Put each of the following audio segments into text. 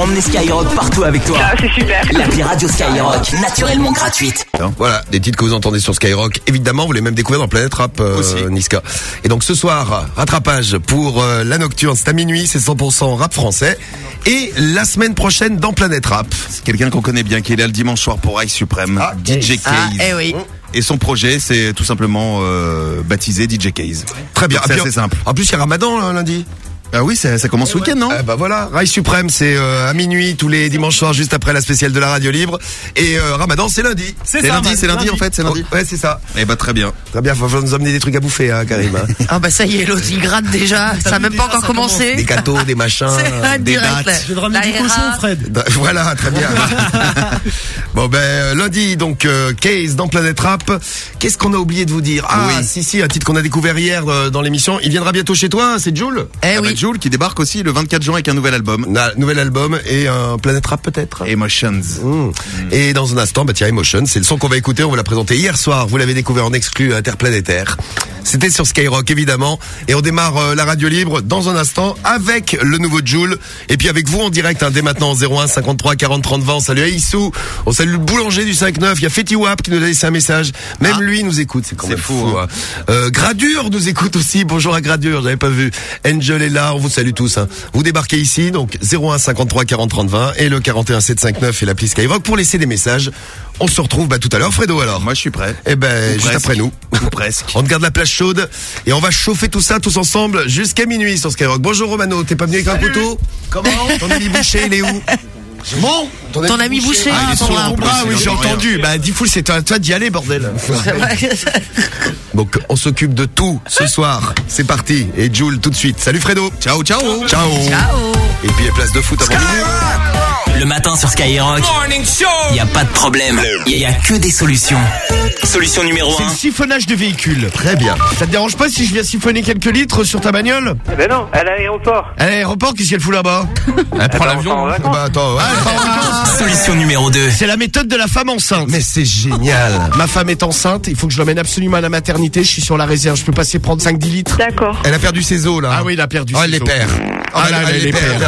pour emmener Skyrock partout avec toi. Ah, c'est super. L'appli Radio Skyrock, naturellement gratuite. Voilà, des titres que vous entendez sur Skyrock. Évidemment, vous les même découvert dans Planète Rap, euh, Niska. Et donc ce soir, rattrapage pour euh, la Nocturne, c'est à minuit, c'est 100% rap français. Et la semaine prochaine dans Planète Rap. C'est quelqu'un qu'on connaît bien, qui est là le dimanche soir pour Ice Supreme, DJ Case. Ah, eh oui. Et son projet, c'est tout simplement euh, baptisé DJ Case. Très bien. C'est Ah, assez simple. En plus, il y a Ramadan là, lundi. Ah oui, ça, ça commence ce week-end, non Ah bah voilà, Rail Suprême, c'est euh, à minuit tous les dimanches soirs, juste après la spéciale de la radio libre. Et euh, Ramadan, c'est lundi. C'est lundi, c'est lundi en fait, c'est lundi. Ouais, c'est ça. Eh bah très bien. Très bien, faut faut nous emmener des trucs à bouffer, hein, Karim. hein. Ah bah ça y est, l'autre il gratte déjà, ça n'a même pas encore commencé. des gâteaux, des machins, C'est des direct, dates. là. La RA. Da- Voilà, très bien. bon ben euh, lundi donc euh, Case dans Planète Rap. Qu'est-ce qu'on a oublié de vous dire? Ah Oui. si si, un titre qu'on a découvert hier euh, dans l'émission. Il viendra bientôt chez toi, c'est Jules. Eh Ah bah, oui. Jules qui débarque aussi le 24 juin avec un nouvel album. Na- nouvel album et un Planète Rap peut-être? Emotions. Mmh. Et dans un instant, bah tiens, Emotion, c'est le son qu'on va écouter. On va la présenter hier soir. Vous l'avez découvert en exclu interplanétaire. C'était sur Skyrock évidemment. Et on démarre euh, la radio libre dans un instant avec le nouveau Joule. Et puis avec vous en direct hein, dès maintenant 01 53 40 30 20. On salue Aïssou. On salue le boulanger du 5-9. Il y a Fetty Wap qui nous a laissé un message. Même lui nous écoute. C'est quand même fou, fou. hein. hein. Euh, Gradure nous écoute aussi. Bonjour à Gradure. J'avais pas vu. Angel est là. On vous salue tous. hein. Vous débarquez ici donc 01 53 40 30 20 et le 41 759 et l'appli Skyrock pour laisser des messages. On se retrouve bah, tout à l'heure, Fredo alors. Moi je suis prêt. Eh ben, Ou juste presque. après nous. Ou presque. On te garde la place chaude et on va chauffer tout ça tous ensemble jusqu'à minuit sur Skyrock. Bonjour Romano, t'es pas venu avec un couteau Comment Ton ami Boucher, il est où Bon Ton ami Boucher, Ah, sont là. Ah oui, j'ai Rien. entendu. Bah, dis fou, c'est à toi d'y aller, bordel. C'est vrai. Donc, on s'occupe de tout ce soir. C'est parti. Et Jules, tout de suite. Salut Fredo. Ciao, ciao. Ciao. Ciao. Et puis, les places de foot avant minuit. Le matin sur Skyrock, il y a pas de problème, il y, a que des solutions. Solution numéro C'est 1, le siphonnage de véhicules. Très bien. Ça te dérange pas si je viens siphonner quelques litres sur ta bagnole? Eh ben non, à l'aéroport. À l'aéroport, qu'est-ce qu'elle fout là-bas? Elle prend Attends, on part en vacances. Bah, attends, ouais. solution numéro 2. C'est la méthode de la femme enceinte. Mais c'est génial. Ma femme est enceinte, il faut que je l'emmène absolument à la maternité, je suis sur la réserve, je peux passer prendre 5-10 litres. D'accord. Elle a perdu ses os, là. Ah oui, il a perdu Oh, ses elle les os. perd. Ah là, elle les perd.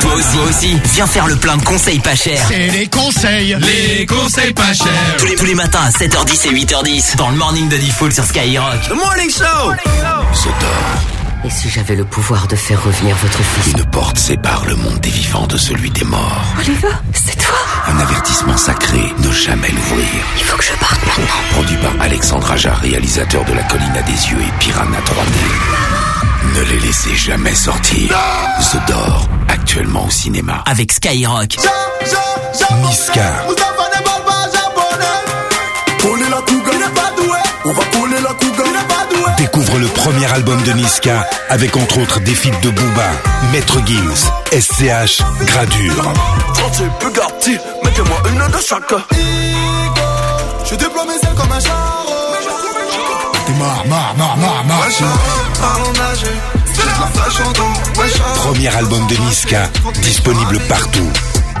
Toi aussi, toi aussi, viens faire le plein de conseils pas chers. C'est les conseils. Les conseils pas chers. Tous les, tous les matins à 7h10 et 8h10 dans le morning de Diffoul sur Skyrock. The Morning Show. Et si j'avais le pouvoir de faire revenir votre fils? Une porte sépare le monde des vivants de celui des morts. Oliver, c'est toi Un avertissement sacré, ne jamais l'ouvrir. Il faut que je parte maintenant. Produit par Alexandre Aja, réalisateur de La Colline à des yeux et Piranha 3D. Ne les laissez jamais sortir. The Door, actuellement au cinéma. Avec Skyrock. Niska, Découvre le premier album de Niska avec entre autres des feats de Booba, Maître Gims, SCH, Gradure. mettez-moi une de chaque. Je déploie mes ailes comme un char. T'es marre, marre, marre, marre, marre. Premier album de Niska, disponible partout.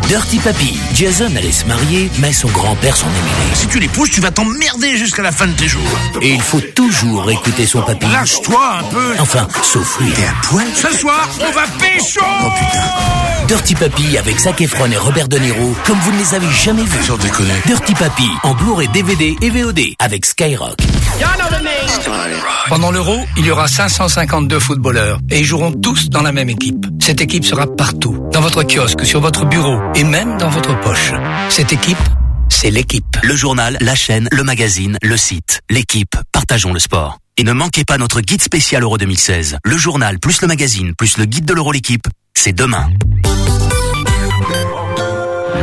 Dirty Papy. Jason allait se marier, mais son grand-père s'en est mêlé. Si tu l'épouses, tu vas t'emmerder jusqu'à la fin de tes jours. Et il faut toujours écouter son papy. Lâche-toi un peu. Enfin, sauf lui. T'es à poil Ce soir, on va pécho Oh putain. Dirty Papy avec Zac Efron et Robert De Niro, comme vous ne les avez jamais vus. sans déconner. Dirty Papy, en Blu-ray DVD et VOD, avec Skyrock. Pendant l'Euro, il y aura 552 footballeurs et ils joueront tous dans la même équipe. Cette équipe sera partout, dans votre kiosque, sur votre bureau et même dans votre poche. Cette équipe, c'est l'équipe. Le journal, la chaîne, le magazine, le site, l'équipe, partageons le sport. Et ne manquez pas notre guide spécial Euro 2016. Le journal, plus le magazine, plus le guide de l'Euro l'équipe, c'est demain.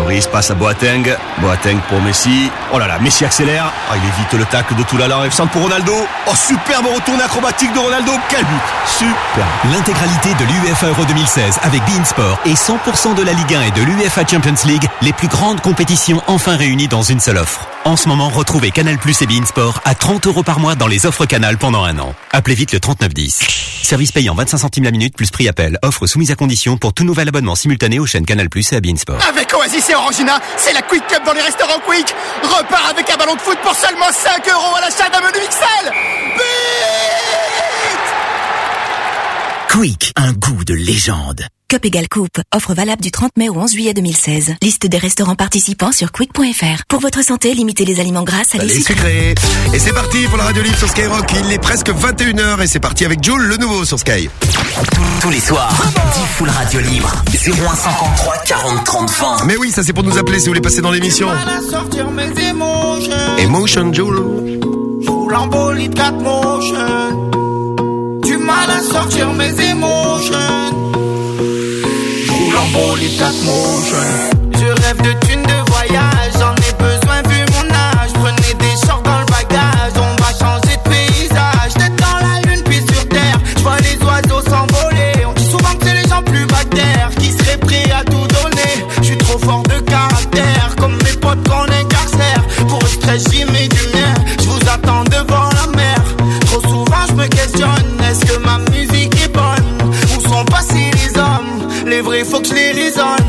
Lloris passe à Boateng. Boateng pour Messi. Oh là là, Messi accélère. Ah, il évite le tacle de Toulala. Et centre pour Ronaldo. Oh, superbe retourné acrobatique de Ronaldo. Quel but Super L'intégralité de l'UEFA Euro 2016 avec Beansport et 100% de la Ligue 1 et de l'UEFA Champions League, les plus grandes compétitions enfin réunies dans une seule offre. En ce moment, retrouvez Canal Plus et Beansport à 30 euros par mois dans les offres Canal pendant un an. Appelez vite le 3910. Service payant 25 centimes la minute plus prix appel. Offre soumise à condition pour tout nouvel abonnement simultané aux chaînes Canal Plus et à Beansport. Avec Oasis et C'est la Quick Cup dans les restaurants Quick. Repart avec un ballon de foot pour seulement 5 euros à l'achat d'un menu XL. Quick, un goût de légende. Cup égale coupe. Offre valable du 30 mai au 11 juillet 2016. Liste des restaurants participants sur quick.fr. Pour votre santé, limitez les aliments gras, salés, Allez, sucrés. sucré. Et c'est parti pour la radio libre sur Skyrock. Il est presque 21h et c'est parti avec Jules, le nouveau sur Sky. Tous les soirs, 10 full radio libre. 0153 40 30 20. Mais oui, ça c'est pour nous appeler si vous voulez passer dans l'émission. Emotion Jules. Roule en bolide 4 motion. Du mal à sortir mes émotions. Roule en bolide vrais, faut que je les raisonne.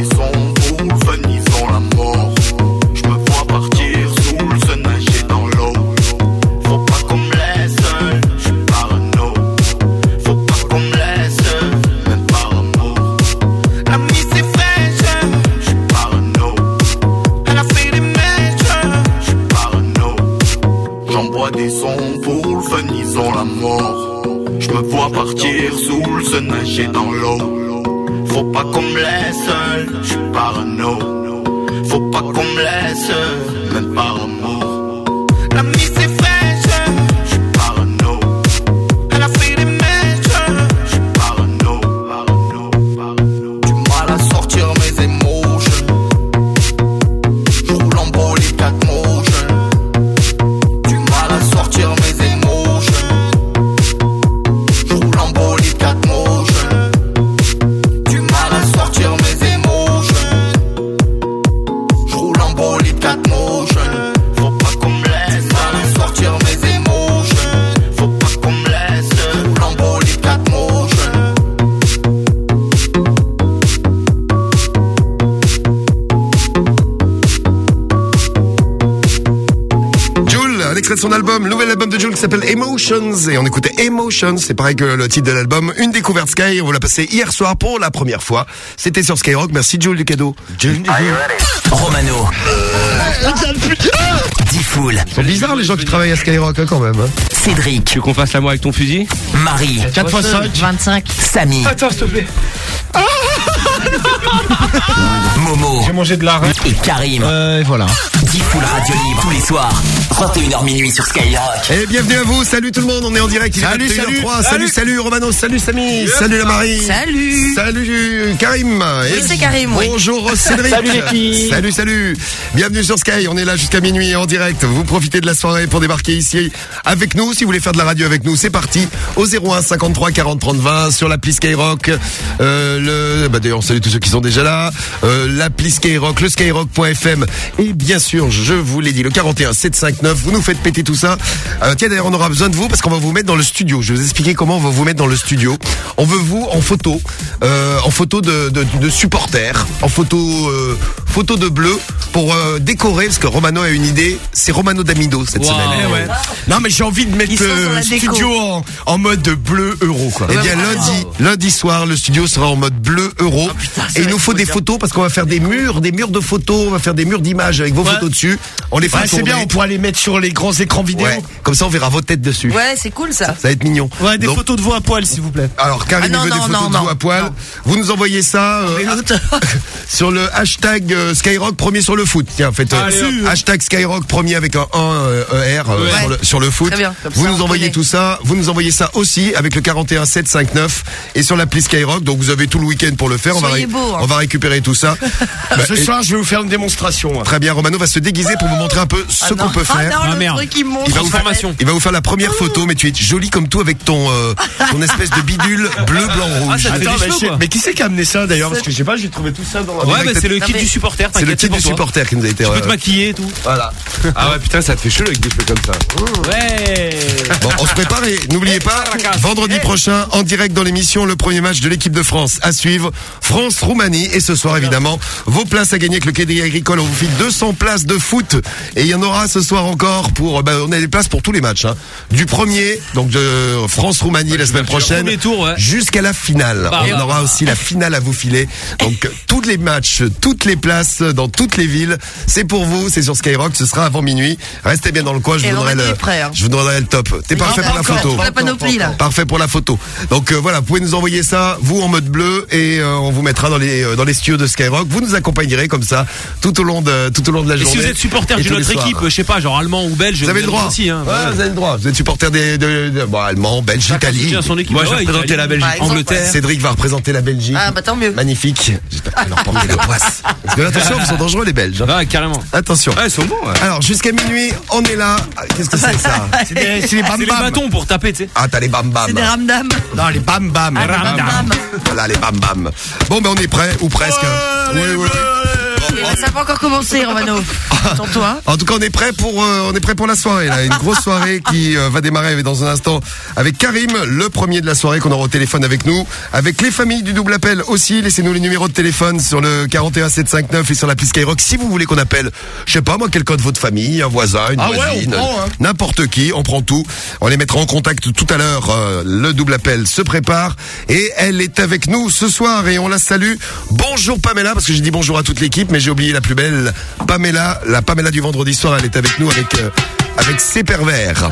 Emotions. Et on écoutait Emotions, c'est pareil que le titre de l'album. Une découverte Sky, on vous l'a passé hier soir pour la première fois. C'était sur Skyrock, merci Jules du cadeau. Romano. 10 full. C'est bizarre les gens qui travaillent à Skyrock hein, quand même. hein. Cédric. Tu veux qu'on fasse l'amour avec ton fusil? Marie. 4 x 5. 25. Samy. Attends, s'il te plaît. Momo. J'ai mangé de la reine. Et Karim. Euh, voilà. 10 full radio libre tous les soirs. 21h minuit sur Skyrock. Et bienvenue à vous, salut tout le monde, on est en direct, il est Salut, 21h03. salut. salut, salut, salut Romano, salut Samy, salut la Marie. Salut. Salut Karim. Oui, Et c'est Karim, oui. Bonjour Cédric. Salut les filles. Salut, salut. Bienvenue sur Sky, on est là jusqu'à minuit en direct. Vous profitez de la soirée pour débarquer ici avec nous. Si vous voulez faire de la radio avec nous, c'est parti. Au 01 53 40 30 20 sur l'appli Skyrock. Euh, le, bah d'ailleurs, on salue tous ceux qui sont déjà là. Euh, l'appli Skyrock, le skyrock.fm. Et bien sûr, je vous l'ai dit, le 41 759. Vous nous faites péter tout ça. Euh, tiens, d'ailleurs, on aura besoin de vous parce qu'on va vous mettre dans le studio. Je vais vous expliquer comment on va vous mettre dans le studio. On veut vous en photo, euh, en photo de, de, supporters, en photo, euh, photo de bleu pour euh, décorer parce que Romano a une idée. C'est Romano D'Amido cette semaine. Eh ouais. Non mais j'ai envie de mettre le déco. studio en, en mode bleu euro quoi. Eh bien lundi, lundi soir, le studio sera en mode bleu euro. et il nous faut des photos parce qu'on va faire des murs, des murs de photos, on va faire des murs d'images avec vos Ouais. photos dessus. On les fera Ouais, c'est bien, on pourra les mettre sur les grands écrans vidéo. Ouais. Comme ça, on verra vos têtes dessus. Ouais, c'est cool ça. Ça va être mignon. Ouais, des Donc, photos de vous à poil s'il vous plaît. Alors, Karim Ah non, veut des photos non, de vous à poil. Vous nous envoyez ça euh, sur le hashtag euh, Skyrock premier sur le foot. Tiens, faites euh, Allez, hashtag Skyrock premier avec un 1 euh, ER euh, Ouais. sur, le, sur le foot. Très bien, comme vous ça, nous envoyez connaît. tout ça. Vous nous envoyez ça aussi avec le 41 759 et sur l'appli Skyrock. Donc vous avez tout le week-end pour le faire. On va, hein. on va récupérer tout ça. Bah, Ce et- soir, je vais vous faire une démonstration. hein. Très bien, Romano va se déguiser pour vous montrer un peu ce Ah qu'on peut Ah faire. non, le merde. truc qui monte. Il va, vous faire, il va vous faire la première photo, mais tu es jolie comme tout avec ton, euh, ton espèce de bidule bleu, blanc, rouge. ça fait Attends, des mais, mais qui c'est qui a amené ça d'ailleurs? Parce que je sais pas, j'ai trouvé tout ça dans la Ouais, mais c'est le kit du supporter. C'est le kit du supporter qui nous a été. Tu peux euh, te maquiller et tout. Voilà. Ah ouais, putain, ça te fait chelou avec des cheveux comme ça. Ouais. Bon, on se prépare et n'oubliez pas, vendredi prochain, en direct dans l'émission, le premier match de l'équipe de France à suivre, France-Roumanie. Et ce soir, évidemment, vos places à gagner avec le Crédit Agricole. On vous file 200 places de foot. Et il y en aura ce soir encore pour, bah, on a des places pour tous les matchs, hein. Du premier, donc de France-Roumanie la semaine prochaine, Premier tour, ouais. jusqu'à la finale. Bah, on bah, aura bah. aussi la finale à vous filer. Donc, tous les matchs, toutes les places dans toutes les villes, c'est pour vous, c'est sur Skyrock, ce sera avant minuit. Restez bien dans le coin, je Et vous donnerai le, prêt, hein. je vous donnerai le top. T'es parfait pour la encore, photo. la panoplie, là. Parfait pour la photo. Donc euh, voilà, vous pouvez nous envoyer ça, vous en mode bleu, et euh, on vous mettra dans les euh, dans les studios de Skyrock. Vous nous accompagnerez comme ça tout au long de tout au long de la Et journée. si vous êtes supporter et d'une autre équipe, je sais pas, genre allemand ou belge, vous avez le droit. aussi. Hein. Ouais, vous avez le droit. Vous êtes supporter des de, de- bon, allemand, belge, Chacun Italie. soutient son équipe. Moi, ouais, représenté Italie, la Belgique. Angleterre. Cédric va représenter la Belgique. Ah bah tant mieux. Magnifique. J'espère qu'ils leur prendre des poisses. Parce que attention, ils sont dangereux les Belges. Ouais, carrément. Attention. Ouais, ils sont bons, ouais. Alors jusqu'à minuit, on est là. Ah, Qu'est-ce que c'est ça C'est des, c'est des bam C'est les bâtons pour taper, tu sais. Ah, t'as les bam bam. C'est des ramdam. Non, les bam bam. Ah, ramdam. Voilà les bam bam. Bon ben on est prêt ou presque. Oui, oui. Ça n'a pas encore commencé, Romano. Attends-toi. En tout cas, on est prêt pour euh, on est prêt pour la soirée là, une grosse soirée qui euh, va démarrer dans un instant avec Karim, le premier de la soirée qu'on aura au téléphone avec nous, avec les familles du double appel aussi. Laissez-nous les numéros de téléphone sur le 41 759 et sur l'appli Skyrock si vous voulez qu'on appelle, je sais pas moi, quelqu'un de votre famille, un voisin, une Ah voisine, hein. n'importe qui, on prend tout. On les mettra en contact tout à l'heure. euh, le double appel se prépare et elle est avec nous ce soir et on la salue. Bonjour Pamela parce que j'ai dit bonjour à toute l'équipe, mais j'ai oublié la plus belle, Pamela, la Pamela du vendredi soir. Elle est avec nous avec euh, avec ses pervers.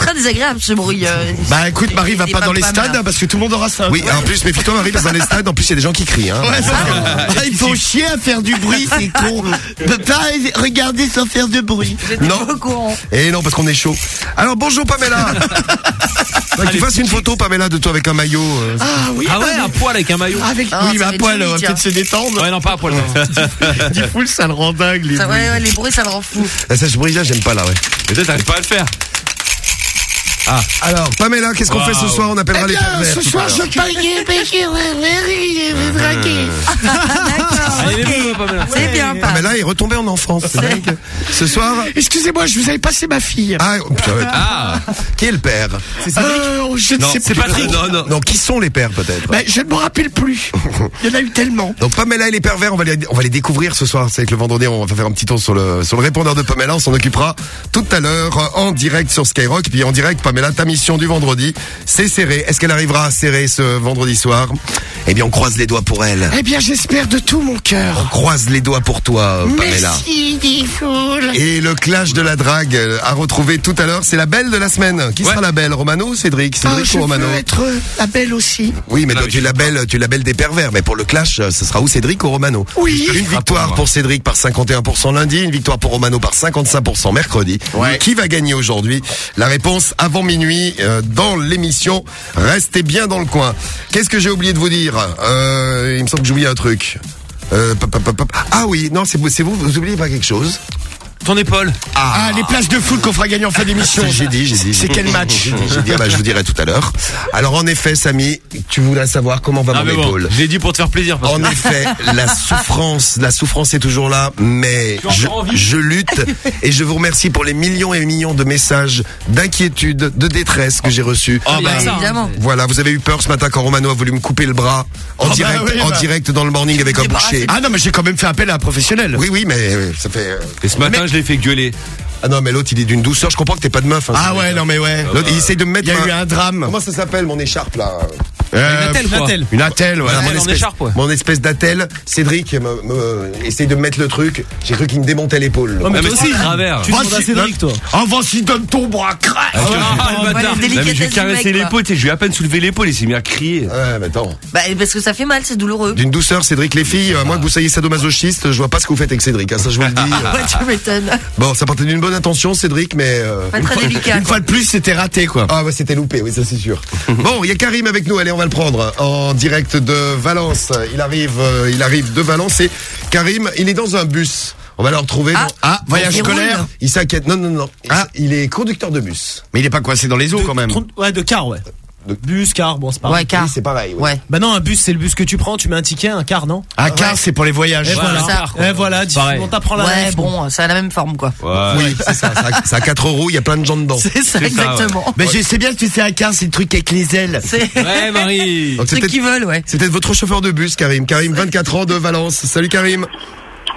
C'est très désagréable ce bruit. euh, Bah écoute, Marie va des pas dans les stades là. parce que tout le monde aura ça. Oui, en plus méfie-toi Marie parce que dans les stades, en plus il y a des gens qui crient. Hein. Ouais, ça- ils font chier à faire du bruit, c'est con. On peut pas regarder sans faire de bruit. Non. Au courant. Et non, parce qu'on est chaud. Alors bonjour Pamela. Faudrait que tu fasses une photo Pamela de toi avec un maillot. euh. Ah oui, Ah ouais, un poil avec un maillot. Avec, Ah, oui, ça ma fait poil, joli, on va tiens. peut-être se détendre. Ouais, non, pas à poil. non. Du full, ça le rend dingue, les Ça, bruits. ouais, ouais, les bruits, ça le rend fou. La sèche brisa, j'aime pas là, ouais. Et toi, t'arrives pas à le faire. Ah, alors Pamela, qu'est-ce qu'on fait ce soir On appellera les pervers. à l'heure. Allez, les bleus, Pamela. C'est bien, pas. Pamela est retombée en enfance. c'est. Ce soir. Excusez-moi, je vous avais passé ma fille. Ah, putain, Ah qui est le père Euh, je ne Non, sais c'est plus. Patrick. Non, non. Non, qui sont les pères peut-être Ben, je ne me rappelle plus. Il y en a eu tellement. Donc Pamela et les pervers, on va les, on va les découvrir ce soir. C'est que le vendredi, on va faire un petit tour sur le, sur le répondeur de Pamela. On s'en occupera tout à l'heure euh, en direct sur Skyrock. Puis en direct, Pamela, ta mission du vendredi, c'est serré. Est-ce qu'elle arrivera à serrer ce vendredi soir? Eh bien, on croise les doigts pour elle. Eh bien, j'espère de tout mon On cœur. croise les doigts pour toi, Pamela. Merci. Et le clash de la drague à retrouver tout à l'heure, c'est la belle de la semaine. Qui sera la belle? Romano ou Cédric? Ah, Cédric je ou Romano veux être la belle aussi. Oui, mais toi, tu es la belle, tu la belle des pervers. Mais pour le clash, ce sera ou Cédric ou Romano? Oui. Une victoire pour Cédric par 51% lundi, une victoire pour Romano par 55% mercredi. Qui va gagner aujourd'hui? La réponse avant minuit euh, dans l'émission. Restez bien dans le coin. Qu'est-ce que j'ai oublié de vous dire euh, Il me semble que j'ai oublié un truc. Euh. Ah oui, non, c'est vous, vous oubliez pas quelque chose Ton épaule. Ah, les places de foot qu'on fera gagner en fin d'émission. J'ai dit, j'ai dit. C'est quel match J'ai dit, j'ai ah bah, je vous dirai tout à l'heure. Alors en effet, Samy, tu voudrais savoir comment va Ah, mon bon, épaule. je l'ai dit pour te faire plaisir. parce que- En effet, la souffrance, la souffrance est toujours là, mais je, lutte et je vous remercie pour les millions et millions de messages d'inquiétude, de détresse que j'ai reçus. Ah, bah, Ah, ça, évidemment. Voilà, vous avez eu peur ce matin quand Romano a voulu me couper le bras en Ah bah direct, oui, en bah. direct dans le morning avec un boucher. Ah non, mais j'ai quand même fait appel à un professionnel. Oui, oui, mais ça fait. euh, Et ce matin, je l'ai fait gueuler. Ah non, mais l'autre il est d'une douceur. Je comprends que t'es pas de meuf. hein, Ah ouais, non mais ouais. L'autre, il essaye de me mettre. Il y a ma- eu un drame. Comment ça s'appelle mon écharpe là Euh, Une attelle, quoi. Une attelle. Une attelle, voilà. Une mon attelle en espèce, écharpe, ouais. mon espèce d'attelle. Cédric me, me- essaye de me mettre le truc. J'ai cru qu'il me démontait l'épaule. Oh, mais toi aussi, travers. Tu demandes à Cédric, toi. Ah, vas-y, donne ton bras, craque. Ah, le bâtard. les Non, mais je lui ai du caressé mec, quoi. l'épaule, tu sais, je lui ai à peine soulevé l'épaule et il s'est mis à crier. Ouais, mais attends. Bah, parce que ça fait mal, c'est douloureux. D'une douceur, Cédric, les filles, euh, moi que vous soyez sadomasochiste, je vois pas ce que vous faites avec Cédric, hein, ça je vous le dis. euh. Ouais, tu m'étonnes. Bon, ça partait d'une bonne intention, Cédric, mais... euh, Pas très délicat. Une fois de plus, c'était raté, quoi. Ah, ouais, c'était loupé, oui, ça c'est sûr. bon, il y a Karim avec nous, allez, on va le prendre en direct de Valence. Il arrive, euh, il arrive de Valence et Karim, il est dans un bus. On va le retrouver. Ah, dans- ah, voyage il roule. scolaire. Il s'inquiète. Non, non, non. Ah, il est conducteur de bus. Mais il est pas coincé dans les eaux quand même. Ouais, de car, ouais. Bus, car, bon, c'est pareil. Ouais, car. Oui, c'est pareil. oui. Ouais. Bah non, un bus, c'est le bus que tu prends, tu mets un ticket, un car, non Un car, c'est pour les voyages. Et voilà. ça. Et voilà, on t'apprend la Ouais, bon, ça a la même forme, quoi. Oui, c'est ça. Ça a, ça a 4 euros, il y a plein de gens dedans. C'est ça, exactement. Mais je sais bien que c'est un car, c'est le truc avec les ailes. C'est Ouais, Marie. Donc, c'est qui veulent, ouais. c'est peut-être votre chauffeur de bus, Karim. Karim, 24 ans de Valence. Salut Karim.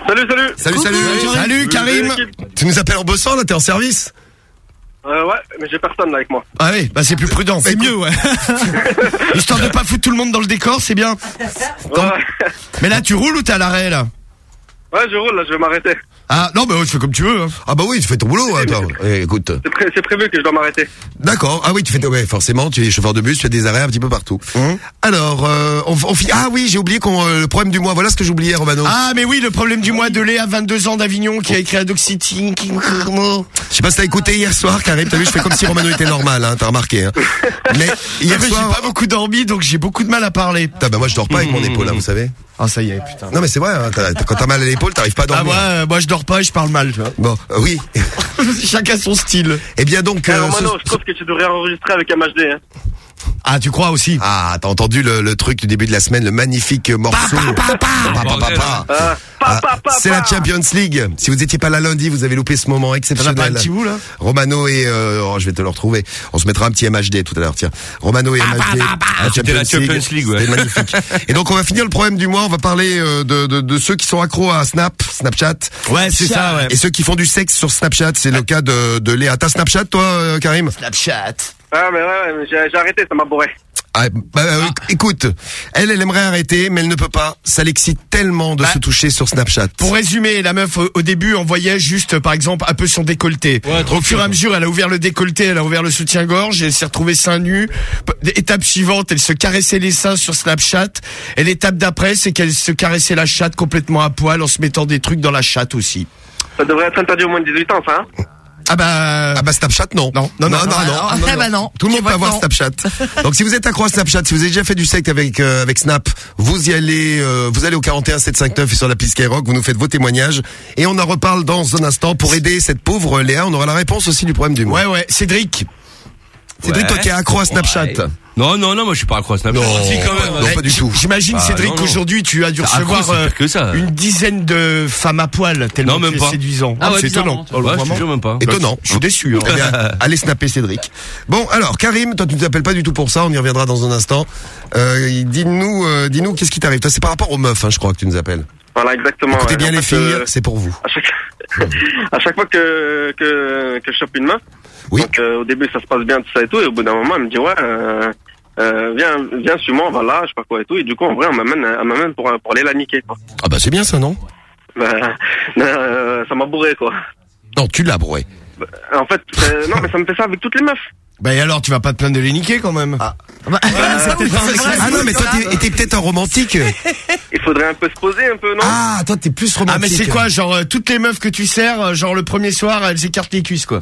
Salut, salut. Salut. Salut, Salut Karim. Tu nous appelles en bossant là, t'es en service Euh, ouais, mais j'ai personne là avec moi. Ah oui, bah c'est plus prudent. C'est mieux, ouais. Histoire de pas foutre tout le monde dans le décor, c'est bien. Ouais, Mais là, tu roules ou t'es à l'arrêt là? Ouais je roule là, je vais m'arrêter. Ah non, bah ouais, tu fais comme tu veux. hein. Ah bah oui, tu fais ton boulot, toi. Eh, écoute. C'est pré- c'est prévu que je dois m'arrêter. D'accord. Ah oui, tu fais ouais, forcément, tu es chauffeur de bus, tu fais des arrêts un petit peu partout. Alors, euh, on, on fi- ah oui, j'ai oublié qu'on euh, le problème du mois. Voilà ce que j'oubliais, Romano. Ah mais oui, le problème du mois de Léa, 22 ans d'Avignon, qui a écrit à Doxity. Je sais pas si t'as écouté hier soir, Karim. T'as vu, je fais comme si Romano était normal, hein, t'as remarqué. Hein. Mais hier J'ai soir, pas beaucoup dormi, donc j'ai beaucoup de mal à parler. Putain, bah moi je dors pas avec mon épaule, hein, vous savez. Ah ça y est, putain. Non mais c'est vrai, hein, t'as- quand t'as mal à l'épaule, t'arrives pas à Ah dormir. moi, euh, moi je dors pas et je parle mal, tu vois. Bon, euh, oui. Chacun son style. Eh bien donc. Eh, euh, ce- je trouve que tu devrais enregistrer avec MHD. Hein. Ah, tu crois aussi Ah, t'as entendu le, le truc du début de la semaine, le magnifique morceau. Ah, Ah, c'est la. Champions League. Si vous étiez pas là lundi, vous avez loupé ce moment pas un exceptionnel. petit bout là Romano et euh, oh, je vais te le retrouver. On se mettra un petit MHD tout à l'heure. Tiens, Romano et MHD. C'était la Champions League, ouais. C'était magnifique. et donc on va finir le problème du mois. On va parler euh, de, de, de ceux qui sont accros à Snap, Snapchat. Ouais, c'est ça, ouais. Et ceux qui font du sexe sur Snapchat. C'est le cas de, de Léa. T'as Snapchat toi, euh, Karim? Snapchat. Ah, mais ouais, ouais, j'ai j'ai arrêté, ça m'a bourré. Ah, bah, euh, écoute, elle, elle aimerait arrêter, mais elle ne peut pas. Ça l'excite tellement de Bah, se toucher sur Snapchat. Pour résumer, la meuf au, au début envoyait juste, par exemple, un peu son décolleté. au fur et à mesure, elle a ouvert le décolleté, elle a ouvert le soutien-gorge, elle s'est retrouvée seins nus. Étape suivante, elle se caressait les seins sur Snapchat. Et l'étape d'après, c'est qu'elle se caressait la chatte complètement à poil en se mettant des trucs dans la chatte aussi. Ça devrait être interdit au moins de 18 ans, ça. Hein? Ah bah... Ah bah Snapchat non. Non, non, non, non, non, non, non. Ah bah non. Tout le monde peut avoir non. Snapchat. Donc si vous êtes accro à Snapchat, si vous avez déjà fait du sexe avec euh, avec Snap, vous y allez euh, vous allez au 41 759 et sur l'appli Skyrock, vous nous faites vos témoignages et on en reparle dans un instant pour aider cette pauvre Léa, on aura la réponse aussi du problème du mois. Ouais, ouais, Cédric. Cédric toi qui es accro à Snapchat. Ouais. Non, non, non, moi je suis pas accro à Snapchat. Non, Si, quand même. non, pas du tout. J'imagine, Bah, Cédric, non, non. qu'aujourd'hui, tu as dû Accro, recevoir c'est euh, pire que ça. une dizaine de femmes à poil, tellement Non, même tu es pas. séduisant. Ah ouais, c'est bizarrement, étonnant. tu vois. Oh, Ouais, je te vraiment. jure même pas. Étonnant. Je suis déçu. hein. Eh bien, allez snapper Cédric. Bon, alors Karim, toi tu ne t'appelles pas du tout pour ça, on y reviendra dans un instant. Euh, dis-nous, euh, dis-nous, qu'est-ce qui t'arrive? Toi, c'est par rapport aux meufs, hein, je crois que tu nous appelles. Voilà, exactement. Écoutez ouais. bien En les fait, filles, euh, c'est pour vous. à chaque, à chaque fois que, que, que je chope une meuf, Oui. donc euh, au début ça se passe bien, tout ça et tout, et au bout d'un moment elle me dit ouais, euh, euh, viens, viens suis-moi, on va là, je sais pas quoi et tout, et du coup en vrai on m'amène, elle m'amène pour, pour aller la niquer quoi. Ah bah c'est bien ça, non? Ben, euh, ça m'a bourré quoi. Non, tu l'as, broué. En fait, euh, non mais ça me fait ça avec toutes les meufs. Bah et alors, tu vas pas te plaindre de les niquer quand même? Bah, Ah non, mais toi t'es t'es peut-être un romantique. Il faudrait un peu se poser un peu, non? Ah, toi t'es plus romantique. Ah mais c'est quoi, genre euh, toutes les meufs que tu sers, genre le premier soir, elles écartent les cuisses quoi.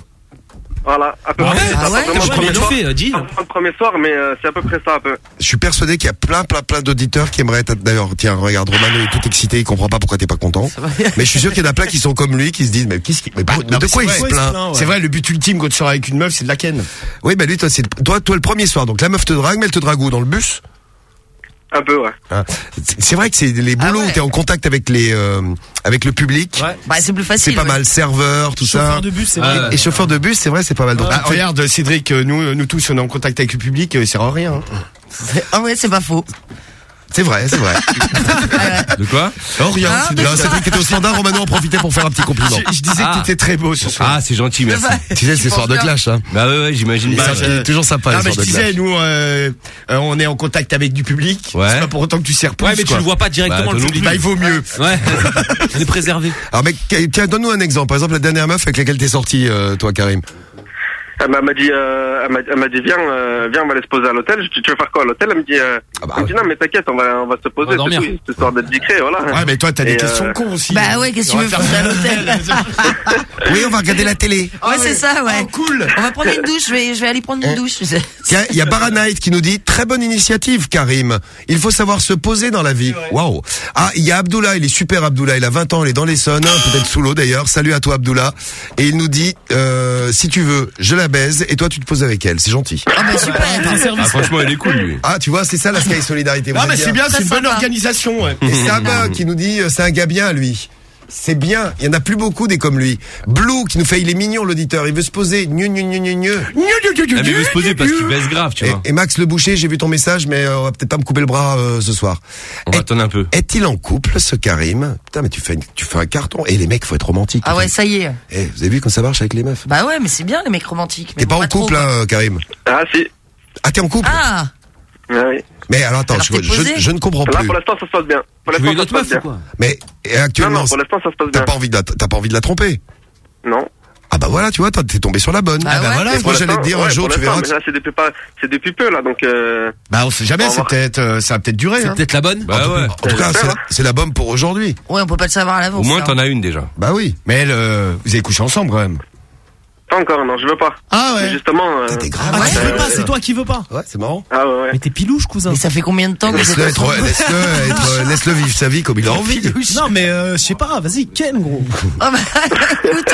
Voilà, à peu Ah près. ouais c'est ça, Ah ouais Ouais, premier bien soir. fait, dis. Pas vraiment le premier soir, mais euh, c'est à peu près ça un peu. Je suis persuadé qu'il y a plein, plein, plein d'auditeurs qui aimeraient être. D'ailleurs, tiens, regarde, Romano est tout excité, il comprend pas pourquoi t'es pas content. Mais je suis sûr qu'il y en a plein qui sont comme lui, qui se disent, mais qu'est-ce qui, mais Bah, non, de mais quoi il se plaint C'est vrai, le but ultime quand tu sors avec une meuf, c'est de la ken. Oui, bah lui, toi, c'est toi, toi, le premier soir. Donc la meuf te drague, mais elle te drague où dans le bus? Un peu, ouais. Hein. C'est vrai que c'est les Ah boulots où t'es en contact avec les, euh, avec le public. Bah, c'est plus facile. C'est pas ouais. mal, serveur, tout ça. Chauffeur de bus, c'est vrai. Et, et chauffeur de bus, c'est vrai, c'est pas mal. Donc, Bah, regarde, Cédric, euh, nous, nous tous, on est en contact avec le public, euh, il sert à rien. hein. Ah ouais, c'est pas faux. C'est vrai, c'est vrai. De quoi Oh, rien. Ah, c'est- non, vrai que t'étais au standard, Romano en profitait pour faire un petit compliment. Je, je disais que t'étais très beau ce soir. Ah, c'est gentil, merci. Tu sais, c'est soir de clash, hein. Bah ouais, ouais, j'imagine. Bah, c'est toujours sympa, Non, les mais soirs je de disais, clash. nous, euh, euh, on est en contact avec du public. Ouais. C'est pas pour autant que tu sers. Ouais, mais tu quoi. le vois pas directement, Bah, le non public. Bah, il vaut mieux. Ouais. On est préservé. Alors, mec, tiens, donne-nous un exemple. Par exemple, la dernière meuf avec laquelle t'es sorti, euh, toi, Karim. Elle m'a elle m'a dit, euh, elle m'a- elle m'a dit, viens, euh, viens, on va aller se poser à l'hôtel. Tu veux faire quoi à l'hôtel? Elle me dit, euh, elle me dit, non, mais t'inquiète, on va, on va se poser, c'est dormir. tout, c'est histoire d'être discret, voilà. Ouais, mais toi, t'as des questions euh, cons aussi. Bah ouais, qu'est-ce que tu veux faire à l'hôtel? Oui, on va regarder la télé. Ouais, c'est ça, ouais. Oh, cool. On va prendre une douche, je vais, je vais aller prendre une douche. Tiens, il y a Baranite qui nous dit très bonne initiative, Karim. Il faut savoir se poser dans la vie. Waouh. Ah, il y a Abdullah, il est super Abdullah, il a 20 ans, il est dans l'Essonne, peut-être sous l'eau d'ailleurs. Salut à toi Abdullah. Et il nous dit euh, si tu veux, je la baise et toi tu te poses avec elle. C'est gentil. Ah bah super. Ah, franchement, il est cool, lui. Ah, tu vois, c'est ça la Sky Solidarité. Ah, mais c'est bien, c'est une bonne organisation, ouais. Et Sab qui nous dit euh, c'est un gars bien lui. C'est bien, il y en a plus beaucoup des comme lui. Blue qui nous fait il est mignon l'auditeur, il veut se poser. Gneu, gneu, gneu, gneu, gneu. Ah, mais il veut se poser parce qu'il baisse grave, tu Et, vois. et Max le boucher, j'ai vu ton message, mais euh, on va peut-être pas me couper le bras euh, ce soir. On va attendre un peu. Est-il en couple, ce Karim? Putain, mais tu fais, une- tu fais un carton. Et les mecs, faut être romantique. Ah ouais, ça y est. Eh, vous avez vu quand ça marche avec les meufs? Bah ouais, mais c'est bien les mecs romantiques. mais T'es pas en trop, couple, quoi. euh, Karim? Ah, si. Ah, t'es en couple? Ah, oui. Mais alors attends, Alors, je, ne comprends Là, plus. pour l'instant, ça se passe bien. Pour Tu veux l'instant, une ça autre se passe meuf bien. ou quoi Mais Non, actuellement, non, pour l'instant, ça se passe t'as bien. pas envie de la, t'as pas envie de la tromper Non. Ah bah voilà, tu vois, t'es tombé sur la bonne. Bah ouais. voilà, Pour moi j'allais te dire un jour, tu verras. Mais là, c'est depuis pas, c'est depuis peu, là, donc, euh, Bah, on sait jamais, Au c'est revoir. peut-être, euh, ça va peut-être durer, C'est hein. peut-être la bonne Bah ouais. En tout cas, c'est la- la bombe pour aujourd'hui. Ouais, on peut pas le savoir à Au l'avance. moins, ça. t'en as une déjà. Bah oui. Mais elle, euh, vous avez couché ensemble, quand même. Pas encore, non, je veux pas. Ah Mais justement, euh, T'es grave. Ah, tu Euh, veux pas, c'est toi qui veux pas. Ouais, c'est marrant. ah, ouais, ouais. Mais t'es pilouche, cousin. Mais ça fait combien de temps que Laisse-le être, ensemble laisse-le être, laisse-le vivre sa vie comme il a envie. Non, mais euh, je sais pas, vas-y, Ken, gros. Ah bah écoute,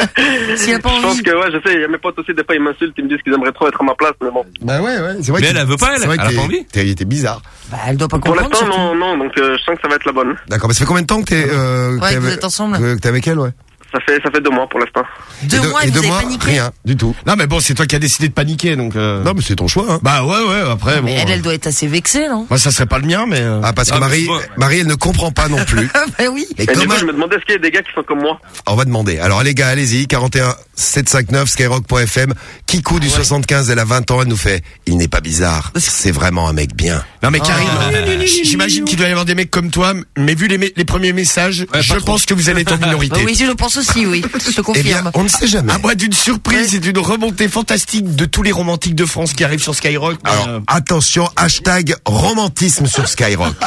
s'il a pas Je pense envie. que, ouais, je sais, il y a mes potes aussi, des fois, ils m'insultent, ils me disent qu'ils aimeraient trop être à ma place, mais bon. Bah ouais, ouais. C'est vrai Mais elle, elle veut pas, elle? Elle a pas envie? T'es t'es bizarre. Bah elle doit pas Pour comprendre. l'instant, surtout. non, non, donc, euh, je sens que ça va être la bonne. D'accord, mais ça fait combien de temps que t'es euh, Ouais, t'es que vous avec- êtes ensemble. que t'es avec elle, ouais? Ça fait, ça fait deux mois pour l'instant. Deux mois et vous deux avez mois, paniqué. rien, du tout. Non, mais bon, c'est toi qui as décidé de paniquer, donc, euh... Non, mais c'est ton choix. Hein. Bah ouais, ouais, après, bon. Mais elle, euh, elle doit être assez vexée, non? Moi, ça serait pas le mien, mais... euh, Ah, parce que Ah, Marie, bon. Marie, elle ne comprend pas non plus. Ah bah oui. Et Et du coup, je me demandais est-ce qu'il y a des gars qui sont comme moi? on va demander. Alors les gars, allez-y, 41 759 skyrock.fm. Kikou du 75, elle a 20 ans, elle nous fait. Il n'est pas bizarre. C'est vraiment un mec bien. Non mais Karim, Ah. euh, j'imagine qu'il doit y avoir des mecs comme toi, mais vu les, les premiers messages, je pense que vous allez être en minorité. Bah oui, je le pense aussi, oui. Je te Eh bien, confirme. on ne sait jamais. À moi d'une surprise et d'une remontée fantastique de tous les romantiques de France qui arrivent sur Skyrock. Alors, Euh, attention, hashtag romantisme sur Skyrock.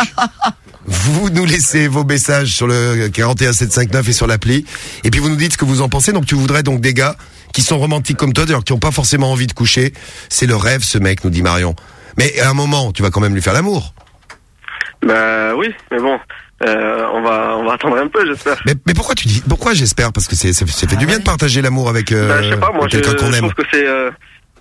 Vous nous laissez vos messages sur le 41759 et sur l'appli. Et puis vous nous dites ce que vous en pensez. Donc tu voudrais donc des gars qui sont romantiques comme toi, d'ailleurs qui n'ont pas forcément envie de coucher. C'est le rêve, ce mec, nous dit Marion. Mais à un moment, tu vas quand même lui faire l'amour. Bah oui, mais bon, euh, on va, on va attendre un peu, j'espère. Mais, mais pourquoi tu dis Pourquoi j'espère? Parce que c'est ça fait du bien de partager l'amour avec euh, bah, je sais pas, moi, je, quelqu'un qu'on je aime. trouve que c'est, euh,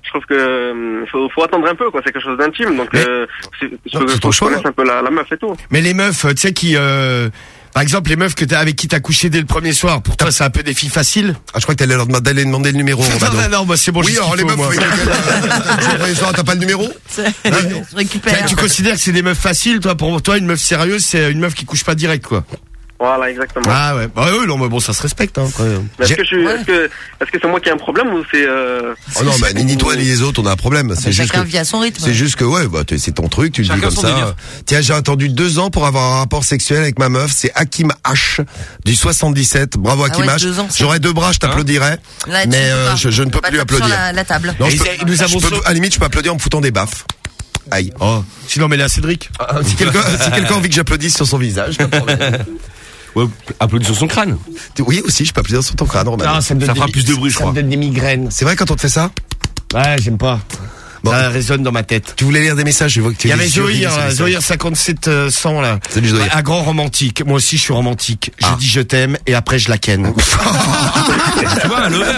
je trouve que euh, faut, faut attendre un peu, quoi. C'est quelque chose d'intime, donc Mais- euh, c'est- je que je choix. connaisse un peu la, la meuf et tout. mais les meufs, euh, tu sais qui, euh, par exemple, les meufs que t'as avec qui t'as couché dès le premier soir, pour toi c'est un peu des filles faciles. Ah, je crois que t'allais leur demander, d'aller demander le numéro. non, non, non, moi c'est bon. oui, alors les faut, meufs, Je t'as pas le numéro Je Tu, récupère. tu considères que c'est des meufs faciles, toi Pour toi, une meuf sérieuse, c'est une meuf qui couche pas direct, quoi. Voilà, exactement. Ah ouais. Bah oui, non, mais bon, ça se respecte. Hein, quand même. Mais est-ce que je suis, est-ce que, est-ce que c'est moi qui ai un problème ou c'est, euh... Oh non, bah, ni, ni toi ni les autres, on a un problème. C'est juste Chacun que- vit à son rythme. C'est juste que ouais, bah, t'es- c'est ton truc, tu le dis Chacun comme son ça. délire. Tiens, j'ai attendu deux ans pour avoir un rapport sexuel avec ma meuf. C'est Hakim H du 77. Bravo Hakim ouais, H. deux ans, ça. J'aurais deux bras, je t'applaudirais. Là, tu mais peux euh, pas. je, je ne peux pas plus taper sur applaudir. La, la table. Non, Et je peux- nous je avons peux- sau- à la limite, je peux applaudir en me foutant des baffes. Aïe. Oh. Sinon, mais là, Cédric. Ah, si quelqu'un si quelqu'un a envie que j'applaudisse sur son visage, pas de problème. Ouais, applaudis sur son crâne. Oui, aussi, je peux applaudir sur ton crâne, Romain. Ça me donne Ça des- fera plus de bruit, je ça me crois. donne des migraines. C'est vrai quand on te fait ça Ouais, j'aime pas. Bon. Ça résonne dans ma tête. Tu voulais lire des messages, je vois que tu Il y avait Zoïr, là. Zoïr 57 euh, 100 là. Salut, Zoïr. Un grand romantique. Moi aussi, je suis romantique. Je Ah. dis je t'aime et après je la ken. tu vois, un lover.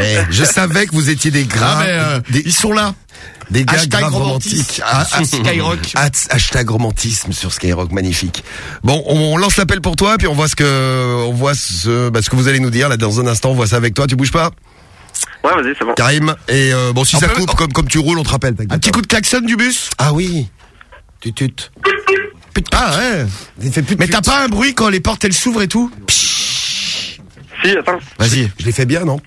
Eh, je savais que vous étiez des Ah, mais, euh, des, ils sont là. Des gars Hashtag grave romantique. romantiques. Ah, ah, Skyrock. Hat- hashtag romantisme sur Skyrock, magnifique. Bon, on lance l'appel pour toi, puis on voit ce que, on voit ce, bah, ce que vous allez nous dire là dans un instant. On voit ça avec toi. Tu bouges pas, Ouais, vas-y, c'est bon. Karim. Et euh, bon, si On ça peut- coupe, comme comme tu roules, on te rappelle. Un petit coup de klaxon du bus? Ah oui. Tutut. Ah ouais. Il fait Mais t'as pas un bruit quand les portes elles s'ouvrent et tout? Si, attends. Vas-y. Je l'ai fait bien, non?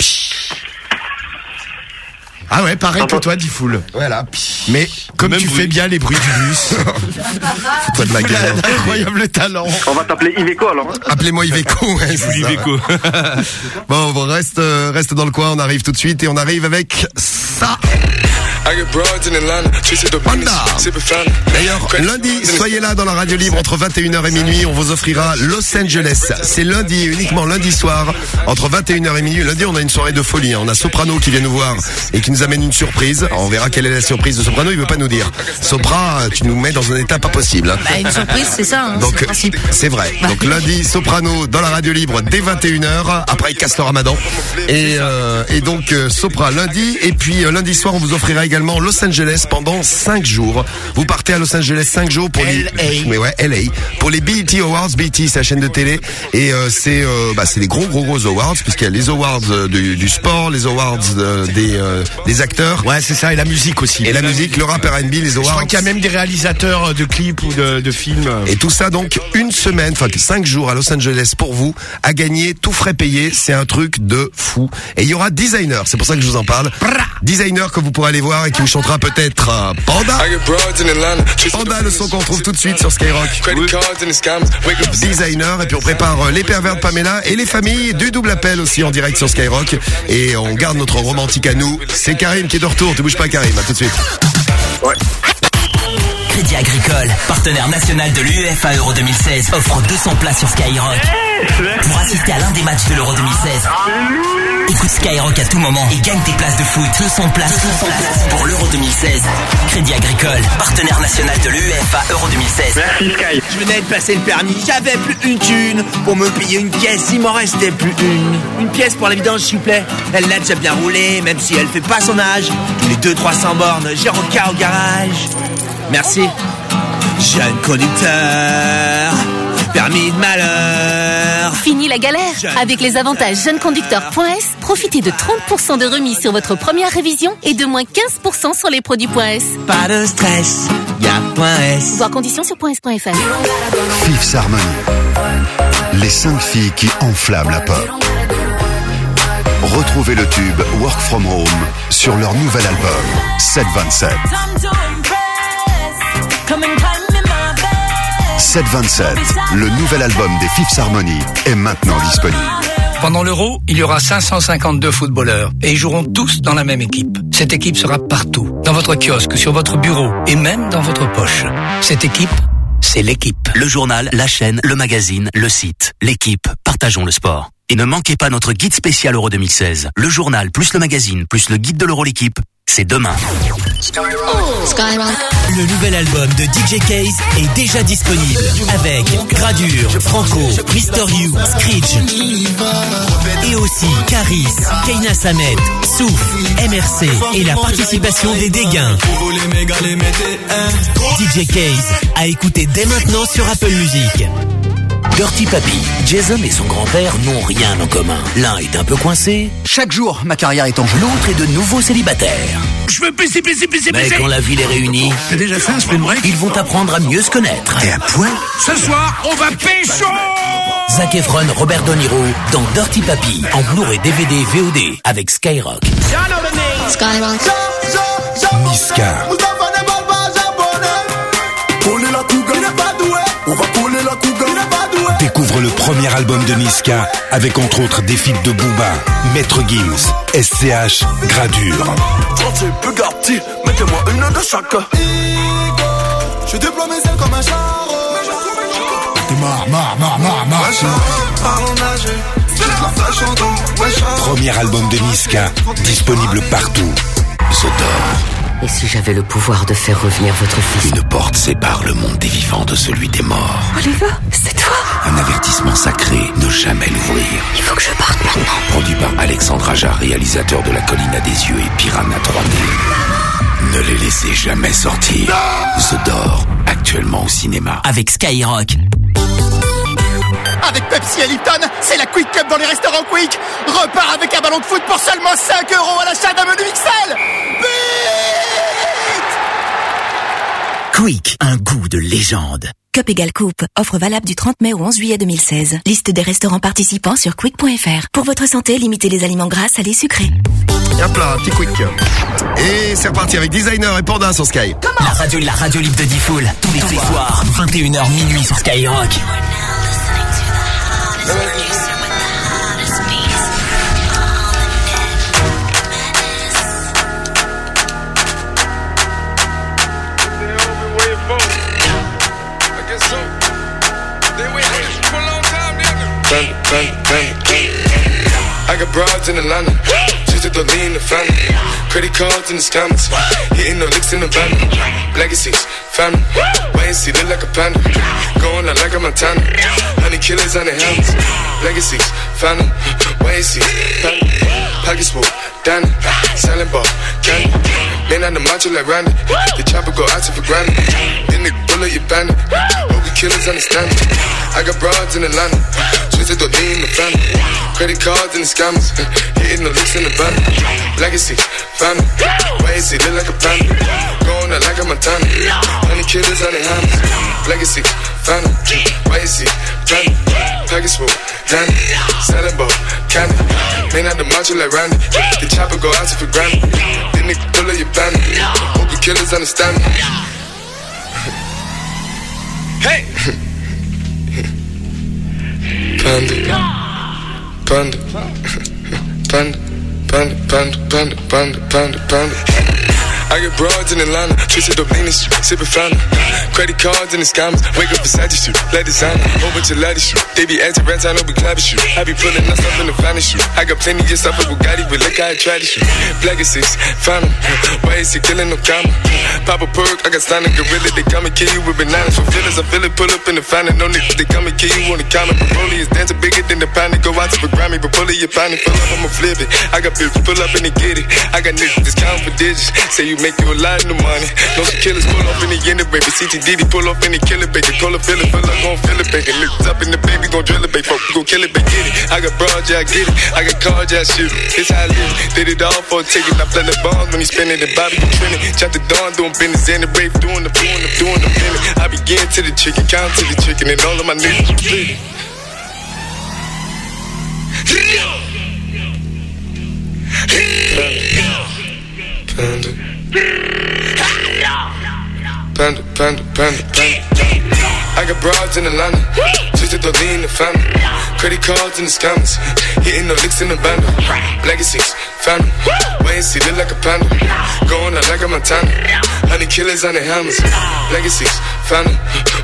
Ah ouais, pareil que toi, Diffoul. Voilà. Mais comme Même tu bruit. fais bien les bruits du bus. Fous-toi de ma gueule. Incroyable talent. On va t'appeler Iveco alors. hein. Appelez-moi Iveco. ouais. Iveco. bon, on reste, euh, reste dans le coin, on arrive tout de suite et on arrive avec ça. D'ailleurs, lundi, soyez là dans la radio libre entre 21h et minuit. On vous offrira Los Angeles. C'est lundi, uniquement lundi soir, entre 21h et minuit. Lundi, on a une soirée de folie. hein. On a Soprano qui vient nous voir et qui nous amène une surprise. Alors, on verra quelle est la surprise de Soprano. Il veut pas nous dire. Sopra, tu nous mets dans un état pas possible. hein. Bah, une surprise, c'est ça. Hein, c'est Donc le principe. c'est vrai. Donc lundi Soprano dans la radio libre dès 21h. Après il casse le Ramadan. Et euh, et donc euh, Sopra lundi et puis euh, lundi soir on vous offrira également Los Angeles pendant 5 jours. Vous partez à Los Angeles 5 jours pour les mais ouais LA pour les BET Awards. BET c'est la chaîne de télé et euh, c'est euh, bah c'est les gros gros gros awards puisqu'il y a les awards euh, du, du sport, les awards euh, des des acteurs Ouais, c'est ça. Et la musique aussi. et la musique, le rap R&B, les Je awards. crois qu'il y a même des réalisateurs de clips ou de, de films. Et tout ça donc une semaine, enfin cinq jours à Los Angeles pour vous, à gagner, tout frais payé, c'est un truc de fou. Et il y aura designer, c'est pour ça que je vous en parle. Designer que vous pourrez aller voir et qui vous chantera peut-être euh, Panda. Panda, le son qu'on trouve tout de suite sur Skyrock. Designer et puis on prépare euh, les pervers de Pamela et les familles du double appel aussi en direct sur Skyrock et on garde notre romantique à nous. C'est Karim qui est de retour, tu bouges pas Karim, à tout de suite. Crédit Agricole, partenaire national de l'UEFA Euro 2016, offre 200 places sur Skyrock. Pour assister à l'un des matchs de l'Euro 2016. Écoute Skyrock à tout moment et gagne tes places de foot. 200 places, 200 places pour l'Euro 2016. Crédit Agricole, partenaire national de l'UEFA Euro 2016. Merci Sky. Je venais de passer le permis, j'avais plus une thune Pour me payer une caisse, il m'en restait plus une Une pièce pour la vidange s'il vous plaît Elle l'a déjà bien roulé, même si elle fait pas son âge Tous les 200-300 bornes, j'ai cas au garage Merci Jeune conducteur Permis de malheur Fini la galère Avec les avantages jeuneconducteur.s, profitez de 30% de remise sur votre première révision et de moins 15% sur les produits .s. Pas de stress, y'a point S Voir conditions sur .s.fr. Fifth Harmony. Les cinq filles qui enflamment la pop. Retrouvez le tube Work From Home sur leur nouvel album 727. 727, le nouvel album des Fifth Harmony, est maintenant disponible. Pendant l'Euro, il y aura 552 footballeurs et ils joueront tous dans la même équipe. Cette équipe sera partout, dans votre kiosque, sur votre bureau et même dans votre poche. Cette équipe, c'est l'équipe. Le journal, la chaîne, le magazine, le site, l'équipe, partageons le sport. Et ne manquez pas notre guide spécial Euro 2016. Le journal, plus le magazine, plus le guide de l'Euro l'équipe, c'est demain. Le nouvel album de DJ Case est déjà disponible avec Gradure, Franco, Mister You, Screech et aussi Caris, Keina Samet, Souf, MRC et la participation des Dégains. DJ Case à écouter dès maintenant sur Apple Music. Dirty Papi, Jason et son grand-père n'ont rien en commun. L'un est un peu coincé. Chaque jour, ma carrière est en jeu. L'autre est de nouveau célibataire. Je veux pisser, pisser, pisser, Mais quand la vie les réunit, T'as déjà spring break ils vont apprendre à mieux se connaître. T'es à point Ce soir, on va pécho Zac Efron, Robert De Niro dans Dirty Papi en Blu-ray DVD VOD avec Skyrock. Niska. Découvre le premier album de Niska avec entre autres des feats de Booba, Maître Gims, SCH, Gradure. peu gâté, mettez-moi une de chaque. Je déploie mes ailes comme un char. T'es marre, marre, marre, marre, marre. Premier album de Niska, disponible partout. Et si j'avais le pouvoir de faire revenir votre fils Une porte sépare le monde des vivants de celui des morts. Oliver, c'est toi Un avertissement sacré, ne jamais l'ouvrir. Il faut que je parte maintenant. Produit par Alexandre Aja, réalisateur de La Colline à des yeux et Piranha 3D. Ne les laissez jamais sortir. The Door, actuellement au cinéma. Avec Skyrock. Avec Pepsi et Lipton, c'est la Quick Cup dans les restaurants Quick. Repart avec un ballon de foot pour seulement 5 euros à l'achat d'un menu XL. Quick, un goût de légende. Cup égale coupe. Offre valable du 30 mai au 11 juillet 2016. Liste des restaurants participants sur quick.fr. Pour votre santé, limitez les aliments gras, salés, sucrés. Et hop là, un petit quick. Et c'est reparti avec Designer et Panda sur Sky. La radio, la radio libre de Diffoul. Tous les soirs, 21h minuit sur Skyrock. Broads in Atlanta. Just lean the family. Credit cards in the scammers. Hitting the licks in the van. Legacies, family. Wait and see, look like a panda. Going out like a Montana. Honey killers on the helmets. Legacies, and see. Pockets full, Danny. Selling ball, candy. Man on the macho like Randy. The chopper go out to for granted. Then the bullet, you bandit. Hope the killers understand it. I got broads in Atlanta. Twisted to lean the family. Credit cards and the scammers. Hitting the licks in the van. Legacy, family. See, look like a panda. Going out like a Montana. Honey killers on their hands. Legacy, family. Wait family. Package full, Danny. Selling ball, candy. Man out the macho like Randy. The chopper go out for granted. Then they pull up your bandit. Hope the killers understand me. Hey! Panda. Panda. Panda. Panda, panda, panda, panda, panda, panda. I get broads in Atlanta, twisted up lean street, sipping fountain. Credit cards and the scammers, wake up beside you let designer, whole bunch of ladder shoot. They be anti rats, I know we clapping shoot. I be pulling us in the finest shoot. I got plenty of stuff with Bugatti, but look how I try to shoot. Black six, fountain, why is he killing no comma? Pop a perk, I got standing gorilla, they come and kill you with bananas for feelings. I feel it, pull up in the fountain, no niggas, they come and kill you on the counter. Broly is dancing bigger than the pound, go out to the Grammy, but pull it, you pull up, I'ma flip it. I got bitches, pull up and they get it. I got niggas, discount for digits, say you make you a lot of money. No killers pull off in the end, baby. CTDD pull off in the killer, baby. A filler, fill up, gon' fill it, baby. Lift up in the baby, gon' drill it, baby. Fuck, gon' kill it, baby. Get it. I got broad, yeah, I get it. I got cards, yeah, I shoot it. It's how I live. Did it all for a ticket. I play the bombs when he spinning the Bobby, you trending. Chop the dawn, doing business, and the brave, doing the doing the doing the feeling. I begin to the chicken, count to the chicken, and all of my niggas split. Panda. Panda, panda, panda, panda. I got broads in Atlanta, twisted to lean in the family. Credit cards and the scammers, hitting the licks in the band. Legacies, family. Wait and see, look like a panda. Going out like a Montana. Honey killers on the hammers. Legacies, family.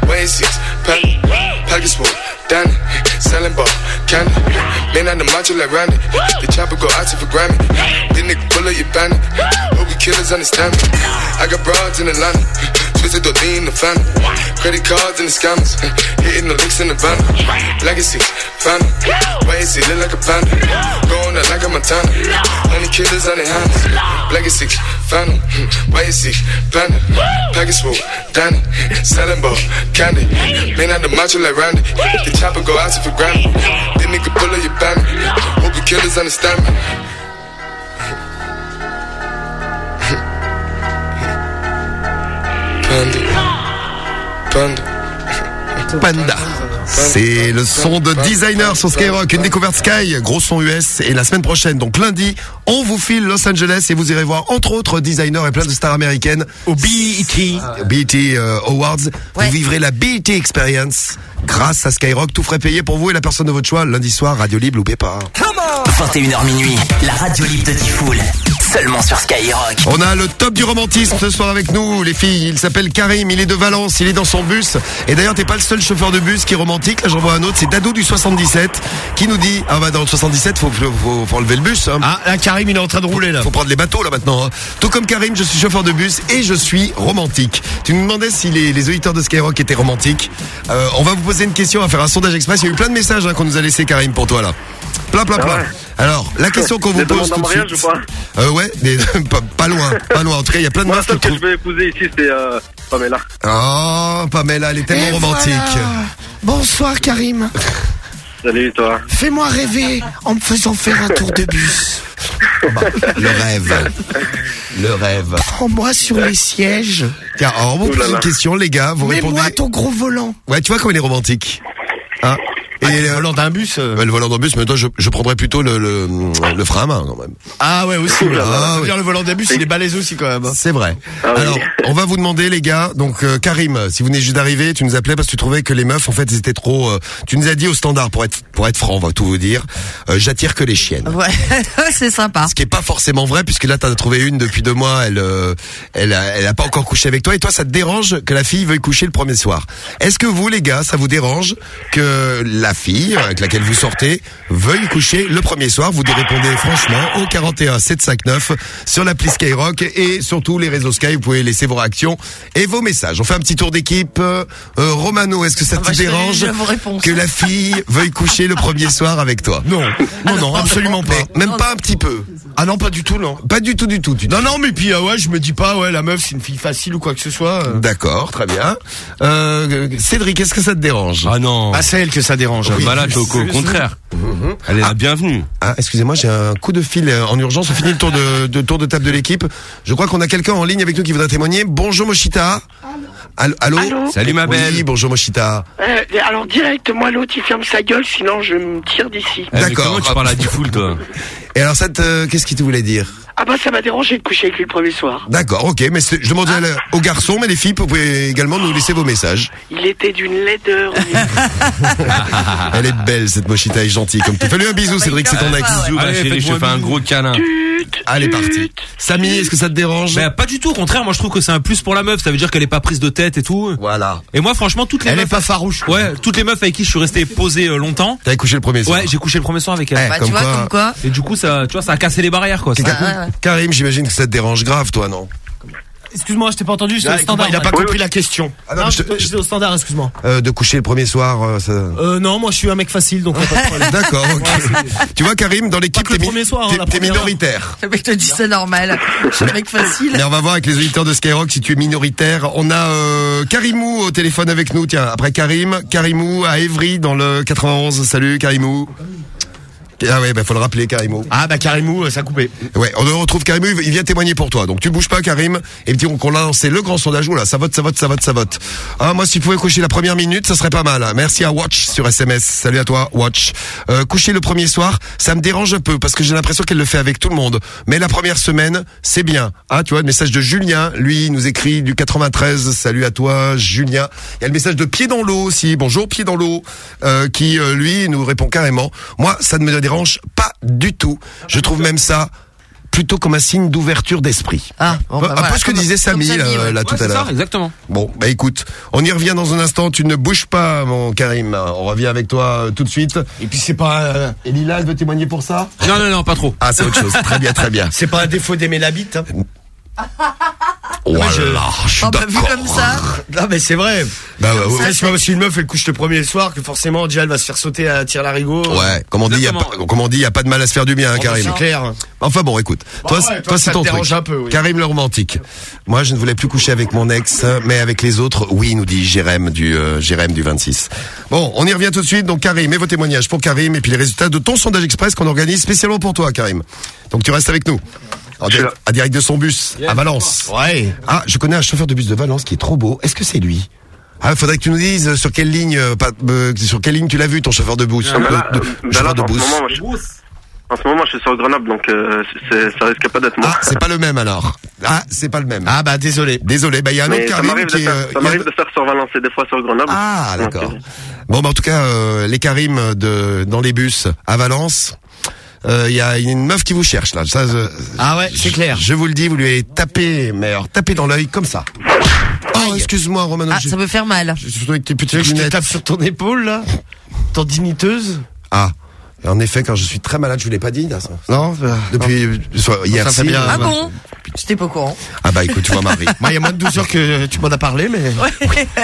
Wait and see, panda. Package full, Danny. Selling ball, candy. Man on the macho like Randy. The chopper go out to for Grammy. Then nigga pull up your bandit. Hope you killers understand me. I got broads in Atlanta. Twisted to lean the family. Credit cards and the scammers. Hitting the licks in the van. Legacy, family. Wait and see, look like a panda. Going out like a Montana. Honey killers on their hands. Legacy, family. Wait and see, panda. Package full, Danny. Selling ball, candy. Man out the macho like Randy. The chopper go out for granted. Then nigga pull up your bandit. Hope the killers understand me. Panda. Panda. Panda. C'est le son de designer sur Skyrock, une découverte Sky, gros son US. Et la semaine prochaine, donc lundi, on vous file Los Angeles et vous irez voir entre autres designer et plein de stars américaines au BET, BET euh, Awards. Vous vivrez la BET Experience grâce à Skyrock. Tout frais payé pour vous et la personne de votre choix. Lundi soir, Radio Libre, loupez pas. 21h minuit, la radio libre de Diffoul. Seulement sur Skyrock. On a le top du romantisme ce soir avec nous, les filles. Il s'appelle Karim, il est de Valence, il est dans son bus. Et d'ailleurs, t'es pas le seul chauffeur de bus qui est romantique. Là, j'en vois un autre, c'est Dadou du 77 qui nous dit Ah bah dans le 77, faut, faut, faut, faut enlever le bus. Hein. Ah, là, Karim, il est en train de rouler là. Faut prendre les bateaux là maintenant. hein. Tout comme Karim, je suis chauffeur de bus et je suis romantique. Tu nous demandais si les, les auditeurs de Skyrock étaient romantiques. Euh, on va vous poser une question, on va faire un sondage express. Il y a eu plein de messages hein, qu'on nous a laissé Karim pour toi là. Plein, plein, Ah plein. ouais. Alors, la question qu'on vous pose tout en de mariage suite. ou pas Euh, ouais, mais pas, pas loin, pas loin. En tout cas, il y a plein de Moi, la meufs qui que je vais épouser ici, c'est euh, Pamela. Oh, Pamela, elle est tellement Et romantique. voilà. Bonsoir Karim. Salut, toi. Fais-moi rêver en me faisant faire un tour de bus. Le rêve. Le rêve. Prends-moi sur les sièges. Tiens, alors on vous pose une question, les gars. Vous répondez. Mets-moi ton gros volant. Ouais, tu vois comme il est romantique. Hein Et le volant d'un bus. le volant d'un bus, mais toi, je, je prendrais plutôt le, le, le frein à main, quand même. Ah ouais, aussi. Ah, oui. dire, le volant d'un bus, il est balèze aussi quand même. C'est vrai. Alors, on va vous demander, les gars. Donc, euh, Karim, si vous venez juste d'arriver, tu nous appelais parce que tu trouvais que les meufs, en fait, elles étaient trop. euh, tu nous as dit au standard, pour être pour être franc, on va tout vous dire. euh, J'attire que les chiennes. Ouais, c'est sympa. Ce qui est pas forcément vrai, puisque là, t'en as trouvé une depuis deux mois. Elle, euh, elle, a, elle a pas encore couché avec toi. Et toi, ça te dérange que la fille veuille coucher le premier soir? Est-ce que vous, les gars, ça vous dérange que la fille avec laquelle vous sortez veuille coucher le premier soir Vous répondez franchement au 41 759 sur l'appli Skyrock et sur tous les réseaux Sky. Vous pouvez laisser vos réactions et vos messages. On fait un petit tour d'équipe. Euh, euh, Romano, est-ce que ça te bah, dérange que la fille veuille coucher le premier soir avec toi? Non, non, non, absolument pas. Même pas un petit peu. Ah non, pas du tout, non. Pas du tout, du tout. Non, non, mais puis euh, ouais, je me dis pas, ouais, la meuf, c'est une fille facile ou quoi que ce soit. euh. D'accord, très bien. Euh, Cédric, est-ce que ça te dérange? Ah non. Ah, c'est elle que ça dérange. Bah là, Choco, au contraire. Elle est la bienvenue. Ah, excusez-moi, j'ai un coup de fil euh, en urgence. On finit le tour de, de tour de table de l'équipe. Je crois qu'on a quelqu'un en ligne avec nous qui voudrait témoigner. Bonjour Moshita. Allô, allô Allô Salut, ma belle. Oui, bonjour Moshita. Euh, alors direct, moi l'autre il ferme sa gueule, sinon je me tire d'ici. Eh, D'accord. Comment tu parles à Diffoul, toi? Et alors ça, te- qu'est-ce qu'il te voulait dire? Ah bah ça m'a dérangé de coucher avec lui le premier soir. D'accord, ok. Mais je demandais la- aux garçons, mais les filles, vous pouvez également nous laisser vos messages. Il était d'une laideur. Elle est belle, cette Moshita est gentille comme tout. Fais-lui un bisou, Cédric, c'est ton ex. Bisous, Allez, chérie, je te fais un gros câlin. Allez, parti. Samy, est-ce que ça te dérange? Bah, pas du tout, au contraire, moi je trouve que c'est un plus pour la meuf, ça veut dire qu'elle est pas prise de tête et tout. Voilà. Et moi franchement, toutes les Elle meufs. est pas farouche. Ouais, toutes les meufs avec qui je suis resté posé euh, longtemps. T'avais couché le premier soir Ouais, j'ai couché le premier soir avec elle. Eh, Bah, comme tu vois, quoi. comme quoi. Et du coup, ça, tu vois, ça a cassé les barrières, quoi. Karim, j'imagine que ça te dérange grave, toi, non Excuse-moi, je t'ai pas entendu, j'étais Ah, au standard. il a pas moi. compris la question. Ah non, Non, je te- j'étais au standard, excuse-moi. Euh, de coucher le premier soir, euh, ça... Euh, non, moi je suis un mec facile, donc y a pas de problème. D'accord, ok. tu vois, Karim, dans l'équipe, que le t'es mi- premier soir, hein, t'es- la t'es première minoritaire. Le mec te dit c'est normal. Je suis un mec facile. Mais on va voir avec les auditeurs de Skyrock si tu es minoritaire. On a euh, Karimou au téléphone avec nous. Tiens, après Karim, Karimou à Évry dans le 91. Salut Karimou. Ah ouais, bah faut le rappeler Karimou. Ah bah Karimou, euh, ça a coupé. Ouais, on retrouve Karimou, il vient témoigner pour toi. Donc tu bouges pas Karim. Et puis on, qu'on a lancé le grand sondage. Là, ça vote, ça vote, ça vote, ça vote. Ah, moi, si tu pouvais coucher la première minute, ça serait pas mal. Merci à Watch sur SMS. Salut à toi, Watch. Euh, coucher le premier soir, ça me dérange un peu parce que j'ai l'impression qu'elle le fait avec tout le monde. Mais la première semaine, c'est bien. Ah, tu vois, le message de Julien, lui, il nous écrit du 93. Salut à toi, Julien. Il y a le message de Pied dans l'eau aussi. Bonjour, Pied dans l'eau, euh, qui euh, lui nous répond carrément. Moi, ça ne me dérange pas du tout. Je trouve même ça plutôt comme un signe d'ouverture d'esprit. Ah, bon, bah un voilà, peu ce que comme- disait Samy, Samy, là, ouais. là, Ouais, tout c'est à ça, l'heure. exactement. Bon, bah écoute, on y revient dans un instant. Tu ne bouges pas, mon Karim. On revient avec toi euh, tout de suite. Et puis c'est pas, euh, Et Lila, elle veut témoigner pour ça? Non, non, non, pas trop. Ah, c'est autre chose. Très bien, très bien. c'est pas un défaut d'aimer la bite. Hein? Voilà, je- je suis Oh, bah, vu comme ça. Non mais c'est vrai. Bah ouais, ouais. Ça, C'est pas parce qu'une meuf elle couche le premier soir que forcément déjà elle va se faire sauter à tir larigot. Ouais, comme on dit, y a pas, Exactement. comme on dit, y a pas de mal à se faire du bien, hein, Oh, bah, Karim. C'est clair. Enfin bon, écoute, toi, ouais, c'est- toi, toi, ça c'est ton dérange truc. un peu, oui. Karim le romantique. Moi, je ne voulais plus coucher avec mon ex, mais avec les autres, oui, nous dit Jérém du euh, Jérém du 26. Bon, on y revient tout de suite. Donc Karim, et vos témoignages pour Karim et puis les résultats de ton sondage express qu'on organise spécialement pour toi, Karim. Donc tu restes avec nous. En direct, à direct de son bus à Valence. Ouais. Ah, je connais un chauffeur de bus de Valence qui est trop beau. Est-ce que c'est lui? Ah, faudrait que tu nous dises sur quelle ligne, euh, pas- euh, sur quelle ligne tu l'as vu, ton chauffeur de bus. Ah, là, de- de- chauffeur là, de en ce bus. moment, je- En ce moment, je suis sur Grenoble, donc euh, c'est- ça risque pas d'être moi. Ah, c'est pas le même alors. Ah, c'est pas le même. Ah bah désolé. Désolé, bah il y a un Mais autre Karim qui est. faire- euh, ça a- m'arrive de faire sur Valence et des fois sur Grenoble. Ah, d'accord. euh, Bon, bah en tout cas, euh, les Karim de dans les bus à Valence. Euh, Il y a une meuf qui vous cherche là. Ça, je- Ah ouais, c'est clair. Je vous le dis, vous lui avez tapé, mais alors tapé dans l'œil comme ça. Oh, excuse-moi, Romano. Ah, ça peut faire mal. Veux que je te lunettes. tape sur ton épaule là Tendiniteuse Ah. Et en effet, quand je suis très malade, je vous l'ai pas dit, là, ça. Non, depuis soit- hier ça fait si, bien. euh, Ah bon? J'étais pas au courant? Ah bah écoute, tu vois Marie. Moi, il y a moins de 12 heures que tu m'en as parlé, mais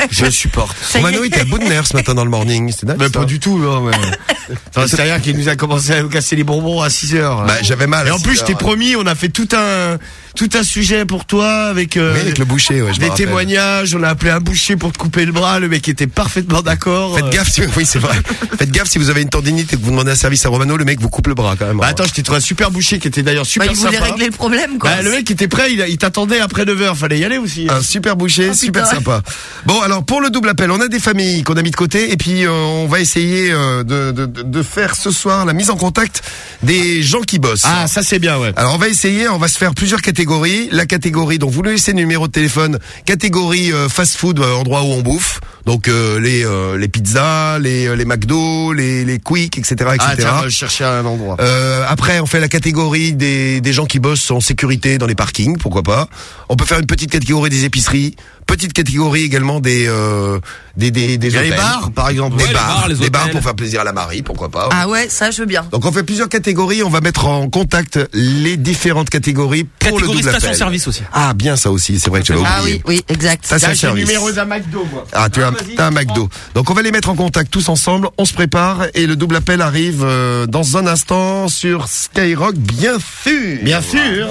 je supporte. Romano était à bout de nerfs ce matin dans le morning. C'est dingue. Mais pas du tout, non, mais... Attends, C'est-à-dire qu'il nous a commencé à nous casser les bonbons à 6 heures. Bah, j'avais mal Et à en 6 plus, je t'ai promis, on a fait tout un, tout un sujet pour toi avec, euh, Oui, avec le boucher, ouais, je des témoignages. On a appelé un boucher pour te couper le bras. Le mec était parfaitement d'accord. Faites Euh, gaffe, si... oui c'est vrai. Faites gaffe si vous avez une tendinite et que vous demandez un service à Romano, le mec vous coupe le bras quand même. Bah attends, je t'ai trouvé un super boucher qui était d'ailleurs Bah, super il voulait sympa. régler le problème, quoi. Bah, le mec était prêt, il, il t'attendait après 9h, fallait y aller aussi. Un super boucher, Oh, super putain. sympa. Bon, alors pour le double appel, on a des familles qu'on a mis de côté et puis euh, on va essayer euh, de, de, de- de faire ce soir la mise en contact des gens qui bossent. Ah, ça c'est bien, ouais. Alors on va essayer, on va se faire plusieurs catégories. La catégorie, donc vous nous laissez le numéro de téléphone, catégorie euh, fast-food, euh, endroit où on bouffe. Donc euh, les euh, les pizzas, les les McDo, les les Quick, etc. etc. Ah tiens, je cherchais un endroit. Euh, après, on fait la catégorie des, des gens qui bossent en sécurité dans les parkings, pourquoi pas. On peut faire une petite catégorie des épiceries, petite catégorie également des euh, des des, des les bars, par exemple. Des Ouais, bars, bars, les des bars pour faire plaisir à la Marie, pourquoi pas. Ah ouais, ça, je veux bien. Donc on fait plusieurs catégories, on va mettre en contact les différentes catégories pour Catégorie le double appel. station-service aussi. Ah bien ça aussi, c'est vrai que j'avais Ah oublié. oui, oui, exact. Le service. numéro d'un McDo, moi. Ah, tu as, t'as un McDo. Donc on va les mettre en contact tous ensemble. On se prépare et le double appel arrive euh, dans un instant sur Skyrock, bien sûr. Bien sûr.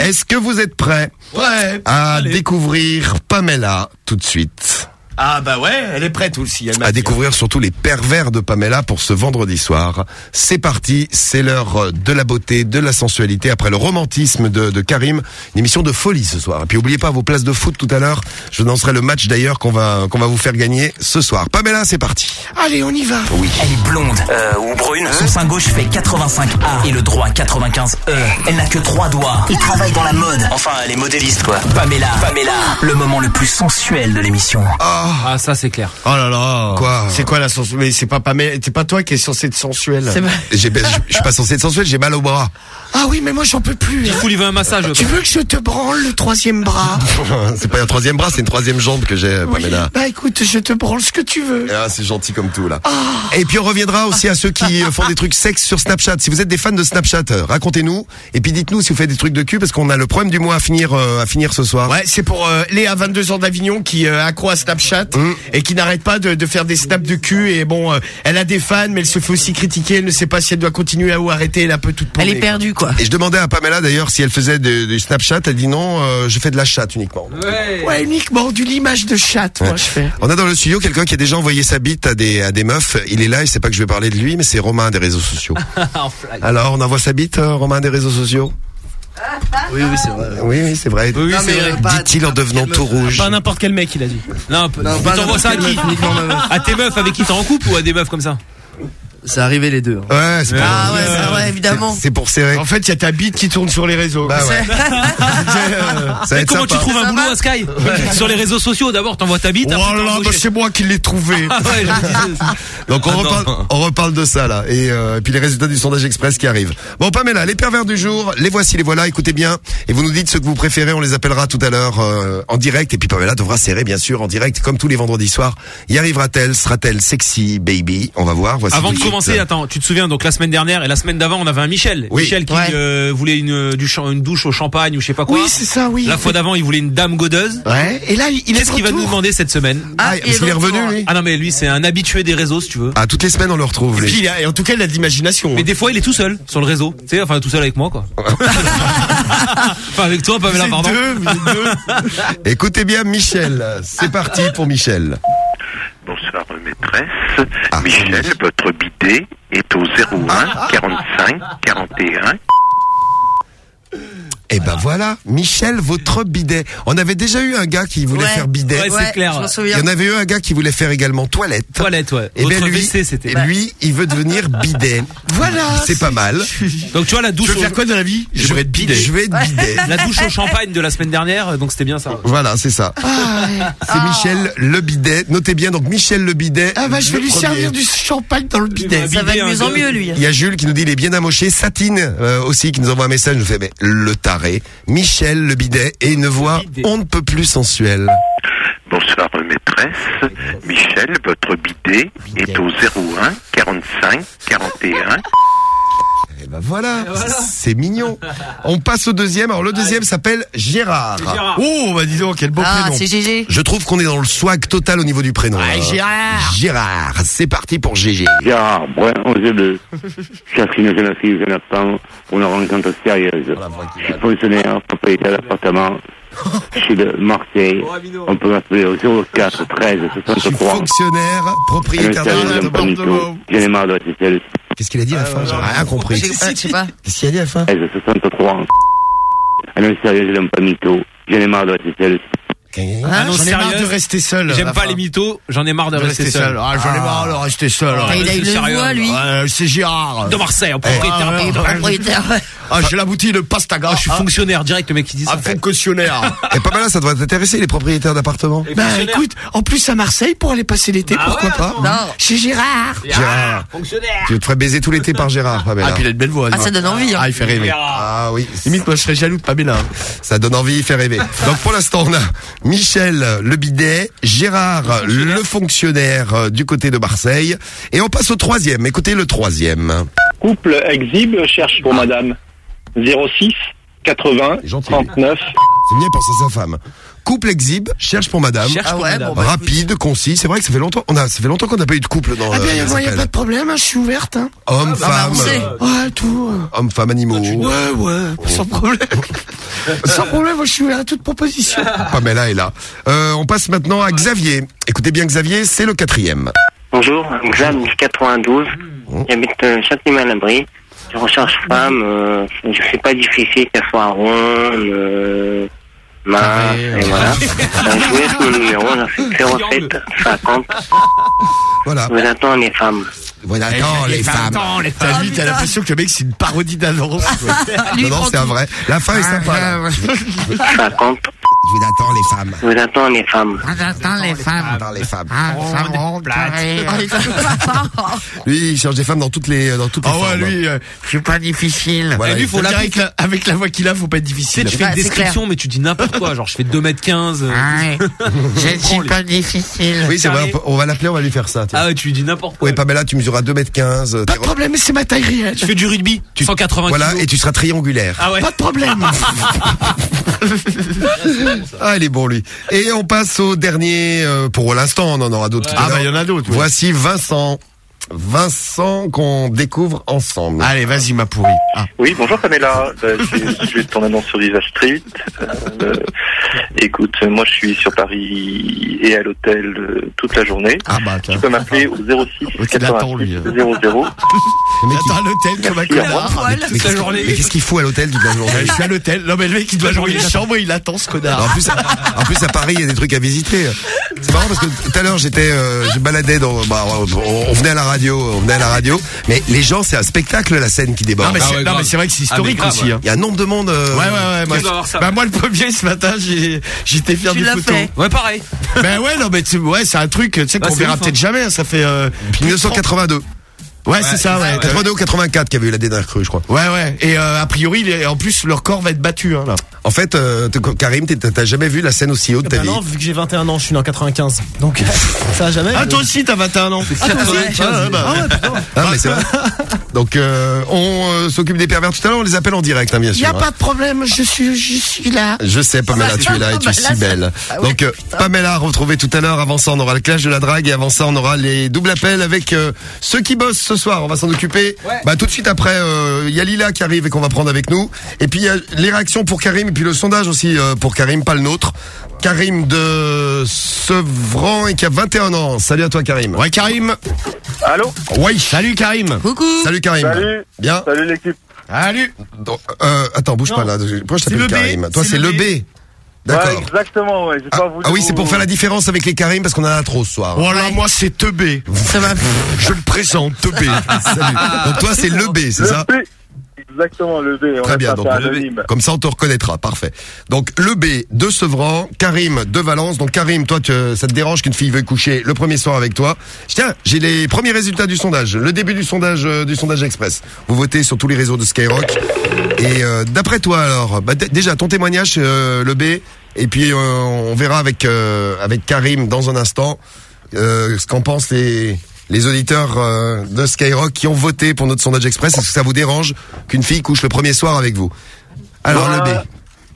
Est-ce que vous êtes prêts? Ouais. à découvrir Pamela tout de suite Ah bah ouais, elle est prête aussi. Elle m'a à découvrir surtout les pervers de Pamela pour ce vendredi soir. C'est parti, c'est l'heure de la beauté, de la sensualité, après le romantisme de, de Karim. Une émission de folie ce soir. Et puis oubliez pas vos places de foot tout à l'heure. Je lancerai le match d'ailleurs qu'on va, qu'on va vous faire gagner ce soir. Pamela, c'est parti. Allez, on y va. Oui. Elle est blonde euh, ou brune. Son sein gauche fait 85A et le droit 95E. Elle n'a que trois doigts. Il travaille dans la mode. Enfin, elle est modéliste quoi. Pamela, Pamela, le moment le plus sensuel de l'émission. Ah, ça c'est clair. Oh là là. Quoi C'est quoi la sensuelle Mais c'est pas pas mais c'est pas toi qui es censé être sensuel. C'est vrai. J'ai, je, je suis pas censé être sensuel, j'ai mal au bras. Ah oui, mais moi j'en peux plus. Il faut lui faire un massage. Tu veux que je te branle le troisième bras? C'est pas un troisième bras, c'est une troisième jambe que j'ai, Oui. Pamela. Bah écoute, je te branle ce que tu veux. Ah, c'est gentil comme tout là. Et puis on reviendra aussi à ceux qui euh, font des trucs sexes sur Snapchat. Si vous êtes des fans de Snapchat, euh, racontez-nous et puis dites-nous si vous faites des trucs de cul parce qu'on a le problème du mois à finir euh, à finir ce soir. Ouais, c'est pour euh, Léa, 22 ans d'Avignon, qui euh, accro à Snapchat Mm. et qui n'arrête pas de, de faire des snaps de cul. Et bon, euh, elle a des fans, mais elle se fait aussi critiquer. Elle ne sait pas si elle doit continuer à ou arrêter. Elle est un peu toute Elle est perdue, quoi. Et je demandais à Pamela d'ailleurs si elle faisait du Snapchat. Elle dit non, euh, je fais de la chatte uniquement. Ouais, uniquement du limage de chatte, moi je fais. On a dans le studio quelqu'un qui a déjà envoyé sa bite à des à des meufs. Il est là, il sait pas que je vais parler de lui, mais c'est Romain des réseaux sociaux. Alors on envoie sa bite, euh, Romain des réseaux sociaux? Oui, oui, c'est vrai. Oui, oui, c'est vrai. Oui, oui, c'est vrai. Dit-il en devenant tout rouge. Pas n'importe quel mec, il a dit. Non, Non, t'envoies ça à qui. À tes meufs avec qui t'es en couple ou à des meufs comme ça C'est arrivé les deux. hein. Ouais, c'est Ah ouais, bah ouais, évidemment. c'est pour serrer. En fait, il y a ta bite qui tourne sur les réseaux. Bah ouais. Ça va Mais être comment sympa. tu trouves un boulot à Sky Sur les réseaux sociaux, d'abord t'envoies ta bite. Oh après, là t'es là, bah, embauché. c'est moi qui l'ai trouvé. Ah ouais, je me disais. Donc on reparle, on reparle de ça là, et, euh, et puis les résultats du sondage express qui arrivent. Bon Pamela, les pervers du jour, les voici, les voilà. Écoutez bien, et vous nous dites ce que vous préférez. On les appellera tout à l'heure euh, en direct, et puis Pamela devra serrer bien sûr en direct, comme tous les vendredis soirs. Y arrivera-t-elle? Sera-t-elle sexy, baby? On va voir. Voici Avant de. Attends, tu te souviens donc la semaine dernière et la semaine d'avant, on avait un Michel. Oui. Michel qui Ouais. euh, voulait une du champ- une douche au champagne ou je sais pas quoi. Oui, c'est ça, oui. La fois d'avant, il voulait une dame godeuse. Ouais, et là, il il est Qu'est-ce qu'il va nous demander cette semaine Ah, il parce qu'il est revenu lui. Ah non mais lui c'est un habitué des réseaux si tu veux. Ah, toutes les semaines on le retrouve. Et lui. puis, il a- et en tout cas, il a de l'imagination. Mais hein. des fois il est tout seul sur le réseau. Tu sais, enfin tout seul avec moi quoi. enfin avec toi, Pamela, pardon. deux, deux. Écoutez bien Michel, c'est parti pour Michel. Bonsoir maîtresse. Michel, votre bidet est au 01 45 41. Et ben voilà, Michel, votre bidet. On avait déjà eu un gars qui voulait Ouais. faire bidet. Ouais, c'est clair. Je m'en Il y en avait eu un gars qui voulait faire également toilette. Toilette, ouais. Et bien Votre lui, c'était. il veut devenir bidet. Voilà. C'est pas mal. Donc tu vois la douche Tu veux au... faire quoi dans la vie J'aimerais être bidet. Je vais être bidet. la douche au champagne de la semaine dernière, donc c'était bien ça. Voilà, c'est ça. C'est Michel le bidet. Notez bien, donc Michel le bidet. Ah bah, je vais lui premier. servir du champagne dans le bidet. Ça va de mieux en mieux, lui. Il y a Jules qui nous dit il est bien amoché. Satine euh, aussi qui nous envoie un message. Nous fait mais le Michel le bidet et une voix on ne peut plus sensuelle. Bonsoir maîtresse. Michel, votre bidet est au 01 45 41. Eh ben bah voilà, c'est mignon. On passe au deuxième. Alors le deuxième s'appelle Gérard. Gérard. Oh, bah dis donc, quel beau Ah, prénom. c'est GG. Je trouve qu'on est dans le swag total au niveau du prénom. Ouais, Euh, Gérard. Gérard, c'est parti pour GG. Gérard, ouais, on est deux. Cherche une jeune fille, jeune femme, pour une rencontre sérieuse. Je suis fonctionnaire, propriétaire d'appartement. Je suis de Marseille. On peut m'appeler au 04 13 63. Fonctionnaire, propriétaire d'appartement. J'en ai marre de seul. Qu'est-ce qu'il a dit à la fin J'ai rien compris. Je sais pas. Qu'est-ce qu'il a dit à la fin 13 63. Un homme sérieux, je n'aime pas mytho. J'en ai marre de rester seul. Ah, j'en ai marre de rester seul. J'aime pas les mythos, j'en ai marre de, rester, seul. Ah, j'en ai marre de rester seul. Ah, il a une sérieux. voix, lui. C'est Gérard. De Marseille, en Ah, propriétaire. Ah, j'ai la boutique de Pastaga. Je suis fonctionnaire direct, le mec qui dit Ah, ça. fonctionnaire. Et pas mal là, ça doit t'intéresser les propriétaires d'appartements. Bah écoute, en plus à Marseille pour aller passer l'été, Ah pourquoi ouais, pas. Non. Chez Gérard. Gérard, Fonctionnaire. tu te ferais baiser tout l'été par Gérard, Pamela. Ah, puis il a une belle voix. Ah, ça donne envie. hein. Ah, il fait rêver. Ah oui, Limite, moi je serais jaloux de Pamela. ça donne envie, il fait rêver. Donc pour l'instant, on a Michel le bidet, Gérard le fonctionnaire euh, du côté de Marseille, et on passe au troisième. Écoutez le troisième. Couple exhibe cherche pour madame. 06 80 gentil. 39 C'est bien penser à sa femme. Couple exhibe, cherche pour madame. Cherche Ah pour ouais, madame. bon, bah, Rapide, concis. C'est vrai que ça fait longtemps. On a, ça fait longtemps qu'on n'a pas eu de couple dans. Ah euh, bien, les moi, y a pas de problème, hein, je suis ouverte. Hein. Homme, bah, femme, euh, Ouais, tout. euh. homme, femme, animaux. Ouais, ouais, sans problème. sans problème, moi je suis ouvert à toute proposition. Pamela est là. Euh, on passe maintenant à Xavier. Écoutez bien Xavier, c'est le quatrième. Bonjour, Xav 92. J'habite euh, Châtillon-Malabry. Je recherche femme. Euh, je fais pas difficile qu'elle soit ronde, mince, et voilà. Euh, je vous laisse mon numéro, là, c'est 07 50. Voilà. Vous attends les femmes. Voilà, attends, les femmes. Attends, les femmes. T'as vu, t'as l'impression que le mec c'est une parodie d'annonce. Non, non, c'est un vrai. La fin est sympa. là. 50. Je vous attends, les femmes. Je vous attends les femmes. Attends, les femmes. Attends, les femmes. Ah, femme Lui, il cherche des femmes dans toutes les, dans toutes les Ah ouais, lui, euh, je suis pas difficile. Voilà, Et lui, il faut avec, la, avec la voix qu'il a, faut pas être Tu sais, difficile. tu fais une description, mais tu dis n'importe quoi. Genre, je fais 2m15. euh, Je ne suis pas difficile. Oui, c'est vrai, on va l'appeler, on va lui faire ça. Ah ouais, tu lui dis n'importe quoi. Oui, Pamela, tu mesuras 2m15. Pas de problème, mais c'est ma taille réelle. Tu fais du rugby, 180 Voilà, kilos. et tu seras triangulaire. Ah ouais. Pas de problème. Ah, il est bon, lui. Et on passe au dernier, euh, pour l'instant, on en aura d'autres. Ah bah il y en a d'autres. ouais. Voici Vincent. Vincent qu'on découvre ensemble. Allez, vas-y ma pourrie. Ah. Oui, bonjour Pamela. Euh, J'ai vu ton annonce sur Visage Street. Euh, écoute, moi je suis sur Paris et à l'hôtel euh, toute la journée. Ah bah tiens. Tu peux m'appeler au 06 Oh, tu l'attends, lui. 88 00. Le mec, il- Attends, à l'hôtel comme un Merci, au revoir. connard. mais qu'est-ce qu'il- mais qu'est-ce qu'il fout à l'hôtel toute la journée Je suis à l'hôtel. Non mais le mec il doit jouer les chambres, il attend ce En connard. plus, en plus à Paris, il y a des trucs à visiter. C'est marrant parce que tout à l'heure, j'étais, euh, je baladais dans, bah, on, on venait à la radio, on venait à la radio, mais les gens, c'est un spectacle la scène qui déborde. Non mais Ah c'est ouais, vrai que c'est Ah, historique grave, aussi. Hein. Il y a un nombre de monde. euh, Ouais ouais ouais. Moi, Qui doit avoir ça bah moi le premier ce matin, j'étais fier l'as photos. fait. Ouais, pareil. Ben ouais non mais tu- ouais c'est un truc tu sais Bah, qu'on verra peut-être hein. jamais. hein, Ça fait euh, 1982. Ouais c'est ça ouais. 82 ou 84 qui avait eu la dernière crue, je crois. Ouais ouais et euh, a priori les- en plus leur corps va être battu hein, là. En fait, euh, Karim, t'es- t'as jamais vu la scène aussi haute de ta Bah vie. non, vu que j'ai 21 ans, je suis né en 95. Donc, ça a jamais. Ah toi aussi t'as 21 ans. Ah, toi aussi Ah, ouais, bah, Ah ouais, putain. Ah, mais c'est vrai. Donc, euh, on euh, s'occupe des pervers tout à l'heure, on les appelle en direct, hein, bien Y sûr. a hein. pas de problème, je suis je suis là. Je sais, Pamela, tu es là et tu es si belle. Donc, euh, Pamela, retrouvée tout à l'heure. Avant ça, on aura le clash de la drague et avant ça, on aura les doubles appels avec euh, ceux qui bossent ce soir. On va s'en occuper. Bah, tout de suite après, euh, il y a Lila qui arrive et qu'on va prendre avec nous. Et puis, il y a les réactions pour Karim et puis le sondage aussi euh, pour Karim, pas le nôtre. Karim de Sevran et qui a 21 ans. Salut à toi, Karim. Ouais Karim. Allô Oui. Salut Karim. Coucou. Salut, Karim. Salut. Bien. Salut l'équipe. Salut. Donc, euh, attends, bouge Non. pas là. Pourquoi je t'appelle B. Karim Toi, C'est c'est le le B. B. D'accord. Ouais, exactement, ouais. J'ai Ah, pas voulu ah oui, c'est pour faire la différence avec les Karim parce qu'on en a trop ce soir. Voilà, moi c'est Teubé. Ça va. Je me présente, Teubé. Salut. Donc toi, c'est le B, c'est Le ça B. Exactement, le B. On Très bien, donc le B. Comme ça, on te reconnaîtra. Parfait. Donc le B de Sevran, Karim de Valence. Donc Karim, toi, tu- ça te dérange qu'une fille veuille coucher le premier soir avec toi? Tiens, j'ai les premiers résultats du sondage. Le début du sondage euh, du sondage express. Vous votez sur tous les réseaux de Skyrock. Et euh, d'après toi, alors, bah, déjà ton témoignage, euh, le B. Et puis euh, on verra avec euh, avec Karim dans un instant euh, ce qu'en pensent les les auditeurs euh, de Skyrock qui ont voté pour notre sondage express. Est-ce que ça vous dérange qu'une fille couche le premier soir avec vous? Alors Bah, le B.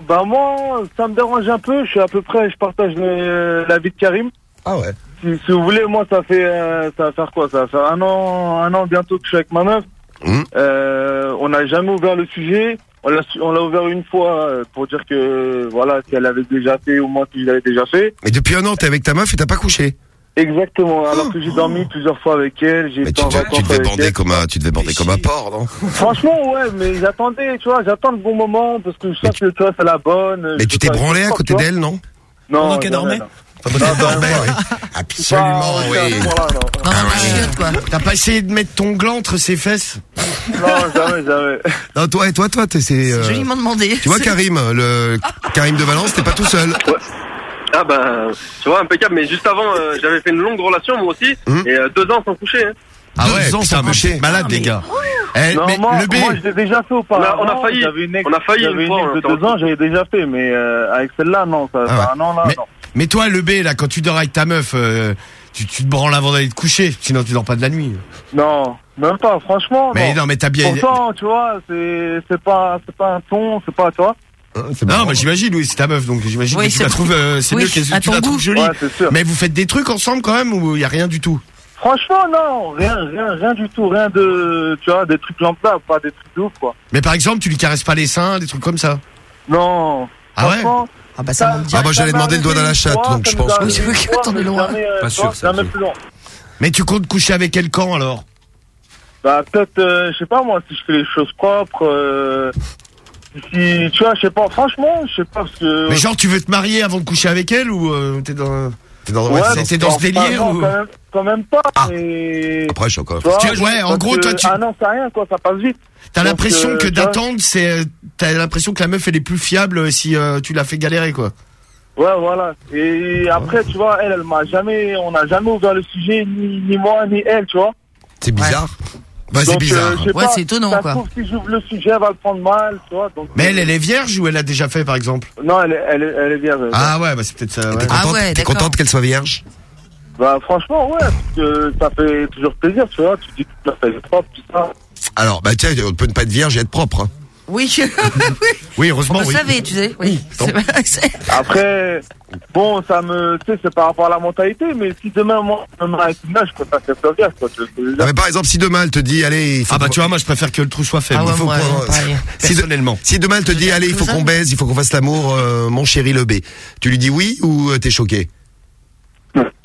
Bah moi, ça me dérange un peu. Je suis à peu près, je partage le- la vie de Karim. Ah ouais. Si, si vous voulez, moi, ça fait, euh, ça va faire quoi? Ça va faire un an, un an bientôt que je suis avec ma meuf. Mmh. Euh, on n'a jamais ouvert le sujet. On l'a, su- on l'a ouvert une fois euh, pour dire que voilà, si elle avait déjà fait, au moins si je l'avais déjà fait. Mais depuis un an, t'es avec ta meuf et t'as pas couché? Exactement. Alors que j'ai dormi plusieurs fois avec elle, j'ai tu, en vacances tu devais avec bander elle. comme un, tu devais bander comme un porc, non? Franchement, ouais, mais j'attendais, tu vois, j'attends le bon moment parce que je sais que tu vois, c'est la bonne. Mais tu t'es branlé à côté d'elle, non? Non. Pendant qu'elle dormait non. Pendant qu'elle dormait, oui. Absolument, oui. T'as pas essayé de mettre ton gland entre ses fesses? Non, jamais, jamais. Non, toi et toi, toi, t'es, c'est. euh, Joliment demandé. Tu vois Karim, le Karim de Valence, t'es pas tout seul. Ah bah, tu vois, impeccable. Mais juste avant, euh, j'avais fait une longue relation moi aussi, Hum. et euh, deux ans sans coucher. Hein. Ah Deux ouais, ans putain, sans mais coucher. malade, les gars. Eh, non, mais moi, le B. moi, je l'ai déjà fait auparavant. On a- on a failli. J'avais une ex, On a failli j'avais une une fois, ex on de deux ans, j'avais déjà fait, mais euh, avec celle-là, non, ça, Ah ouais. ça, non, là, mais, non. mais toi, le B, là, quand tu dors avec ta meuf, euh, tu, tu te branles avant d'aller te coucher, sinon tu dors pas de la nuit. Non, même pas, franchement. Mais non, mais t'as bien. Pourtant, tu vois, c'est, c'est pas, c'est pas un ton, c'est pas, tu vois. Non, mais j'imagine, oui, c'est ta meuf, donc j'imagine Oui, que tu c'est la trouves, euh, c'est Oui, mieux que tu la trouves goût. jolie. Ouais, mais vous faites des trucs ensemble quand même ou il y a rien du tout? Franchement, non, rien, rien, rien du tout, rien de, tu vois, des trucs lambda, pas des trucs de ouf, quoi. Mais par exemple, tu lui caresses pas les seins, des trucs comme ça? Non. Ah ouais? Ah bah ça- Ah bah j'allais ça demander le doigt dans la chatte, donc je pense ça que- es mais loin. euh, Pas tu sûr, ça, Jamais c'est- plus loin. Mais tu comptes coucher avec elle quand alors? Bah peut-être, euh, je sais pas moi, si je fais les choses propres, euh, si, tu vois, je sais pas, franchement, je sais pas, parce que... Mais genre, tu veux te marier avant de coucher avec elle ou euh, t'es dans. T'es dans, Ouais, t'es dans ce délire non, ou... quand, même, quand même pas, mais... Après, je suis encore. Tu vois, Tu- ouais, en gros, que- toi, tu- Ah non, c'est rien, quoi, ça passe vite. T'as l'impression euh, que d'attendre, c'est. T'as l'impression que la meuf elle est plus fiable si euh, tu la fais galérer quoi. Ouais, voilà. Et après, tu vois, elle, elle m'a jamais, on n'a jamais ouvert le sujet, ni, ni moi, ni elle, tu vois. C'est bizarre. Bah c'est bizarre. euh, sais Ouais, c'est étonnant, ça quoi. trouve, si j'ouvre le sujet, elle va le prendre mal, tu vois. Donc, Mais elle, euh, elle est vierge ou elle a déjà fait par exemple Non, elle, est- elle, est- elle est vierge. Ah ouais, bah c'est peut-être ça. ouais. T'es Ah contente, ouais, t'es d'accord. contente qu'elle soit vierge Bah, franchement, ouais, parce que ça fait toujours plaisir, tu vois. Tu dis que tu l'as fait propre, tout ça. Alors, bah tiens, on peut ne pas être vierge et être propre. hein. Oui, Oui, on heureusement, le oui. savait, tu sais. Oui. Après, bon, ça me, tu sais, c'est par rapport à la mentalité, mais si demain, moi, je nage, je préfère soit vierge, quoi. Que je dire Non, mais par exemple, si demain elle te dit, allez, il faut Ah bah tu vois, moi je préfère que le trou soit faible. Ah ouais, faut moi. Si de- Personnellement. Si demain elle te dit, allez, il faut qu'on baise, il faut qu'on fasse l'amour, euh, mon chéri le B. Tu lui dis oui ou euh, t'es choqué? Je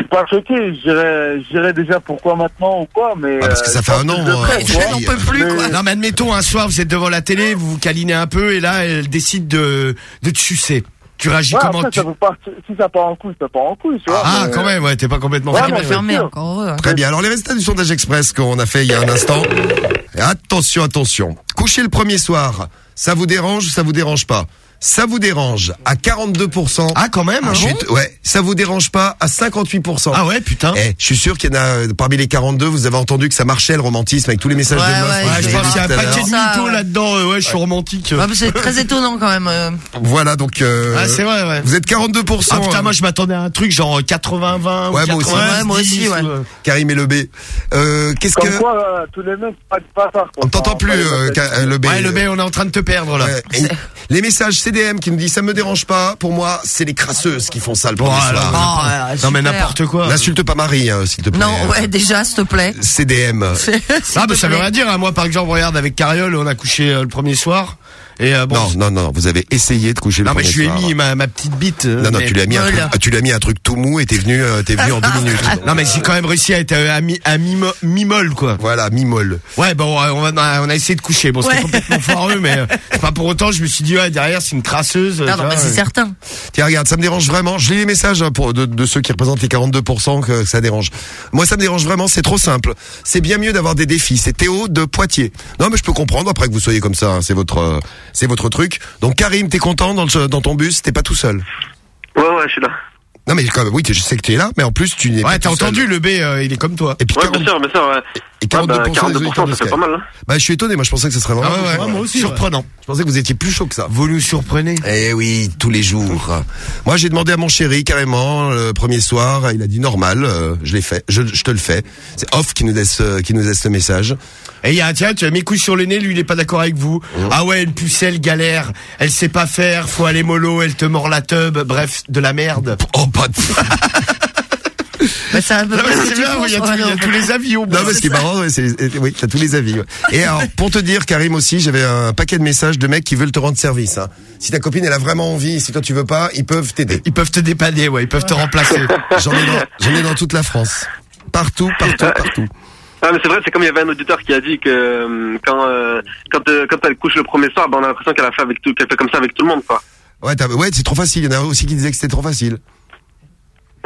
pas choqué, je dirais, je dirais déjà pourquoi maintenant ou quoi, mais. Ah, parce que euh, ça fait je un an, hein, on peux plus, Mais- quoi. Non mais admettons un soir vous êtes devant la télé, vous vous câlinez un peu et là elle décide de, de te sucer. Tu réagis Ouais, comment après, tu... ça peut pas, si ça part en couille, ça part en couille, tu vois. Ah mais- quand même, ouais, t'es pas complètement Ouais, fermé. encore heureux. hein. Très bien. Alors les résultats du sondage express qu'on a fait il y a un instant. Et attention, attention. Coucher le premier soir, ça vous dérange ou ça vous dérange pas? Ça vous dérange à 42%. Ah quand même, hein, Chut, ouais, ça vous dérange pas à 58%. Ah ouais, putain. Eh, je suis sûr qu'il y en a euh, parmi les 42, vous avez entendu que ça marchait le romantisme avec tous les messages Ouais, de meufs. ouais, que Ouais, je pense qu'il y a un paquet de mythos ouais. là-dedans, euh, ouais, je suis romantique. Ouais, mais c'est très étonnant quand même. euh. Voilà, donc euh, Ah c'est vrai, ouais. vous êtes 42%. Ah putain, euh, moi je m'attendais à un truc genre 80-20 Ouais, ou moi aussi. 90, Ouais, moi aussi, 10, ouais. ou, euh, Karim et le B. Euh, qu'est-ce que quoi, euh, tous les mecs, pas de on t'entend plus pas les euh, mecs. Ka- euh, le B. Ouais, le B, on est en train de te perdre là. Les messages CDM qui nous dit ça me dérange pas. Pour moi, c'est les crasseuses qui font ça le premier Voilà. soir. Oh, ouais, non mais n'importe quoi. N'insulte pas Marie, hein, s'il te plaît. Non, ouais, déjà, s'il te plaît. CDM. Ah bah ça veut rien dire. hein. Moi par exemple, regarde avec Cariole, on a couché euh, le premier soir. Et euh, bon. Non, non, non, vous avez essayé de coucher le Non mais je lui ai soir. mis ma, ma petite bite. euh, Non, non, tu lui as mis un truc, Voilà. tu lui as mis un truc tout mou et t'es venu, euh, t'es venu en deux minutes. Non mais j'ai quand même réussi à être euh, à mi, à mi, quoi. Voilà, mi-molle. Ouais bon on a, on a essayé de coucher. Bon c'était Ouais. complètement foireux mais euh, pas pour autant je me suis dit ouais derrière c'est une crasseuse. Non, non, mais c'est certain. Tiens, regarde, ça me dérange vraiment. Je lis les messages hein, pour, de, de ceux qui représentent les 42% que ça dérange. Moi, ça me dérange vraiment. C'est trop simple. C'est bien mieux d'avoir des défis. C'est Théo de Poitiers. Non, mais je peux comprendre après que vous soyez comme ça. hein, c'est votre, euh, c'est votre truc. Donc, Karim, t'es content dans, ton bus? T'es pas tout seul? Ouais, ouais, je suis là. Non, mais quand même, oui, je sais que tu es là, mais en plus, tu n'es pas Ouais t'as entendu le B euh, il est comme toi. Et puis, Ouais, 40 bien sûr, bien sûr. ouais. Et Ah 42% bah, des 42%, auditeurs de ça fait pas mal, hein. Bah, je suis étonné. Moi, je pensais que ce serait vraiment. Ah ouais, moi aussi, Surprenant. Je pensais que vous étiez plus chaud que ça. Vous nous surprenez. Eh oui, tous les jours. Moi, j'ai demandé à mon chéri carrément le premier soir. Il a dit normal. euh, je l'ai fait. Je, je te le fais. C'est Off qui nous laisse euh, qui nous laisse le message. Et il y a, tiens, tu as mis couilles sur le nez, lui, il est pas d'accord avec vous. Mmh. Ah ouais, une pucelle galère, elle sait pas faire, faut aller mollo, elle te mord la teub, bref, de la merde. Oh, pas de... Bah, ça, Non, mais c'est bien, il y, a tous- il y a tous les avis au bout. Non, mais ce qui est marrant, ouais, c'est, les- oui, t'as tous les avis. ouais. Et alors, pour te dire, Karim aussi, j'avais un paquet de messages de mecs qui veulent te rendre service. Hein. Si ta copine, elle a vraiment envie, si toi tu veux pas, ils peuvent t'aider. Ils peuvent te dépanner, ouais, ils peuvent te remplacer. J'en ai dans, j'en ai dans toute la France. Partout, partout, partout. Ah mais c'est vrai, c'est comme il y avait un auditeur qui a dit que euh, quand euh, quand euh, quand elle couche le premier soir, ben on a l'impression qu'elle a fait avec tout, qu'elle fait comme ça avec tout le monde quoi. Ouais, t'as- ouais, c'est trop facile. Il y en a aussi qui disaient que c'était trop facile.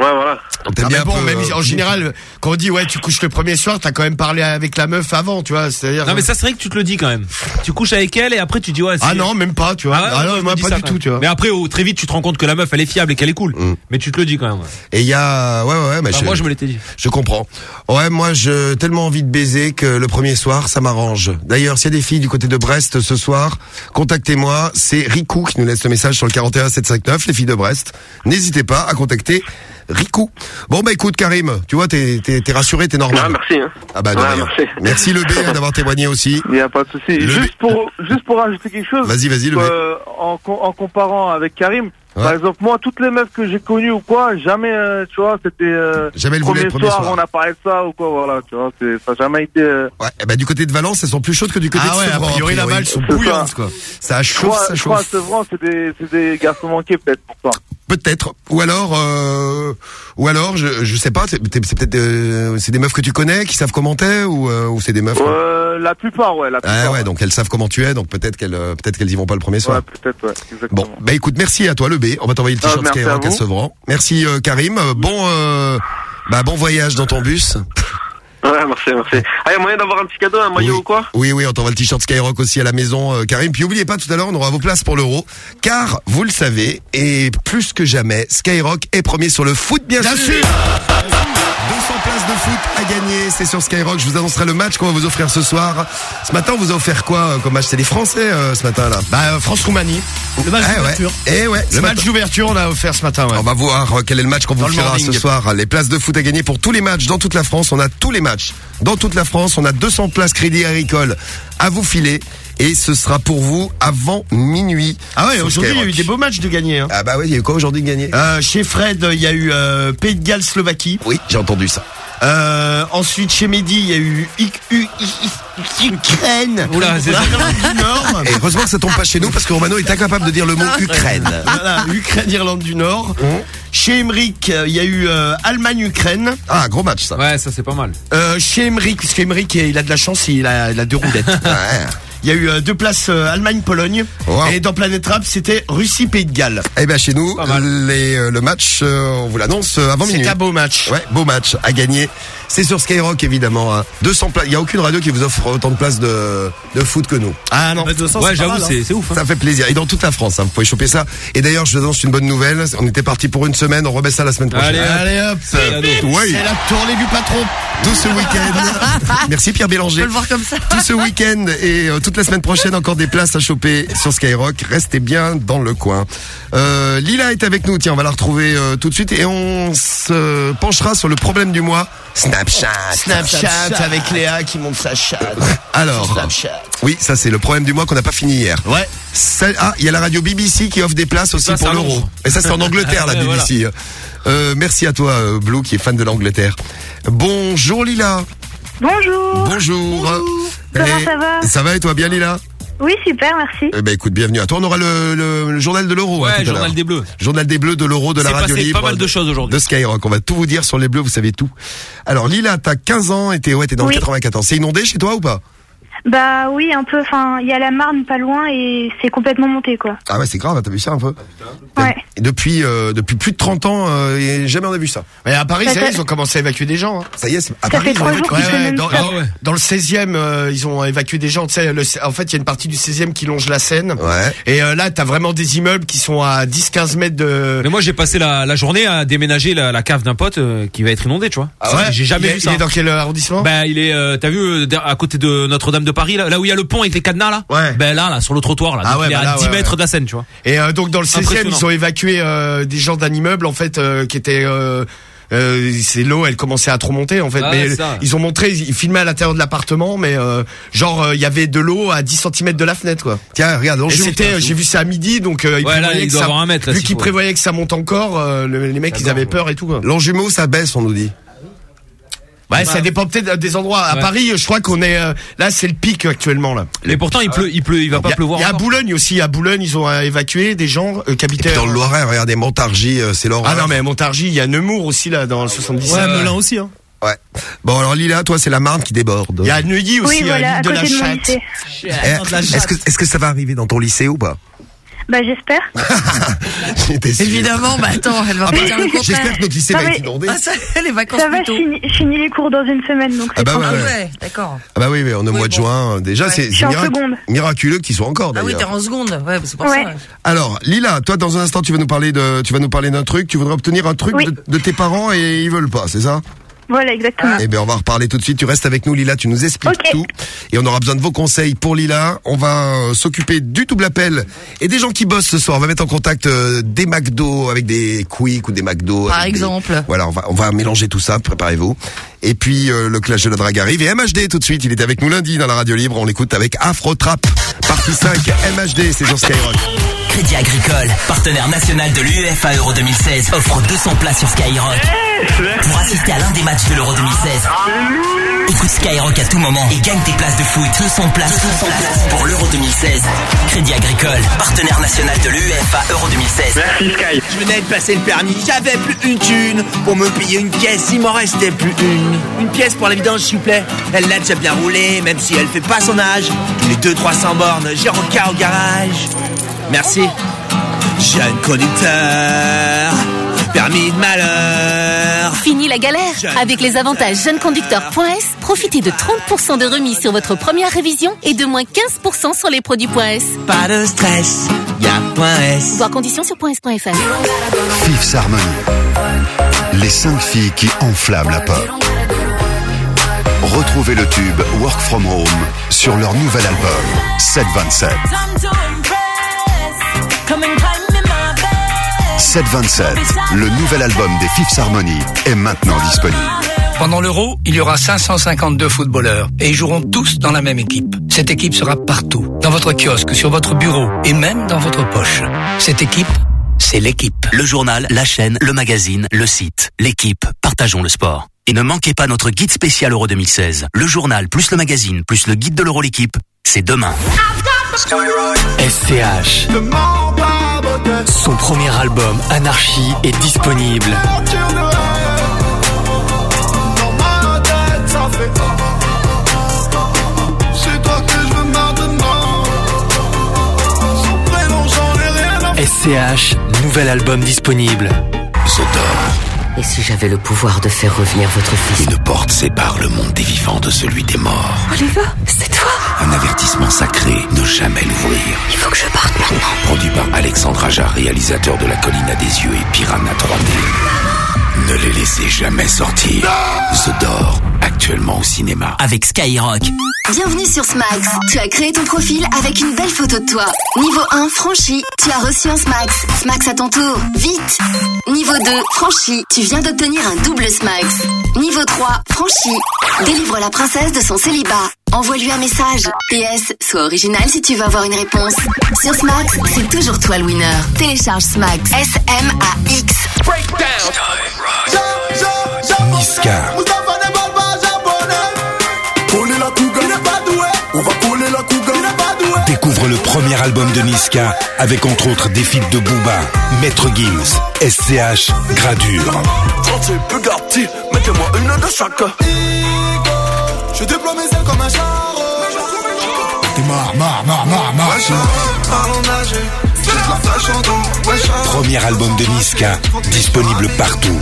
Ouais voilà. Ah, bien mais bon, peu, même euh, en général, quand on dit ouais, tu couches le premier soir, t'as quand même parlé avec la meuf avant, tu vois. C'est-à-dire. Non mais ça c'est vrai que tu te le dis quand même. Tu couches avec elle et après tu dis ouais. Ah non, même pas, tu vois. Ah ouais, Ah non, je me moi dis pas ça du tout, tu vois. Mais après oh, très vite tu te rends compte que la meuf elle est fiable et qu'elle est cool. Mais tu te le dis quand même. ouais. Et il y a, ouais, ouais, ouais, mais Enfin, moi je me l'étais dit. Je comprends. Ouais, moi, j'ai tellement envie de baiser que le premier soir, ça m'arrange. D'ailleurs, s'il y a des filles du côté de Brest ce soir, contactez-moi. C'est Rikou qui nous laisse le message sur le 41 759, les filles de Brest. N'hésitez pas à contacter Rikou. Bon, bah écoute, Karim, tu vois, t'es, t'es, t'es rassuré, t'es normal. Ah merci. Hein. Ah bah de Ouais, rien. merci. Merci le B hein, d'avoir témoigné aussi. Il n'y a pas de souci. Juste pour, juste pour rajouter quelque chose. Vas-y, vas-y, le mec. euh, en, en comparant avec Karim, Ouais. par exemple, moi, toutes les meufs que j'ai connues ou quoi, jamais, euh, tu vois, c'était, euh, Jamais le premier, voulait le premier soir, soir. on a parlé de ça ou quoi, voilà, tu vois, c'est, ça a jamais été, euh, Ouais, eh bah du côté de Valence, elles sont plus chaudes que du côté Ah de ouais, a Sevran. priori, là-bas, elles sont bouillantes, quoi. Ça chauffe, crois, ça je crois à chauffe. Sevran, c'est des, c'est des garçons manqués, peut-être, pour ça. Peut-être. Ou alors, euh, ou alors, je, je sais pas. C'est c'est peut-être, euh, c'est des meufs que tu connais qui savent comment t'es, ou, euh, ou c'est des meufs. Euh, la plupart, ouais, la plupart. Ah ouais, donc elles savent comment tu es, donc peut-être qu'elles, peut-être qu'elles y vont pas le premier soir. Ouais, peut-être, ouais, exactement. Bon, bah écoute, merci à toi le B. On va t'envoyer le Ah, t-shirt merci Skyrock à. Sevran. Merci euh, Karim. Bon, euh, bah bon voyage dans ton bus. Ouais merci merci. Ah il y a moyen d'avoir un petit cadeau, un maillot ou quoi? Oui, oui, on t'envoie le t-shirt Skyrock aussi à la maison, euh, Karim. Puis oubliez pas, tout à l'heure, on aura vos places pour l'Euro. Car, vous le savez, et plus que jamais, Skyrock est premier sur le foot, bien, Bien sûr. sûr. 200 places de foot à gagner, c'est sur Skyrock. Je vous annoncerai le match qu'on va vous offrir ce soir. Ce matin, on vous a offert quoi euh, comme match C'est les Français euh, ce matin-là? Bah, euh, France-Roumanie. Le match Eh ouais. d'ouverture. Eh ouais. Le match matin. d'ouverture, on a offert ce matin, ouais. On va voir quel est le match qu'on vous offrira ce soir. Les places de foot à gagner pour tous les matchs dans toute la France. On a tous les matchs dans toute la France. On a 200 places crédit agricole à vous filer. Et ce sera pour vous avant minuit. Ah ouais, aujourd'hui, il y a eu des beaux matchs de gagner. Hein. Ah bah oui, il y a eu quoi aujourd'hui de gagner? Euh, chez Fred, il y a eu euh, Pays de Galles, Slovaquie. Oui, j'ai entendu ça. Euh, ensuite, chez Mehdi, il y a eu Ukraine. Oula, c'est- du Nord. Et heureusement que ça tombe pas chez nous parce que Romano est incapable de dire le mot Ukraine. Voilà, Ukraine, Irlande du Nord. Chez Emmerich, euh, il y a eu euh, Allemagne-Ukraine. Ah, gros match ça. Ouais ça c'est pas mal. Euh, chez Emmerich, parce qu'Emmerich, il a de la chance, il a, il a deux roulettes. Ouais. Il y a eu euh, deux places euh, Allemagne-Pologne. Wow. Et dans Planète Rap, c'était Russie-Pays de Galles. Eh ben chez nous, les, euh, le match, euh, on vous l'annonce euh, avant minuit. C'est un beau match. Ouais, beau match à gagner. C'est sur Skyrock évidemment. Hein. 200 places. Il y a aucune radio qui vous offre autant de places de, de foot que nous. Ah non. Ouais j'avoue c'est c'est ouf. hein. Ça fait plaisir. Et dans toute la France, hein, vous pouvez choper ça. Et d'ailleurs, je vous annonce une bonne nouvelle. On était parti pour une semaine, on remet ça la semaine prochaine. Allez, Allez hop. C'est la tournée du patron. Tout ce week-end. Merci Pierre On Bélanger. peut le voir comme ça. Tout ce week-end et euh, toute la semaine prochaine, encore des places à choper sur Skyrock. Restez bien dans le coin. Euh, Lila est avec nous. Tiens, on va la retrouver euh, tout de suite et on se penchera sur le problème du mois. Snapchat. Snapchat avec Léa qui monte sa chatte. Alors, Snapchat. oui, ça c'est le problème du mois qu'on n'a pas fini hier. Ouais. Ça- ah, il y a la radio BBC qui offre des places aussi Ça, pour l'euro. Et ça c'est en Angleterre la voilà. BBC. Euh, merci à toi Blue qui est fan de l'Angleterre. Bonjour Lila. Bonjour. Bonjour. Comment Eh, ça va Ça va et toi bien Lila Oui, super, merci. Eh ben écoute, bienvenue à toi. On aura le, le- le journal de l'euro. hein, Ouais, journal des bleus. Journal des bleus de l'euro de la radio passé libre. pas mal de choses aujourd'hui. De Skyrock. On va tout vous dire sur les bleus, vous savez tout. Alors Lila, t'as 15 ans et t'es ouais, t'es dans Oui. le 94. C'est inondé chez toi ou pas? Bah oui, un peu. Enfin, il y a la Marne pas loin et c'est complètement monté, quoi. Ah ouais, c'est grave, t'as vu ça un peu Ouais. Et depuis, euh, depuis plus de 30 ans, euh, et jamais on a vu ça. Mais à Paris, Ça ça y est, ils ont commencé à évacuer des gens. hein. Ça y est, c'est- à Ça Paris, fait ils ont trois évacué- qu'ils Ouais, se ouais, dans, dans- dans le 16e, euh, ils ont évacué des gens. Tu sais, le- en fait, il y a une partie du 16e qui longe la Seine. Ouais. Et euh, là, t'as vraiment des immeubles qui sont à 10-15 mètres de. Mais moi j'ai passé la, la journée à déménager la, la cave d'un pote euh, qui va être inondée, tu vois. Ah ouais J'ai jamais il est, vu ça. Il est dans quel arrondissement? Bah il est, euh, t'as vu euh, der- à côté de Notre-Dame de Paris, là, là où il y a le pont avec les cadenas là. Ouais. Ben là, là sur le trottoir là. Ah ouais, il est bah à là, 10 ouais, mètres ouais. de la Seine, tu vois. Et euh, donc dans le 16e, Impressionnant. ils ont évacué euh, des gens d'un immeuble en fait euh, qui était euh, euh, c'est l'eau, elle commençait à trop monter en fait. Ah, mais ils ont montré, ils filmaient à l'intérieur de l'appartement, mais euh, genre euh, il y avait de l'eau à 10 cm de la fenêtre quoi. Tiens, regarde, c'était, j'ai vu ça à midi, donc euh, ils Ouais, là, prévoyaient il que doit ça, avoir un mètre, là, vu qu'ils prévoyaient que ça monte encore, euh, le- les mecs ils avaient peur et tout quoi. Longjumeau, ça baisse, on nous dit. Ouais, ça dépend peut-être des endroits. À Ouais. Paris, je crois qu'on est euh, là, c'est le pic actuellement là. Mais pourtant il pleut, il pleut, il va pas a, pleuvoir. il y a à. Boulogne aussi. À Boulogne, ils ont euh, évacué des gens euh, habitaient. dans le Loiret, regardez, Montargis, euh, c'est l'horreur. Ah non, mais à Montargis, il y a Nemours aussi là dans le 77. Ouais, Melun aussi, hein. Ouais. Bon, alors Lila, toi, c'est la Marne qui déborde. Il y a Neuilly aussi, Oui, voilà, à à l'île de la Chatte. Eh, Est-ce que, est-ce que ça va arriver dans ton lycée ou pas? Bah j'espère. J'étais sûr. Évidemment, bah attends, elle va Ah pas bah, dire le contraire. J'espère que notre lycée va être inondé. Ah, ça, les vacances Ça va, plus je tôt. finis, je finis les cours dans une semaine, donc Ah c'est bah ouais, Ah tranquille. ouais. ouais, d'accord. Ah bah oui, mais on est au Oui, mois de bon. juin. Déjà, Ouais. c'est mirac- miraculeux qu'ils soient encore Ah oui, t'es d'ailleurs. en seconde. Ouais, bah, c'est pour Ouais. ça. Alors, Lila, toi, dans un instant, tu vas nous parler de, tu vas nous parler d'un truc. Tu voudrais obtenir un truc Oui. de, de tes parents et ils veulent pas, c'est ça? Voilà, exactement. Eh bien, on va en reparler tout de suite. Tu restes avec nous, Lila. Tu nous expliques tout. Et on aura besoin de vos conseils pour Lila. On va euh, s'occuper du double appel et des gens qui bossent ce soir. On va mettre en contact euh, des McDo avec des Quick ou des McDo. Par des- exemple. Voilà, on va, on va mélanger tout ça. Préparez-vous. Et puis, euh, le clash de la drague arrive. Et MHD tout de suite. Il est avec nous lundi dans la radio libre. On l'écoute avec Afro Trap. Partie 5. MHD, c'est sur Skyrock. Crédit Agricole, partenaire national de l'UEFA Euro 2016, offre 200 places sur Skyrock. Pour assister à l'un des matchs de l'Euro 2016. Écoute Skyrock à tout moment et gagne tes places de foot. 200 places, 200 places pour l'Euro 2016. Crédit Agricole, partenaire national de l'UEFA Euro 2016. Merci Sky. Je venais de passer le permis, j'avais plus une thune pour me payer une caisse, il m'en restait plus une. Une pièce pour la vidange, s'il vous plaît. Elle l'a déjà bien roulée, même si elle fait pas son âge. Les 200-300 bornes, j'ai rencard au garage. Merci. Jeune conducteur, permis de malheur. Fini la galère Avec les avantages jeuneconducteur.s, profitez de 30% de remise sur votre première révision et de moins 15% sur les produits .s. Pas de stress, y'a point S. Voir conditions sur .s.fr. Fifth Harmony. Les cinq filles qui enflamment la pop. Retrouvez le tube Work From Home sur leur nouvel album 727. 727, le nouvel album des Fifth Harmony, est maintenant disponible. Pendant l'Euro, il y aura 552 footballeurs et ils joueront tous dans la même équipe. Cette équipe sera partout, dans votre kiosque, sur votre bureau et même dans votre poche. Cette équipe, c'est l'équipe. Le journal, la chaîne, le magazine, le site, l'équipe, partageons le sport. Et ne manquez pas notre guide spécial Euro 2016. Le journal plus le magazine plus le guide de l'Euro l'équipe, c'est demain. SCH. Son premier album, Anarchie, est disponible. SCH, nouvel album disponible. Et si j'avais le pouvoir de faire revenir votre fils Une porte sépare le monde des vivants de celui des morts. Oliver, c'est toi Un avertissement sacré, ne jamais l'ouvrir. Il faut que je parte maintenant. Produit par Alexandre Aja, réalisateur de La Colline à des yeux et Piranha 3D. Ne les laissez jamais sortir. Zodor, actuellement au cinéma. Avec Skyrock. Bienvenue sur Smax. Tu as créé ton profil avec une belle photo de toi. Niveau 1, franchi. Tu as reçu un Smax. Smax à ton tour. Vite. Niveau 2, franchi. Tu viens d'obtenir un double Smax. Niveau 3, franchi. Délivre la princesse de son célibat. Envoie-lui un message. PS, sois original si tu veux avoir une réponse. Sur Smax, c'est toujours toi le winner. Télécharge Smax. S-M-A-X. Niska. le premier album de Niska avec entre autres des feats de Booba, Maître Gims, SCH, Gradure. comme un char. Premier album de Niska, disponible partout.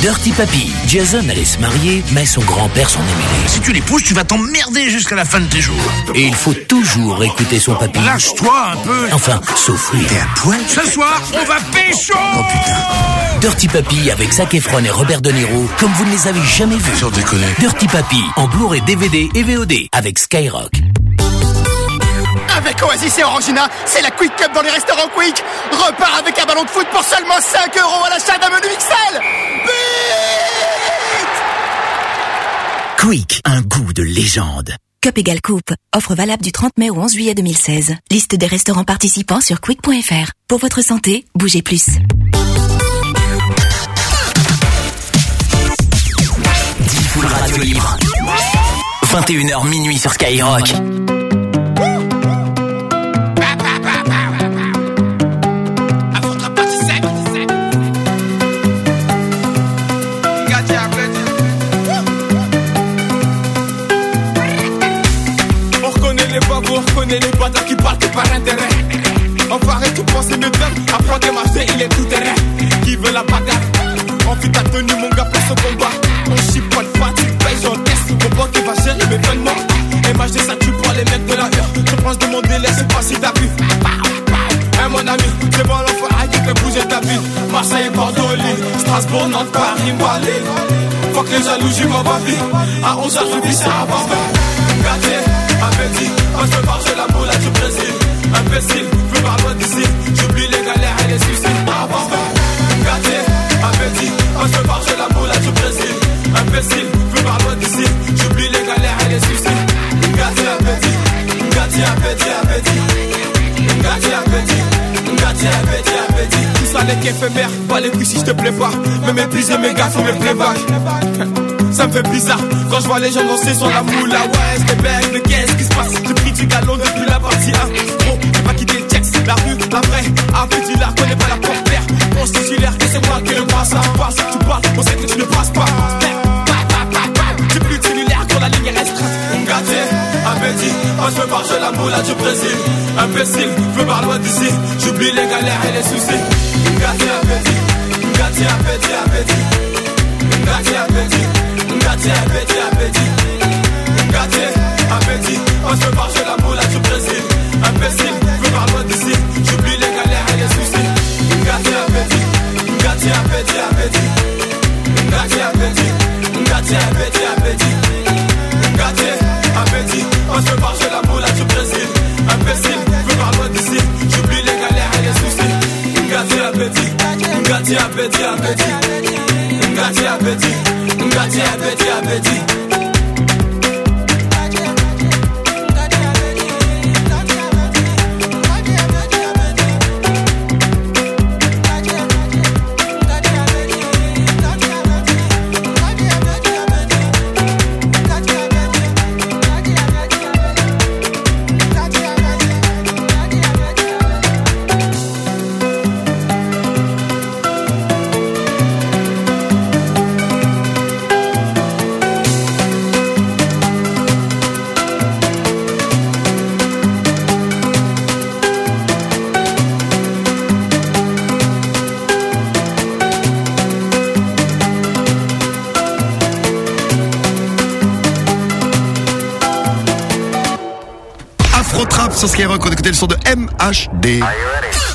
Dirty Papi, Jason allait se marier, mais son grand-père s'en est mêlé. Si tu l'épouses, tu vas t'emmerder jusqu'à la fin de tes jours. Et il faut toujours écouter son papy. Lâche-toi un peu. Enfin, sauf lui. T'es à poil Ce soir, on va pécho Oh putain. Dirty Papi avec Zac Efron et Robert De Niro, comme vous ne les avez jamais vus. Sans déconner. Dirty Papi, en Blu-ray DVD et VOD, avec Skyrock. Avec Oasis et Orangina, c'est la Quick Cup dans les restaurants Quick. Repart avec un ballon de foot pour seulement 5 euros à l'achat d'un menu XL. Quick, un goût de légende. Cup égale coupe. Offre valable du 30 mai au 11 juillet 2016. Liste des restaurants participants sur quick.fr. Pour votre santé, bougez plus. Full Radio Libre. 21h minuit sur Skyrock. On les bâtards qui parlent que par intérêt. Enfoiré, tu une dame, apprends des marchés, il est tout terrain. Qui veut la bagarre? Ta tenue, mon gars, place au combat. On chipote pas, tu payes, j'encaisse. Mon pote qui va gérer mes vêtements. MHD, ça tue pas les mecs de la heure. Je pense de mon délai, c'est pas si t'as vu. Hein, mon ami, c'est bon l'enfoiré qui fait bouger ta ville. Marseille, Bordeaux, Strasbourg, Nantes, Paris, Malais. Faut que les jaloux, j'y m'en va vite. À 11h, je vis ça appétit, on se marche la boule à du Brésil. Imbécile, veux pas loin d'ici. J'oublie les galères et les soucis. Avant Gâté, appétit, on se marche la boule à du Brésil. Imbécile, veux pas loin d'ici. J'oublie les galères et les soucis. Gâté, appétit, gâté, appétit, appétit. Gâté, appétit, gâté, appétit, appétit. Tout ça n'est qu'éphémère, pas les couilles si je te plais pas. Me mépriser mes gars, faut me playback. Ça me fait bizarre quand je vois les gens danser sur la moula. Ouais, c'était belle, mais qu'est-ce qui se passe? J'ai pris du galon depuis la partie 1. Gros, j'ai pas quitté le texte, la rue, la vraie. Avec du lard, connais pas la porte-père. On se titulaire, et c'est moi qui le passe. Ça passe, tu parles, on sait que tu ne passes pas. J'ai plus de cellulaire quand la ligne est restreinte. Gâté, appétit, on se marche la moula du Brésil. Imbécile, veux pas loin d'ici. J'oublie les galères et les soucis. Gâté, appétit, gâté, appétit, appétit. Appétit. Gâté, appétit, appétit. Gâté, appétit. On se marche la moule du Brésil. Imbécile, veux pas loin d'ici. J'oublie les galères et les soucis. Gâté, appétit. Gâté, appétit, appétit. Gâté, appétit. Gâté, appétit, appétit. Gâté, appétit. On se marche la moule du Brésil. Imbécile, veux pas loin d'ici. J'oublie les galères et les soucis. Gâté, appétit. Gâté, appétit, appétit. Gâté, appétit. Gâté, appétit, appétit. Sur Skyrock, on écoutait le son de MHD.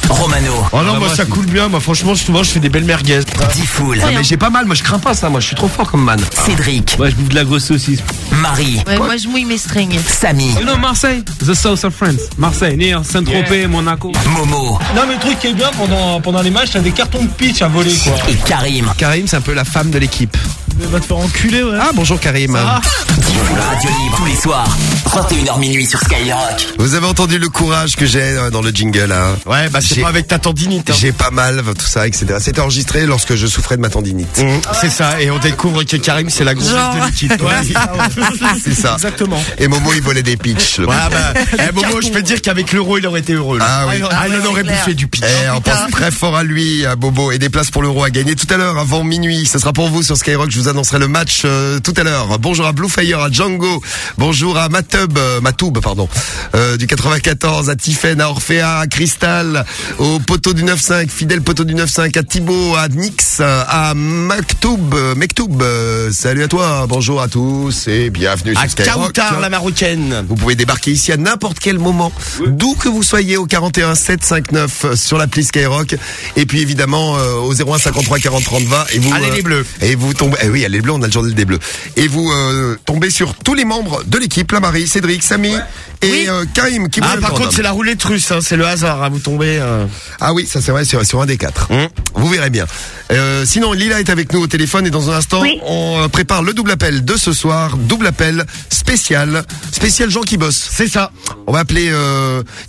Romano. Oh non, moi ça coule bien. Moi franchement, souvent je fais des belles merguez. Diffoul. Ah, mais j'ai pas mal, moi je crains pas ça, moi je suis trop fort comme man. Cédric. Ouais, je bouffe de la grosse saucisse. Marie. Ouais, moi je mouille mes strings. Samy. You know Marseille? The South of France. Marseille, Nier, Saint-Tropez, Monaco. Momo. Non, mais le truc qui est bien pendant, pendant les matchs, t'as des cartons de pitch à voler, quoi. Et Karim. Karim, c'est un peu la femme de l'équipe. Va te faire enculer, ouais. Ah, bonjour Karim. Radio Libre tous les soirs. 21h minuit sur Skyrock. Vous avez entendu le courage que j'ai euh, dans le jingle, hein Ouais, bah c'est J'ai- pas avec ta tendinite. hein. J'ai pas mal, tout ça, etc. C'était enregistré lorsque je souffrais de ma tendinite. Mmh, c'est ça, et on découvre que Karim c'est la grossesse Genre. de l'équipe. C'est ça. Exactement. Et Momo, il volait des pitchs. le bah, eh, Momo, je peux te dire qu'avec l'euro, il aurait été heureux. là. Ah oui. Ah, il en aurait clair. bouffé du pitch. Eh, on pense très fort à lui, à Bobo, et des places pour l'euro à gagner tout à l'heure, avant minuit. Ce sera pour vous sur Skyrock. Je vous vous annoncerez le match euh, tout à l'heure. Bonjour à Blue Fire, à Django. Bonjour à Matub, euh, Matoub, pardon, euh, du 94, à Tiffen, à Orphea, à Cristal, au poteau du 95, fidèle poteau du 95, à Thibaut, à Nix, euh, à Maktoub, Mektoub. salut à toi, bonjour à tous et bienvenue à Kautar, la Marocaine. Vous pouvez débarquer ici à n'importe quel moment, d'où que vous soyez au 41 759 sur l'appli Skyrock et puis évidemment au 01-53-40-20. et vous Allez les bleus. Et vous tombez eh oui, oui, elle est bleue, on a le journal des bleus. Et vous euh, tombez sur tous les membres de l'équipe, la Marie, Cédric, Samy et euh, Karim. Qui ah, par contre, c'est la roulette russe, hein, c'est le hasard, hein, vous tombez. Euh... Ah oui, ça c'est vrai, sur, sur un des quatre. Mmh. Vous verrez bien. Euh, sinon, Lila est avec nous au téléphone et dans un instant, on prépare le double appel de ce soir, double appel spécial, spécial gens qui bossent. C'est ça. On va appeler.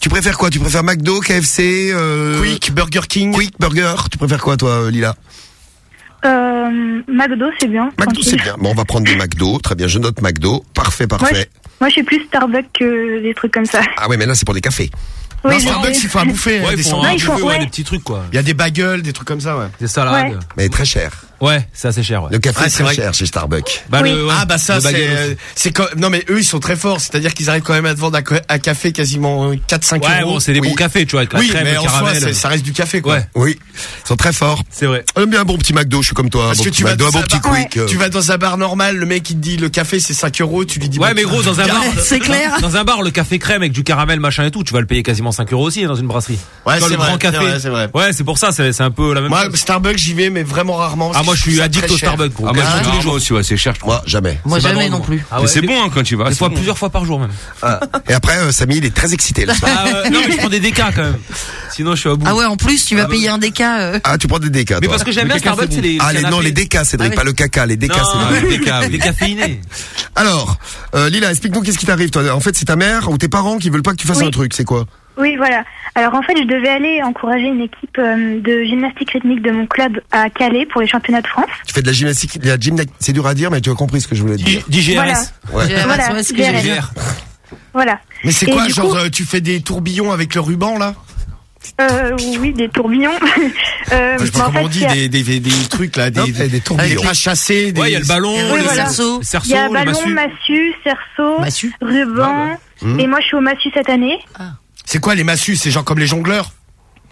tu préfères quoi? Tu préfères McDo, KFC, Quick, Burger King. Quick Burger. Tu préfères quoi, toi, Lila? Euh, McDo, c'est bien. McDo, c'est bien. Bon, on va prendre des McDo. Très bien, je note McDo. Parfait, parfait. Moi, je, suis plus Starbucks que des trucs comme ça. Ah oui, mais là, c'est pour des cafés. Oui, non, Starbucks, il faut à bouffer. Ouais, euh, des sandwichs, ouais. des petits trucs, quoi. Il y a des bagels, des trucs comme ça, ouais. Des salades. Ouais. Mais très cher. Ouais, c'est assez cher, ouais. Le café, ah, c'est très cher chez Starbucks. Bah, le, ah, bah ça, c'est, c'est non, mais eux, ils sont très forts. C'est-à-dire qu'ils arrivent quand même à te vendre un, café quasiment euh, 4-5 euros. Ouais, bon, c'est des bons cafés, tu vois, avec la crème, mais en soi, ça reste du café, quoi. Oui. Ils sont très forts. C'est vrai. J'aime bien un bon petit McDo, je suis comme toi. Parce que tu vas dans un petit quick. Tu vas dans un bar normal, le mec, il te dit le café, c'est 5 euros, tu lui dis. Ouais, bah, mais gros, dans un bar. C'est clair. Dans un bar, le café crème avec du caramel, machin et tout, tu vas le payer quasiment 5 euros aussi hein, dans une brasserie. Ouais, c'est vrai, c'est vrai. Ouais, c'est pour ça, c'est un peu la même moi, chose. Starbucks, j'y vais, mais vraiment rarement. Ah, ah moi, je suis addict au Starbucks. Ah, moi, tous les jours aussi, ouais, c'est cher, je Moi, jamais. Moi, jamais non hein. plus. Ah mais c'est bon, hein, quand tu vas. Des fois, plusieurs fois par jour, même. Ah. Et après, euh, Samy, il est très excité, là. Non, je prends des décas, quand même. Sinon, je suis à bout. Ah ouais, en plus, tu vas payer un déca. Euh. Ah, tu prends des décas. Mais parce que j'aime bien Starbucks, c'est les. Ah, non, les décas, Cédric, pas le caca, les décas, Cédric. Les caféinés. Alors, euh, Lila, explique-nous qu'est-ce qui t'arrive, toi. En fait, c'est ta mère ou tes parents qui veulent pas que tu fasses un truc, c'est quoi oui, voilà. Alors en fait, je devais aller encourager une équipe euh, de gymnastique rythmique de mon club à Calais pour les championnats de France. Tu fais de la gymnastique, de la gymnastique, c'est dur à dire, mais tu as compris ce que je voulais dire. DGRS. Voilà. Ouais. Voilà. Ce que GRS. Voilà. Mais c'est quoi, genre, euh, tu fais des tourbillons avec le ruban là? Euh, oui, des tourbillons. euh, je sais pas comment on dit, des, des, des, trucs là, des, des, des tourbillons. Des chassés, des... Ouais, il y a le ballon, oui, le cerceau. Il y a ballon, massue, cerceau, massue. ruban. Ah. Hmm. Et moi, je suis au massu cette année. Ah. C'est quoi les massues C'est genre comme les jongleurs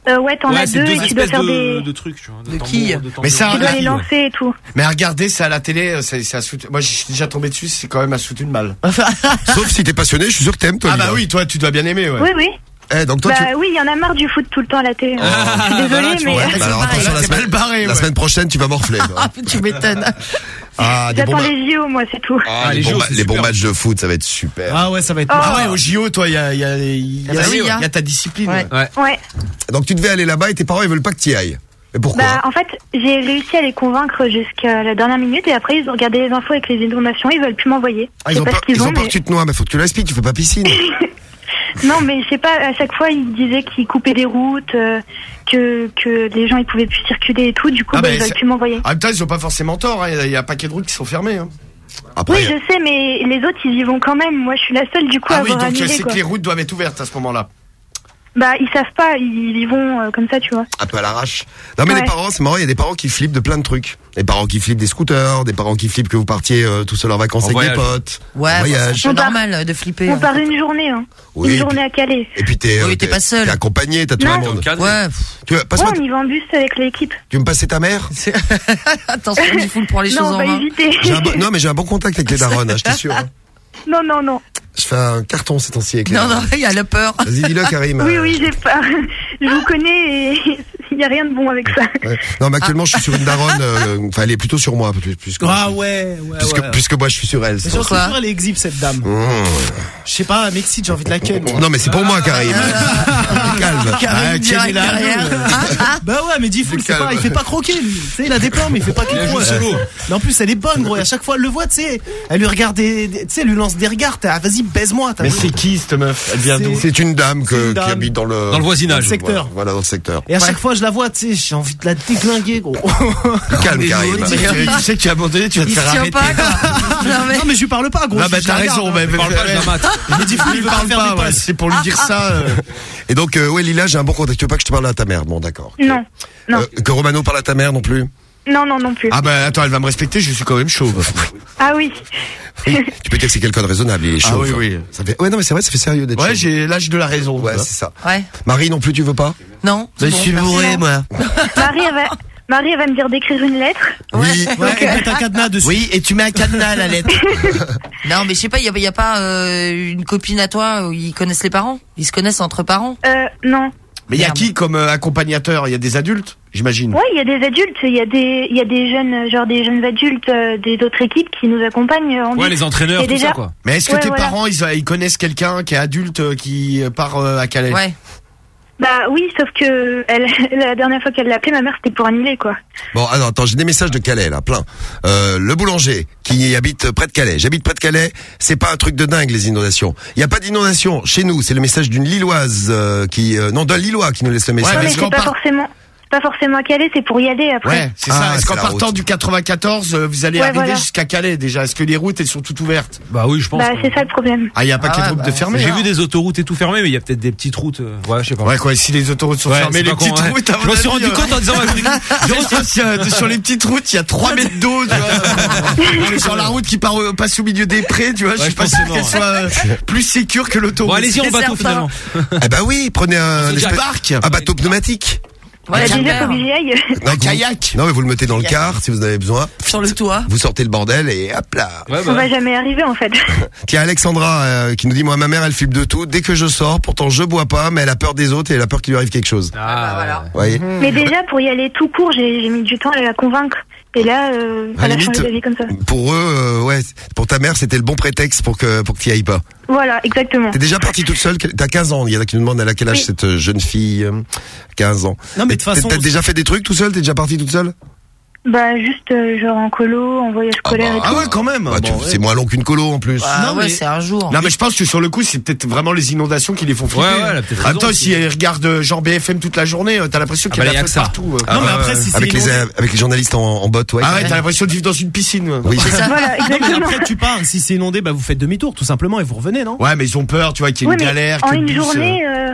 euh, ouais, t'en as deux, deux, et tu dois faire des... de trucs, tu vois, de, de quilles. mais ça, tu dois les lancer et tout. Mais regardez, c'est à la télé, euh, c'est, à soute... Moi, j'ai déjà tombé dessus, c'est quand même à soute une balle. Sauf si t'es passionné, je suis sûr que t'aimes, toi. Ah bah oui, toi, tu dois bien aimer, ouais. Oui, oui. Eh, donc toi, bah, oui, il y en a marre du foot tout le temps à la télé. Ah, je suis ah, bah mais. Bah, alors, attention, la semaine, barré, ouais. la semaine prochaine, tu vas morfler. Ah, tu m'étonnes. Ah, J'attends les JO, moi, c'est tout. Ah, les, bons, matchs de foot, ça va être super. Ah ouais, ça va être. Ah, ah ouais, au JO, toi, il y a, ta discipline. Ouais. Donc tu devais aller là-bas et tes parents, ils veulent pas que tu y ailles. Mais pourquoi bah, En fait, j'ai réussi à les convaincre jusqu'à la dernière minute et après, ils ont regardé les infos avec les informations, ils veulent plus m'envoyer. Ah, ils, ont pas, ils, ont, ont peur mais... que tu te noies, mais faut que tu l'expliques, tu fais pas piscine. Non, mais je sais pas, à chaque fois, il disait qu'il coupait des routes, euh, que, que les gens ils pouvaient plus circuler et tout, du coup, Ah bah, ils veulent c'est- plus m'envoyer. En même temps, ils ont pas forcément tort. Hein. Il y a un paquet de routes qui sont fermées. hein. Après, Oui, je sais, mais les autres, ils y vont quand même. Moi, je suis la seule, du coup, ah à Ah oui, donc c'est que les routes doivent être ouvertes à ce moment-là. Bah, ils savent pas, ils, ils vont euh, comme ça, tu vois. Un peu à l'arrache. Non, mais les parents, c'est marrant, il y a des parents qui flippent de plein de trucs. Des parents qui flippent des scooters, des parents qui flippent que vous partiez euh, tout seul en vacances avec voyage. des potes. Ouais, bah, c'est voyage. normal de flipper. On hein. part une journée, hein. Oui, une journée à Calais. et puis t'es euh, Oui, t'es pas seul. T'es accompagné, t'as tout le monde. Ouais, Tu, veux- moi on y va en bus avec l'équipe. tu veux me passer ta mère? Attention, il faut prendre les choses non, en Non, mais j'ai un bon contact avec les darons, hein, je t'assure. Hein. Non, non, non. Je fais un carton ces temps-ci Non, non, il y a la peur. Vas-y, dis-le, Karim. Oui, oui, euh. j'ai peur. Je vous connais et il n'y a rien de bon avec ça. Ouais. Non, mais actuellement, ah. je suis sur une daronne. Euh, enfin, elle est plutôt sur moi. Plus, plus que ah moi, ouais, ouais, puisque, ouais, puisque, moi, je suis sur elle. Mais sur elle exhibe, cette dame. Mmh. Je sais pas, m'excite, j'ai envie de la queue. Non, mais c'est pour ah. moi, Karim. Ah. Calme. Karim, ah, Karim là. Ah, ah. Bah ouais, mais dis full, c'est pas, il fait pas croquer. Tu sais, il a des plans, mais il fait pas croquer. solo. Mais en plus, elle est bonne, gros. Et à chaque fois, elle le voit, tu sais. Elle lui regarde, tu sais, elle lui lance des regards. Vas-y, baise-moi. Mais c'est qui, cette meuf? Elle vient d'où? C'est une dame qui habite dans le. Dans le voisinage. Secteur. Voilà, dans le secteur. Et à chaque fois, je la vois, tu sais, j'ai envie de la déclinguer, gros. Calme, Karim. Tu sais que tu as abandonné, tu vas te faire arrêter. Non, mais je lui parle pas, gros. Ah, bah, t'as raison, mais parle pas, je la mate. Parle pas, c'est pour lui dire ça. Euh. Et donc, euh, ouais, Lila, j'ai un bon contact. Tu veux pas que je te parle à ta mère? Bon, d'accord. Non. Euh, que Romano parle à ta mère non plus? Non, non, non plus. Ah bah attends, elle va me respecter, je suis quand même chauve. Ah oui. Tu peux dire que c'est quelqu'un de raisonnable, il est Ah chaud. oui, oui. Ça fait... Ouais, non, mais c'est vrai, ça fait sérieux d'être Ouais, chauve. j'ai l'âge de la raison. Ouais, c'est ça. Ouais. Marie non plus, tu veux pas? Non. Je suis bourré, moi. Marie, elle va, Marie, elle va me dire d'écrire une lettre. Oui, Ouais, et mettre un cadenas dessus. Oui, et tu mets un cadenas à la lettre. Non, mais je sais pas, il y a, y a pas euh, une copine à toi où ils connaissent les parents? Ils se connaissent entre parents? Euh, non. Mais il y a qui comme euh, accompagnateur? Il y a des adultes, j'imagine. Ouais, il y a des adultes, il y a des, il y a des jeunes, euh, genre des jeunes adultes euh, des autres équipes qui nous accompagnent euh, en Ouais, bus. les entraîneurs, tout déjà- ça, quoi. Mais est-ce que Ouais, tes voilà. parents, ils, ils connaissent quelqu'un qui est adulte euh, qui euh, part euh, à Calais? Ouais. Bah oui, sauf que elle, la dernière fois qu'elle l'a appelé, ma mère, c'était pour annuler, quoi. Bon, alors attends, j'ai des messages de Calais là, plein. Euh, le boulanger qui habite près de Calais. J'habite près de Calais. C'est pas un truc de dingue les inondations. Il y a pas d'inondation chez nous. C'est le message d'une Lilloise euh, qui, euh, non, d'un Lillois qui nous laisse le message. Ouais, mais c'est pas forcément, pas forcément à Calais, c'est pour y aller après. Ouais, c'est ça. Ah, Est-ce qu'en partant route. du 94, euh, vous allez Ouais, arriver voilà. jusqu'à Calais déjà? Est-ce que les routes elles sont toutes ouvertes? Bah oui, je pense. Bah c'est ça le problème. Ah, il y a pas Ah de routes bah, de fermées. J'ai vu des autoroutes et tout fermé, mais il y a peut-être des petites routes. euh, Ouais, je sais pas. Ouais, quoi, si les autoroutes sont Ouais, fermées, les con, petites routes, à Je me suis rendu euh, compte en disant, sur les petites routes, il y a 3 mètres d'eau, tu vois. Sur la route qui passe au milieu des prés, tu vois, je suis pas sûr que qu'elle soit euh, plus sécure que l'autoroute. Bon, allez-y en bateau finalement. Eh ben oui, prenez un, un bateau pneumatique. Ouais, Bah, déjà, faut que j'y aille. Non, Un kayak. Non, mais vous le mettez dans le car si vous en avez besoin. Sur le toit. Vous sortez le bordel et hop là. Ouais, On bah. va jamais arriver, en fait. Tiens, Alexandra euh, qui nous dit moi ma mère elle flippe de tout. Dès que je sors, pourtant je bois pas, mais elle a peur des autres et elle a peur qu'il lui arrive quelque chose. Ah, voilà. Vous voyez Mais déjà, pour y aller tout court, j'ai j'ai mis du temps à la convaincre. Et là, euh, À elle la a changé limite, d'avis comme ça. Pour eux, euh, ouais, pour ta mère c'était le bon prétexte pour que pour que tu ailles pas. Voilà, exactement. T'es déjà partie toute seule T'as 15 ans. Il y en a qui nous demandent à quel âge Oui. cette euh, jeune fille. euh, 15 ans. Non, mais de toute façon- T'as déjà fait des trucs tout seul T'es déjà partie toute seule? Bah juste euh, genre en colo, en voyage scolaire et Ah tout. ouais, quand même. Bah, tu- Bon, ouais. C'est moins long qu'une colo en plus. Ah Non, ouais, mais- c'est un jour. Non mais je pense que sur le coup c'est peut-être vraiment les inondations qui les font flipper. Ouais, ouais, elle a peut-être en même raison temps aussi. si elle regarde euh, genre BFM toute la journée, euh, t'as l'impression Ah qu'il y bah, a de y a la que flotte ça. partout. euh. Non, mais Ah, après, ouais. si c'est avec les inondé- euh, avec les journalistes en, en botte, ouais. Ah ouais, t'as l'impression de vivre dans une piscine. ouais. Oui. Voilà, Non, mais exactement. après, tu pars. Si c'est inondé, bah, vous faites demi-tour, tout simplement, et vous revenez, non? Ouais, mais ils ont peur, tu vois, qu'il y ait Ouais, une mais galère, en que le une bus, journée, euh,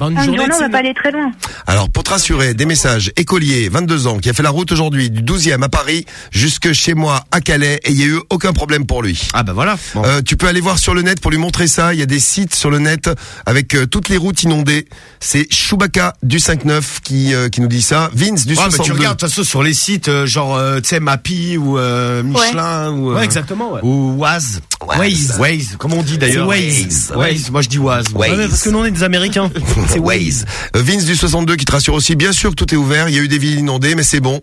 euh, Bah, une journée, on va pas aller très loin. Alors, pour te rassurer, des messages. Écolier, 22 ans, qui a fait la route aujourd'hui du 12e à Paris jusque chez moi à Calais et il y a eu aucun problème pour lui. Ah bah voilà. Bon. Euh, tu peux aller voir sur le net pour lui montrer ça. Il y a des sites sur le net avec euh, toutes les routes inondées. C'est Chewbacca du 5-9 qui, euh, qui nous dit ça. Vince du Ouais, mais 62. tu regardes de toute façon sur les sites euh, genre euh, tu sais Mappy ou euh, Michelin ou euh, Ouais, exactement, ouais. ou Waze. Waze. Waze, comment on dit d'ailleurs Waze. Waze, moi je dis Waze. Waze. Ouais, parce que nous, on est des Américains. C'est Waze. Euh, Vince du 62 qui te rassure aussi. Bien sûr que tout est ouvert. Il y a eu des villes inondées, mais c'est bon.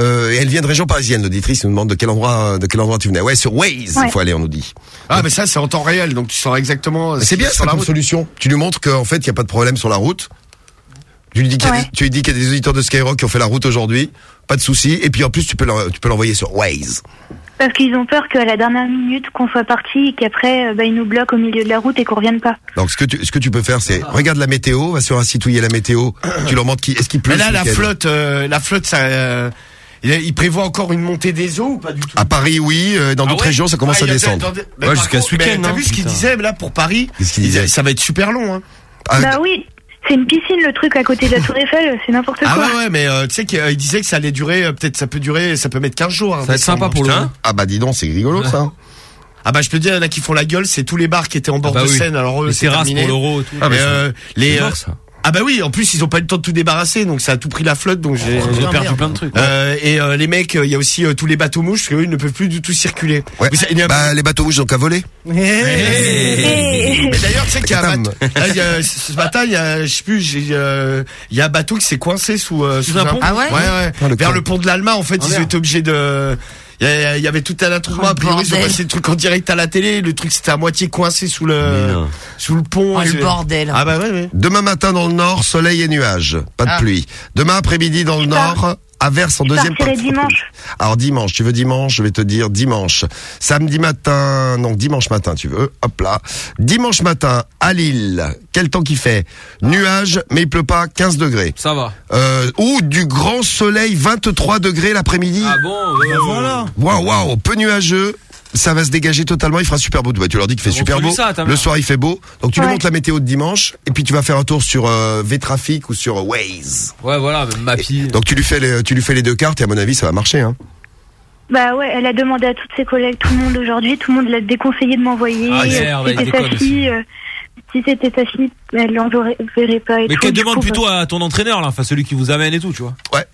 Euh, et elle vient de région parisienne. L'auditrice nous demande de quel endroit, de quel endroit tu venais. Ouais, sur Waze. Il Ouais. faut aller, on nous dit. Ah mais ça c'est en temps réel donc tu sauras exactement ce C'est bien ça sur la comme route. solution. Tu lui montres qu'en fait, il n'y a pas de problème sur la route. Tu lui dis qu'il y, a Ouais. des- y a auditeurs de Skyrock qui ont fait la route aujourd'hui. Pas de souci. Et puis en plus, tu peux l'envoyer sur Waze. Parce qu'ils ont peur qu'à la dernière minute, qu'on soit parti et qu'après, euh, bah, ils nous bloquent au milieu de la route et qu'on revienne pas. Donc ce que tu, ce que tu peux faire, c'est regarde la météo, va sur un site où il y a la météo. tu leur montres qui, est-ce qu'il pleut. Mais là la flotte euh, la flotte ça euh, il prévoit encore une montée des eaux ou pas du tout? À Paris, oui. euh, Dans Ah d'autres ouais régions, ça commence Ah, à descendre. Ouais, jusqu'à ce week-end, T'as hein, vu ce qu'il disait là pour Paris Qu'est-ce qu'il Il disait disait, Ça va être super long hein. Ah, Bah oui, c'est une piscine le truc à côté de la Tour Eiffel, c'est n'importe Ah quoi. ouais ouais mais euh, tu sais qu'il euh, il disait que ça allait durer euh, peut-être ça peut durer ça peut mettre 15 jours. hein, Ça va être sympa pour le. Ah bah dis donc, c'est rigolo ça. Ah bah je peux te dire, il y en a qui font la gueule, c'est tous les bars qui étaient en bord bah de oui. Seine. Alors eux, c'est terrasses terminé. pour l'euro et tout. Ah, mais, euh, les C'est euh, mort, ça. Ah bah oui, en plus ils ont pas eu le temps de tout débarrasser, donc ça a tout pris la flotte, donc j'ai ont perdu plein de trucs. Euh, et euh, les mecs, euh, il y a aussi euh, tous les bateaux mouches, parce qu'eux ils ne peuvent plus du tout circuler. Ouais. A- Bah les bateaux rouges donc à voler. Mais d'ailleurs, tu sais qu'il y a un Madame. bateau, là, il y a- ce matin, il y a, je sais plus, j'ai, euh, il y a un bateau qui s'est coincé sous, euh, sous un pont Ah ouais Ouais, ouais. Ah, le Vers le pont de l'Allemagne, en fait, ils ont été obligés de, il y, avait tout un attroupement, Oh, a priori, ils ont bordel. passé le truc en direct à la télé, le truc c'était à moitié coincé sous le, sous le pont. Oh, le bordel. Ah bah ouais, ouais. Demain matin dans le nord, soleil et nuages, pas de Ah. pluie. Demain après-midi dans le nord, averse en je deuxième partie. dimanche. Alors dimanche, tu veux dimanche, je vais te dire dimanche. Samedi matin, donc dimanche matin tu veux, hop là. Dimanche matin à Lille, quel temps qu'il fait? Nuages, mais il pleut pas, 15 degrés. Ça va. Euh, ou du grand soleil, 23 degrés l'après-midi. Ah bon ouais, Voilà. Waouh, waouh, peu nuageux. Ça va se dégager totalement, il fera super beau. Bah, tu leur dis qu'il fait super beau. ça le soir il fait beau. Donc tu lui montres la météo de dimanche et puis tu vas faire un tour sur euh, V-Traffic ou sur euh, Waze. Ouais, voilà, Mappy. Donc tu lui fais les tu lui fais les deux cartes et à mon avis ça va marcher hein. Bah ouais, elle a demandé à toutes ses collègues, tout le monde aujourd'hui, tout le monde l'a déconseillé de m'envoyer. Ah, euh, c'était sa fille, euh, si c'était sa fille, elle l'enverrait verrait pas. Et Mais qu'elle demande coup, plutôt bah, à ton entraîneur, là, enfin celui qui vous amène et tout, tu vois. Ouais.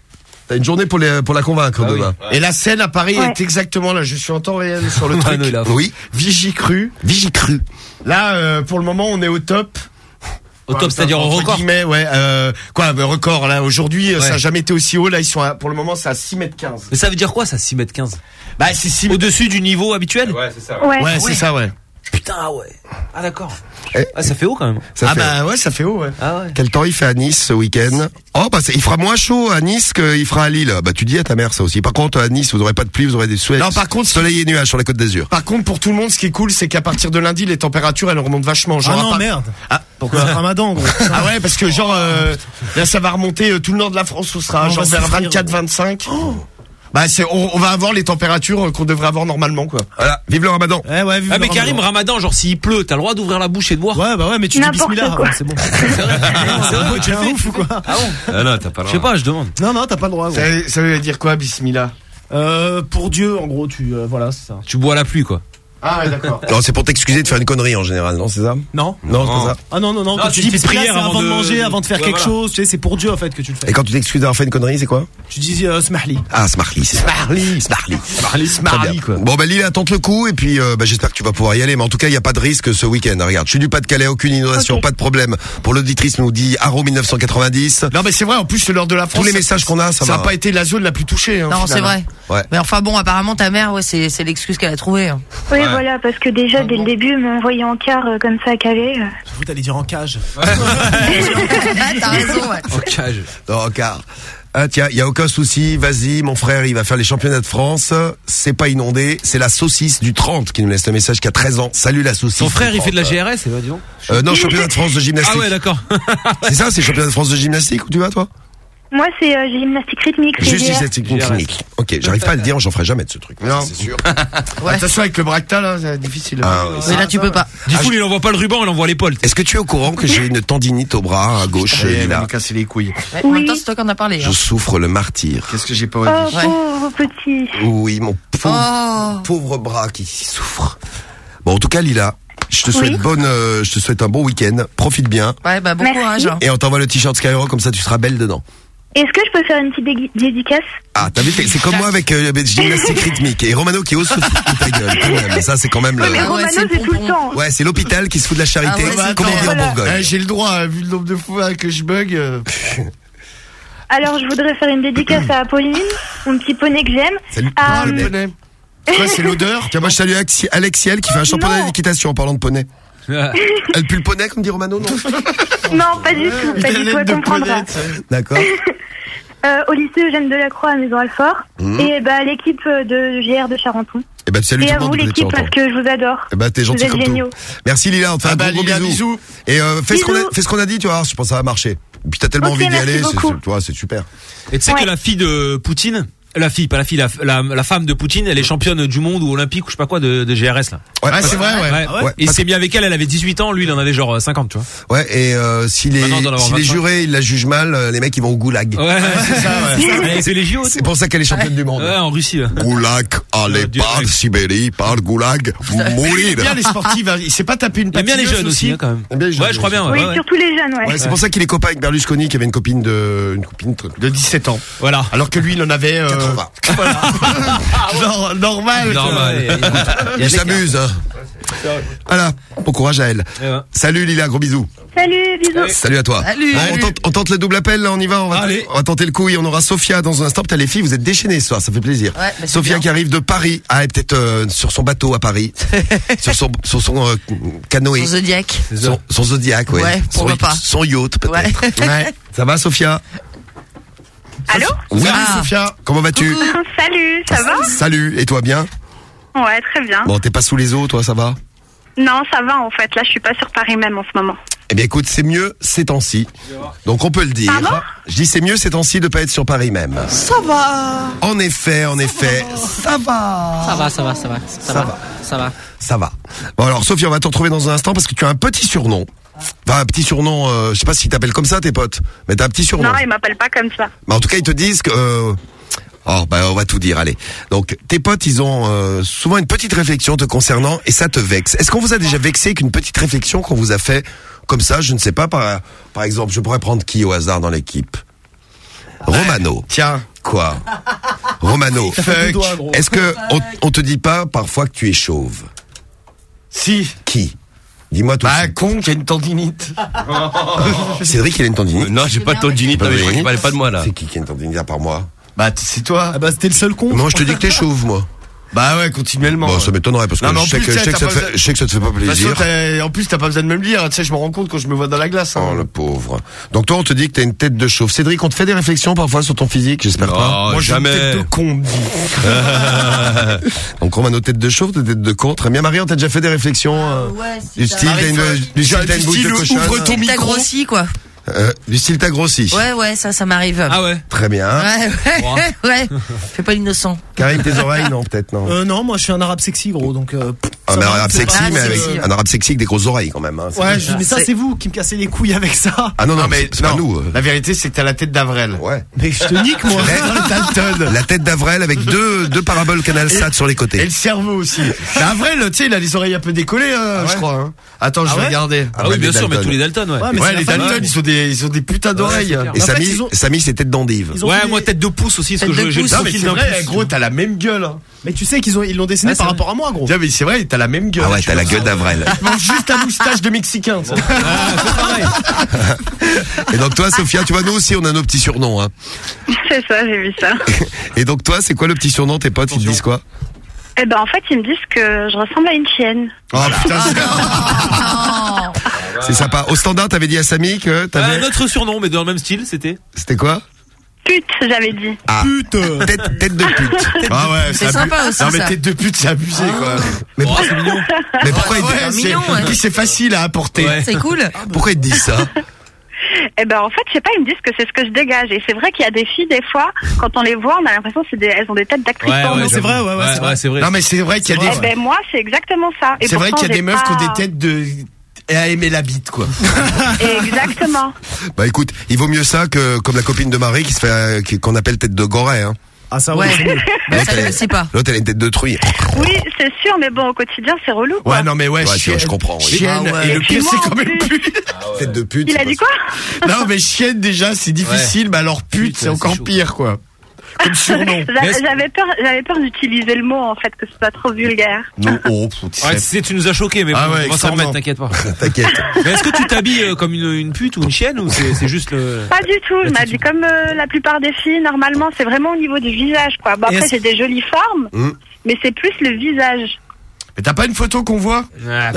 T'as une journée pour les pour la convaincre Ah oui. demain. Et la scène à Paris Ouais. est exactement là. Je suis en temps réel sur le truc. Oui. Vigicru. Vigicru. Là, euh, pour le moment, on est au top. Au top, c'est-à-dire au record. guillemets, ouais. Euh, quoi, record là. Aujourd'hui, euh, ça Ouais. a jamais été aussi haut. Là, ils sont à- pour le moment, c'est à 6 mètres 15. Mais ça veut dire quoi, ça, 6 mètres 15 Bah, c'est 6 Au-dessus du niveau habituel? Ouais, c'est ça. Ouais. Ouais, c'est ça, ouais. Putain, ah ouais. Ah, d'accord. Eh. Ah, ça fait haut quand même. Ça ah fait- bah ouais, ça fait haut, ouais. Ah ouais. Quel temps il fait à Nice ce week-end? Oh bah il fera moins chaud à Nice qu'il fera à Lille. Bah tu dis à ta mère ça aussi. Par contre à Nice vous aurez pas de pluie, vous aurez des soleils. Non, par contre, soleil et nuages sur la côte d'Azur. Par contre, pour tout le monde, ce qui est cool, c'est qu'à partir de lundi, les températures, elles remontent vachement. Genre, Ah non, part- merde. Ah, Pourquoi Ramadan, gros? Ah ouais, parce que genre, euh, là, ça va remonter euh, tout le nord de la France, où ce sera On genre va vers souffrir, 24, 25. Bah, c'est, on, on va avoir les températures euh, qu'on devrait avoir normalement, quoi. Voilà, vive le Ramadan. Ouais, ouais, vive Ah, le mais Ramadan. Karim, Ramadan, genre s'il pleut, t'as le droit d'ouvrir la bouche et de boire Ouais, bah ouais, mais tu dis bismillah. ouais, C'est bon. C'est vrai. C'est vrai, Tu es un ouf ou quoi Ah bon Ah non, t'as pas le Je sais pas, je demande. Non, non, t'as pas le droit. Ça, ça veut dire quoi, Bismillah? Euh, pour Dieu, en gros, tu, euh, voilà, c'est ça. Tu bois la pluie, quoi. Ah ouais, d'accord. Non, c'est pour t'excuser de faire une connerie en général, non, c'est ça? Non. Non, c'est ça. Ah non, non, non, quand tu tu dis prière avant de manger, avant de faire quelque chose, tu sais, c'est pour Dieu, en fait, que tu le fais. Et quand tu t'excuses d'avoir fait une connerie, c'est quoi? Tu dis, euh, smahli. Ah, Smartly, c'est Smartly, Smartly. Marley, Très bien. Bon bah Lille tente le coup et puis euh, bah, j'espère que tu vas pouvoir y aller mais en tout cas il y a pas de risque ce week-end. Regarde, je suis du Pas-de-Calais, aucune inondation, pas de problème. Pour l'auditrice nous dit Haro 1990. Non, mais c'est vrai, en plus, c'est l'heure de la France. Tous les messages qu'on a, ça, n'a pas été la zone la plus touchée. Hein, Non, c'est vrai. Ouais. Mais enfin bon, apparemment ta mère, ouais, c'est l'excuse qu'elle a trouvée. hein. Oui, voilà, parce que déjà, Ah dès le début, m'envoyer en quart euh, comme ça à Calais. euh, J'avoue, t'allais dire en cage. Ah, T'as raison, ouais. En cage. Non, car. Ah tiens, il y a aucun souci, vas-y, mon frère, il va faire les championnats de France. C'est pas inondé, c'est la saucisse du 30 qui nous laisse le message qui a 13 ans. Salut la saucisse. Son frère, du il fait de la 30. GRS, et dis donc. Euh, non, championnat de France de gymnastique. Ah ouais, d'accord. c'est ça, c'est championnat de France de gymnastique où tu vas toi? Moi, c'est euh, gymnastique rythmique. Juste gymnastique rythmique. Ok, j'arrive pas à le dire, j'en ferai jamais de ce truc. Non. c'est sûr. Attention avec le bracta, là, c'est difficile. Ah, ouais, Mais là, tu peux pas. Du coup, il envoie pas le ruban, il envoie l'épaule. Est-ce que tu es au courant que j'ai une tendinite au bras à gauche, Allez, Lila me casser les couilles. Ouais, En même temps, c'est toi qui en as parlé. Je hein. souffre le martyr. Qu'est-ce que j'ai pas Oh, dit pauvre petit. Oui, mon pauvre, Oh. pauvre bras qui souffre. Bon, en tout cas, Lila, je te souhaite Oui. bonne, euh, je te souhaite un bon week-end. Profite bien. Ouais, bah bon Merci. courage. hein. Et on t'envoie le t-shirt Skyrock, comme ça tu seras belle dedans. Est-ce que je peux faire une petite dé- dédicace? Ah, t'as vu, c'est comme moi avec euh, gymnastique rythmique. Et Romano qui ose se foutre de ta gueule, quand même. Ça, c'est quand même le... Mais Ah ouais, Romano, c'est tout le temps. Ouais, c'est l'hôpital qui se fout de la charité, Ah ouais, comme on dit en. Bourgogne. Eh, j'ai le droit, euh, vu le nombre de fois que je bug. euh, Alors, je voudrais faire une dédicace à Apolline, mon petit poney que j'aime. Salut. Ah, le poney. Quoi, c'est l'odeur Tiens, moi je salue Alexi- Alexiel qui fait un championnat d'équitation en parlant de poney. Elle pue le poney, comme dit Romano, non Non, pas du tout, pas du tout, elle comprendra. D'accord. Euh, au lycée Eugène Delacroix à Maison-Alfort. Mhm. Et bah, l'équipe de GR de Charenton. Et bah, tu salues et tout à vous, l'équipe, parce que je vous adore. Eh ben, t'es gentil Vous êtes comme tout. géniaux. Merci Lila, on te fait Ah un bah, gros, Lila, bisou. bisous. Et euh, fais ce qu'on a, Bisous. fais ce qu'on a dit, tu vois, je pense que ça va marcher. Et puis t'as tellement envie d'y aller, c'est super. Et tu sais Ouais. que la fille de Poutine, la fille, pas la fille, la, la, la femme de Poutine, elle est championne du monde ou olympique ou je sais pas quoi de, de GRS là. Ouais, Ah, c'est vrai, ouais. Ouais. ouais. Et il s'est mis avec elle, elle avait 18 ans, lui il en avait genre euh, 50, tu vois. Ouais, et euh, si les, si les 25. jurés ils la jugent mal, euh, les mecs ils vont au goulag. Ouais, c'est ça, fait les JO. C'est pour ça qu'elle est championne du monde. Ouais, en Russie. ouais. Goulag, allez, Ouais, par. Sibérie, par goulag, Il aime mourir. bien les sportives. hein. Il s'est pas tapé une Il aime bien les jeunes aussi, hein, quand même. Aime bien les jeunes, Ouais, je crois bien. Oui, surtout les jeunes, ouais. Ouais, c'est pour ça qu'il est copain avec Berlusconi qui avait une copine de, une copine de De 17 ans. Voilà. Alors que lui, il en avait. 80. Nor- normal. Normal. Il s'amuse, hein. Voilà, bon courage à elle. Ouais, ouais. Salut Lila, gros bisous. Salut, bisous. Salut à toi. Salut. Bon, on, tente, on tente le double appel, là, on y va, on va, Allez. on va tenter le coup et on aura Sophia dans un instant. Putain, les filles, vous êtes déchaînées ce soir, ça fait plaisir. Ouais, bah, bien. qui arrive de Paris. Ah, et peut-être euh, sur son bateau à Paris. sur son, sur son euh, canoë. Son Zodiac. Son, son Zodiac, ouais. Ouais, son, pas. son yacht, peut-être. Ouais. Ouais. Ça va, Sophia? Allô Oui, Ah. Sophia. Comment vas-tu Salut, ça va Salut, et toi bien Ouais, très bien. Bon, t'es pas sous les eaux, toi, ça va Non, ça va en fait. Là, je suis pas sur Paris même en ce moment. Eh bien écoute, c'est mieux ces temps-ci. Donc on peut le dire. Pardon Je dis c'est mieux ces temps-ci de pas être sur Paris même. Ça va. En effet, en effet, ça va. Ça va, ça va, ça va. Ça, va. Ça va. Ça va. Bon alors Sophie, on va te retrouver dans un instant parce que tu as un petit surnom. Enfin un petit surnom, euh, je sais pas s'ils t'appellent comme ça tes potes, mais t'as un petit surnom. Non, ils m'appellent pas comme ça. Mais en tout cas, ils te disent que... euh, Oh, bah, on va tout dire, allez. Donc, tes potes, ils ont euh, souvent une petite réflexion te concernant et ça te vexe. Est-ce qu'on vous a déjà vexé qu'une petite réflexion qu'on vous a fait comme ça, je ne sais pas, par, par exemple, je pourrais prendre qui au hasard dans l'équipe? Romano. Tiens. Quoi? Romano. Gros. Est-ce que on, on te dit pas parfois que tu es chauve? Si. Qui? Dis-moi tout. Bah, con, qui a une tendinite. Cédric, il a une tendinite Non, j'ai pas de tendinite, Pas non, mais je crois tendinite. qu'il parlait pas de moi, là. C'est qui qui a une tendinite à part moi Bah, c'est toi. Ah bah c'était le seul con. Moi, je te dis que t'es chauve, moi. Bah ouais, continuellement. Bon, ça m'étonnerait parce que Non, je sais plus, que, je tu sais que sais, ça te fait, pas je sais que ça te fait pas façon, plaisir. t'as- en plus, t'as pas besoin de me le dire. Tu sais, je me rends compte quand je me vois dans la glace. hein. Oh le pauvre. Donc toi on te dit que t'as une tête de chauve. Cédric, on te fait des réflexions parfois sur ton physique, j'espère pas. Oh, jamais. Une tête de con, on me dit. Donc Romano tête de chauve, t'as tête de con. Très bien. Marie, on t'a déjà fait des réflexions euh, du style t'as une, du style t'as une bouche de cochonne. T'as grossi, quoi. Euh, du style t'as grossi. Ouais, ouais, ça, ça m'arrive. Ah ouais. Très bien. Ouais, ouais, ouais. Fais pas l'innocent. Karim, tes oreilles, non peut-être non. Euh, non, moi je suis un arabe sexy gros, donc. Euh, Un va, arabe sexy, pas- mais avec un arabe sexy avec des grosses oreilles quand même. hein. Ouais, je- mais ça c'est vous qui me cassez les couilles avec ça. Ah non non, mais mais c'est pas nous. euh. La vérité, c'est que t'as la tête d'Avrel. Ouais. Mais je te nique moi. Dalton. La tête d'Avrel avec deux deux paraboles Canal Sat sur les Et côtés. le cerveau aussi. Mais Avrel, tu sais, il a les oreilles un peu décollées, hein, je crois. hein. Attends, je Ah vais regarder. Ah oui, bien sûr, mais tous les Dalton, ouais. Ouais, les. Dalton, ils ont des, ils ont des putains d'oreilles. Et En fait, Samy, ils ont- Samy c'est tête d'endive. Ouais, moi tête de pouce aussi, parce que je-. Non, mais c'est vrai, gros, t'as la même gueule. Hein. Mais tu sais qu'ils ont ils l'ont dessiné Ouais, par rapport à moi gros. Tiens, mais c'est vrai, t'as la même gueule. Ah ouais, Tu t'as la vois. gueule d'Avrel. Il manque juste la moustache de Mexicain. ça. Et donc toi, Sophia, tu vois, nous aussi, on a nos petits surnoms. Hein. C'est ça, j'ai vu ça. Et donc toi, c'est quoi le petit surnom Tes potes, ils te disent quoi? Eh ben, en fait, ils me disent que je ressemble à une chienne. Oh putain, c'est sympa. Au standard, t'avais dit à Samy que Ah, t'avais... Un autre surnom, mais dans le même style, c'était. C'était quoi? Pute, j'avais dit. Ah, Pute. tête, tête de pute. Ah ouais, C'est sympa aussi, Non, mais ça. tête de pute, c'est abusé, quoi. Mais Oh, pourquoi, c'est mignon. mais pourquoi, ils, Ouais, c'est c'est- mignon, ouais. c'est facile à apporter. Ouais. C'est cool. pourquoi ils te disent ça Eh ben, en fait, je sais pas, ils me disent que c'est ce que je dégage. Et c'est vrai qu'il y a des filles, des fois, quand on les voit, on a l'impression que c'est des, elles ont des têtes d'actrices Ouais, ouais, c'est vrai, ouais, ouais, c'est vrai. c'est vrai. Non, mais c'est vrai qu'il y a Eh des, ben, moi, c'est exactement ça. Et c'est vrai qu'il y a des meufs qui ont des têtes de, et à aimer la bite, quoi. Exactement. Bah écoute, il vaut mieux ça que comme la copine de Marie qui se fait euh, qui- qu'on appelle tête de goret. Hein. Ah ça Ouais. Bah, L'autre, ça, elle elle a une tête de truie. Oui, c'est sûr, mais bon, au quotidien, c'est relou. Quoi. Ouais, non, mais ouais, chienne, je comprends, oui. chienne, Ah ouais. et le Et pire, c'est quand même pute. Tête de pute. Il a dit quoi Non, mais chienne, déjà, c'est difficile, mais alors pute, Pute, c'est c'est encore chaud. pire, quoi. Comme surnom. J'a- J'avais peur, j'avais peur d'utiliser le mot en fait, que ce soit trop vulgaire. Non, oh, pff, tu sais. c'est- tu nous as choqués, mais Ah bon, ouais, on va s'en remettre, t'inquiète pas. T'inquiète. Mais est-ce que tu t'habilles euh, comme une, une pute ou une chienne ou c'est juste le. Pas du tout, je m'habille comme euh, la plupart des filles. Normalement, c'est vraiment au niveau du visage, quoi. Bon, après, j'ai des jolies formes, Hmm. mais c'est plus le visage. Mais t'as pas une photo qu'on voit Ah.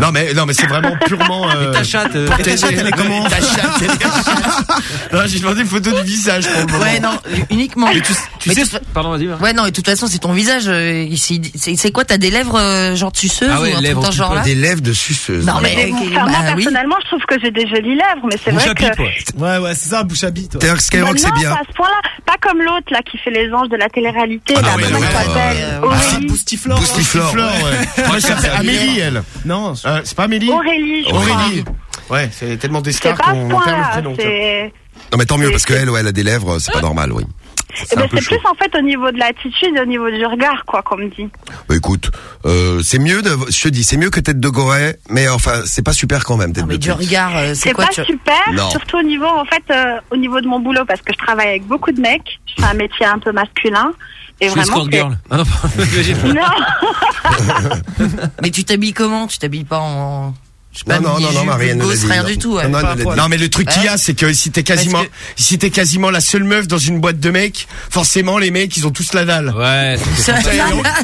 Non, mais, non, mais c'est vraiment purement, euh, ta chatte, euh, ta chatte, elle est comment Ta chatte, elle est- Non, j'ai demandé une photo du visage pour le moment. Ouais, non, uniquement. Mais tu, tu Mais sais, tout- pardon, vas-y. va. Ouais, non, et de toute façon, c'est ton visage. euh, ici, c'est c'est quoi T'as des lèvres euh, genre suceuses Ah ouais, ou un lèvres dans ce pulpeuses. genre-là Des lèvres de suceuse. Non, mais- Mais bon, ok, enfin, moi, bah oui. personnellement, je trouve que j'ai des jolies lèvres, mais c'est Bouche vrai à que. ouais. Ouais c'est ça, bouche à bite. ouais. T'es un Bah Skyrock, c'est bien. à ce point-là. Pas comme l'autre, là, qui fait les anges de la télé-réalité. Ah là, elle je s'appelle Amélie, elle. Non. Euh, c'est pas Amélie Aurélie. Aurélie. Ouais, c'est tellement des stars qu'on perd le prénom. Non mais tant mieux parce qu'elle, ouais, elle a des lèvres, c'est pas normal, oui. Eh ben, c'est plus en fait au niveau de l'attitude et au niveau du regard, quoi, qu'on me dit. Bah, écoute, euh, c'est mieux de, je te dis, c'est mieux que tête de goret, mais enfin, c'est pas super quand même, tête Mais de du regard, euh, c'est C'est quoi pas tu... super, Non. surtout au niveau, en fait, euh, au niveau de mon boulot, parce que je travaille avec beaucoup de mecs. Je fais un métier un peu masculin. Et Je suis vraiment. c'est- girl. Ah non, pas-. Non. Mais tu t'habilles comment? Tu t'habilles pas en. Non, non, non, non, Marianne ne l'a gosse, dit, rien du tout. Non, mais le truc qu'il y a Hein c'est que si t'es quasiment si t'es quasiment la seule meuf dans une boîte de mecs, forcément les mecs ils ont tous la dalle. Ouais, c'est Ça-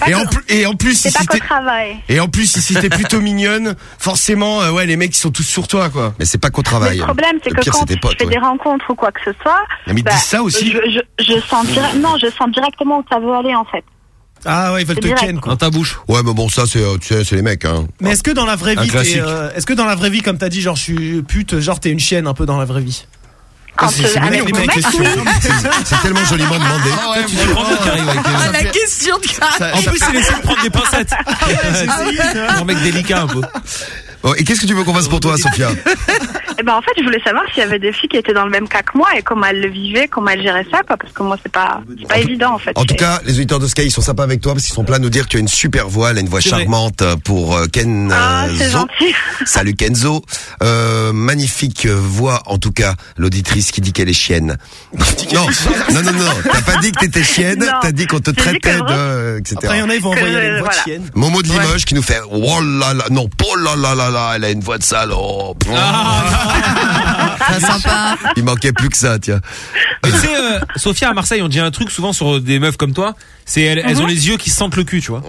Et en, plus- et en plus C'est si pas qu'au t'es travail. et en plus si t'es plutôt mignonne, forcément euh, ouais les mecs ils sont tous sur toi quoi. Mais c'est pas qu'au travail. le problème, c'est que pire, quand potes, fais ouais. des rencontres ou quoi que ce soit, Mais bah, disent ça aussi. Je, je, je sens direct, non, je sens directement où ça veut aller en fait. Ah ouais, ils veulent C'est te direct. ken quoi. Dans ta bouche. Ouais, mais bon, ça, c'est, euh, tu sais, c'est les mecs, hein. Mais est-ce que dans la vraie Un vie, classique. t'es, euh, est-ce que dans la vraie vie, comme t'as dit, genre je suis pute, genre t'es une chienne un peu dans la vraie vie? Quand, c'est- c'est euh, mignon, avec les mon mecs, mec, question. oui. C'est tellement joliment demandé. Avec les- Ah, la question de Ça- En plus, c'est laissé de prendre des pincettes. Un mec délicat un peu. Bon, et qu'est-ce que tu veux qu'on fasse pour toi, Sophia Eh ben, en fait, je voulais savoir s'il y avait des filles qui étaient dans le même cas que moi et comment elles le vivaient, comment elles géraient ça, quoi. Parce que moi, c'est pas, c'est pas évident, en fait. En tout cas, les auditeurs de Sky, ils sont sympas avec toi parce qu'ils sont pleins de nous dire que tu as une super voix, elle a une voix charmante euh, pour euh, Ken Ah, euh, c'est gentil. Salut Kenzo. Euh, magnifique euh, voix, en tout cas, l'auditrice qui dit qu'elle est chienne. non, non, non, non. T'as pas dit que t'étais chienne, t'as dit qu'on te traitait de, etc. Après, il y en a, ils vont envoyer les voix voilà. de chienne. Momo de Limoges qui nous fait oh là là non oh là là là là elle a une voix de salope. Très sympa. Il manquait plus que ça tiens. Mais tu sais, euh, Sophia à Marseille, on dit un truc souvent sur des meufs comme toi. C'est elles, elles ont les yeux qui sentent le cul, tu vois.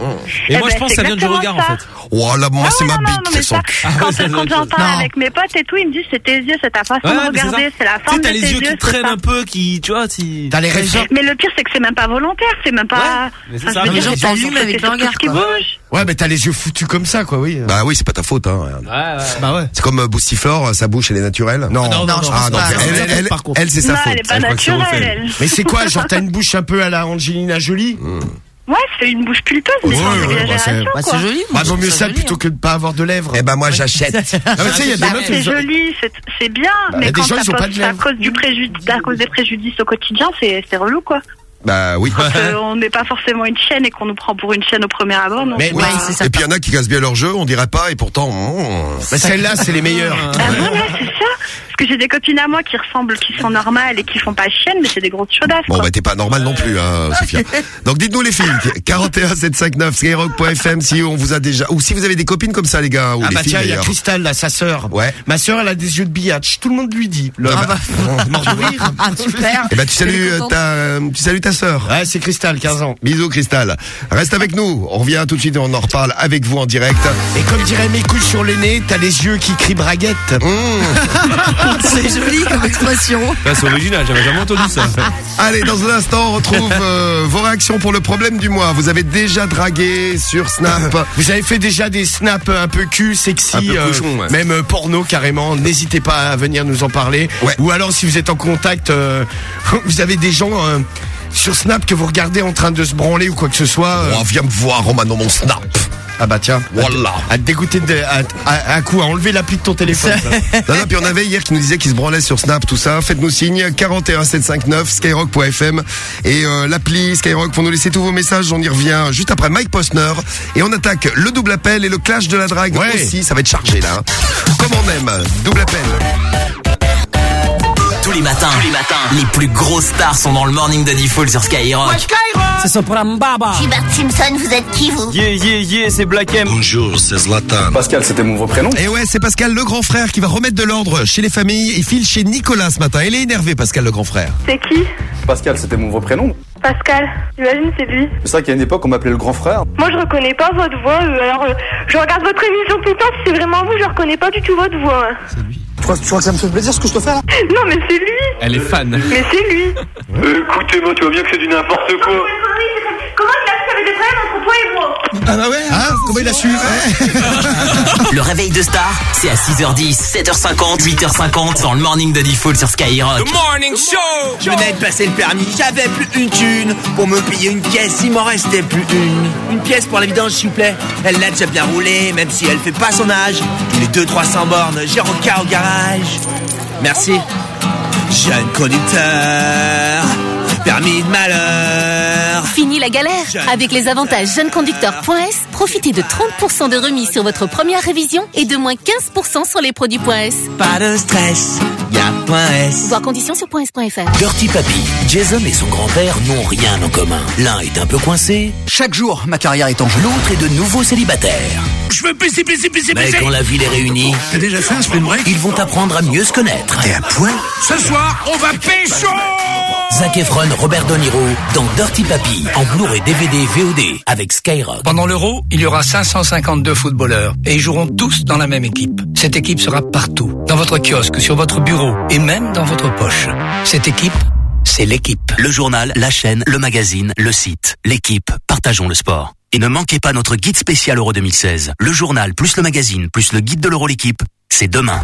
Et Eh moi, ben, je pense que ça vient du regard, en fait. Oh là moi Ah c'est ouais, ma non, bite non, qui mais sent ça, cul. quand, ouais, c'est quand j'en parle Non. avec mes potes et tout, ils me disent c'est tes yeux, c'est ta façon Ouais, de mais c'est ça. regarder, c'est la Tu sais, forme de t'as tes les yeux qui c'est traînent ça. un peu, qui, tu vois, si. T'as les régions. Mais le pire, c'est que c'est même pas volontaire, c'est même pas. mais c'est ça, je veux dire, pas c'est avec le tout regard, ce qui quoi. bouge. Ouais, mais t'as les yeux foutus comme ça, quoi, oui. Bah oui c'est pas ta faute hein. Ouais, ouais. Bah ouais. C'est comme euh, Boustiflore, sa bouche elle est naturelle. Non, non, je Ah pense donc pas. elle, C'est elle, elle, par contre. elle, c'est sa Non, faute. elle est pas c'est naturelle, refait. elle. Mais c'est quoi, genre t'as une bouche un peu à la Angelina Jolie Ouais, c'est une bouche pulpeuse, mais Ouais, bah, exagération, Bah, c'est joli. Bah vaut mieux ça joli, plutôt hein. que de pas avoir de lèvres. Eh ben moi j'achète. Ah, mais tu sais, il y a des meufs, C'est joli, c'est c'est bien, Bah, y a mais des quand gens, ça ils ont pas de cause, à lèvres. cause du préjudice, à cause des préjudices au quotidien, c'est c'est relou, quoi. Bah oui. Parce qu'on n'est pas forcément une chaîne et qu'on nous prend pour une chaîne au premier abord, non Mais, Ouais, c'est ça. Et puis il y en a qui cassent bien leur jeu, on dirait pas et pourtant. mmh. mais celles-là, c'est les meilleures. Ah voilà, c'est ça. Parce que j'ai des copines à moi qui ressemblent, qui sont normales et qui font pas chienne, mais c'est des grosses chaudasses, Bon quoi. bah t'es pas normal non plus hein, Sophia. Donc dites-nous les filles 41 759 skyrock.fm si on vous a déjà ou si vous avez des copines comme ça les gars ou Ah les bah filles tiens, il y a. Cristal là, sa sœur. Ouais. Ma sœur, elle a des yeux de billage. Tout le monde lui dit. Le- Ah bah. Ah, super. Eh ben tu salues Elle est euh, ta euh, tu salues ta sœur. Ouais, c'est Cristal, 15 ans. Bisous Cristal. Reste avec nous. On revient tout de suite et on en reparle avec vous en direct. Et comme dirait mes couilles sur le nez, t'as les yeux qui crient braguette. C'est joli comme expression. C'est original, j'avais jamais entendu ça. Allez, dans un instant, on retrouve euh, vos réactions pour le problème du mois. Vous avez déjà dragué sur Snap. Vous avez fait déjà des snaps un peu cul, sexy, Un peu cochon, ouais. même euh, porno carrément. N'hésitez pas à venir nous en parler. Ouais. Ou alors si vous êtes en contact, euh, vous avez des gens euh, sur Snap que vous regardez en train de se branler ou quoi que ce soit. euh, Oh, viens me voir, Roman, dans mon Snap. Ah bah tiens, Voilà. à te dégoûter de, à, à, à coup, à enlever l'appli de ton téléphone. Non, non, puis on avait hier qui nous disait qu'il se branlait sur Snap, tout ça. Faites-nous signe, 41 759 skyrock.fm et euh, l'appli Skyrock pour nous laisser tous vos messages. On y revient juste après Mike Posner et on attaque le double appel et le clash de la drague Ouais. aussi. Ça va être chargé là. hein. Comme on aime, double appel. Tous les matins, tous les matins, les plus grosses stars sont dans le morning de Diffoul sur Skyrock. C'est Sopran Baba. Bart Simpson, vous êtes qui vous Yeah, yeah, yeah, c'est Black M. Bonjour, c'est Zlatan. Pascal, c'était mon vrai prénom. Et ouais, c'est Pascal le grand frère qui va remettre de l'ordre chez les familles. Il file chez Nicolas ce matin. Il est énervé, Pascal le grand frère. C'est qui Pascal, c'était mon vrai prénom. Pascal. J'imagine c'est lui. C'est vrai qu'à une époque, on m'appelait le grand frère. Moi, je reconnais pas votre voix. euh, alors, euh, je regarde votre émission tout le temps. Si c'est vraiment vous, je reconnais pas du tout votre voix. Tu crois, tu crois que ça me fait plaisir ce que je te fais là? Non, mais c'est lui. Elle est fan. Mais c'est lui. Écoutez-moi, tu vois bien que c'est du n'importe quoi. Comment il a su qu'il y avait des problèmes entre toi et moi. Ah bah ouais, hein, comment il a su Le réveil de star, c'est à 6h10, 7h50, 8h50 dans le morning de Diffoul sur Skyrock. Morning Show. Je venais de passer le permis, j'avais plus une thune. Pour me payer une pièce, il m'en restait plus une. Une pièce pour la vidange s'il vous plaît. Elle l'a déjà bien roulée, même si elle fait pas son âge. Les 200-300 bornes, j'ai rencard au garage. Merci. Jeune conducteur Permis de malheur Fini la galère Avec les avantages jeuneconducteur.s, profitez de 30% de remise sur votre première révision et de moins 15% sur les produits .s. Pas de stress, y'a point S Voir conditions sur .s.fr. Dirty Papy, Jason et son grand-père n'ont rien en commun L'un est un peu coincé Chaque jour, ma carrière est en jeu. L'autre est de nouveau célibataire Je veux pisser, pisser, pisser, Mais quand la T'as déjà fait un spring break Ils vont apprendre à mieux se connaître T'es à poil Ce soir, on va pécho Zac Efron, Robert De Niro dans Dirty Papy en Blu-ray DVD VOD avec Skyrock. Pendant l'Euro, il y aura 552 footballeurs et ils joueront tous dans la même équipe. Cette équipe sera partout, dans votre kiosque, sur votre bureau et même dans votre poche. Cette équipe, c'est l'équipe. Le journal, la chaîne, le magazine, le site, l'équipe, partageons le sport. Et ne manquez pas notre guide spécial Euro 2016. Le journal, plus le magazine, plus le guide de l'Euro l'équipe, c'est demain.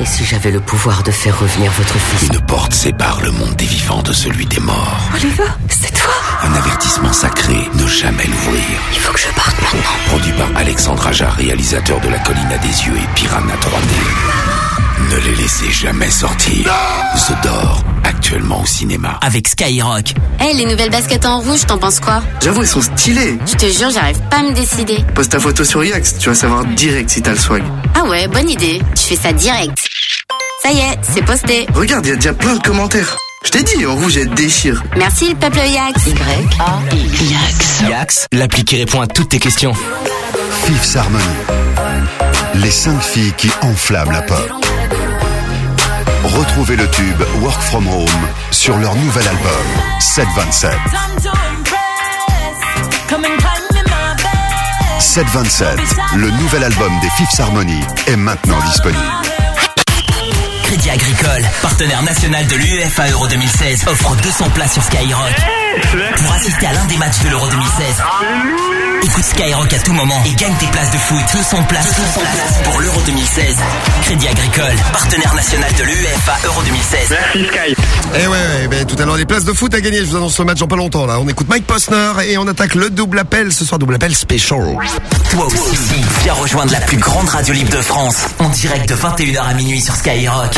Et si j'avais le pouvoir de faire revenir votre fils Une porte sépare le monde des vivants de celui des morts. Oliver, c'est toi Un avertissement sacré, ne jamais l'ouvrir. Il faut que je parte maintenant. Produit par Alexandre Aja, réalisateur de La Colline à des yeux et Piranha 3D. Ne les laissez jamais sortir. The Door, actuellement au cinéma. Avec Skyrock. Hey, les nouvelles baskets en rouge, t'en penses quoi? J'avoue, ils sont stylés. Je te jure, j'arrive pas à me décider. Poste ta photo sur Yax, tu vas savoir direct si t'as le swag. Ah ouais, bonne idée. Je fais ça direct. Ça y est, c'est posté. Regarde, il y a déjà plein de commentaires. Je t'ai dit, en rouge, elle déchire. Merci le peuple Yax. Yax. Yax, l'appli qui répond à toutes tes questions. Fifth Harmony. Les cinq filles qui enflamment la pop. Retrouvez le tube Work From Home sur leur nouvel album 727. 727, le nouvel album des Fifth Harmony, est maintenant disponible. Crédit Agricole, partenaire national de l'UEFA Euro 2016, offre 200 places sur Skyrock. Pour assister à l'un des matchs de l'Euro 2016. Écoute Skyrock à tout moment et gagne tes places de foot. 200 places, 200 places pour l'Euro 2016. Crédit Agricole, partenaire national de l'UEFA Euro 2016. Merci Sky. Et ouais, ouais, ben, tout à l'heure, des places de foot à gagner. Je vous annonce le match en pas longtemps, là. On écoute Mike Posner et on attaque le double appel. Ce soir, double appel special. Toi aussi, viens rejoindre la plus grande radio libre de France. En direct de 21h à minuit sur Skyrock.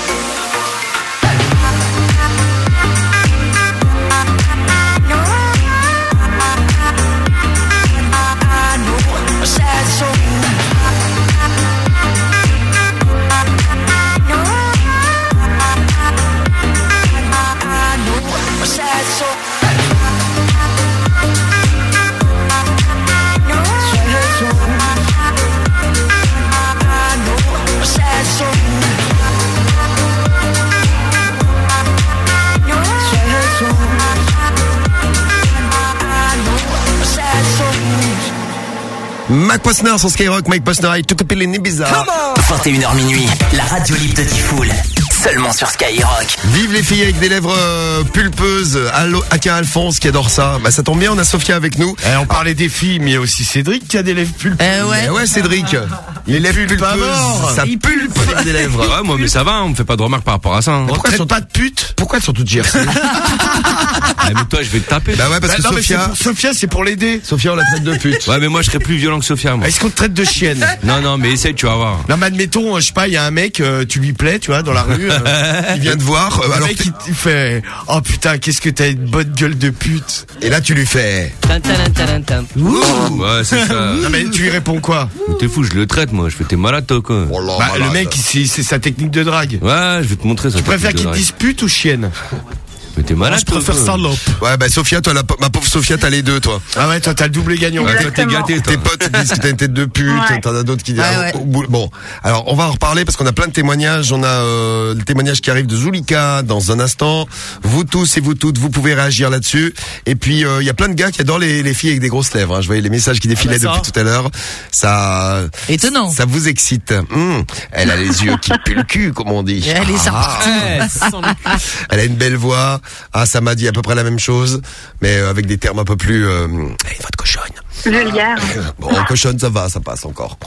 Mac Posner sur Skyrock, Mike Posner, I took a pill in Ibiza. 21h minuit, la radio libre de Tifoul. Seulement sur Skyrock. Vive les filles avec des lèvres euh, pulpeuses. Allo, tiens, Alphonse qui adore ça. Bah ça tombe bien, on a Sophia avec nous. Eh, on parlait des filles, mais il y a aussi Cédric qui a des lèvres pulpeuses. Eh ouais. Eh ouais, Cédric. Les lèvres pulpeuses, mort. ça pulpe avec des lèvres. Ouais, moi, mais ça va, on me fait pas de remarques par rapport à ça. hein. On traite pas de pute. Pourquoi elles sont toutes GRC Ah, mais toi, je vais te taper. Bah ouais, parce que Bah non, c'est Sophia, pour Sophia, c'est pour l'aider. Sophia, on la traite de pute. Ouais, mais moi, je serais plus violent que Sophia, moi. Est-ce qu'on te traite de chienne Non, non, mais essaye, tu vas voir. Non, mais admettons, euh, je sais pas, il y a un mec, euh, tu lui plais, tu vois, dans la rue. Euh, Il vient de voir. euh, le alors mec, il, fait, oh putain, qu'est-ce que t'as une bonne gueule de pute. et là tu lui fais. Ouais, c'est ça. Non, mais tu lui réponds quoi? T'es fou, je le traite, moi. Je fais, t'es malade, toi, quoi. Oh là, Bah, le malade. mec, c'est c'est sa technique de drague. Ouais, je vais te montrer ça. Tu préfères qu'il te dise pute ou chienne? Mais t'es malade, Je toi, préfère salope. Ouais, bah Sophia, toi, la, ma pauvre Sophia, t'as les deux, toi. Ah ouais, toi, t'as le double gagnant. Ouais, toi, t'es gâté, toi. Tes potes disent que t'as une tête de pute, Ouais. t'en as d'autres qui disent. Ouais, ah, ouais. Bon, alors on va en reparler parce qu'on a plein de témoignages. On a euh, le témoignage qui arrive de Zulika dans un instant. Vous tous et vous toutes, vous pouvez réagir là-dessus. Et puis euh, il y a plein de gars qui adorent les, les filles avec des grosses lèvres. hein. Je voyais les messages qui défilaient bah depuis tout à l'heure. Ça, Étonnant. ça vous excite. Hum, Elle a les yeux qui puent le cul, comme on dit. Elle est Ah. sympa. Elle a une belle voix. Ah, ça m'a dit à peu près la même chose, mais euh, avec des termes un peu plus. Euh, hey, votre cochonne. Vulgaire. Bon, cochonne, ça va, ça passe encore.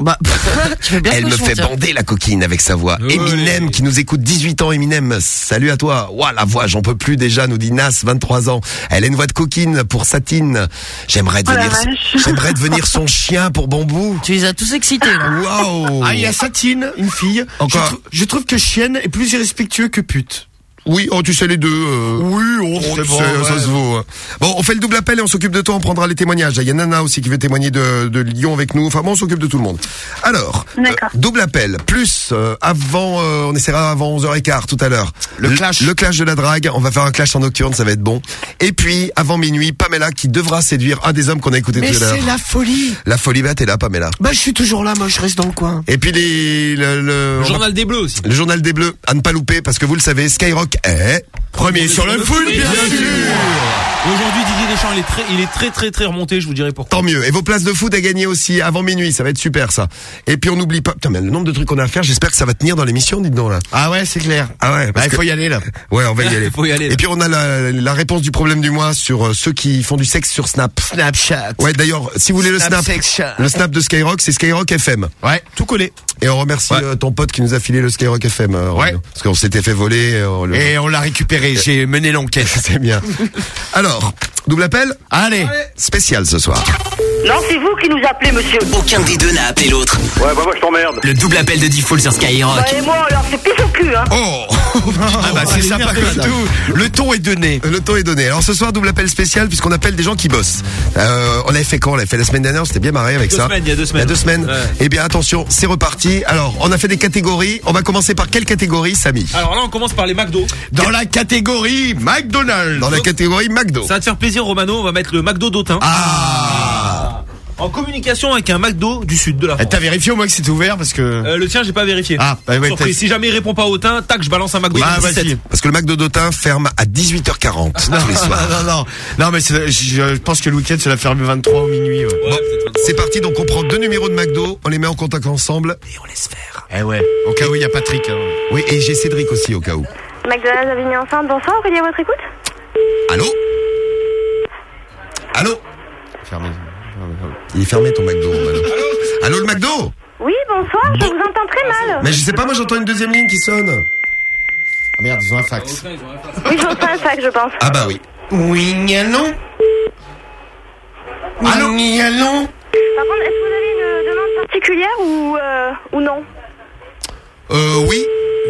Bah, tu fais bien Elle me fait tiens. bander la coquine avec sa voix. Eminem qui nous écoute 18 ans, Eminem. Salut à toi. Ouah, la voix, j'en peux plus déjà, nous dit Nas, 23 ans. Elle a une voix de coquine pour Satine. J'aimerais Oh devenir, j'aimerais devenir son chien pour Bambou. Tu les as tous excités, là. Waouh. Ah, il y a Satine, une fille. Encore. Je, je trouve que chienne est plus irrespectueux que pute. Oui, oh, tu sais les deux. euh. Oui, on Oh, c'est tu bon, sais, ouais. ça se vaut. hein. Bon, on fait le double appel et on s'occupe de toi, on prendra les témoignages. Il y a Nana aussi qui veut témoigner de, de Lyon avec nous. Enfin bon, on s'occupe de tout le monde. Alors, D'accord. euh, double appel, plus euh, avant, euh, on essaiera avant 11h15 tout à l'heure. Le clash. Le clash de la drague, on va faire un clash en nocturne, ça va être bon. Et puis, avant minuit, Pamela qui devra séduire un des hommes qu'on a écouté Mais tout à l'heure. c'est la folie. La folie, bah t'es là, Pamela. Bah, je suis toujours là, moi, je reste dans le coin. Et puis les, le, journal des Bleus aussi. le journal des Bleus, à ne pas louper, parce que vous le savez, Skyrock est premier sur le foot, bien sûr. Aujourd'hui, Didier Deschamps, il est très, il est très, très, très remonté. Je vous dirai pourquoi. Tant mieux. Et vos places de foot à gagner aussi avant minuit, ça va être super ça. Et puis on n'oublie pas, putain mais le nombre de trucs qu'on a à faire, j'espère que ça va tenir dans l'émission, dites donc là. Ah ouais, c'est clair. Ah ouais, Bah, parce il que- faut y aller, là. Ouais, on va y aller. Faut y aller, là. Et puis on a la, la réponse du problème du mois sur euh, ceux qui font du sexe sur Snap. Snapchat. Ouais, d'ailleurs, si vous voulez le Snap le Snap de Skyrock, c'est Skyrock FM. Ouais, tout collé. Et on remercie Ouais. euh, ton pote qui nous a filé le Skyrock FM. euh, Ouais. Parce qu'on s'était fait voler. euh, on le- Et on l'a récupéré, j'ai mené l'enquête. C'est bien. Alors, double appel Allez. Spécial ce soir. Non, c'est vous qui nous appelez, monsieur. Aucun des deux n'a appelé l'autre. Ouais, bah moi je t'emmerde. Le double appel de Diffoul sur Skyrock. Bah, et moi, alors, c'est pif au cul, hein. Oh Ah bah c'est sympa comme tout. Le ton est donné. Le temps est donné. Alors ce soir, double appel spécial puisqu'on appelle des gens qui bossent. Euh, on l'avait fait quand? On l'avait fait la semaine dernière, on s'était bien marré avec Deux ça. semaines, il y a deux semaines. Il y a deux semaines. Ouais. Eh bien attention, c'est reparti. Alors, on a fait des catégories. On va commencer par quelle catégorie, Samy? Alors là, on commence par les McDo. Dans la catégorie McDonald's. Dans la catégorie McDo. Ça va te faire plaisir, Romano. On va mettre le McDo d'Autun. Ah En communication avec un McDo du sud de la Eh, France. T'as vérifié au moins que c'était ouvert parce que. Euh, le tien, j'ai pas vérifié. Ah, bah ouais, Surprise. Si jamais il répond pas à Autun, tac, je balance un McDo. Ah, 17. vas-y. Parce que le McDo d'Autun ferme à 18h40 tous les soirs. non, non, non, mais je pense que le week-end c'est la ferme 23 au minuit. Ouais. Ouais, Bon, c'est parti. Donc on prend deux numéros de McDo, on les met en contact ensemble et on laisse faire. Eh ouais. Au cas où il y a Patrick. hein. Oui, et j'ai Cédric aussi au cas où. McDonald's Avignon Centre, bonsoir, Aurélie à votre écoute? Allô? Allô? Fermé. Il est fermé ton McDo. Allô Allô le McDo Oui, bonsoir, je vous entends très mal. Mais je sais pas, moi j'entends une deuxième ligne qui sonne. Ah merde, ils ont un fax. Oui, je reçois un sac, je pense. Ah bah oui. Oui, allô Allô Oui, allô Par contre, est-ce que vous avez une demande particulière ou, euh, ou non Euh oui.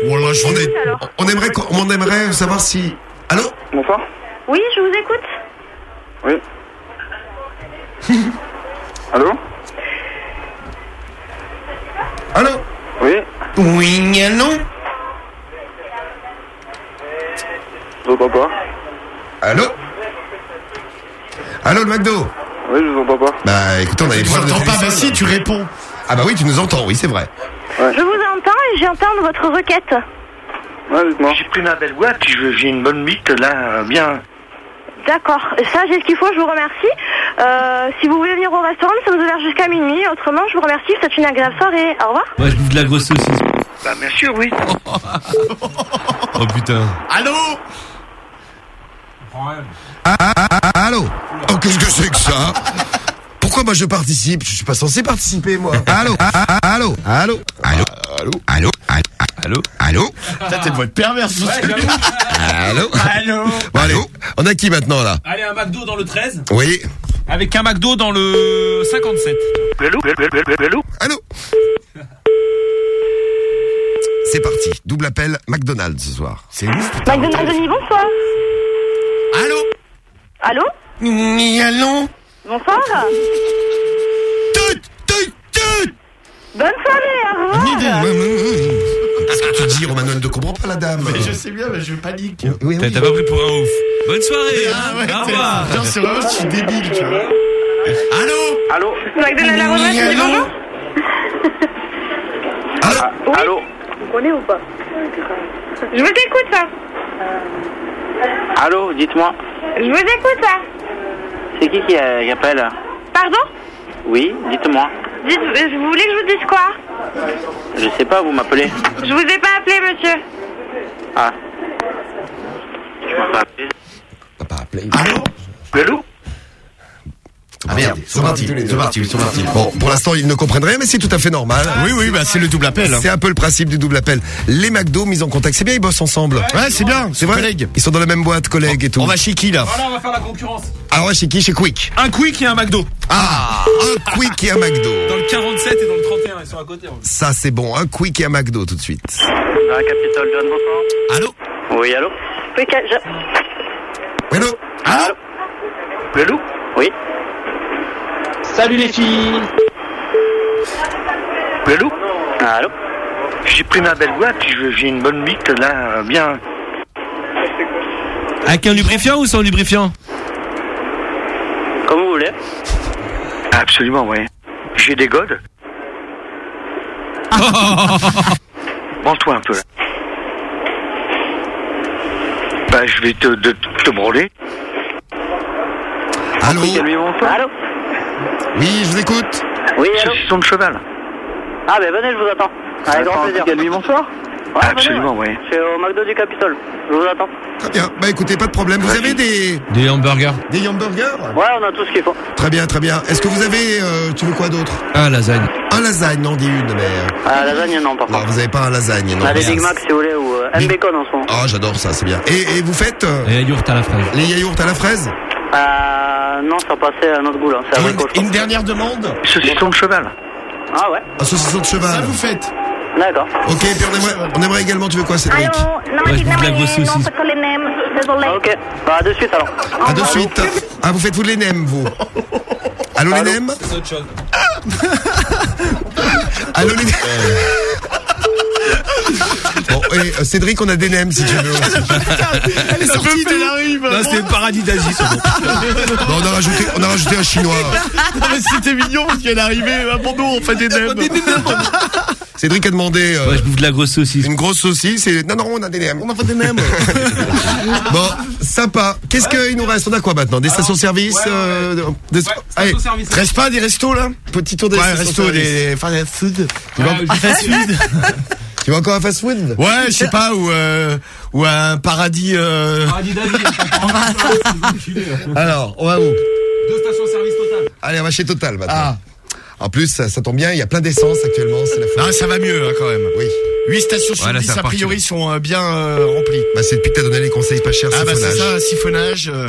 Voilà, je On, est- alors. on aimerait on aimerait savoir si. Allô Bonsoir. Oui, je vous écoute. Oui. Allô Allô Oui. Oui, allô Je vous entends pas. Allô Allô le McDo Oui, je vous entends pas. Bah écoutez, on a des Tu problèmes de pas Bah si, tu réponds. Ah bah oui, tu nous entends, oui c'est vrai. Je vous entends et j'entends votre requête. Ouais, dites-moi. J'ai pris ma belle boîte, je- j'ai une bonne bite là, euh, bien. D'accord, ça j'ai ce qu'il faut, je vous remercie. Euh, si vous voulez venir au restaurant, nous sommes ouverts jusqu'à minuit. Autrement, je vous remercie, c'est une agréable soirée. Au revoir. Ouais, je bouffe de la grosse saucisse. Bah bien sûr, oui. Oh putain. Allô Ah, ah, ah, ah, allô Oh, qu'est-ce que c'est que ça Pourquoi moi je participe Je suis pas censé participer, moi. Allô ah, ah, ah, Allô Allô Allô Allô Allô Allô Allô Putain, t'es une voix. Allô Allô Bon, allez, on a qui maintenant, là Allez, un McDo dans le 13. Oui Avec un McDo dans le 57. Allô Allô Allô C'est parti. Double appel McDonald's ce soir. C'est ouf. McDonald's Denis, bonsoir. Allô Allô Allô Bonsoir. Bonne soirée, au revoir. Qu'est-ce que tu dis, Romanuel Ne comprends pas la dame. Mais je sais bien, mais je panique. Oui, T'as t'as pas pris pour un ouf. Bonne soirée. Ah hein. ouais, Au revoir. Genre, c'est vraiment, je suis débile, tu vois. Allô Allô McDonald's la Romaine, c'est bonjour Ah, Allô Vous connaissez ou pas Je vous écoute, ça. Allô, dites-moi. Je vous écoute, ça. C'est qui qui, euh, qui appelle Pardon Oui, dites-moi. Dites, euh, vous voulez que je vous dise quoi Je sais pas, vous m'appelez. Je vous ai pas appelé, monsieur. Ah. Tu m'as pas appelé Pas appelé. Allô? Allô? Ah merde, ils sont partis, ils sont partis, ils sont partis. Bon, pour l'instant, ils ne comprennent rien, mais c'est tout à fait normal. Oui, oui, bah c'est le double appel. C'est un peu le principe du double appel. Les McDo mis en contact, c'est bien, ils bossent ensemble. Ouais, c'est bien, C'est vrai. collègues. Ils sont dans la même boîte, collègues et tout. On va chez qui là Voilà, on va faire la concurrence. Alors, chez qui? Chez Quick. Un Quick et un McDo. Ah, un Quick et un McDo. Dans le 47 et dans le 31, ils sont à côté. en fait. Ça, c'est bon. Un Quick et un McDo tout de suite. La capitale John, bonsoir. Allô? Oui, allô? Oui, je- Allô? Allô? Allô? Oui. Salut les filles Allô Allô J'ai pris ma belle boîte, j'ai une bonne bite là, bien. Avec un lubrifiant ou sans lubrifiant Comme vous voulez. Absolument, oui. J'ai des godes. Branle-toi un peu là. Bah, je vais te, te branler. Allô Allô Oui, je vous écoute. Oui, allô Je suis son de cheval. Ah ben venez, je vous attends. Avec grand plaisir. Lui, bonsoir Ouais, Absolument, oui. Je suis au McDo du Capitole. Je vous attends. Très bien. Bah écoutez, pas de problème. Vous avez des Des hamburgers. des hamburgers? Ouais, on a tout ce qu'il faut. Très bien, très bien. Est-ce que vous avez, euh, tu veux quoi d'autre? Un lasagne. Un lasagne, non, dis une, mais. euh, Ah, lasagne, non, par Non, contre. vous avez pas un lasagne, non. On a des Big Mac si vous voulez ou euh, un Big- bacon en ce moment. Oh, j'adore ça, c'est bien. Et, et vous faites euh, Et yaourt à la fraise. les yaourts à la fraise? Euh, non, ça passait à notre goût là. C'est abricot, je une, une dernière demande Saucisson de cheval. Ah ouais Un saucisson de cheval. Ça vous faites D'accord. Ok, puis on aimerait, on aimerait également, tu veux quoi, Cédric Allô Non, Ouais, je bouffe de la grosse saucisse. les nems, désolé. Ok. Bah, de suite alors. À de suite. Ah, vous faites vous les nems, vous Allô, les nems C'est autre chose. Allô, les nems Bon, et, euh, Cédric, on a des nems, si tu veux. Elle est sortie, elle arrive. Là, c'était le paradis d'Asie, c'est bon. Bon, on a rajouté, on a rajouté un chinois. Non, mais c'était mignon parce qu'elle est arrivée. Ah, pour nous, on fait des nems. Cédric a demandé euh, Ouais, je bouffe de la grosse saucisse. une grosse saucisse et non, non, on a des nems. On a fait des nems. Bon, sympa. Qu'est-ce qu'il nous reste? On a quoi maintenant? Des stations-service euh, des- Allez. Reste pas des restos là? Petit tour des Ouais, stations-service. resto, des food. Ah, fast food. Tu vas encore à fast food? Ouais, je sais pas, ou, euh, ou un paradis. Euh... Paradis d'Asie. Alors, on va où? Deux stations-service total. Allez, on va chez Total maintenant. Ah. En plus, ça, ça tombe bien, il y a plein d'essence actuellement, c'est la folie. Non, ça va mieux hein, quand même. Oui. 8 stations sur Ouais, là, 10 c'est a priori sont euh, bien euh, remplies. Bah, c'est depuis que t'as donné les conseils pas chers, Ah bah c'est ça, siphonnage, euh,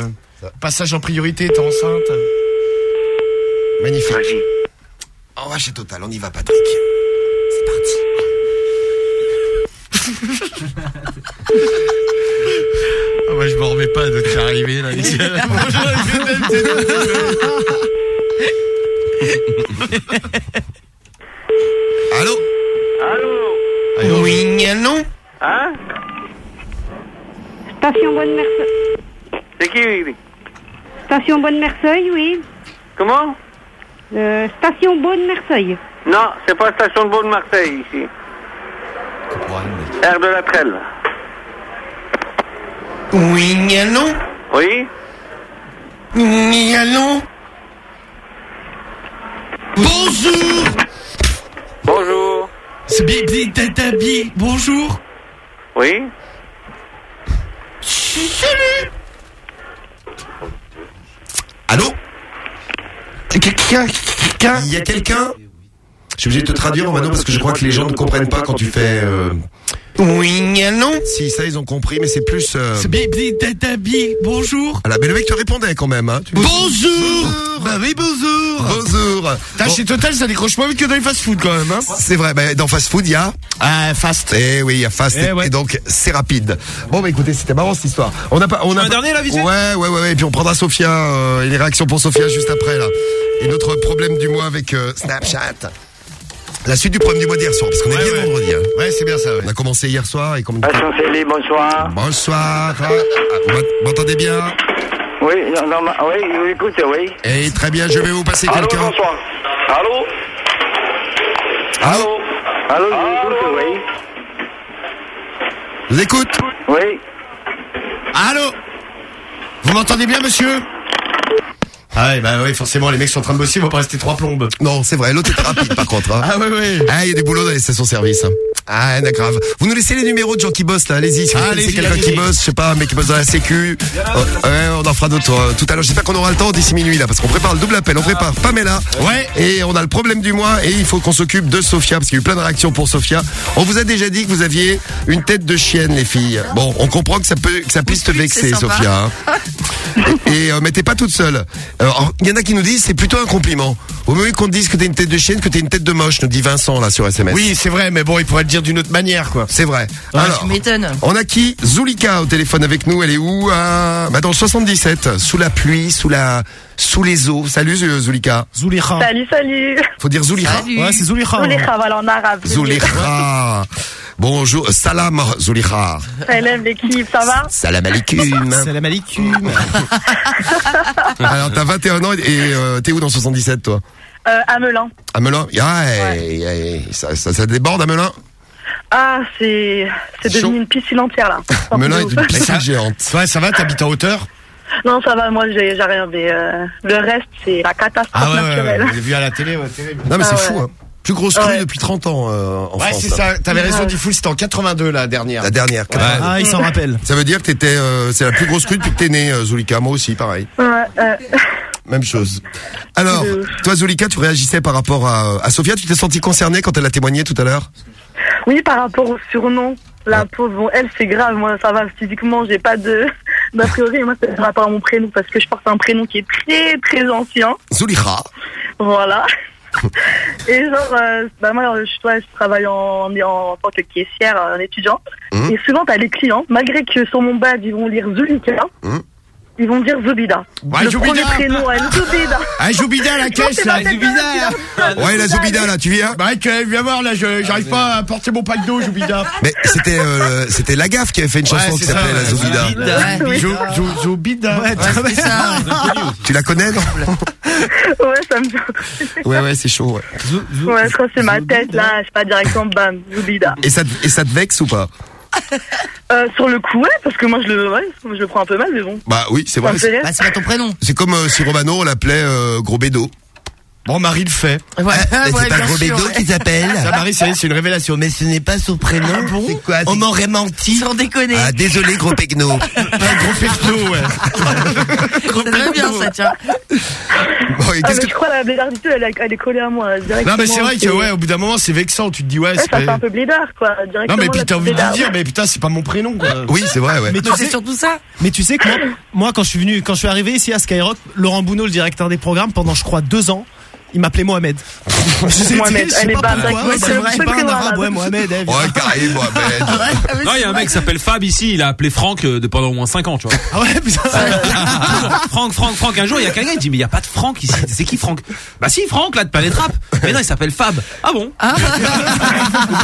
passage en priorité, t'es enceinte. Magnifique. Vas-y. On va chez Total, on y va Patrick. C'est parti. Ah ouais, je m'en remets pas de t'y arriver là. Allô Allô Oui, non Hein Station Bonne-Merceuil. C'est qui oui, oui Station Bonne-Merceuil, oui. Comment Euh, station Bonne-Merceuil. Non, c'est pas station de Beaune-Marseille ici. Air de la Trelle. Oui, non Oui? Oui, non Bonjour Bonjour. C'est bien, bien, tata, bien. Bonjour. Oui? Salut. Allô? Quelqu'un, quelqu'un. Il y a quelqu'un? Je suis obligé de te traduire, Mano, parce que je crois que les gens ne comprennent pas quand tu fais... Euh... Oui, non. Si, ça, ils ont compris, mais c'est plus... Euh... C'est bien. Bonjour. Ah là, mais le mec te répondait quand même. Hein. Tu- Bonjour. Bah oui, bonjour. Bonjour T'as Bon, chez Total, ça décroche moins vite que dans les fast-food quand même. Hein. C'est vrai, bah, dans Fast Food, il y a... Ah, fast. Eh oui, il y a Fast, Eh et, ouais. et donc c'est rapide. Bon, bah écoutez, c'était marrant cette histoire. On a pas... On a Un dernier, là, vite Ouais, ouais, ouais, ouais, et puis on prendra Sophia, euh, et les réactions pour Sophia juste après, là. Et notre problème du mois avec euh, Snapchat. La suite du problème du mois d'hier soir, parce qu'on est bien ouais. vendredi. Hein. Ouais, c'est bien ça, ouais. On a commencé hier soir et comme... Chancelier, bonsoir. Bonsoir. Ah, ah, m'ent- M'entendez bien Oui, non, oui, oui, écoute, oui. Eh, très bien, je vais vous passer Allô, quelqu'un. bonsoir. Allô Allô Allô, je vous écoute, oui. Je vous écoute Oui. Allô Vous m'entendez bien, monsieur Ah ouais, bah oui, forcément, les mecs sont en train de bosser, ils vont pas rester trois plombes. Non, c'est vrai, l'autre était rapide par contre. Hein. Ah ouais, ouais. Ah, il y a du boulot dans les stations-service. hein. Ah, d'accord. grave. Vous nous laissez les numéros de gens qui bossent là, allez-y. Si vous Ah, connaissez quelqu'un qui bosse, je sais pas, mais qui bosse dans la sécu. Oh, ouais, on en fera d'autres euh, tout à l'heure. J'espère qu'on aura le temps d'ici minuit là, parce qu'on prépare le double appel. On prépare Pamela. Ouais. Et on a le problème du mois et il faut qu'on s'occupe de Sophia, parce qu'il y a eu plein de réactions pour Sophia. On vous a déjà dit que vous aviez une tête de chienne, les filles. Bon, on comprend que ça peut, que ça puisse te vexer. Sophia. hein. Et euh, mais t'es pas toute seule. Alors, Il y en a qui nous disent c'est plutôt un compliment. Au mieux qu'on te dise que t'es une tête de chienne, que t'es une tête de moche, nous dit Vincent là sur SMS. Oui, c'est vrai, mais bon, il pourrait le dire d'une autre manière, quoi. C'est vrai. Ouais, Alors, tu m'étonnes. on a qui Zulika au téléphone avec nous. Elle est où ah, bah Dans le 77, sous la pluie, sous la, sous les eaux. Salut euh, Zulika. Zulika. Salut, salut. Faut dire Zulika. Salut. Ouais, c'est Zulika. Zulika, voilà, en arabe. Zulika. Bonjour, salam Zulika. Salam l'équipe, ça va Salam alaikum. Salam alaikum. Alors t'as 21 ans et euh, t'es où dans le 77 toi? Euh, À Melun. À Melun? Ah, eh, eh, ça, ça, ça déborde à Melun? Ah, c'est devenu une piscine entière là. Melun un est une piscine géante. Ouais, ça va, t'habites en hauteur? Non, ça va, moi j'ai j'ai rien. Mais, euh, le reste, c'est la catastrophe Ah ouais, ouais, naturelle. ouais, j'ai vu à la télé, ouais, terrible. Non mais Ah c'est ouais. fou hein. Plus grosse crue Ouais. depuis 30 ans euh, en Ouais, France. c'est là. ça, t'avais raison, Ouais. du full, c'était en 82, la dernière. La dernière. 80. Ah, il s'en rappelle. Ça veut dire que t'étais, euh, c'est la plus grosse crue depuis que t'es né, euh, Zulika. Moi aussi, pareil. Ouais, euh, Même chose. Alors, toi, Zulika, tu réagissais par rapport à, à Sophia. Tu t'es senti concernée quand elle a témoigné tout à l'heure? Oui, par rapport au surnom, la pauvre, bon, elle c'est grave. Moi, ça va physiquement, j'ai pas de d'a priori. Moi, c'est par rapport à mon prénom parce que je porte un prénom qui est très très ancien. Zulika. Voilà. Et genre, euh, bah moi, je, toi, je travaille en, en, en tant que caissière, un étudiant. Mhm. Et souvent, t'as les clients, malgré que sur mon badge, ils vont lire Zulika, Mhm. Ils vont dire Zubida. Ouais, le Zubida. premier prénom, elle, Zubida. Ah, Zoubida à la caisse, là, tête Ouais, la Zoubida, là, tu viens Bah, viens voir, là, je, j'arrive pas à porter mon pack d'eau, Zoubida. Mais c'était, euh, c'était Lagaffe qui avait fait une chanson Ouais, qui c'est ça, s'appelait La ouais. Zoubida. Ouais. Ouais, très C'est ça. Tu la connais, non? Ouais, ça me fait. Ouais, ouais, c'est chaud, ouais. Ouais, je crois que c'est ma tête, là, je sais pas, directement, bam, Zubida. Et ça, te- et ça te vexe ou pas? Euh, sur le coup, ouais, parce que moi, je le, ouais, je le prends un peu mal, mais bon. Bah oui, c'est vrai. Bah, c'est pas ton prénom. C'est comme euh, si Romano, on l'appelait euh, Gros Bédo. Bon, Marie le fait. Ouais, ouais, bien sûr, ouais. s'appelle Ça, Marie, c'est c'est une révélation. Mais ce n'est pas son prénom. C'est quoi On m'aurait menti. Sans déconner. Ah, désolé, Gros Pegno. Un gros pecto, ouais. C'est très bien ça, tiens. Bon, et Ah, mais que je crois la blédarditude, elle, est- elle est collée à moi, directement. Non, mais c'est vrai que, c'est- ouais, au bout d'un moment, c'est vexant. Tu te dis, ouais, Ouais, c'est ça fait pas- un peu blédard, quoi, directement. Non, mais puis t'as envie de dire, mais putain, c'est pas mon prénom, quoi. Oui, c'est vrai, ouais. Mais tu Non, sais, c'est surtout ça. mais tu sais que moi, moi, quand je suis venu, quand je suis arrivé ici à Skyrock, Laurent Bounot, le directeur des programmes, pendant je crois deux ans, il m'appelait Mohamed. Mohamed, je sais elle est pas c'est c'est vrai. c'est pas un arabe, ouais, Mohamed. eh. Ouais, carré, Mohamed. Non, il y a un mec qui s'appelle Fab ici, il a appelé Franck euh, de pendant au moins 5 ans, tu vois. Ah ouais, putain. Franck, Franck, Franck. Un jour, il y a quelqu'un qui dit, mais il y a pas de Franck ici. C'est qui Franck? Bah si, Franck, là, de Palais Trappe. Mais non, il s'appelle Fab. Ah bon? Ah,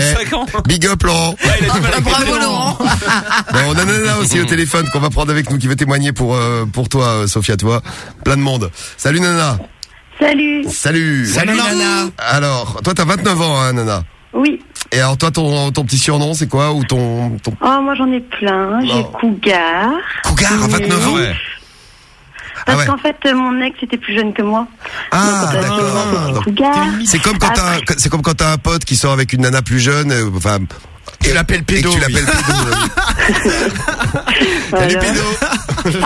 Eh, 5 ans. Big up, Laurent. Ouais, il a du mal à bravo. Laurent. Bon, on a Nana aussi au téléphone qu'on va prendre avec nous, qui veut témoigner pour, euh, pour toi, euh, Sophia, tu vois. Plein de monde. Salut, Nana. Salut. Salut. Salut, Nana. Alors, toi, t'as 29 ans, hein, Nana. Oui. Et alors, toi, ton, ton petit surnom, c'est quoi? Ou ton, ton Oh, moi j'en ai plein. J'ai Oh. Cougar. Cougar à 29 ans? Ouais. Parce ouais. qu'en fait, euh, mon ex était plus jeune que moi. Ah, Donc, d'accord. Donc, Cougar. C'est comme quand t'as, Après- c'est comme quand t'as un pote qui sort avec une nana plus jeune, euh, enfin. Tu l'appelles pédo. Et tu l'appelles Voilà. pédo.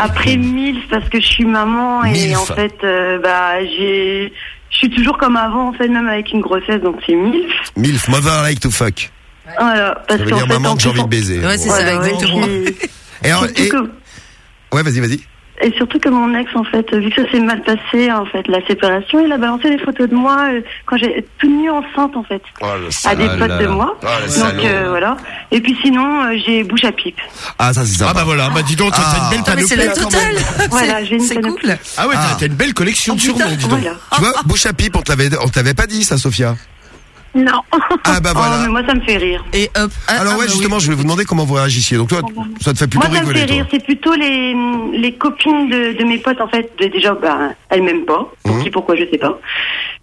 Après MILF parce que je suis maman et Milf. en fait euh, bah j'ai je suis toujours comme avant en fait même avec une grossesse donc c'est MILF. Milf, mother like to fuck. Voilà, Ça parce veut qu'en dire fait, maman en que j'ai envie de baiser. Ouais, c'est ça, exactement. Et, alors, et- que- ouais, vas-y, vas-y. Et surtout que mon ex, en fait, vu que ça s'est mal passé, en fait, la séparation, il a balancé des photos de moi euh, quand j'ai tout nue enceinte, en fait, Oh, à des potes de moi. Oh, Donc euh, voilà. Et puis sinon, euh, j'ai bouche à pipe. Ah, ça, c'est ça. Ah bah voilà, bah dis donc, t'as Ah. une belle mais panoplie. c'est la totale. Voilà, j'ai une panoplie. Ah ouais, t'as- Ah. t'as une belle collection de surnoms, dis donc. Tu vois, bouche à pipe, on te l'avait, on t'avait pas dit ça, Sophia. Non. Ah bah voilà. Oh, mais moi, ça me fait rire. Et hop. Alors ouais, justement, je voulais vous demander comment vous réagissiez. Donc toi, ça te fait plutôt Moi, ça me fait rire. C'est plutôt les, les copines de, de mes potes, en fait. de- déjà, bah, elles m'aiment pas. Mmh. Pour qui, pourquoi, je sais pas.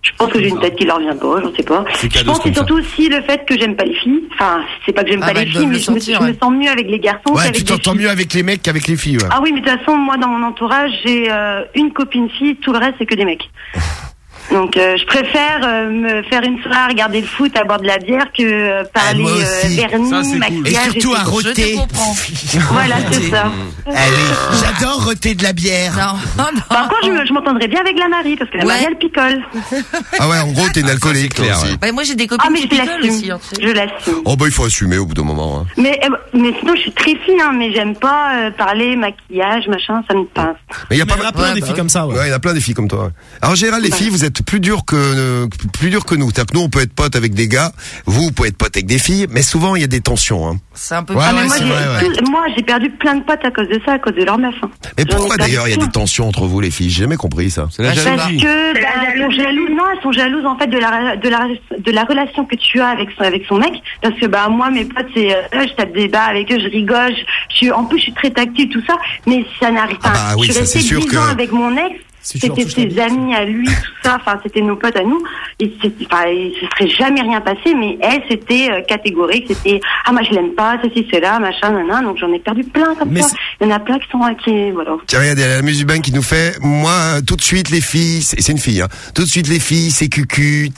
Je pense que j'ai une tête qui leur vient pas, j'en sais pas. Je pense que c'est surtout aussi le fait que j'aime pas les filles. Enfin, c'est pas que j'aime Ah, pas bah, les filles, mais le je me, je sens mieux avec les garçons Ouais, tu t'entends mieux avec les mecs qu'avec les filles. ouais. Ah oui, mais de toute façon, moi, dans mon entourage, j'ai euh, une copine fille, tout le reste, c'est que des mecs. Donc, euh, je préfère euh, me faire une soirée à regarder le foot, à boire de la bière, que euh, parler moi euh, vernis, Ça, cool. maquillage. Et surtout à roter. Voilà, c'est ça. Allez, j'adore roter de la bière. Non, Par contre, je, je m'entendrais bien avec la Marie, parce que la Ouais. Marie, elle picole. Ah ouais, en gros, t'es une alcoolique, toi aussi. Bah, moi j'ai des copines Ah, mais qui je picolent l'assume. aussi. Je l'assume. Oh bah il faut assumer au bout d'un moment. hein. Mais, mais sinon, je suis très fine, hein, mais j'aime pas euh, parler maquillage, machin, ça me pince. Mais il y a pas plein des filles comme ça, ouais. Il y en a plein des filles comme toi. Alors en général, les filles, vous êtes plus dures que euh, plus dures que nous. C'est-à-dire que nous, on peut être potes avec des gars, vous, vous pouvez être potes avec des filles, mais souvent il y a des tensions. Hein. C'est un peu Ouais, Ah, mais ouais, moi, c'est j'ai vrai, ouais. tout- moi, j'ai perdu plein de potes à cause de ça, à cause de leur meuf. hein. Mais J'en pourquoi d'ailleurs il y a des tensions entre vous, les filles? J'ai jamais compris ça. Parce que bah, elles sont jalouses. Non, elles sont jalouses en fait de la de la de la relation que tu as avec son avec son mec. Parce que bah moi mes potes c'est euh, je tape des bas avec eux, je rigole. Je, je suis en plus je suis très tactile tout ça, mais ça n'arrive pas. Ah bah oui, je suis ça, restée c'est sûr 10 que- ans avec mon ex. C'était ses amis à lui, tout ça. Enfin, c'était nos potes à nous. Et enfin, il se serait jamais rien passé. Mais elle, c'était euh, catégorique. C'était ah moi je l'aime pas, ceci cela, machin, nana. Donc j'en ai perdu plein comme ça. Il y en a plein qui sont qui voilà. Tiens, regarde, il y a la Musulmane qui nous fait, moi, euh, tout de suite, les filles, c'est c'est une fille, hein, tout de suite, les filles, c'est cucu,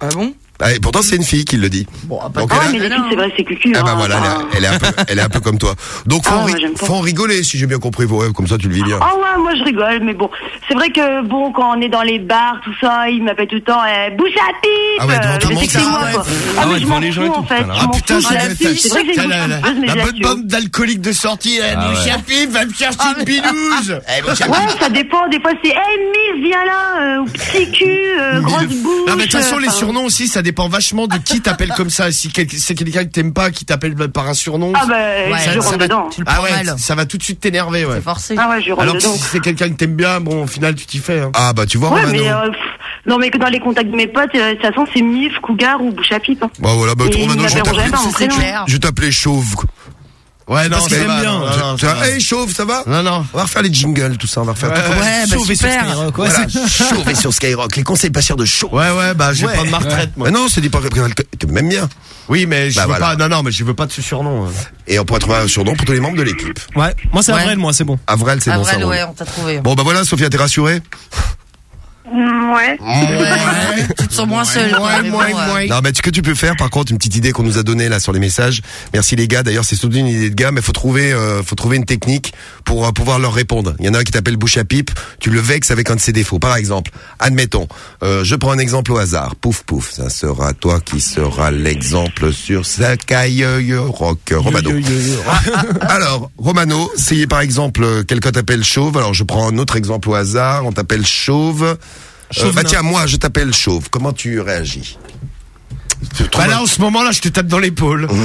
Ah bon? Ah, et pourtant, c'est une fille qui le dit. Donc, ah elle ouais, a- mais les filles, c'est vrai, c'est cucu. Ah bah hein, voilà, elle enfin. est, elle est un peu, elle est un peu comme toi. Donc faut, Ah en ri- faut en rigoler si j'ai bien compris vos rêves, comme ça tu le vis bien. Ah ouais, moi je rigole, mais bon, c'est vrai que bon, quand on est dans les bars, tout ça, il m'appelle tout le temps, eh, bouche à pipe Ah ouais, devant euh, tout le monde, ça. moi, Ah ouais. Ah, Ah ouais, devant les gens et en tout, Ah putain, la- bonne bande d'alcooliques de sortie, eh, Ah bouche à pipe, va me chercher une binouse. Eh, bouche à Ouais, ça dépend. Des fois, c'est Hey, Miss, viens là, euh, ou petit cul, euh, grosse bouche. Non mais de toute façon les surnoms aussi ça dépend vachement de qui t'appelle comme ça. Si quel- c'est quelqu'un que t'aimes pas qui t'appelle par un surnom. Ah bah, ça- je ça rentre va- dedans. Ah ouais, ça va tout de suite t'énerver ouais. forcé. Ah ouais, je rentre Alors que dedans. si c'est quelqu'un que t'aimes bien, bon au final tu t'y fais. hein. Ah bah tu vois, Ouais, mais euh, pff, non, mais que dans les contacts de mes potes, euh, de toute façon, c'est Mif, Cougar ou bouche à pipe. hein. Bah voilà, bah Et Romano, ils je t'appeler chauve. Ouais non, Parce ça qu'il va, aime bien. non, non, ça va. hey chauve, ça va Non non. On va refaire les jingles, tout ça, on va refaire tout ça. Ouais, bah, Chauve et sur super. Skyrock, ouais. Voilà, chauve et sur Skyrock, les conseils pas chers de chauve. Ouais ouais bah je vais Ouais. prendre ma retraite moi. Mais non, c'est dit pas tu m'aimes bien. Oui mais je Bah, veux voilà. pas non non mais je veux pas de ce surnom. hein. Et on pourrait trouver un surnom pour tous les membres de l'équipe. Ouais, moi c'est Ouais. Avril, moi c'est bon. Avril, c'est bon, roule. ouais, on t'a trouvé. Bon bah voilà, Sophia, t'es rassurée? Ouais. Ouais, tu te sens moins seul. mais bon, ouais. Non, mais ce que tu peux faire, par contre, une petite idée qu'on nous a donnée là sur les messages. Merci les gars. D'ailleurs, c'est surtout une idée de gars, mais faut trouver, euh, faut trouver une technique pour euh, pouvoir leur répondre. Il y en a un qui t'appelle bouche à pipe. Tu le vexes avec un de ses défauts. Par exemple, admettons, euh, je prends un exemple au hasard. Pouf pouf, ça sera toi qui sera l'exemple sur Sakai Rock Romano. Alors, Romano, si par exemple euh, quelqu'un t'appelle chauve, alors je prends un autre exemple au hasard. On t'appelle chauve. Euh, bah tiens, moi, je t'appelle chauve. Comment tu réagis? Bah là en ce moment là je te tape dans l'épaule.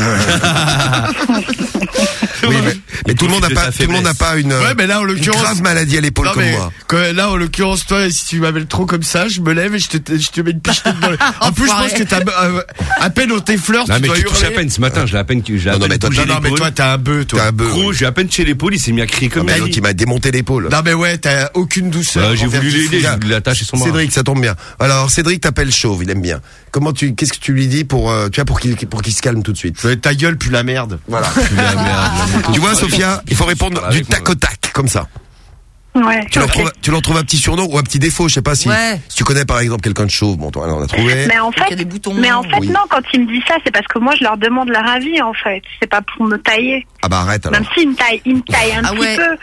Oui, mais, mais tout le monde n'a pas, tout le monde n'a pas une, Ouais mais là en une l'occurrence. grave maladie à l'épaule comme moi. que- là, en l'occurrence, toi, si tu m'appelles trop comme ça, je me lève et je te, je te mets une pichenette dans le... En plus, je pense que t'as, euh, à peine on t'effleure, Non tu mais dois tu touches à hurler. peine ce matin, je l'ai à peine, je l'ai à Non, non, peine mais toi, bougé Non, non, mais l'épaule. toi, t'as un bœuf, toi. T'as un bœuf. Gros, j'ai à peine touché l'épaule, il s'est mis à crier comme Non, mais l'autre, il m'a démonté l'épaule. Non, mais ouais, t'as aucune douceur. J'ai envers voulu l'aider, voulu l'attacher son bras. Cédric, ça tombe bien. Alors, Cédric t'appelle chauve, il aime bien. Comment tu, qu'est-ce que tu lui dis pour, euh, tu vois, pour qu'il, pour qu'il se calme tout de suite Ouais, Ta gueule, plus la merde. Voilà. Merde, tu vois, Sophia, il faut répondre du tac au tac, comme ça. Ouais. Tu leur, trouves, tu leur trouves un petit surnom ou un petit défaut, je sais pas si, Ouais. si tu connais par exemple quelqu'un de chauve, bon toi on a trouvé. Mais en fait, mais en fait Oui. non, quand il me dit ça, c'est parce que moi je leur demande leur avis en fait. C'est pas pour me tailler. Ah bah arrête alors. Même s'ils me taillent, ils me taillent un Ah petit ouais. peu.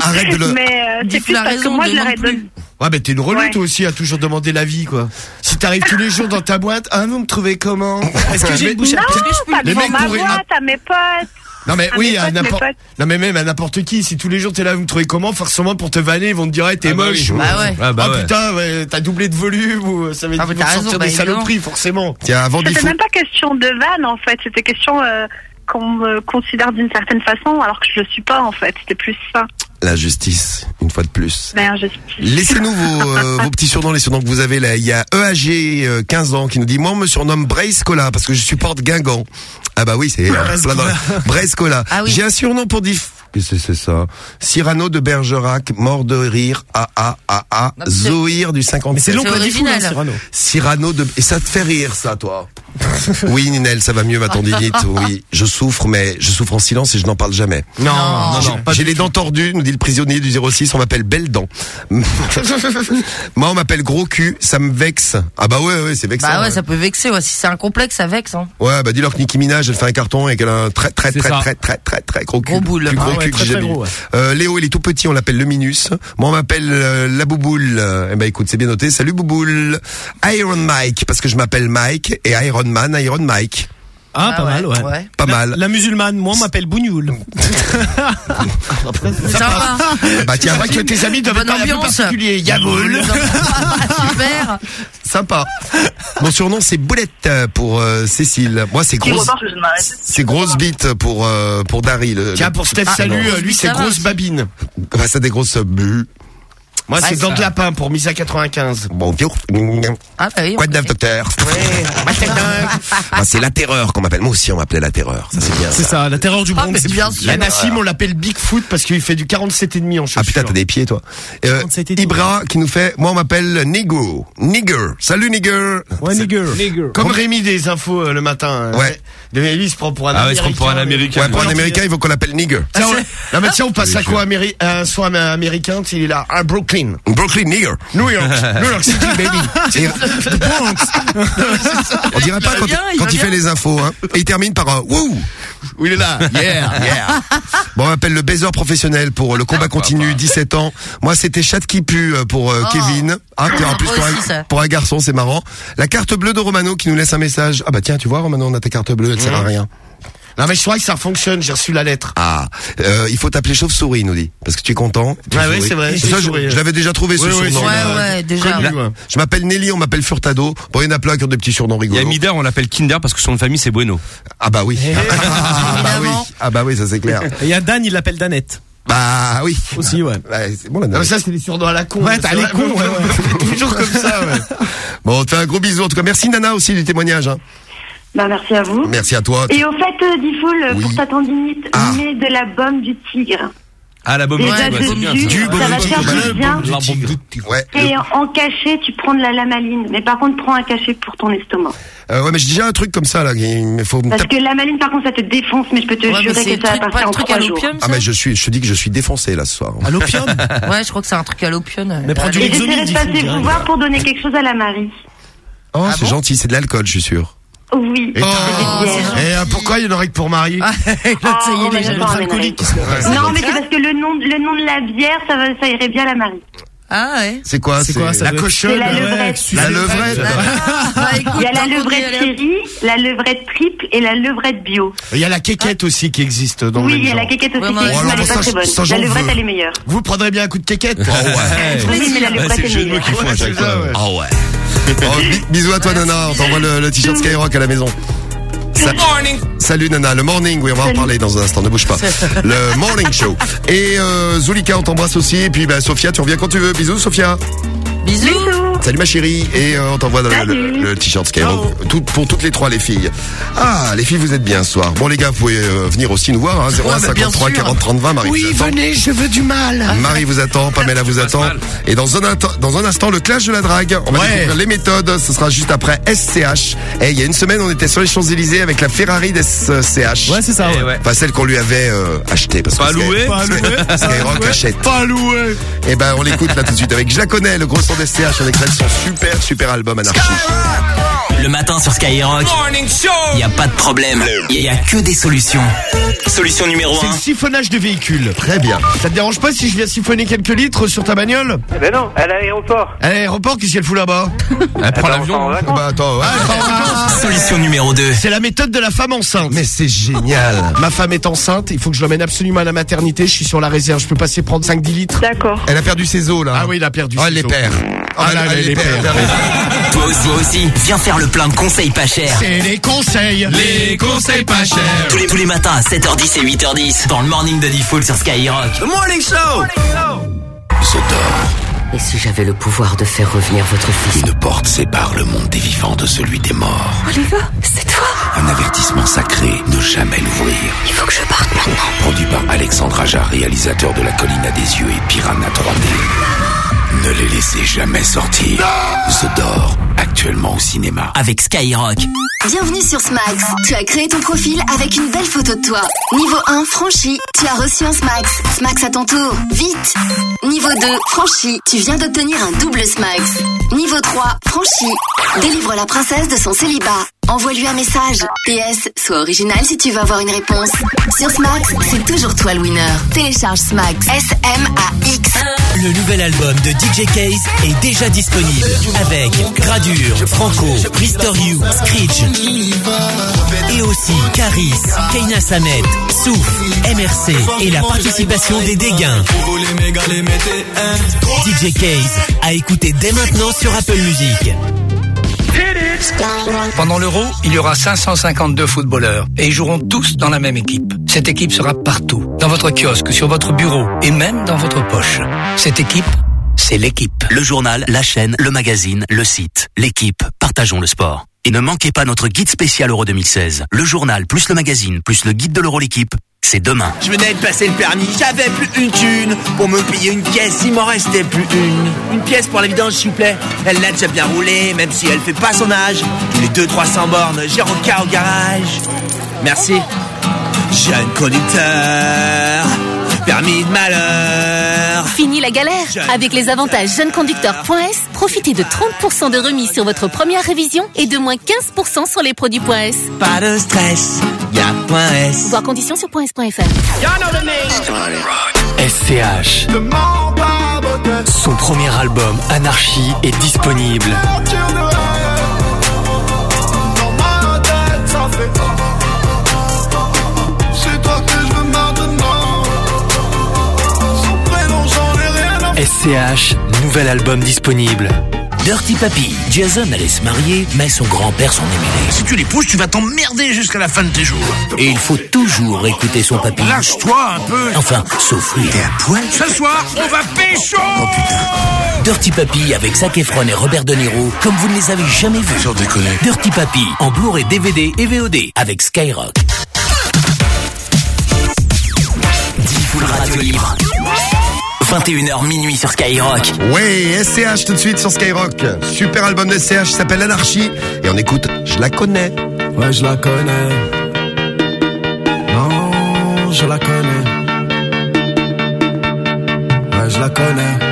Arrête de le- Mais euh, c'est plus la parce que raison, moi je leur ai demande donné. Ouais, mais t'es une relou Ouais. toi aussi à toujours demander l'avis quoi. Si t'arrives tous les jours dans ta boîte, ah vous me trouvez comment Est-ce que j'ai une bouche à Non, pas Les devant mecs ma pourraient- boîte, à mes potes. Non mais À oui, mes à potes, mes n'importe. potes. Non mais même à n'importe qui. Si tous les jours t'es là, vous me trouvez comment Forcément pour te vanner, ils vont te dire, hey, t'es Ah bah moche. oui. ou- Bah ouais. Ah bah oh ouais. putain, ouais, t'as doublé de volume ou ça va Ah, t'as te raison, sortir bah, des évidemment. saloperies forcément. Tiens, avant C'était même pas question de vanne en fait. C'était question euh, qu'on me considère d'une certaine façon alors que je le suis pas en fait. C'était plus ça. La justice, une fois de plus. Ben, je Laissez-nous vos, euh, vos petits surnoms, les surnoms que vous avez là. Il y a EAG, euh, 15 ans, qui nous dit, moi on me surnomme Brace Cola parce que je supporte Guingamp. Ah bah oui, c'est Brace dans- Cola. Ah oui. J'ai un surnom pour. Qu'est-ce que c'est ça? Cyrano de Bergerac, mort de rire, ah ah ah ah, Zoïr du 57. Mais c'est long comme des fous, hein, original. Cyrano. Cyrano de... Et ça te fait rire, ça, toi? Oui, Ninel, ça va mieux, ma tendinite. Oui, je souffre, mais je souffre en silence et je n'en parle jamais. Non, non, J'ai- non, pas J'ai les dents tordues, nous dit le prisonnier du 06, on m'appelle Belle Dent. Moi, on m'appelle Gros Cul, ça me vexe. Ah bah ouais, ouais, c'est vexant. Bah ouais, ouais. ça peut vexer. Ouais. Si c'est un complexe, ça vexe. Hein. Ouais, bah dis-leur que Nicki Minaj, elle fait un carton et qu'elle a un très très très très très très très gros cul. Gros boule. Plus gros Ah ouais, cul que très, j'ai jamais gros, vu. ouais. Euh, Léo, il est tout petit, on l'appelle le Minus. Moi, on m'appelle euh, la Bouboule. Eh ben écoute, c'est bien noté. Salut Bouboule. Iron Mike, parce que je m'appelle Mike et Iron Man, Iron Mike. Ah, Ah pas ouais, mal, ouais. ouais. Pas La- mal. La musulmane, moi on m'appelle Bougnoul. C'est sympa. Bah tiens, C'est vrai que tes amis doivent être un peu ambiance. particuliers. Yaboul. Super. sympa. Mon surnom c'est Boulette euh, pour euh, Cécile. Moi c'est grosse, c'est grosse bite pour euh, pour Dari. Le, Tiens pour Steph, Ah, salut. euh, Lui c'est Ça va grosse babine. Bah, ça des grosses bu. Moi Ouais, c'est de lapin pour Misa 95. Bon, vieux. Ah bah oui. Quoi de neuf, docteur Ah, C'est la terreur qu'on m'appelle. Moi aussi, on m'appelait la terreur. Ça c'est bien. C'est ça, la terreur du Ah, Bronx. mais bien sûr. La Nassim on l'appelle Bigfoot parce qu'il fait du 47 et demi en Ah chaussures. putain, t'as des pieds, toi. Euh, 47 et demi. Ibra qui nous fait, moi on m'appelle Nigo. Nigger. Salut Nigger. Ouais, nigger. Comme Rémi des infos euh, le matin. euh, Ouais. De lui il se prend pour un Ah ouais, il se américain. prend pour un mais- Américain. Ouais, pour un américain, il faut qu'on l'appelle Nigger. Tiens, on- non mais tiens on passe à quoi Améri- un soir américain il est là à Brooklyn Brooklyn Nigger. New York New York City baby Et- on dirait pas quand, bien, il quand va il fait les infos, hein. Et il termine par un wouh. où il est là Yeah, yeah. Bon, on m'appelle le baiser professionnel pour le combat continu, 17 ans. Moi, c'était chat qui pue euh, pour euh, Oh. Kevin. Ah, tiens, en plus pour aussi, un, ça. pour un garçon, c'est marrant. La carte bleue de Romano qui nous laisse un message. Ah bah tiens, tu vois, Romano, on a ta carte bleue, elle sert à rien. Non mais je crois que ça fonctionne j'ai reçu la lettre Ah, euh, il faut t'appeler chauve-souris, il nous dit, parce que tu es content. Ah oui, c'est vrai, Ça, je, l'avais déjà trouvé ce Oui, oui, surnom. Ouais, ouais, déjà. connu, ouais. Je m'appelle Nelly, on m'appelle Furtado. Bon, il y en a plein qui ont des petits surnoms Il y a rigolos. Mider, on l'appelle Kinder parce que son nom de famille c'est Bueno. Ah bah oui. ah bah oui. Ah bah oui, ça c'est clair. Et il y a Dan, il l'appelle Danette. Bah oui. Aussi, ouais. Ouais, c'est bon la non mais ça c'est des surnoms à la con Ouais, t'as les cons, ouais, toujours comme ça ouais. Bon, on te fait un gros bisou. En tout cas, merci Nana aussi du témoignage. Hein. Bah, merci à vous. Merci à toi. Et au fait, euh, Difool, Oui. pour ta tendinite, Ah. mets de la bombe du tigre. Ah la bombe ouais, dessus, Du ça va du faire tigre. du bien. La bombe du tigre. Ouais. Et en cachet, tu prends de la lamaline. Mais par contre, prends un cachet pour ton estomac. Euh, ouais, mais j'ai déjà un truc comme ça là. Il faut me Parce taper- que la maline, par contre, ça te défonce, mais je peux te Ouais, mais jurer que ça va truc- pas partir le en truc trois à jours. l'opium, Ah mais je suis, je te dis que je suis défoncé là ce soir. À l'opium Ouais, je crois que c'est un truc à l'opium. Mais prends du Et Lexomil, j'essaierai de passer vous direct. voir pour donner quelque chose à la Marie. Oh, Ah c'est gentil, c'est de l'alcool, je suis sûr. Oui. Et, oh, des bières. et euh, pourquoi il y en aurait que pour Marie Ah, Oh, ça y est, les t'en emmènerai. Non, mais c'est parce que le nom, le nom de la bière, ça, va, ça irait bien à la Marie. Ah ouais. C'est quoi C'est quoi, ça la cochonne la ouais. levrette. La levrette. Bah, écoute, Il y a la levrette chérie, la levrette triple et la levrette bio. il y a la quéquette aussi qui existe dans oui, le il même y a la quéquette aussi Ouais, qui existe, mais elle est pas très bonne. La levrette, elle est meilleure. vous prendrez bien un coup de quéquette Oh ouais. Oui, mais la levrette c'est est le jeu de mots meilleure. qu'ils font à Ouais, chaque c'est fois. ça, ouais. Ah ouais. Oh, bi- bisous à toi Nana, on t'envoie le, le t-shirt Skyrock à la maison. Sa- Salut Nana, le morning, oui on va en parler dans un instant, ne bouge pas. Le morning show. Et euh, Zulika, on t'embrasse aussi. Et puis bah, Sophia, tu reviens quand tu veux. Bisous Sophia. Bisous. Salut ma chérie et euh, on t'envoie le, le- le t-shirt Skyrock Tout, pour toutes les trois les filles. Ah les filles vous êtes bien ce soir. Bon les gars vous pouvez euh, venir aussi nous voir hein, 01 Ouais, bah, bien 53 sûr. 40 30 20 Marie Oui, vous venez, je veux du mal. Marie vous attend, Pamela vous attend. Et dans un, dans un instant, le clash de la drague. On va Ouais. découvrir les méthodes. Ce sera juste après SCH. Et il y a une semaine, on était sur les Champs-Élysées avec la Ferrari d'SCH. Ouais, c'est ça, ouais. Eh ouais. Enfin, celle qu'on lui avait euh, achetée. Parce Pas que Sky- louée. parce que Pas. Skyrock achète. Pas loué. Et ben, on l'écoute là tout de suite avec Je la connais, le gros son d'SCH avec son super, super album Anarchie. Le matin sur Skyrock, il n'y a pas de problème. Il y a que des solutions. Solution numéro C'est 1. le siphonnage de véhicules. Très bien. Ça te dérange pas si je viens siphonner quelques litres sur ta bagnole? Eh ben non, à l'aéroport. À l'aéroport, qu'est-ce qu'elle fout là-bas? Elle prend l'avion. Bah attends, ouais. Solution numéro 2. C'est la méthode de la femme enceinte. Mais c'est génial. Ma femme est enceinte, il faut que je l'emmène absolument à la maternité, je suis sur la réserve, je peux passer prendre 5-10 litres. D'accord. Elle a perdu ses os là. Ah oui, il a perdu Oh, ses elle les os. perd. Ah là, elle les perd. elle les perd. Toi aussi, toi aussi, viens faire le plein de conseils pas chers. C'est les conseils. Les conseils pas chers. Tous les, tous les matins à 7h10 et 8h10 dans le morning de Default sur Skyrock. Morning Show dort. Et si j'avais le pouvoir de faire revenir votre fils? Une porte sépare le monde des vivants de celui des morts. Oliver, c'est toi Un avertissement sacré, ne jamais l'ouvrir. Il faut que je parte maintenant. Produit par Alexandre Aja, réalisateur de La Colline à des yeux et Piranha 3D. Ne les laissez jamais sortir. The Door, actuellement au cinéma. Avec Skyrock. Bienvenue sur Smax. Tu as créé ton profil avec une belle photo de toi. Niveau 1, franchi. Tu as reçu un Smax. Smax à ton tour. Vite. Niveau 2, franchi. Tu viens d'obtenir un double Smax. Niveau 3, franchi. Délivre la princesse de son célibat. Envoie-lui un message. PS, sois original si tu veux avoir une réponse. Sur Smax, c'est toujours toi le winner. Télécharge Smax. S-M-A-X. Le nouvel album de DJ Case est déjà disponible avec Gradure, Franco, Mister You, Screech et aussi Caris, Keina Samet, Souf, MRC et la participation des Dégains. DJ Case à écouter dès maintenant sur Apple Music. Pendant l'Euro, il y aura 552 footballeurs et ils joueront tous dans la même équipe. Cette équipe sera partout, dans votre kiosque, sur votre bureau et même dans votre poche. Cette équipe, c'est l'équipe. Le journal, la chaîne, le magazine, le site, l'équipe, partageons le sport. Et ne manquez pas notre guide spécial Euro 2016. Le journal plus le magazine plus le guide de l'Euro l'équipe, c'est demain. Je venais de passer le permis, j'avais plus une thune pour me payer une pièce, il m'en restait plus une. Une pièce pour la vidange, s'il vous plaît. Elle l'a déjà bien roulé, même si elle fait pas son âge. Les 200-300 bornes, j'ai rencard au garage. Merci. Jeune conducteur, permis de malheur. Fini la galère Avec les avantages jeuneconducteur.s, profitez de 30% de remise sur votre première révision et de moins 15% sur les produits .s. Pas de stress, y'a point S. Voir conditions sur .s.fr. SCH. Son premier album, Anarchie, est disponible. SCH, nouvel album disponible. Dirty Papi, Jason allait se marier, mais son grand-père s'en est mêlé. Si tu l'épouses, tu vas t'emmerder jusqu'à la fin de tes jours. Et il faut toujours écouter son papy. Lâche-toi un peu. Enfin, sauf lui. Ce soir, on va pécho Oh putain. Dirty Papi avec Zac Efron et Robert De Niro, comme vous ne les avez jamais vus. Sans déconner. Dirty Papi, en Blu-ray DVD et VOD, avec Skyrock. Full Radio Libre. 21h minuit sur Skyrock. Ouais, SCH tout de suite sur Skyrock. Super album de SCH qui s'appelle Anarchie. Et on écoute Je la connais. Ouais, je la connais. Non, je la connais. Ouais, je la connais.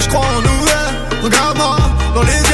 Je crois en nous. ouais. Regarde-moi dans les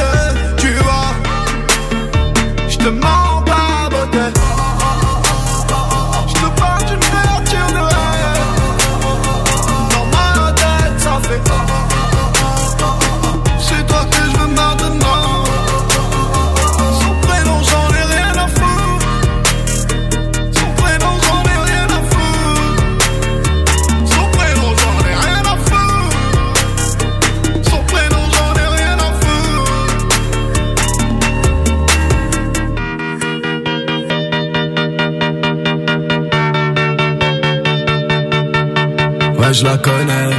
je la connais.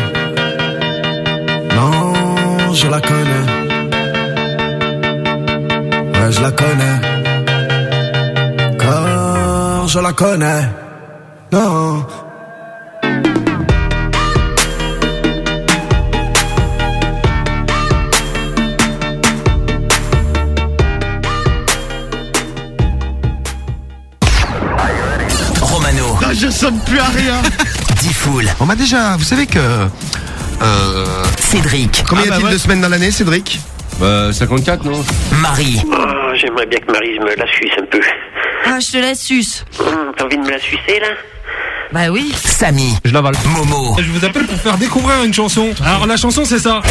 Non, je la connais. Ouais, je la connais. Car je la connais. On m'a déjà, vous savez que... Euh, Cédric. combien Ah y bah a-t-il ouais. de semaines dans l'année, Cédric? Bah, 54, non Marie. Oh, J'aimerais bien que Marie me la suisse un peu. Ah, je te laisse, Sus. Hum, T'as envie de me la sucer, là? Bah oui. Samy. Je l'avale. Momo. Je vous appelle pour faire découvrir une chanson. Alors la chanson c'est ça.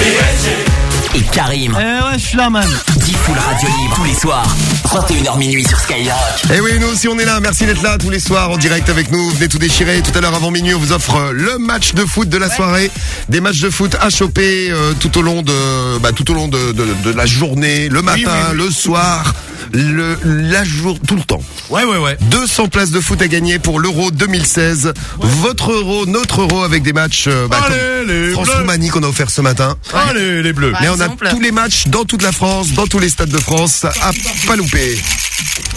Et Karim. Eh ouais, je suis là, man. Diffoul Radio Libre tous les soirs. 31h minuit sur Skyrock. Et oui, nous aussi on est là. Merci d'être là tous les soirs en direct avec nous. Venez tout déchirer. Tout à l'heure avant minuit, on vous offre euh, le match de foot de la soirée. Des matchs de foot à choper euh, tout au long de, bah, tout au long de, de, de la journée, le matin, oui, oui. le soir, le, la jour, tout le temps. Ouais, ouais, ouais. 200 places de foot à gagner pour l'Euro 2016. Votre Euro, notre Euro avec des matchs euh, bah, Allez, les qu'on a offert ce matin. Allez, les bleus. Mais on a tous les matchs dans toute la France, dans tous les stades de France, à pas louper.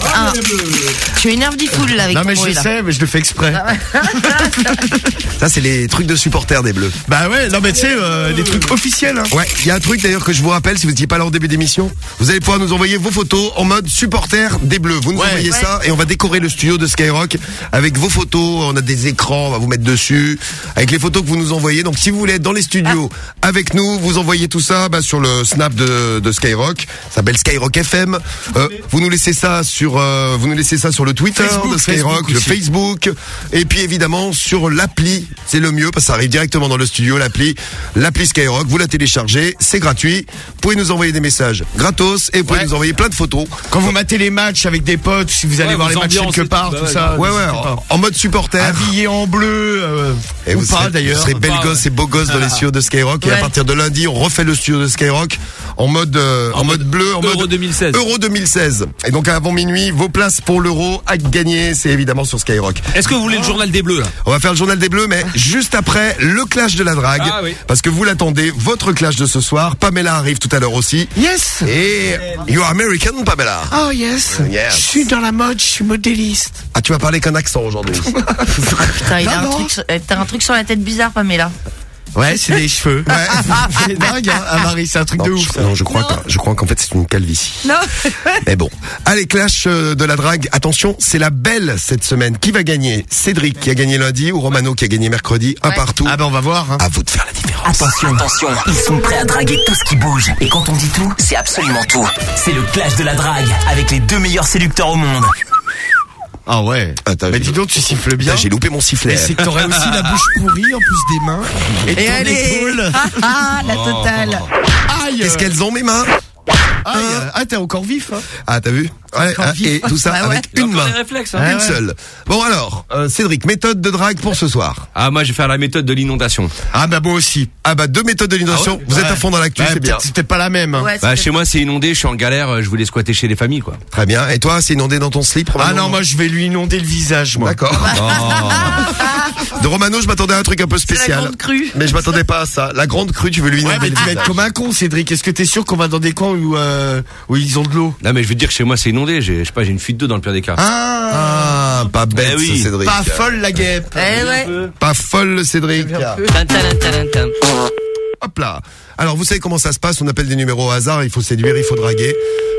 Ah. Tu énerves Diffoul là avec Non, mais je sais, mais je le fais exprès. Ça, c'est les trucs de supporters des Bleus. Bah ouais, non, mais tu sais, euh, des trucs officiels. Hein. Ouais, il y a un truc d'ailleurs que je vous rappelle, si vous n'étiez pas là au début d'émission, vous allez pouvoir nous envoyer vos photos en mode supporter des Bleus. Vous nous Ouais. envoyez Ouais. ça et on va décorer le studio de Skyrock avec vos photos. On a des écrans, on va vous mettre dessus avec les photos que vous nous envoyez. Donc si vous voulez être dans les studios avec nous, vous envoyez tout ça bah, sur le snap de, de Skyrock. Ça s'appelle Skyrock FM. Euh, vous nous laissez ça sur, euh, vous nous laissez ça sur le Twitter Facebook, de Skyrock, Facebook le. Facebook et puis évidemment sur l'appli. C'est le mieux parce que ça arrive directement dans le studio, l'appli, l'appli Skyrock. Vous la téléchargez, c'est gratuit. Vous pouvez nous envoyer des messages gratos et vous pouvez Ouais. nous envoyer plein de photos. Quand vous matez les matchs avec des potes, si vous allez Ouais, voir vous les matchs quelque part, tout, bah ça. Ouais, ouais, en, en mode supporter. Habillé en bleu, euh, Et ou vous pas serez, d'ailleurs. vous serez belle Pas, gosse ouais. et beau gosse dans les studios de Skyrock. Et à partir de lundi, on refait le studio de Skyrock en mode, euh, en, En mode, mode bleu, en Euro mode 2016. Euro 2016. Et donc avant minuit, vos places pour l'Euro à gagner, c'est évidemment sur Skyrock. Est-ce que vous voulez le journal des bleus là? On va faire le journal des Bleus, mais juste après le clash de la drague. Ah oui. Parce que vous l'attendez, votre clash de ce soir. Pamela arrive tout à l'heure aussi. Yes. Et You are American, Pamela. Oh yes. Yes. Je suis dans la mode, je suis modéliste. Ah, tu vas parler qu'un accent aujourd'hui. Putain, il a un truc, euh, t'as un truc sur la tête bizarre, Pamela. Ouais, c'est des cheveux. Ouais. c'est dingue, hein, ah, Marie, c'est un truc Non, de ouf. je, non, je crois, que- je crois qu'en fait c'est une calvitie. Non. Mais bon. Allez, clash euh, de la drague. Attention, c'est la belle cette semaine. Qui va gagner? Cédric qui a gagné lundi ou Romano qui a gagné mercredi? Un Ouais. partout. Ah ben on va voir. Hein. À vous de faire la différence. Attention, attention, ils sont prêts à draguer tout ce qui bouge. Et quand on dit tout, c'est absolument tout. C'est le clash de la drague avec les deux meilleurs séducteurs au monde. Ah ouais. Attends, Mais dis donc, tu siffles bien. J'ai loupé mon sifflet. Mais c'est que t'aurais aussi la bouche pourrie en plus des mains et, Et ton allez épaule. Ah, ah, la totale Aïe. Qu'est-ce qu'elles ont mes mains Aïe. Ah t'es encore vif. Hein. Ah, t'as vu ouais, ah, vif. Et tout ça Bah avec une main. des réflexes, hein. Ouais, Une ouais. seule. Bon alors, euh, Cédric, méthode de drague pour ce soir. Ah, moi, je vais faire la méthode de l'inondation. Ah bah moi aussi. Ah bah deux méthodes de l'inondation. Vous êtes à fond dans l'actu, Ouais, c'est bien. C'était pas la même. hein. Ouais, Bah, chez moi, c'est inondé, je suis en galère, euh, je voulais squatter chez les familles, quoi. Très bien. Et toi, c'est inondé dans ton slip Ah non, moi je vais lui inonder le visage, moi. D'accord. De Romano, je m'attendais à un truc un peu spécial. grande crue. Mais je m'attendais pas à ça. La grande crue, tu veux lui Ouais, inonder mais le tu vas être visage. comme un con, Cédric. Est-ce que t'es sûr qu'on va dans des coins où, euh, où ils ont de l'eau? Non mais je veux dire chez moi c'est inondé, j'ai je sais pas, j'ai une fuite d'eau dans le pire des cas. Ah, pas bête, Eh oui. ce Cédric. Pas folle la guêpe. Eh ouais. Pas folle, le Cédric. Hop là. Alors, vous savez comment ça se passe? On appelle des numéros au hasard. Il faut séduire, il faut draguer.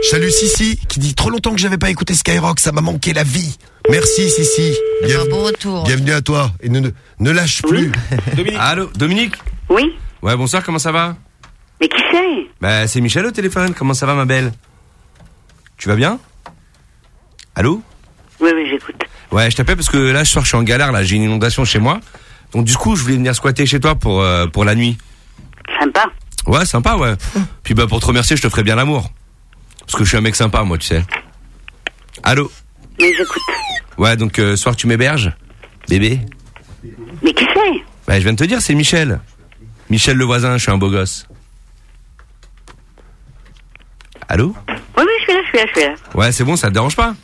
Je salue Sissi, qui dit trop longtemps que j'avais pas écouté Skyrock. Ça m'a manqué la vie. Merci, Sissi. C'est un Bienvenue, bon retour. bienvenue à toi. Et ne, ne, ne lâche plus. Allô, Dominique? Oui Ouais, bonsoir, comment ça va? Mais qui c'est? Bah c'est Michel au téléphone, comment ça va ma belle? Tu vas bien? Allô Oui, oui, j'écoute. Ouais, je t'appelle parce que là ce soir je suis en galère, là j'ai une inondation chez moi. Donc du coup je voulais venir squatter chez toi pour, euh, pour la nuit. Sympa. Ouais, sympa, ouais. Puis bah pour te remercier, je te ferai bien l'amour. Parce que je suis un mec sympa, moi, tu sais. Allô Mais j'écoute. Ouais, donc euh, soir tu m'héberges Bébé Mais qui c'est Bah je viens de te dire, c'est Michel. Michel le voisin, je suis un beau gosse. Allô Oui, oui, je suis là, je suis là, je suis là. Ouais, c'est bon, ça te dérange pas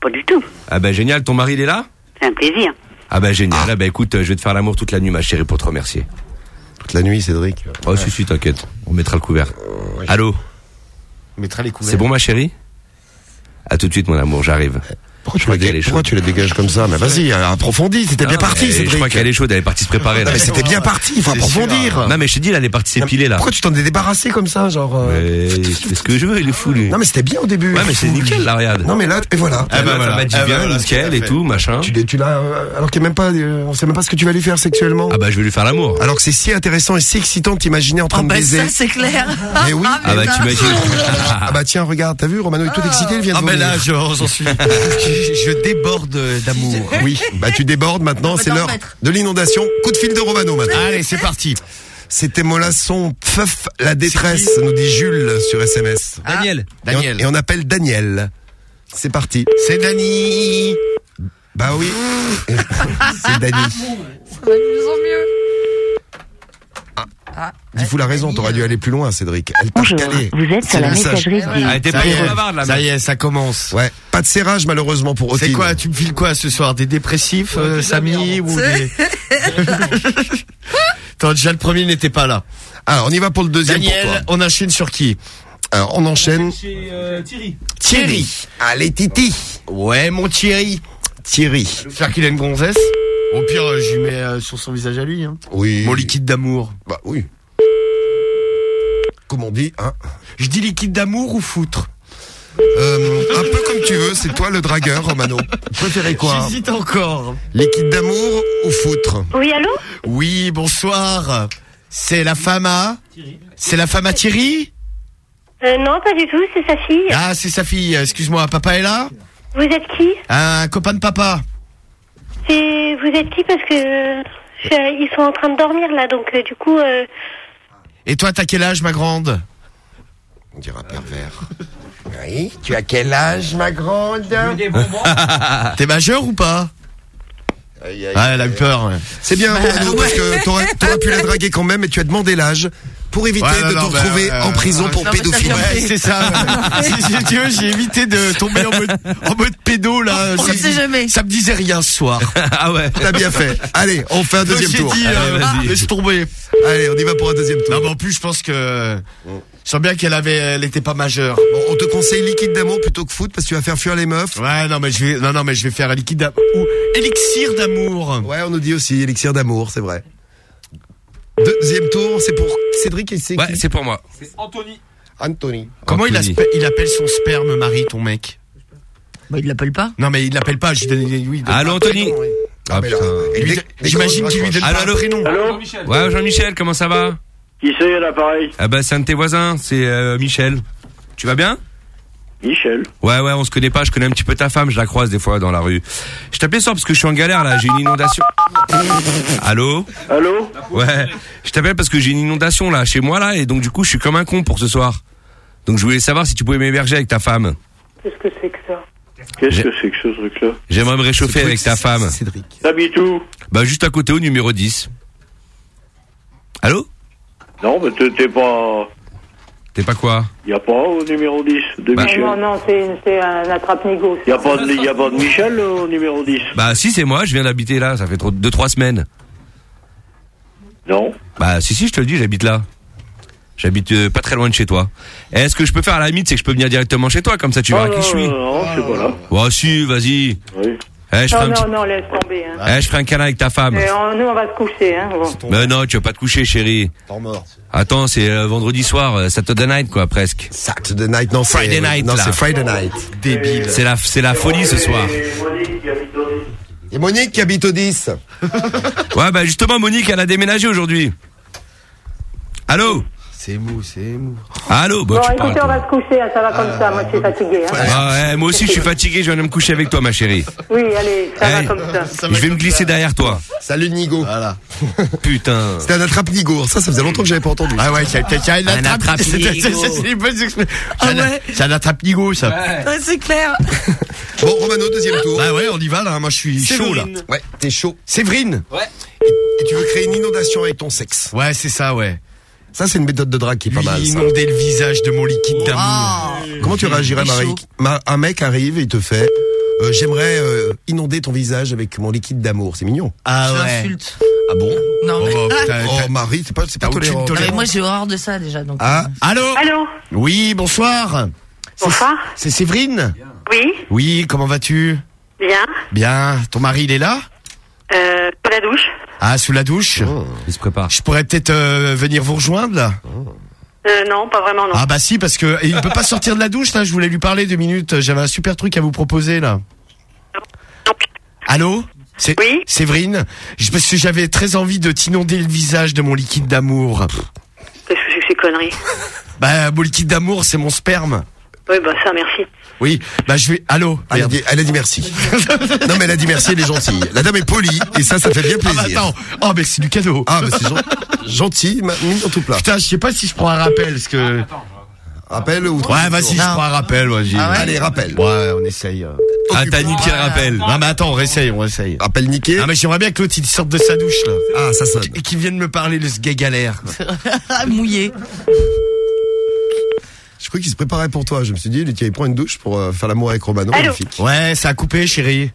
Pas du tout. Ah bah génial, ton mari il est là? C'est un plaisir. Ah bah génial, ah bah écoute, euh, je vais te faire l'amour toute la nuit ma chérie pour te remercier. Toute la nuit, Cédric. Oh si si, t'inquiète, on mettra le couvert. Allô? On mettra les couverts. C'est bon ma chérie? À tout de suite mon amour, j'arrive. Pourquoi tu, la dé- pourquoi tu la dégages comme ça Mais vas-y, approfondis. C'était bien parti. Je crois qu'elle est chaude, elle est partie se préparer là. Non, mais c'était bien parti, il faut approfondir. Non mais je t'ai dit là, elle est partie s'épiler là. Pourquoi tu t'en es débarrassé comme ça, genre euh, fais ce que je veux, il est fou lui. Non mais c'était bien au début. Ouais mais c'est nickel là, regarde. Non mais là, et voilà. Ah bah voilà, ça m'a dit Ah bah bien, voilà, nickel et tout, machin. Tu, tu l'as, euh, alors qu'il y a même pas, euh, on sait même pas ce que tu vas lui faire sexuellement. Ah bah je vais lui faire l'amour. Alors que c'est si intéressant et si excitant de t'imaginer en train Oh de bah baiser. ça c'est clair. Mais oui. Ah bah t'imagines. Ah bah tiens, regarde, t'as vu, Romano est tout excité, il vient de Ah, mais vomir. là, je- j'en suis. je, je déborde d'amour. Oui, bah tu débordes maintenant, c'est l'heure de l'inondation. Coup de fil de Romano maintenant. Allez, c'est parti. C'était Molasson, Pfeuf, la détresse, nous dit Jules sur SMS. Daniel. Et on- Daniel. Et on appelle Daniel. C'est parti. C'est Dani. Bah oui. c'est Dani. Ça va de mieux en mieux. Ah, Il faut la raison, t'aurais dû aller plus loin, Cédric. Elle part Bonjour, calée. vous êtes sur la message. messagerie du... Ah, t'es pas Ça y trop est, bavarde là. ça y est, ça commence. Ouais, pas de serrage malheureusement pour Otine. C'est quoi Tu me files quoi ce soir Des dépressifs, euh, Samy ou des... Attends, déjà le premier n'était pas là. Alors, on y va pour le deuxième. Daniel, pour toi. on enchaîne sur qui? Alors, on enchaîne. Chez euh, Thierry. Thierry. Allez, Titi. Ouais, mon Thierry. Thierry. J'espère qu'il a une gonzesse? Au pire, euh, je lui mets euh, sur son visage à lui. Hein. Oui. Mon liquide d'amour. Bah oui. Comme on dit, hein. Je dis liquide d'amour ou foutre? Euh, un peu comme tu veux, c'est toi le dragueur, Romano. Tu préférais quoi? J'hésite encore. Liquide d'amour ou foutre? Oui, allô? Oui, bonsoir. C'est la femme à? C'est la femme à Thierry? Euh, Non, pas du tout, c'est sa fille. Ah, c'est sa fille. Excuse-moi, papa est là? Vous êtes qui? Un copain de papa. C'est vous êtes qui parce que euh, ils sont en train de dormir là, donc euh, du coup. euh, Et toi, t'as quel âge, ma grande? On dira pervers. Oui, tu as quel âge, ma grande? T'es majeur ou pas? Ah, elle a eu peur. ouais. C'est bien, parce que t'aurais, t'aurais pu la draguer quand même, et tu as demandé l'âge pour éviter Ouais, de non, te non, bah, retrouver en prison pour non, pédophilie. Ouais, c'est ça. si, si tu veux, j'ai évité de tomber en mode, en mode pédo là. On Ça ne me sait jamais. Ça me disait rien ce soir. Ah ouais. T'as bien fait. Allez, on fait un Donc, deuxième tour. dit, euh, laisse tomber. Allez, on y va pour un deuxième tour. Non, mais en plus, je pense que. Je sens bien qu'elle avait, elle était pas majeure. Bon, on te conseille liquide d'amour plutôt que foot parce que tu vas faire fuir les meufs. Ouais, non, mais je vais, non, non, mais je vais faire un liquide d'amour. Ou élixir d'amour. Ouais, on nous dit aussi élixir d'amour, c'est vrai. Deuxième tour, c'est pour Cédric et c'est Ouais, qui c'est pour moi. C'est Anthony. Anthony. Comment il, Anthony. aspe- il appelle son sperme, Marie, ton mec? Bah il l'appelle pas. Non, mais il l'appelle pas, je lui donne, oui, il donne Allô pas un Anthony prénom, ouais. Ah, et Lui- J'imagine qu'il lui donne Allô, pas un allô prénom. Allô Michel. Ouais, Jean-Michel, comment ça va? Qui c'est à l'appareil? Ah bah c'est un de tes voisins, c'est euh, Michel. Tu vas bien? Michel. Ouais, ouais, on se connaît pas, je connais un petit peu ta femme, je la croise des fois dans la rue. Je t'appelais ça parce que je suis en galère là, j'ai une inondation. Allô? Allô? Ouais, je t'appelle parce que j'ai une inondation là, chez moi là, et donc du coup je suis comme un con pour ce soir. Donc je voulais savoir si tu pouvais m'héberger avec ta femme. Qu'est-ce que c'est que ça? Qu'est-ce que c'est que ce truc-là? J'aimerais me réchauffer avec ta femme. Cédric. T'habites où? Bah juste à côté au numéro 10. Allô? Non, mais t'es pas... T'es pas quoi Y a pas au numéro 10 de Bah, Michel Non, non, c'est c'est un attrape-nigo. Y a pas de, y a pas de Michel au numéro 10 Bah si, c'est moi, je viens d'habiter là, ça fait 2-3 semaines. Non. Bah si, si, je te le dis, j'habite là. J'habite euh, pas très loin de chez toi. Est-ce que je peux faire à la limite, c'est que je peux venir directement chez toi, comme ça tu verras Oh, qui je suis Non, je suis pas là. Oh si, vas-y. Oui. Eh, je Non, petit... non, non, laisse tomber. Hein. Eh, je ferai un câlin avec ta femme. Euh, on- nous, on va se coucher. Hein. bon. Mais non, tu vas pas te coucher, chérie. Attends, c'est euh, vendredi soir, euh, Saturday night, quoi, presque. Saturday night, non, Friday night, non, c'est Friday night. Débile. C'est la, c'est la folie ce soir. Et Monique qui habite au 10. Ouais, bah justement, Monique, elle a déménagé aujourd'hui. Allô? C'est mou, c'est mou. Allô bah, Bon, tu parles, écoutez, on toi. va se coucher. hein, ça va comme ça. Moi, je suis fatiguée. Hein. Ah ouais, moi aussi je suis fatigué, je viens de me coucher avec toi ma chérie. Oui, allez, ça Hey, va comme ça. je vais me glisser derrière toi. Salut Nigo. Voilà. Putain. C'était un attrape Nigo. Ça, ça faisait longtemps que j'avais pas entendu. Ah ouais, c'est une Un attrape. attrape C'est nigo. c'est- c'est les bonnes expressions. Ah C'est un- ouais C'est un attrape nigo ça. Ouais, c'est clair. Bon, Romano, deuxième tour. Bah ouais, on y va là. Moi je suis chaud là. Séverine. Ouais, t'es chaud. Séverine. Ouais. Et tu veux créer une inondation avec ton sexe. Ouais, c'est ça, ouais. Ça, c'est une méthode de drague qui est pas mal. Lui ça. inonder le visage de mon liquide d'amour. Comment tu réagirais, Marie. Ma- Un mec arrive et il te fait euh, J'aimerais euh, inonder ton visage avec mon liquide d'amour. C'est mignon. Ah Je ouais. l'insulte. Ah bon Non, Oh, mais... bah, putain, Oh, t'as- Marie, c'est pas, c'est pas tolérant. Non, mais moi j'ai horreur de ça déjà. Donc, Ah, Allô Allô Oui, bonsoir. Bonsoir. C'est Séverine Oui, Oui, comment vas-tu? Bien. Bien. Ton mari, il est là? Euh, pas la douche Ah, sous la douche Il se prépare. Je pourrais peut-être euh, venir vous rejoindre là euh, Non, pas vraiment, non. Ah bah si, parce que il peut pas sortir de la douche là, je voulais lui parler deux minutes, j'avais un super truc à vous proposer là. Allô C'est Oui Séverine Je- Parce que j'avais très envie de t'inonder le visage de mon liquide d'amour. Qu'est-ce que c'est que ces conneries Bah, mon liquide d'amour, c'est mon sperme. Oui, bah ça, merci. Oui, bah je vais... Allô elle a, dit, elle a dit merci. non, mais elle a dit merci, elle est gentille. La dame est polie et ça, ça fait bien Ah bah plaisir. attends, oh mais c'est du cadeau. Ah, bah c'est gen- gentil, ma- mine dans tout plat. Putain, je sais pas si je prends un rappel, parce que... Rappel ou Ouais, vas-y, je prends un rappel, vas-y. Ah Allez, rappel. Ouais, on essaye. euh. Ah, t'as niqué le rappel. Non mais attends, on essaye, on essaye. Rappel niqué. Ah mais j'aimerais bien que l'autre il sorte de sa douche là. Ah, ça sonne. Et qu'il vienne me parler de ce gay galère. quoi. Mouillé. Je crois qu'il se préparait pour toi. Je me suis dit, lui, tiens, il prend une douche pour euh, faire l'amour avec Romano. Allô Magnifique. Ouais, ça a coupé chérie.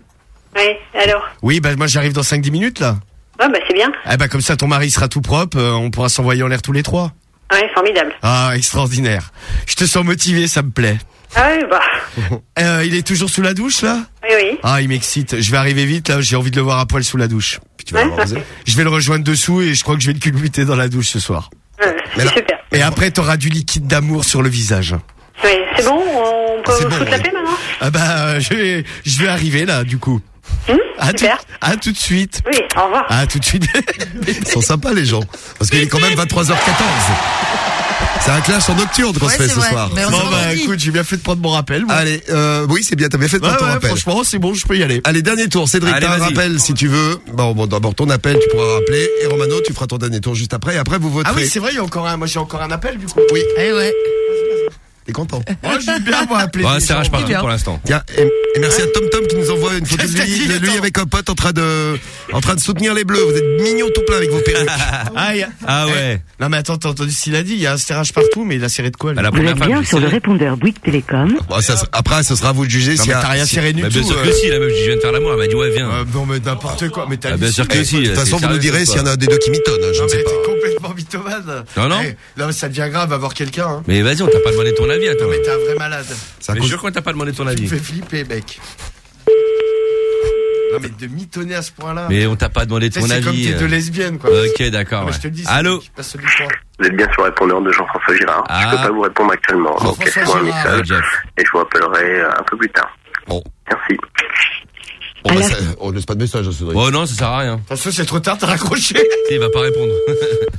Oui, alors Oui, bah moi j'arrive dans 5-10 minutes là. Ouais, bah c'est bien. Eh bah comme ça ton mari sera tout propre, euh, on pourra s'envoyer en l'air tous les trois. Ouais, formidable. Ah, extraordinaire. Je te sens motivé, ça me plaît. Ah oui, bah. Euh, il est toujours sous la douche là? Oui, oui. Ah, il m'excite. Je vais arriver vite là, j'ai envie de le voir à poil sous la douche. Puis tu vas l'arroser. Je vais le rejoindre dessous et je crois que je vais le culbuter dans la douche ce soir. Ouais, Mais c'est là- super. Et après t'auras du liquide d'amour sur le visage. Oui, c'est bon, on peut C'est bon, la paix maintenant Ah bah je vais je vais arriver là du coup. Hum, À tout, à tout de suite. Oui, au revoir. À tout de suite. Ils sont sympas, les gens. Parce qu'il est quand même 23h14. C'est un clash en nocturne qu'on Ouais, se fait ce vrai. soir. Mais on Bon bah écoute, j'ai bien fait de prendre mon rappel. moi. Allez, euh, oui, c'est bien, t'as bien fait de Ouais, prendre ton ouais, rappel. franchement, c'est bon, je peux y aller. Allez, dernier tour. Cédric, t'as un rappel si tu veux. Bon, bon, d'abord ton appel, tu pourras rappeler. Et Romano, tu feras ton dernier tour juste après. Et après, vous voterez. Ah oui, c'est vrai, il y a encore un moi j'ai encore un appel du coup. Oui, Eh ouais. T'es content. Moi j'aime bien avoir appelé. Ouais, c'est rage partout pour l'instant. Tiens, et, et merci à Tom Tom qui nous envoie une photo de lui, de avec un pote en train de, en train de soutenir les bleus. Vous êtes mignons tout plein avec vos perruques. Ah, il y a- Ah ouais. Non mais attends, t'as entendu ce qu'il a dit? Il y a un serrage partout, mais il a serré de quoi lui? Bah, la Vous êtes bien sur le répondeur Bouygues Télécom. Bon, ça, après, ce sera à vous de juger si t'as rien serré du Bah, bien tout. sûr que euh. si, la meuf, je viens de faire l'amour, elle m'a dit ouais, viens. Non mais n'importe quoi, mais t'as Ah, bien sûr que si. De toute façon, vous nous direz s'il y en a des deux qui mitonnent. hein, Je ne sais pas. complètement mythomane. Non, non. Eh, non mais ça devient grave avoir quelqu'un. Hein. Mais vas-y, on t'a pas demandé ton avis, attends. Non mais t'es un vrai malade. C'est à Mais cause- jure qu'on t'a pas demandé ton Tu me avis. fais flipper, mec. Non mais de mitonner à ce point-là. Mais on t'a pas demandé ton c'est comme avis. tes euh. deux lesbiennes quoi. Ok, d'accord. ouais. je te le dis. Allô. Vous êtes bien sur le répondeur de Jean-François Girard. Ah. Je peux pas vous répondre actuellement, donc laissez-moi un. Ouais, message Jeff. et je vous rappellerai euh, un peu plus tard. Bon. Merci. Bon, bah, ça- on laisse pas de message à Cédric. Oh non, ça sert à rien. De toute façon c'est trop tard, t'as raccroché. Il va pas répondre.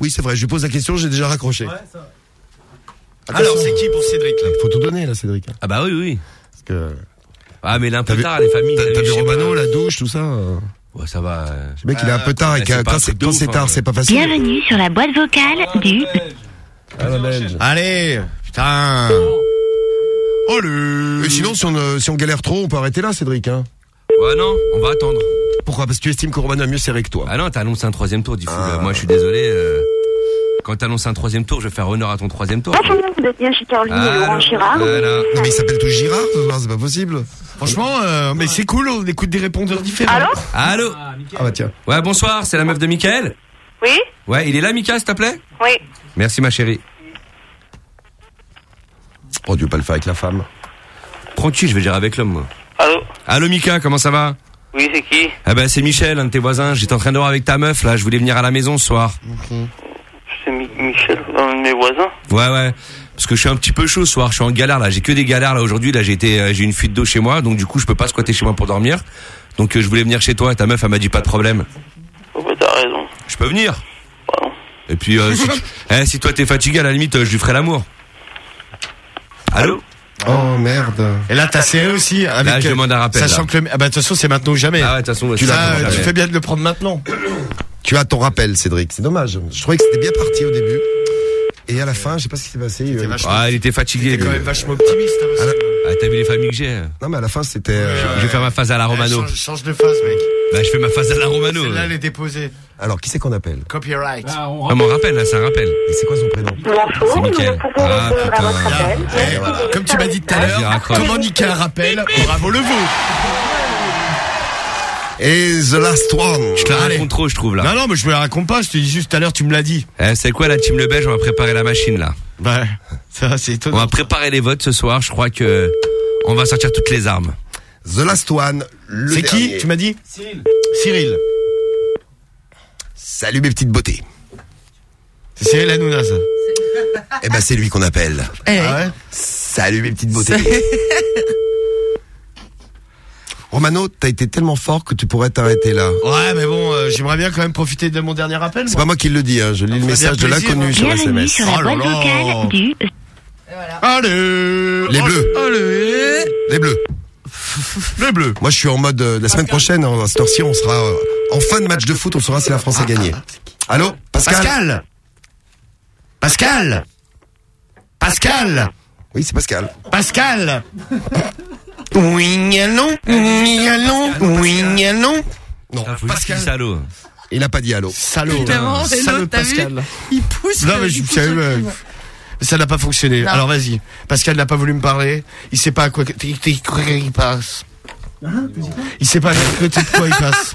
Oui, c'est vrai. Je lui pose la question, j'ai déjà raccroché. Alors c'est qui pour Cédric là Il faut tout donner là, Cédric. Ah bah oui, oui. Parce que Ah mais là un peu tard, les familles. t'as vu, Romano, pas. la douche, tout ça. euh. Ouais, ça va. euh, Le mec, il est un peu tard et quand c'est hein. tard, c'est pas facile. Bienvenue sur la boîte vocale du Ah, la belge. Allez, putain. Oh le. Et sinon, si on, euh, si on galère trop, on peut arrêter là, Cédric. Hein. Ouais non, on va attendre. Pourquoi? Parce que tu estimes que Romano est mieux serré que toi. Ah non, t'as annoncé un troisième tour, dit fou. Moi, je suis désolé. euh, Quand t'annonces un troisième tour, je vais faire honneur à ton troisième tour. Bonjour, vous êtes bien chez Caroline et Allô, Laurent Girard. voilà. Non, mais ils s'appellent tous Girard ce soir, c'est pas possible. Franchement, euh, mais c'est cool, on écoute des répondeurs différents. Allô Allô Ah bah tiens. Ouais, bonsoir, c'est la meuf de Michael Oui Ouais, il est là, Mika, s'il te plaît Oui. Merci, ma chérie. Oh, tu veux pas le faire avec la femme Tranquille, je vais gérer avec l'homme, moi. Allô Allô, Mika, comment ça va Oui, c'est qui Ah bah, c'est Michel, un de tes voisins. J'étais en train de voir avec ta meuf, là. Je voulais venir à la maison ce soir. Michel, un de mes voisins. Ouais, ouais. Parce que je suis un petit peu chaud ce soir. Je suis en galère, là. J'ai que des galères, là, aujourd'hui. Là, j'ai été, euh, j'ai une fuite d'eau chez moi. Donc, du coup, je peux pas squatter chez moi pour dormir. Donc, euh, je voulais venir chez toi. Ta meuf, elle m'a dit pas de problème. Oh, bah, t'as raison. Je peux venir? Et puis, euh, si, tu- eh, si toi t'es fatigué, à la limite, euh, je lui ferai l'amour. Allô? Oh merde. Et là, t'as serré aussi. Avec, Là, je demande un rappel, Sachant là. que le, ah bah, de toute façon, c'est maintenant ou jamais. Ah ouais, de toute façon, ouais, tu, ou tu fais bien de le prendre maintenant. Tu as ton rappel, Cédric. C'est dommage. Je trouvais que c'était bien parti au début. Et à la fin, je sais pas ce qui s'est passé. euh, Ah, il était fatigué. T'es quand lui. même vachement optimiste. hein, la- Ah, t'as vu les familles que j'ai Non, mais à la fin, c'était. euh, Je vais faire ma phase à la Romano. Change, change de phase, mec. Bah, je fais ma phase à la Romano. Celle-là, elle est déposée. Alors, qui c'est qu'on appelle? Copyright. Ah, mon rappel, là, c'est un rappel. Et c'est quoi son prénom? C'est Mickaël. Ah, putain. Eh, Comme tu m'as dit tout à Vas-y, l'heure, comment niquer un rappel Bravo le veau. Et The Last One. Je te la Allez. raconte trop, je trouve, là. Non, non, mais je me la raconte pas. Je te dis juste tout à l'heure, tu me l'as dit. Eh, c'est quoi, la team Le Belge On va préparer la machine, là. Ouais. Ça, c'est On étonnant. va préparer les votes ce soir. Je crois que on va sortir toutes les armes. The Last One. le C'est qui dernier. Tu m'as dit Cyril. Cyril. Salut mes petites beautés. C'est Cyril Hanouna, ça. Eh ben, c'est lui qu'on appelle. Eh, Ah ouais Salut mes petites beautés. Romano, t'as été tellement fort que tu pourrais t'arrêter là. Ouais, mais bon, euh, j'aimerais bien quand même profiter de mon dernier appel. C'est pas moi qui le dis, hein. je lis le message de l'inconnu sur SMS. sur la Oh là boîte là. vocale du Allez Les bleus. Allez Les bleus. Les bleus. Moi, je suis en mode euh, la semaine prochaine, hein, à cette heure-ci, on sera euh, en fin de match de foot, on saura si la France a gagné. Allô, Pascal. Pascal Pascal Pascal Oui, c'est Pascal. Pascal Oui, allons Oui, allons Oui, allons Non, juste Pascal. salaud. Il a pas dit allô. Salaud Évidemment, et Salaud l'autre, t'as vu Pascal il pousse. Non mais je le euh. Ça n'a pas fonctionné. Non. Alors vas-y. Pascal n'a pas voulu me parler. Il sait pas à quoi il passe. Il sait pas à côté de quoi il passe.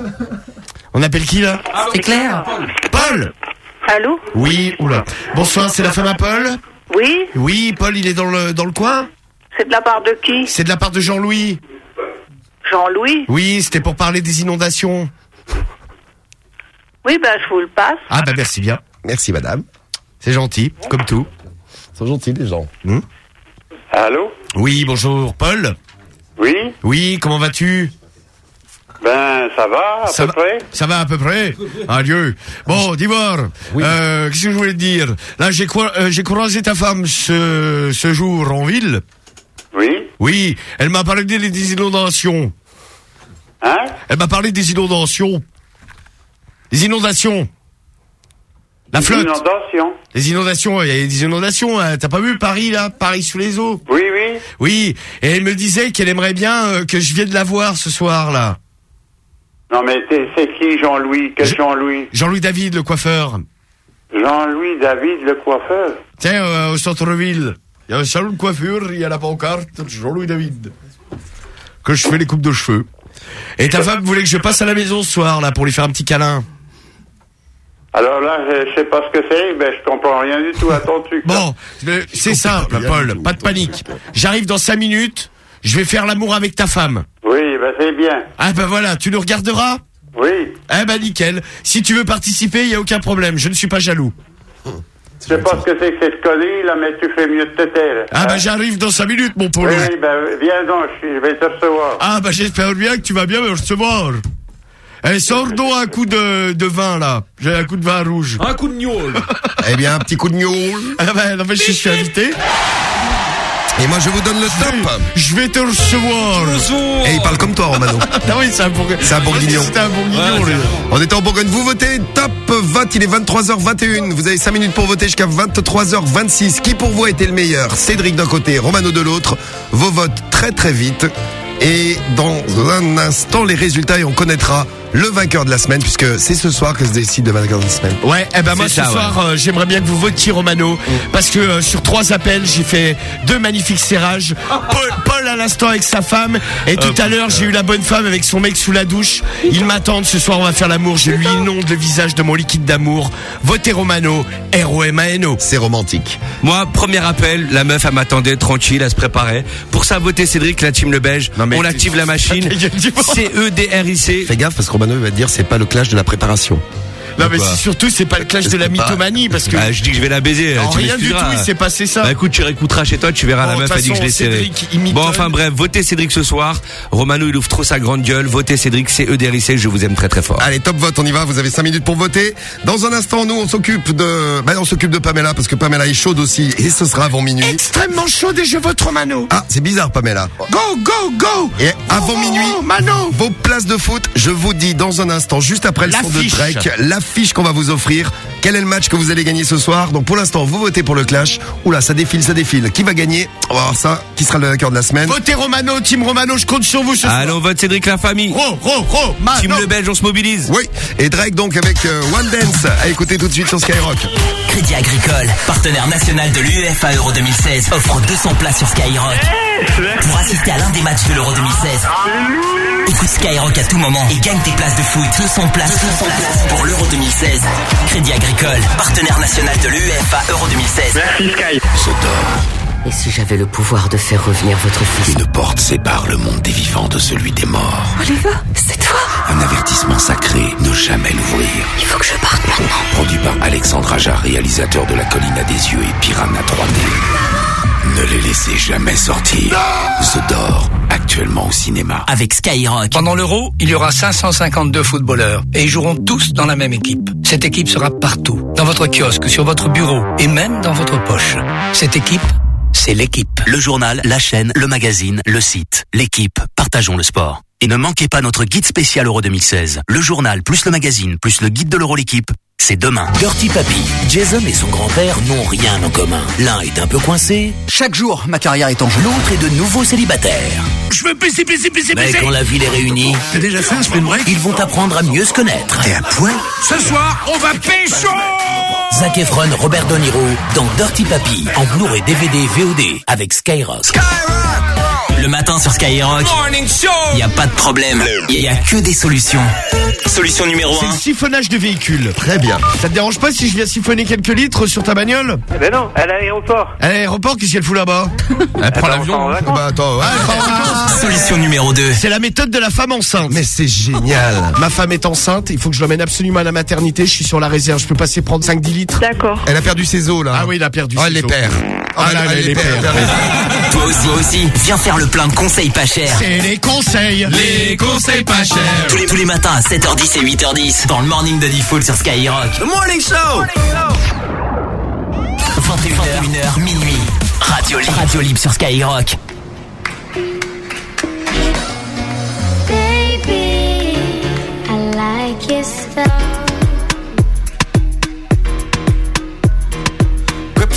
On appelle qui là C'est clair. Paul Allô Oui, oula. Bonsoir, c'est la femme à Paul Oui Oui, Paul, il est dans le, dans le coin C'est de la part de qui C'est de la part de Jean-Louis. Jean-Louis Oui, c'était pour parler des inondations. Oui, ben je vous le passe. Ah bah merci bien. Merci, madame. C'est gentil, comme tout. Ils sont gentils, les gens. Allô Oui, bonjour, Paul Oui Oui, comment vas-tu Ben, ça va, à Ça peu va- près Ça va à peu près Adieu. Bon, d'Ivoire, euh, qu'est-ce que je voulais te dire Là, j'ai euh, j'ai croisé ta femme ce, ce jour en ville. Oui Oui, elle m'a parlé des, des inondations. Hein Elle m'a parlé des inondations. Des inondations. La Une flotte. inondation Les inondations, il y a des inondations. hein. T'as pas vu Paris, là? Paris sous les eaux Oui, oui. Oui, et elle me disait qu'elle aimerait bien euh, que je vienne la voir ce soir, là. Non, mais c'est qui Jean-Louis? Quel Jean-Louis? Jean-Louis David, le coiffeur. Jean-Louis David, le coiffeur Tiens, euh, au centre-ville, il y a un salon de coiffure, il y a la pancarte, Jean-Louis David. Que je fais les coupes de cheveux. Et ta femme voulait que je passe à la maison ce soir, là, pour lui faire un petit câlin. Alors là, je, sais pas ce que c'est, ben je comprends rien du tout à ton truc. Bon, c'est simple, Paul, pas de panique. J'arrive dans cinq minutes, je vais faire l'amour avec ta femme. Oui, ben c'est bien. Ah ben voilà, tu nous regarderas? Oui. Eh ben nickel. Si tu veux participer, il y a aucun problème, je ne suis pas jaloux. Je sais pas ce que c'est que cette connerie, là, mais tu fais mieux de te taire. Ah ben Hein? j'arrive dans cinq minutes, mon Oui, Polo. oui, ben viens donc, je vais te recevoir. Ah bah j'espère bien que tu vas bien me recevoir. Eh, sors donc un coup de, de vin là. J'ai un coup de vin rouge. Un coup de gnôle. Eh bien, un petit coup de gnôle. Ah bah non mais je suis invité. Et moi, je vous donne le top. Je vais te recevoir. Et il parle comme toi, Romano. Ah oui, c'est un bourguignon. C'est un bourguignon. C'est un bourguignon. lui. On est en Bourgogne, vous votez top 20, il est 23h21. Vous avez 5 minutes pour voter jusqu'à 23h26. Qui pour vous a été le meilleur? Cédric d'un côté, Romano de l'autre. Vos votes très très vite. Et dans un instant, les résultats et on connaîtra le vainqueur de la semaine, puisque c'est ce soir que se décide le vainqueur de la semaine. Ouais, eh ben moi ce C'est ça, soir, ouais. euh, j'aimerais bien que vous votiez Romano, parce que euh, sur trois appels, j'ai fait deux magnifiques serrages. Paul, Paul à l'instant avec sa femme, et tout à l'heure, j'ai eu la bonne femme avec son mec sous la douche. Ils m'attendent, ce soir on va faire l'amour, je lui inonde le visage de mon liquide d'amour. Votez Romano, R-O-M-A-N-O. C'est romantique. Moi, premier appel, la meuf, elle m'attendait tranquille, elle se préparait. Pour ça, voter Cédric, la team Le Belge. On active la machine. E C-E-D-R-I-C. Fais gaffe, parce que Romano il va dire c'est pas le clash de la préparation. Non mais surtout c'est pas le clash de la mythomanie parce que Bah, je dis que je vais la baiser. Non, tu rien du tout, il s'est passé ça. Bah écoute, tu réécouteras chez toi, tu verras Bon, la meuf a dit que je l'ai serré. Cédric, il Bon, enfin bref, votez Cédric ce soir. Romano, il ouvre trop sa grande gueule. Votez Cédric, c'est E-D-R-I-C, je vous aime très très fort. Allez, top vote, on y va. Vous avez 5 minutes pour voter. Dans un instant, nous, on s'occupe de, bah, on s'occupe de Pamela parce que Pamela est chaude aussi et ce sera avant minuit. extrêmement chaud et je vote Romano. Ah, c'est bizarre, Pamela. Go go go. Et avant minuit, Mano. vos places de foot, je vous dis dans un instant, juste après le son de. Drake, l'affiche qu'on va vous offrir. Quel est le match que vous allez gagner ce soir Donc pour l'instant, vous votez pour le clash. Oula, ça défile, ça défile. Qui va gagner On va voir ça. Qui sera le vainqueur de la semaine Votez Romano, team Romano, je compte sur vous ce soir. Allez, on vote Cédric la famille. Ro, ro, ro, Mano. Team Le Belge, on se mobilise. Oui. Et Drake donc avec euh, One Dance à écouter tout de suite sur Skyrock. Crédit Agricole, partenaire national de l'UEFA Euro 2016, offre 200 places sur Skyrock. Pour assister à l'un des matchs de l'Euro 2016. Écoute Skyrock à tout moment et gagne tes places de foot. 200 places, 200 places pour l'Euro 2016. Crédit Agricole, partenaire national de l'UEFA Euro 2016. Merci Sky. Et si j'avais le pouvoir de faire revenir votre fils Une porte sépare le monde des vivants de celui des morts. Oliver, c'est toi Un avertissement sacré, ne jamais l'ouvrir. Il faut que je parte maintenant. Produit par Alexandre Aja, réalisateur de La Colline à des yeux et Piranha 3D. Ne les laissez jamais sortir. The Door, actuellement au cinéma. Avec Skyrock. Pendant l'Euro, il y aura 552 footballeurs et ils joueront tous dans la même équipe. Cette équipe sera partout, dans votre kiosque, sur votre bureau et même dans votre poche. Cette équipe, c'est l'équipe. Le journal, la chaîne, le magazine, le site, l'équipe, partageons le sport. Et ne manquez pas notre guide spécial Euro 2016. Le journal plus le magazine plus le guide de l'Euro l'équipe, c'est demain. Dirty Papy, Jason et son grand-père n'ont rien en commun. L'un est un peu coincé, Chaque jour, ma carrière est en jeu. l'autre est de nouveau célibataire. Je veux pisser, pisser, pisser, Mais quand la vie les réunit, T'as déjà fait un spring break ils vont apprendre à mieux se connaître. T'es à poil Ce soir, on va pécho Zac Efron, Robert De Niro dans Dirty Papy en Blu-ray DVD VOD avec Skyrock. Le matin sur Skyrock, il y a pas de problème, il y a que des solutions. Solution numéro C'est le 1. siphonnage de véhicules. Très bien. Ça te dérange pas si je viens siphonner quelques litres sur ta bagnole? Eh ben non, à l'aéroport. À l'aéroport, qu'est-ce qu'elle fout là-bas? Elle prend l'avion. vacances. Bah attends, ouais. Solution numéro 2. C'est la méthode de la femme enceinte. Mais c'est génial. Ma femme est enceinte, il faut que je l'emmène absolument à la maternité, je suis sur la réserve, je peux passer prendre 5-10 litres. D'accord. Elle a perdu ses os là. Ah oui, il a perdu Oh, ses elle les os. perd. Ah là, elle les perd. Toi aussi, toi aussi, viens faire le plein de conseils pas chers. C'est les conseils. Les conseils pas chers. Tous les, tous les matins à 7h10 et 8h10 dans le morning de Default sur Skyrock. The Morning Show 21h, minuit. Radio libre. Radio libre sur Skyrock. Baby, I like your style.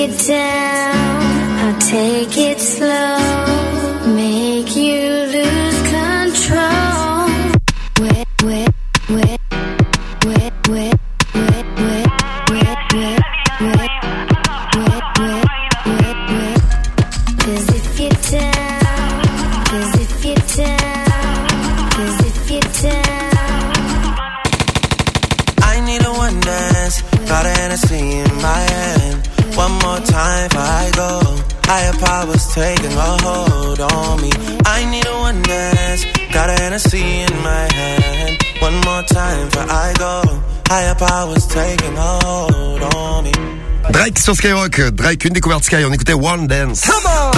Cause down, I'll take it slow. Make you lose control. Where, where, where, where, where, where, where, where, where, where, where. Cause if you're down, cause if you're down, cause if you're down. I need a one dance, got a Hennessy in my hand. One more time before I go. Higher powers taking a hold on me. I need a one dance, got a Hennessy in my hand. One more time before I go. Higher powers taking a hold on me. Drake sur Skyrock. Drake, une découverte Sky. On écoutait One Dance.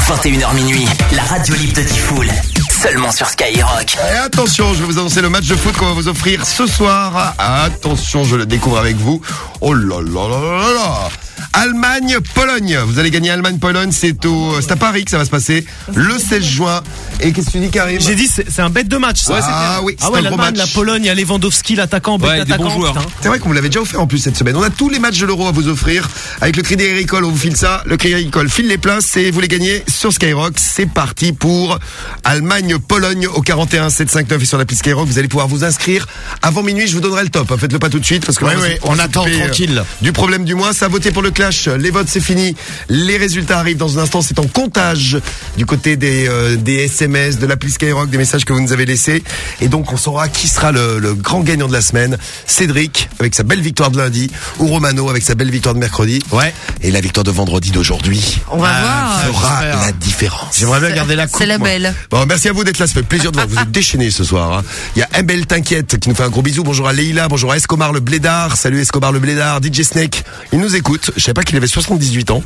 21h minuit, la radio libre de Tifoul. Seulement sur Skyrock. Et attention, je vais vous annoncer le match de foot qu'on va vous offrir ce soir. Attention, je le découvre avec vous. Oh là là là là là là. Allemagne, Pologne. Vous allez gagner Allemagne, Pologne. C'est au, c'est à Paris que ça va se passer le 16 juin. Et qu'est-ce que tu dis, Karim J'ai dit c'est c'est un bête de match. Ça. Ah oui, c'est ah ouais, un gros l'Allemagne, match. la Pologne, il y a Lewandowski, l'attaquant, bête d'attaquant. putain. C'est vrai qu'on vous l'avait déjà offert en plus cette semaine. On a tous les matchs de l'Euro à vous offrir. Avec le Crédit Agricole, on vous file ça. Le Crédit Agricole file les places et vous les gagnez sur Skyrock. C'est parti pour Allemagne-Pologne au 41 759 et sur l'appli Skyrock. Vous allez pouvoir vous inscrire. Avant minuit, je vous donnerai le top. hein. Faites-le pas tout de suite parce que Ouais, ouais, on s'occuper, attend euh, tranquille. Du problème du mois, ça a voté pour le clash. Les votes, c'est fini. Les résultats arrivent dans un instant. C'est en comptage du côté des, euh, des SMS, de l'appli Skyrock, des messages que vous nous avez laissés. Et donc, on saura qui sera le, le grand gagnant de la semaine. Cédric, avec sa belle victoire de lundi, ou Romano, avec sa belle victoire de mercredi. Ouais. Et la victoire de vendredi d'aujourd'hui. On va voir. fera la différence. J'aimerais bien garder la coupe. C'est la moi. belle. Bon, merci à vous d'être là. Ça fait plaisir de voir. Vous êtes déchaînés ce soir. hein. Il y a Embel T'inquiète qui nous fait un gros bisou. Bonjour à Leïla. Bonjour à Escobar le Blédard. Salut Escobar le Blédard. DJ Snake. Il nous écoute. Je savais pas qu'il avait 78 ans.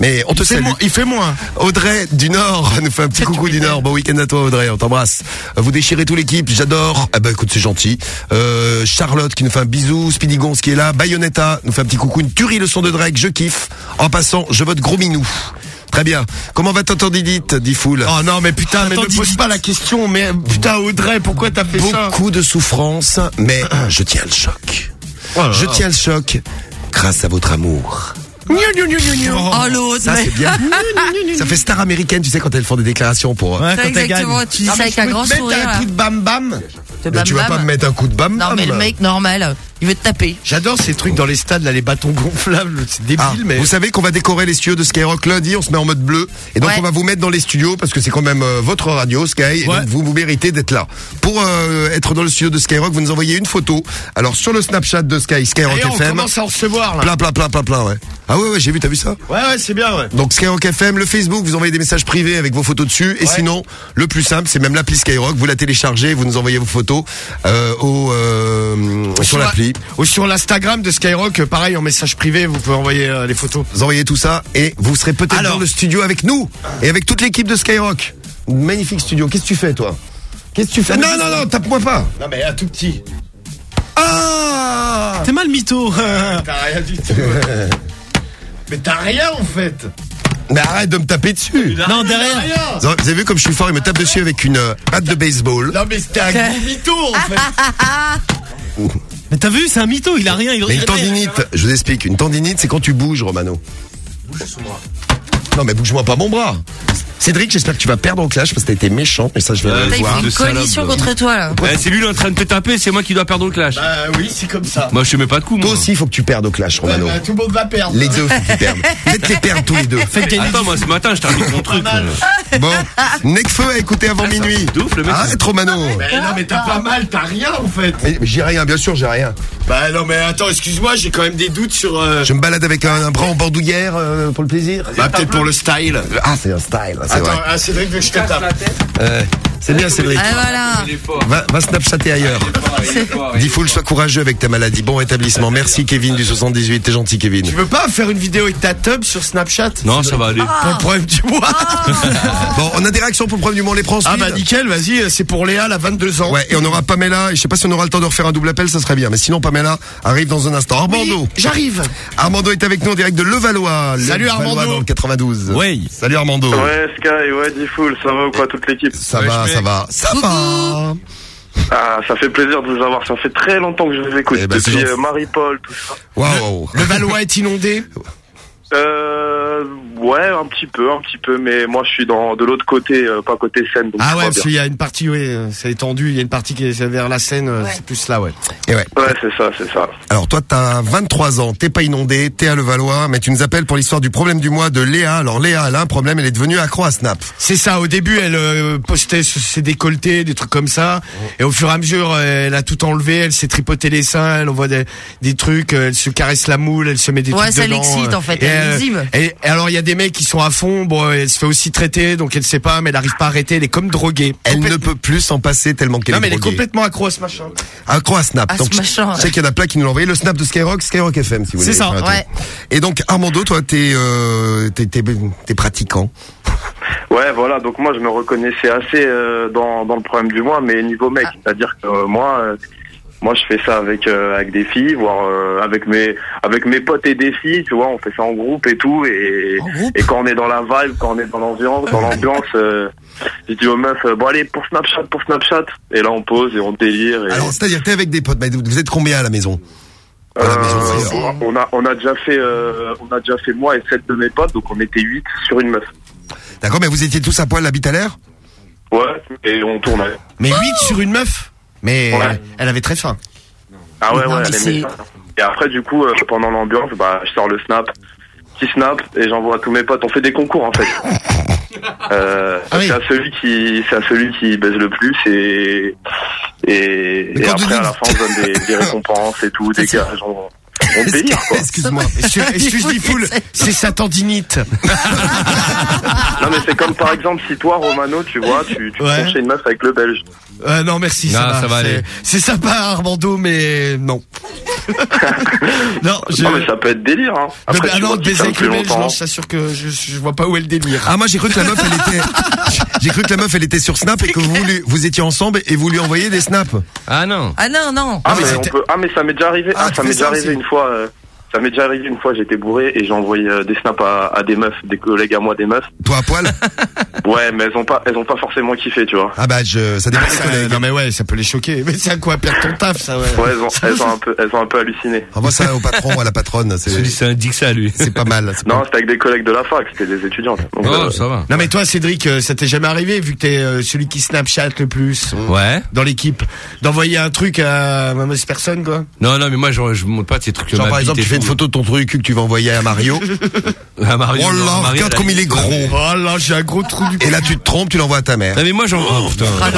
Mais on te Il fait salue. moins- Il fait moins. Audrey du Nord nous fait un petit coucou du Nord. Bon week-end à toi Audrey, on t'embrasse. Vous déchirez tout l'équipe, j'adore. Ah bah écoute, c'est gentil. Euh, Charlotte qui nous fait un bisou, Speedy Gonz qui est là, Bayonetta nous fait un petit coucou, une tuerie le son de Drake, je kiffe. En passant, je vote gros minou. Très bien. Comment va ton Didite, dit Foul Oh non, mais putain, mais Attends, ne pose pas la question. Mais putain, Audrey, pourquoi t'as fait ça? Beaucoup de souffrance, mais je tiens le choc. Oh là Je là. tiens le choc grâce à votre amour. Gnou, gnou, gnou, gnou, gnou. Oh l'autre. Ça mais- c'est bien. ça fait star américaine, tu sais quand elles font des déclarations pour. euh, Ouais, quand elle gagne. Exactement, tu dis Ah, ça avec un grand sourire. un là. coup de bam bam. De Mais tu vas pas me mettre un coup de bam Non, bam. mais le mec normal, il veut te taper. J'adore ces trucs dans les stades, là, les bâtons gonflables. C'est débile, Ah, mais. Vous savez qu'on va décorer les studios de Skyrock lundi, on se met en mode bleu. Et donc Ouais. on va vous mettre dans les studios parce que c'est quand même euh, votre radio Sky. Et donc vous, vous méritez d'être là. Pour euh, être dans le studio de Skyrock, vous nous envoyez une photo. Alors sur le Snapchat de Sky, Skyrock D'ailleurs, on FM. commence à en recevoir, là. Plein, plein, plein, plein, plein, ouais. Ah ouais, ouais, j'ai vu, t'as vu ça? Ouais, ouais, c'est bien, ouais. donc Skyrock FM, le Facebook, vous envoyez des messages privés avec vos photos dessus. Et Ouais. sinon, le plus simple, c'est même l'appli Skyrock. Vous la téléchargez, vous nous envoyez vos photos euh, au, euh, sur l'appli. Ou sur l'Instagram de Skyrock, pareil, en message privé, vous pouvez envoyer euh, les photos. Vous envoyez tout ça et vous serez peut-être Alors. dans le studio avec nous et avec toute l'équipe de Skyrock. Magnifique studio. Qu'est-ce que tu fais, toi? Qu'est-ce que tu fais? Non, non, non, tape-moi pas. Non, mais un tout petit. Ah T'es mal mytho. T'as rien du tout. mais t'as rien, en fait. Mais arrête de me taper dessus. non, derrière. Rien. Vous avez vu comme je suis fort, il me tape dessus avec une euh, batte de baseball. Non, mais c'était un gros mytho, en fait. Mais t'as vu, c'est un mytho, il a rien. Il Mais une tendinite, je vous explique, une tendinite, c'est quand tu bouges, Romano. Bouge sous moi. Non, mais bouge-moi pas mon bras. Cédric, j'espère que tu vas perdre au clash parce que t'as été méchant, et ça, je vais Ouais, le il voir. fait une coalition là. contre toi là. Eh, c'est lui, il est en train de te taper, c'est moi qui dois perdre le clash. Bah oui, c'est comme ça. Moi, je te mets pas de coup, moi. Toi aussi, il faut que tu perdes au clash, Ouais, Romano. bah, tout le monde va perdre. Les deux, faut qu'ils perdent. Faites les perdre tous les deux. Faites gagner Attends, moi, ce matin, je termine mon truc. euh. Bon, Necfeu a écouté avant minuit. de ouf, le mec. Arrête, Romano. Mais non, mais t'as pas mal, t'as rien, en fait. Mais, mais j'ai rien, bien sûr, j'ai rien. Bah non, mais attends, excuse-moi, j'ai quand même des doutes sur. euh, Je me balade avec un, un bras en bandoulière euh, pour le plaisir. Bah peut-être pour le style. Ah, c'est un style, c'est Attends, vrai. ah, Cédric veut que je te tape. Euh, c'est bien, Cédric. Ah voilà. Va, va snapchatter ailleurs. Dis full, sois courageux avec ta maladie. Bon rétablissement. Merci Kevin du 78. T'es gentil Kevin. Tu veux pas faire une vidéo avec ta tub sur Snapchat? Non, ça va aller. Pour le problème du mois. Bon, on a des réactions pour le problème du monde. On les prend Ah bah nickel, vas-y, euh, c'est pour Léa, elle a 22 ans. Ouais, et on aura Pamela. Je sais pas si on aura le temps de refaire un double appel, ça serait bien. Mais sinon, Pamela arrive dans un instant. Armando. Oui, J'arrive. Armando est avec nous en direct de Levallois. Salut, Levallois Armando. dans le 92. Oui. Salut Armando. Ouais, Sky, ouais, Diffoul, ça va ou quoi, toute l'équipe? Ça Ouais, va, ça va. Ça va. Ah, ça fait plaisir de vous avoir. Ça fait très longtemps que je vous écoute. Eh ben, Depuis euh, Marie-Paul, tout ça. Waouh. Le Valois est inondé Euh, ouais, un petit peu, un petit peu, mais moi je suis dans de l'autre côté, euh, pas côté Seine. Donc Ah ouais, parce qu'il y a une partie, oui, euh, c'est étendu, il y a une partie qui est vers la Seine, euh, c'est plus là, ouais. Et ouais. Ouais, c'est ça, c'est ça. Alors toi, t'as 23 ans, t'es pas inondé, t'es à Levallois, mais tu nous appelles pour l'histoire du problème du mois de Léa. Alors Léa, elle a un problème, elle est devenue accro à Snap. C'est ça, au début, elle euh, postait ses décolletés, des trucs comme ça, et au fur et à mesure, euh, elle a tout enlevé, elle s'est tripoté les seins, elle envoie des, des trucs, elle se caresse la moule, elle se met des Ouais, trucs ça dedans. l'excite, euh, en fait, et elle alors, il y a des mecs qui sont à fond, bon, elle se fait aussi traiter, donc elle sait pas, mais elle arrive pas à arrêter, elle est comme droguée. Elle ne peut plus s'en passer tellement qu'elle Non, est mais elle est complètement accro à ce machin. Accro à Snap. À ce Donc, je- machin, je sais qu'il y en a plein qui nous l'ont envoyé. Le Snap de Skyrock, Skyrock FM, si vous voulez. C'est ça, ouais. Et donc, Armando, toi, t'es, euh, t'es, t'es, t'es pratiquant. Ouais, voilà. Donc moi je me reconnaissais assez euh, dans dans le problème du mois, mais niveau mec, c'est-à-dire que euh, moi. euh, moi, je fais ça avec euh, avec des filles, voire euh, avec mes avec mes potes et des filles, tu vois. On fait ça en groupe et tout, et et quand on est dans la vibe, quand on est dans l'ambiance, dans l'ambiance, euh, je dis aux meufs, bon allez pour Snapchat, pour Snapchat, et là on pose et on délire. Et, Alors, c'est-à-dire, t'es avec des potes. Mais vous êtes combien à la maison? Euh, on a on a déjà fait euh, on a déjà fait moi et sept de mes potes, donc on était huit sur une meuf. D'accord, mais vous étiez tous à poil, la bite à l'air? Ouais, et on tournait. Mais 8 sur une meuf? Mais Ouais. elle avait très faim. Ah ouais, Non, ouais, elle aimait ça. Et après, du coup, euh, pendant l'ambiance, bah, je sors le snap, petit snap, et j'envoie à tous mes potes. On fait des concours, en fait. Euh, Ah C'est à celui qui, c'est à celui qui baise le plus, et, après, à la fin, on donne des, des récompenses et tout, des gages. On, on délire, quoi. Excuse-moi. Excuse- Excuse dis full, c'est sa tendinite. Non, mais c'est comme, par exemple, si toi, Romano, tu vois, tu, tu Ouais. chez une meuf avec le belge. Euh, non, merci, ça Non, va. ça va c'est- aller. C'est sympa, Armando, mais non. non, je... Non, mais ça peut être délire, hein. Après, ah non, baiser avec le belge, non, je t'assure que je, je vois pas où est le délire. Ah, moi, j'ai cru que la meuf, elle était, j'ai cru que la meuf, elle était sur Snap et que vous, lui- vous étiez ensemble et vous lui envoyez des snaps. Ah non. Ah non, non. Ah, mais on peut... ah mais ça m'est déjà arrivé. Ah, Ah, ça m'est déjà arrivé une fois. euh, Ça m'est déjà arrivé une fois. J'étais bourré et j'ai envoyé euh, des snaps à, à des meufs, des collègues à moi, des meufs. Toi à poil Ouais, mais elles ont pas, elles ont pas forcément kiffé, tu vois. Ah bah, je, ça dépend des Ça, collègues. non mais ouais, ça peut les choquer. Mais c'est à quoi perdre ton taf, ça ouais. Ouais, elles ont, elles ont un peu, elles ont un peu halluciné. Envoie ça au patron ou à la patronne. C'est, C'est un dick ça lui. c'est pas mal. Non, c'était avec des collègues de la fac, c'était des étudiantes. Donc, Oh, euh, ça va. Non mais toi Cédric, euh, ça t'est jamais arrivé vu que t'es euh, celui qui Snapchat le plus Ouais. dans l'équipe, d'envoyer un truc à mauvaise personne quoi? Non, non, mais moi, je, je montre pas de ces trucs. Genre, par bite exemple, et tu fais une tout. Photo de ton truc que tu vas envoyer à Mario. À Mario, Oh là, Mario, regarde comme il est gros. Oh là, j'ai un gros trou du Et là, tu te trompes, tu l'envoies à ta mère. Non, mais moi, j'en. Oh, putain. Ah,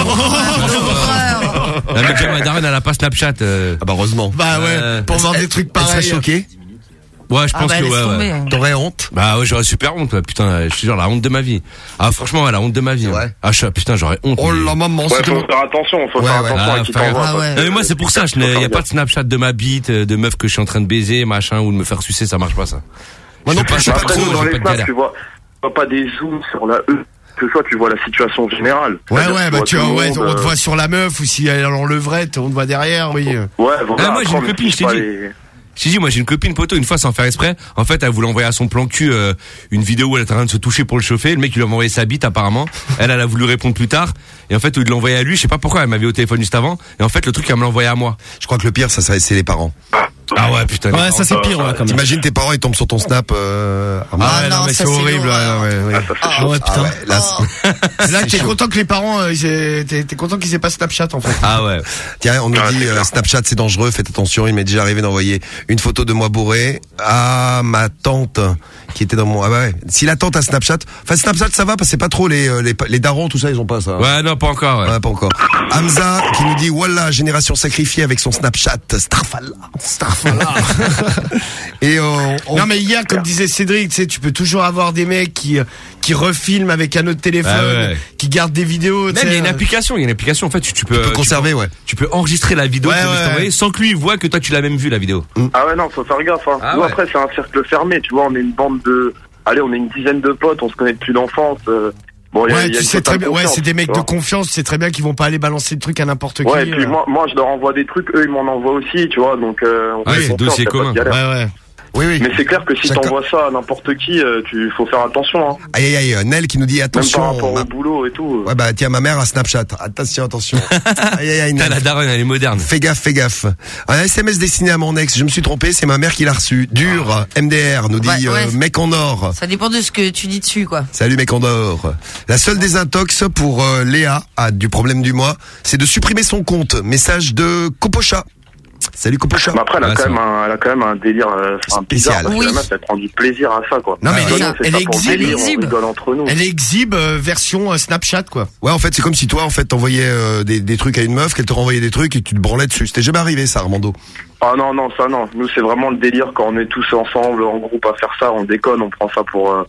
Non, mais déjà, ma daronne, elle a pas Snapchat. euh. Ah bah, heureusement. Bah ouais, pour voir des trucs Elle serait pareils. choquée. Ouais, je Ah pense bah, que ouais, ouais. hein. T'aurais honte? Bah ouais, j'aurais super honte, ouais. putain, je suis genre la honte de ma vie. Ah franchement, ouais, la honte de ma vie. Ouais. hein. Ah je- putain, j'aurais honte. Oh mais- là, maman, Ouais, c'est faut faire attention, faut Ouais, faire ouais. attention Ah, à qui t'envoie. Ah quoi. ouais. Non mais moi c'est pour ça, je n'ai, y a pas de Snapchat de ma bite, euh, de meuf que je suis en train de baiser, machin, ou de me faire sucer, ça marche pas ça. Moi non Je sais plus, pas, je sais pas Après, trop. nous, dans les snaps, tu vois, tu vois pas des zooms sur la E. Que soit tu vois la situation générale. Ouais C'est-à-dire, ouais, bah tu tout vois, le ouais, monde, on te euh, voit sur la meuf ou si elle est en levrette, on te voit derrière, oui. Ouais, voilà. Ah, moi, j'ai après, une on copine, je t'ai pas dit. les- Je t'ai dit, moi j'ai une copine poteau, une fois sans faire exprès, en fait elle voulait envoyer à son plan cul euh, une vidéo où elle était en train de se toucher pour le chauffer, le mec il lui a envoyé sa bite apparemment, elle elle a voulu répondre plus tard, et en fait il l'a envoyé à lui, je sais pas pourquoi, elle m'avait au téléphone juste avant, et en fait le truc elle me l'a envoyé à moi. Je crois que le pire, ça, ça c'est les parents. Ah ouais putain. Ouais, ça c'est pire, ouais, quand même. T'imagines tes parents, ils tombent sur ton snap. Euh, Ah, Armand. ouais, non, non, mais c'est horrible. ouais, ouais, ouais. Ah, Ah ouais, Ah putain. ouais, là, c'est- Là, t'es content que les parents, euh, ils aient- t'es content qu'ils aient pas Snapchat en fait. Ah ouais. Tiens, on nous Ah, dit euh. Snapchat c'est dangereux, faites attention. Il m'est déjà arrivé d'envoyer une photo de moi bourré. À ma tante qui était dans mon. Ah bah ouais. Si la tante a Snapchat, enfin Snapchat ça va parce que c'est pas trop les euh, les, les darons tout ça ils ont pas ça. Ouais non pas encore. Ouais. Ouais, pas encore. Hamza qui nous dit voilà génération sacrifiée avec son Snapchat Starfalla. Starfalla. Et euh, on- Non mais hier, comme disait Cédric, tu sais, tu peux toujours avoir des mecs qui qui refilment avec un autre téléphone, Ah ouais. qui gardent des vidéos. tu Même il y a une euh, application, il y a une application en fait tu, tu peux, tu peux conserver ouais. tu peux enregistrer la vidéo Ouais, que ouais, sans que lui voit que toi tu l'as même vu la vidéo. Ah ouais, non, faut faire gaffe. Hein. Ah Nous, après, c'est un cercle fermé, tu vois. On est une bande de. Allez, on est une dizaine de potes, on se connaît depuis l'enfance. euh, Bon, il y a- Ouais, il y a tu sais très bien. Ouais, c'est des mecs de confiance. Tu sais très bien qu'ils vont pas aller balancer le truc à n'importe qui. Ouais, et puis euh. moi, moi, je leur envoie des trucs, eux, ils m'en envoient aussi, tu vois. Donc, euh, on Ouais, fait c'est confiance, dossier commun. Ouais, ouais. Oui, oui. Mais c'est clair que si t'envoies ça à n'importe qui, euh, tu faut faire attention. Hein. Aïe aïe aïe, Nel qui nous dit Même attention. par rapport ma- au boulot et tout. Ouais bah tiens ma mère a Snapchat. Attention attention. aïe aïe aïe. Nel. la daronne, elle est moderne. Fais gaffe, fais gaffe. Un SMS destiné à mon ex, je me suis trompé, c'est ma mère qui l'a reçu. Dur, MDR, nous dit Ouais, ouais. euh, mec en or. Ça dépend de ce que tu dis dessus, quoi. Salut mec en or. La seule désintox pour euh, Léa, ah, du problème du mois, c'est de supprimer son compte. Message de Copocha. Salut Copocha. Mais après, elle a, quand même un, elle a quand même un délire euh, bizarre. Spécial. Parce que Oui. la meuf, elle prend du plaisir à ça, quoi. Non, mais Ah, elle exhibe. délire, Elle exhibe. On rigole entre nous. Elle exhibe euh, version euh, Snapchat quoi. Ouais, en fait, c'est comme si toi, en fait, t'envoyais euh, des, des trucs à une meuf, qu'elle te renvoyait des trucs et tu te branlais dessus. C'était jamais arrivé, ça, Armando. Ah non, non, ça non. Nous, c'est vraiment le délire quand on est tous ensemble, en groupe, à faire ça. On déconne, on prend ça pour euh,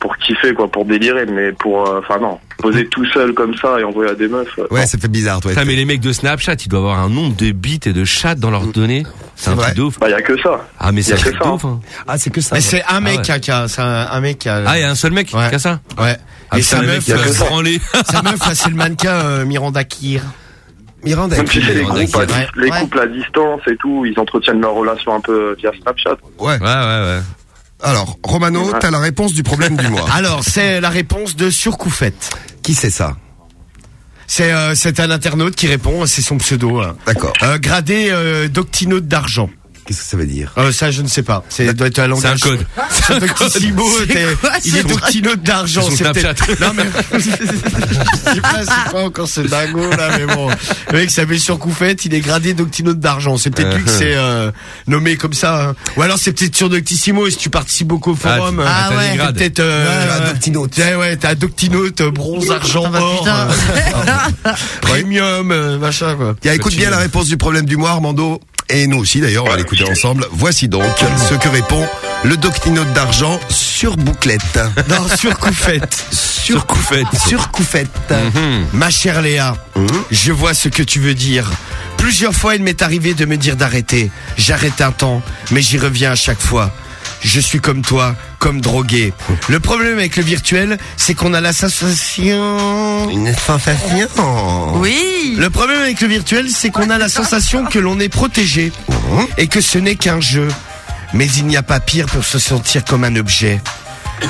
pour kiffer, quoi, pour délirer. Mais pour... euh, Enfin, non. Poser tout seul comme ça et envoyer à des meufs... euh, Ouais, non. ça fait bizarre, toi. Putain, mais les mecs de Snapchat, ils doivent avoir un nombre de bits et de chats dans leurs données. C'est un vrai. truc de ouf. Bah, y a que ça. Ah, mais c'est un que truc ça, de ouf. hein. Ah, c'est que ça. Mais c'est un mec ouais. qui a- c'est un, un mec qui a. Ah, il y a un seul mec Ouais. qui a ça Ouais. Ah, et putain, sa meuf, euh, sa meuf c'est le mannequin euh, Miranda Kir. Miranda. Même tu sais, les, Ouais, groupes à, ouais. les Ouais. couples à distance et tout, ils entretiennent leur relation un peu via Snapchat. Ouais. Ouais, ouais, ouais. Alors, Romano, t'as la réponse du problème du mois. Alors c'est la réponse de Surcoufette. Qui c'est ça? C'est euh, c'est un internaute qui répond, c'est son pseudo. hein. D'accord. Euh, gradé euh, d'octinote d'argent. Qu'est-ce que ça veut dire Euh, ça je ne sais pas. C'est doit être un C'est un langage. code. C'est Doctissimo, C'est t'es- quoi, il est doctinote d'argent. C'est peut-être- Snapchat. Non mais je sais pas, c'est pas encore ce dingo là, mais bon. Le mec s'appelle Surcoufette, il est gradé doctinote d'argent. C'est peut-être lui que c'est euh, nommé comme ça. hein. Ou alors c'est peut-être sur Doctissimo et si tu participes beaucoup au forum. Ah, Ah ouais. Peut-être euh, Ouais, Doctinote. Ouais, ouais, t'as Doctinote, bronze, argent, Ah bah, or, euh, premium, euh, machin quoi. Tiens, écoute bien la réponse du problème du mois, Armando. Et nous aussi, d'ailleurs, on va l'écouter ensemble. Voici donc ce que répond le doctinote d'argent sur bouclette. Non, Surcoufette. Sur Coufette. Sur couffette. Ma chère Léa, je vois ce que tu veux dire. Plusieurs fois, il m'est arrivé de me dire d'arrêter. J'arrête un temps, mais j'y reviens à chaque fois. Je suis comme toi, comme drogué. Le problème avec le virtuel, c'est qu'on a la sensation... Une sensation. Oui. Le problème avec le virtuel, c'est qu'on a la sensation que l'on est protégé et que ce n'est qu'un jeu. Mais il n'y a pas pire pour se sentir comme un objet.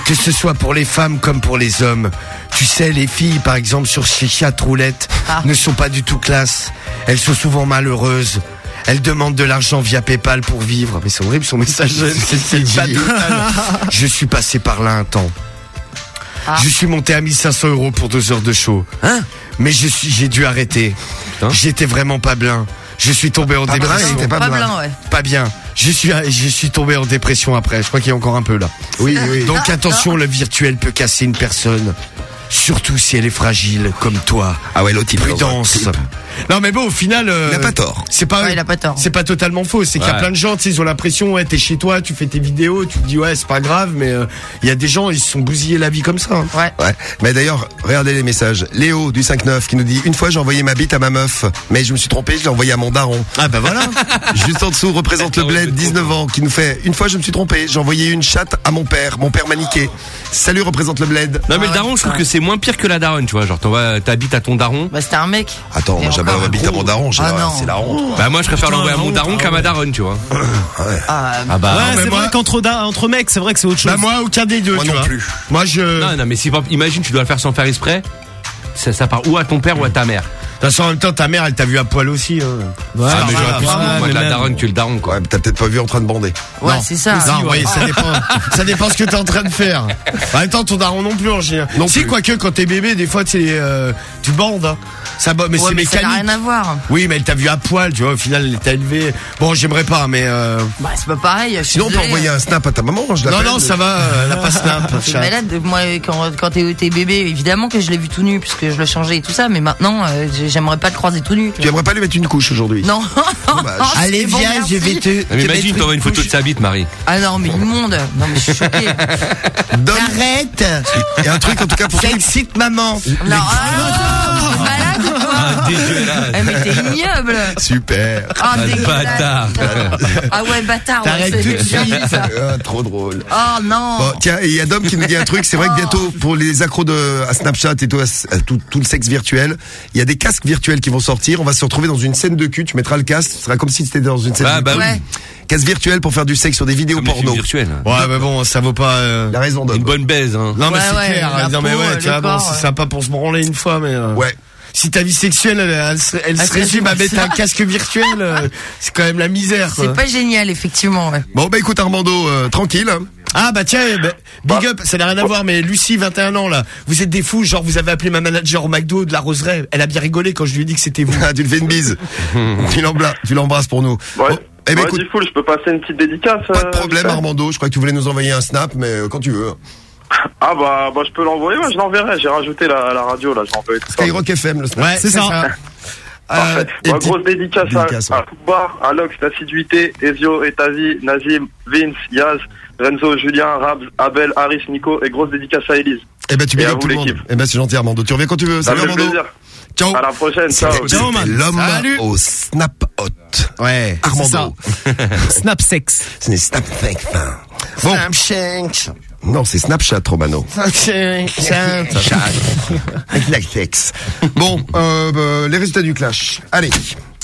Que ce soit pour les femmes comme pour les hommes. Tu sais, les filles, par exemple, sur chez Chat Roulette, Ah. ne sont pas du tout classe. Elles sont souvent malheureuses. Elles demandent de l'argent via PayPal pour vivre. Mais c'est horrible son message. C'est. Je suis passé par là un temps. Ah. Je suis monté à 1500 euros pour deux heures de show. Hein Mais je suis, j'ai dû arrêter. J'étais vraiment pas bien. Je suis tombé en dépression. il était pas blanc, ouais. Pas bien. Je suis, je suis tombé en dépression après. Je crois qu'il y a encore un peu là. Oui, oui. Donc attention, le virtuel peut casser une personne. Surtout si elle est fragile, comme toi. Ah ouais, l'autre, Prudence. Non mais bon, au final, euh, Il a pas tort. C'est pas, Ouais, il a pas tort. c'est pas totalement faux. C'est qu'il y a plein de gens, tu sais, ils ont l'impression, ouais, t'es chez toi, tu fais tes vidéos, tu te dis ouais, c'est pas grave, mais euh, il y a des gens, ils se sont bousillés la vie comme ça. hein. Ouais. Ouais. Mais d'ailleurs, regardez les messages. Léo du 5-9 qui nous dit Une fois j'ai envoyé ma bite à ma meuf, mais je me suis trompé, je l'ai envoyé à mon daron. Ah bah voilà. Juste en dessous représente le bled 19 ans qui nous fait Une fois je me suis trompé, j'ai envoyé une chatte à mon père, mon père m'a niqué. Salut représente le bled. Non, mais le Ah, daron, je trouve putain. que c'est moins pire que la daronne, tu vois. Genre, t'envoies ta bite à ton daron. Bah, c'était un mec. Attends, moi j'avais encore. ma bite à mon daron, Ah c'est la honte. quoi. Bah, moi, je préfère l'envoyer à mon daron ah qu'à ma ouais. daronne, tu vois. Ah, Ah bah. Ouais, c'est moi- vrai qu'entre da- entre mecs, c'est vrai que c'est autre chose. bah moi, aucun des deux. Moi tu non vois. plus. Moi je. Non, non, mais si, imagine, tu dois le faire sans faire exprès. Ça, ça part ou à ton père ou à ta mère. De toute façon, en même temps, ta mère, elle t'a vu à poil aussi. Hein. Ouais, ah, mais j'aurais plus moi de la daronne que le daron, quoi. Ouais, t'as peut-être pas vu en train de bander. ouais, c'est ça. Non, oui, ça dépend. ça dépend ce que t'es en train de faire. En même temps, ton daron non plus en général. Non si, quoique, quand t'es bébé, des fois, tu euh, tu bandes. Hein. Ça, mais Ouais, c'est mais ça n'a mécanique. rien à voir. Oui, mais elle t'a vu à poil, tu vois. Au final, elle t'a élevé. Bon, j'aimerais pas, mais. Euh... Bah, c'est pas pareil. je Sinon on peut envoyer un snap à ta maman, je Non, non, ça va. Elle a pas snap. C'est malade. Moi, quand, quand t'es bébé, évidemment que je l'ai vu tout nu, puisque je le changeais et tout ça, mais maintenant, euh, j'aimerais pas le croiser tout nu. Tu aimerais pas lui mettre une couche aujourd'hui Non. Dommage. Allez, bon, viens, merci. je vais te. Mais imagine, t'envoies une photo de sa bite, Marie. Ah non, mais immonde. Non, mais je suis choquée. Arrête Il y a un truc en tout cas pour Ça excite maman. Non, malade Ah, dégueulasse. Eh, mais t'es ignoble. Super. Ah, Ah, dégueulasse. bâtard. Ah ouais, bâtard. ouais, T'arrêtes c'est tout de bien suite. dit, ça. Ah, trop drôle. Oh non. Bon, tiens, il y a Dom qui nous dit un truc. C'est vrai que bientôt, pour les accros de, à Snapchat et tout, à, à tout, tout le sexe virtuel, il y a des casques virtuels qui vont sortir. On va se retrouver dans une scène de cul. Tu mettras le casque. Ce sera comme si c'était dans une scène Ah, de bah cul. oui. Ouais. Casque virtuel pour faire du sexe sur des vidéos porno. virtuels. Ouais, mais bon, ça vaut pas. euh, La raison Dom. Une bonne baise, hein. Non, mais Ouais, c'est ouais, clair. la non, mais peau, ouais, le tu vois, bon, corps, c'est ouais. sympa pour se branler une fois, mais. euh, Ouais. Si ta vie sexuelle, elle, elle se, elle se Elle se résume à mettre un casque virtuel, euh, c'est quand même la misère. quoi. C'est pas génial, effectivement. Ouais. Bon, bah écoute Armando, euh, tranquille. hein. Ah bah tiens, eh ben, big up, ça n'a rien à voir, mais Lucie, 21 ans là, vous êtes des fous, genre vous avez appelé ma manager au McDo de la Roseraie, elle a bien rigolé quand je lui ai dit que c'était vous. Ah, tu le fais une bise. tu l'embla- tu l'embrasses pour nous. Ouais. Bon, eh ben écoute, du coup, je peux passer une petite dédicace. pas de euh, problème Armando. Je crois que tu voulais nous envoyer un snap, mais euh, quand tu veux. Ah bah, bah je peux l'envoyer, ouais, je l'enverrai. J'ai rajouté la, la radio là, je ça. Skyrock FM, le snap. Ouais, c'est ça. Parfait. et Bah, grosse dédicace, dédicace, à, ouais. à Pouba, à Lox, l'assiduité, Ezio, Etazi, Nazim, Vince, Yaz, Renzo, Julien, Rabs, Abel, Harris, Nico et grosse dédicace à Elise. Eh ben tu vous, tout le monde. l'équipe. Eh ben c'est gentil Armando. Tu reviens quand tu veux. Ça Salut Armando. plaisir. Ciao. À la prochaine, ciao. L'homme Salut. au snap hot. Ouais, Armando. Snap sex. Ce n'est snap fake. Bon. Non, c'est Snapchat, Romano. La sexe. Bon, euh, euh, les résultats du clash. Allez.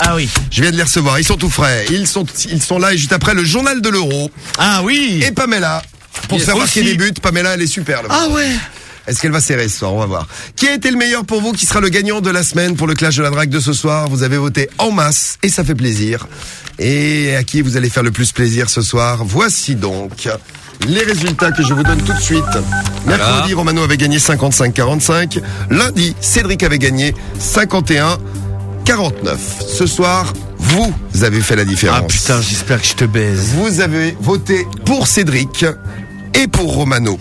Ah oui. Je viens de les recevoir. Ils sont tout frais. Ils sont, ils sont là et juste après le journal de l'euro. Ah oui. Et Pamela. Pour se faire marquer Aussi. des buts, Pamela, elle est super. Là. Ah ouais. Est-ce qu'elle va serrer ce soir On va voir. Qui a été le meilleur pour vous Qui sera le gagnant de la semaine pour le clash de la drague de ce soir? Vous avez voté en masse et ça fait plaisir. Et à qui vous allez faire le plus plaisir ce soir? Voici donc les résultats que je vous donne tout de suite. Mercredi, Romano avait gagné 55-45. Lundi, Cédric avait gagné 51-49. Ce soir, vous avez fait la différence. Ah putain, j'espère que je te baise. Vous avez voté pour Cédric et pour Romano.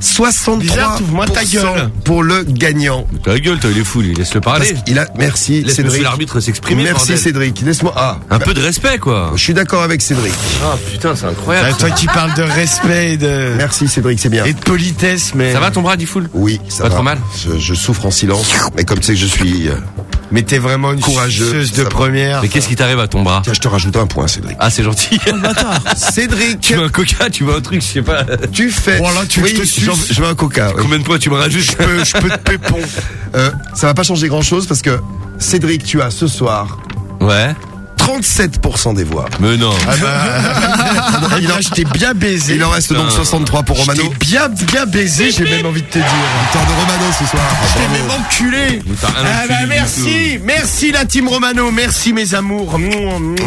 63% Bizarre, t'ouvres-moi ta gueule. pour le gagnant. Ta gueule, toi, il est fou, lui. Laisse-le parler. Qu'il a, merci Laisse Cédric. l'arbitre s'exprimer. Merci bordel. Cédric. Laisse-moi. Ah, Un peu de respect, quoi. je suis d'accord avec Cédric. Ah, putain, c'est incroyable. Toi qui parles de respect et de, Merci Cédric, c'est bien. et de politesse, mais. Ça va ton bras, Diffoul Oui, ça Pas va. trop mal Je, je souffre en silence, mais comme tu sais que je suis euh, Mais t'es vraiment une Courageux, suceuse de première. Mais qu'est-ce qui t'arrive à ton bras Tiens, je te rajoute un point, Cédric. Ah, c'est gentil. Cédric, tu veux un coca, tu veux un truc, je sais pas. tu fais. Voilà, tu veux oui, que je te j'en- je veux un coca. Combien de points tu me rajoutes Je peux, je peux te pépon. Euh, ça va pas changer grand chose parce que Cédric, tu as ce soir Ouais. 37% des voix. Mais non. Ah bah, il a, je t'ai bien baisé. Il en reste donc 63 pour Je Romano. t'ai bien, bien baisé, j'ai même envie de te dire. Victoire de Romano ce soir. Je t'ai Bravo. même enculé. Ah bah merci, merci la team Romano, merci mes amours.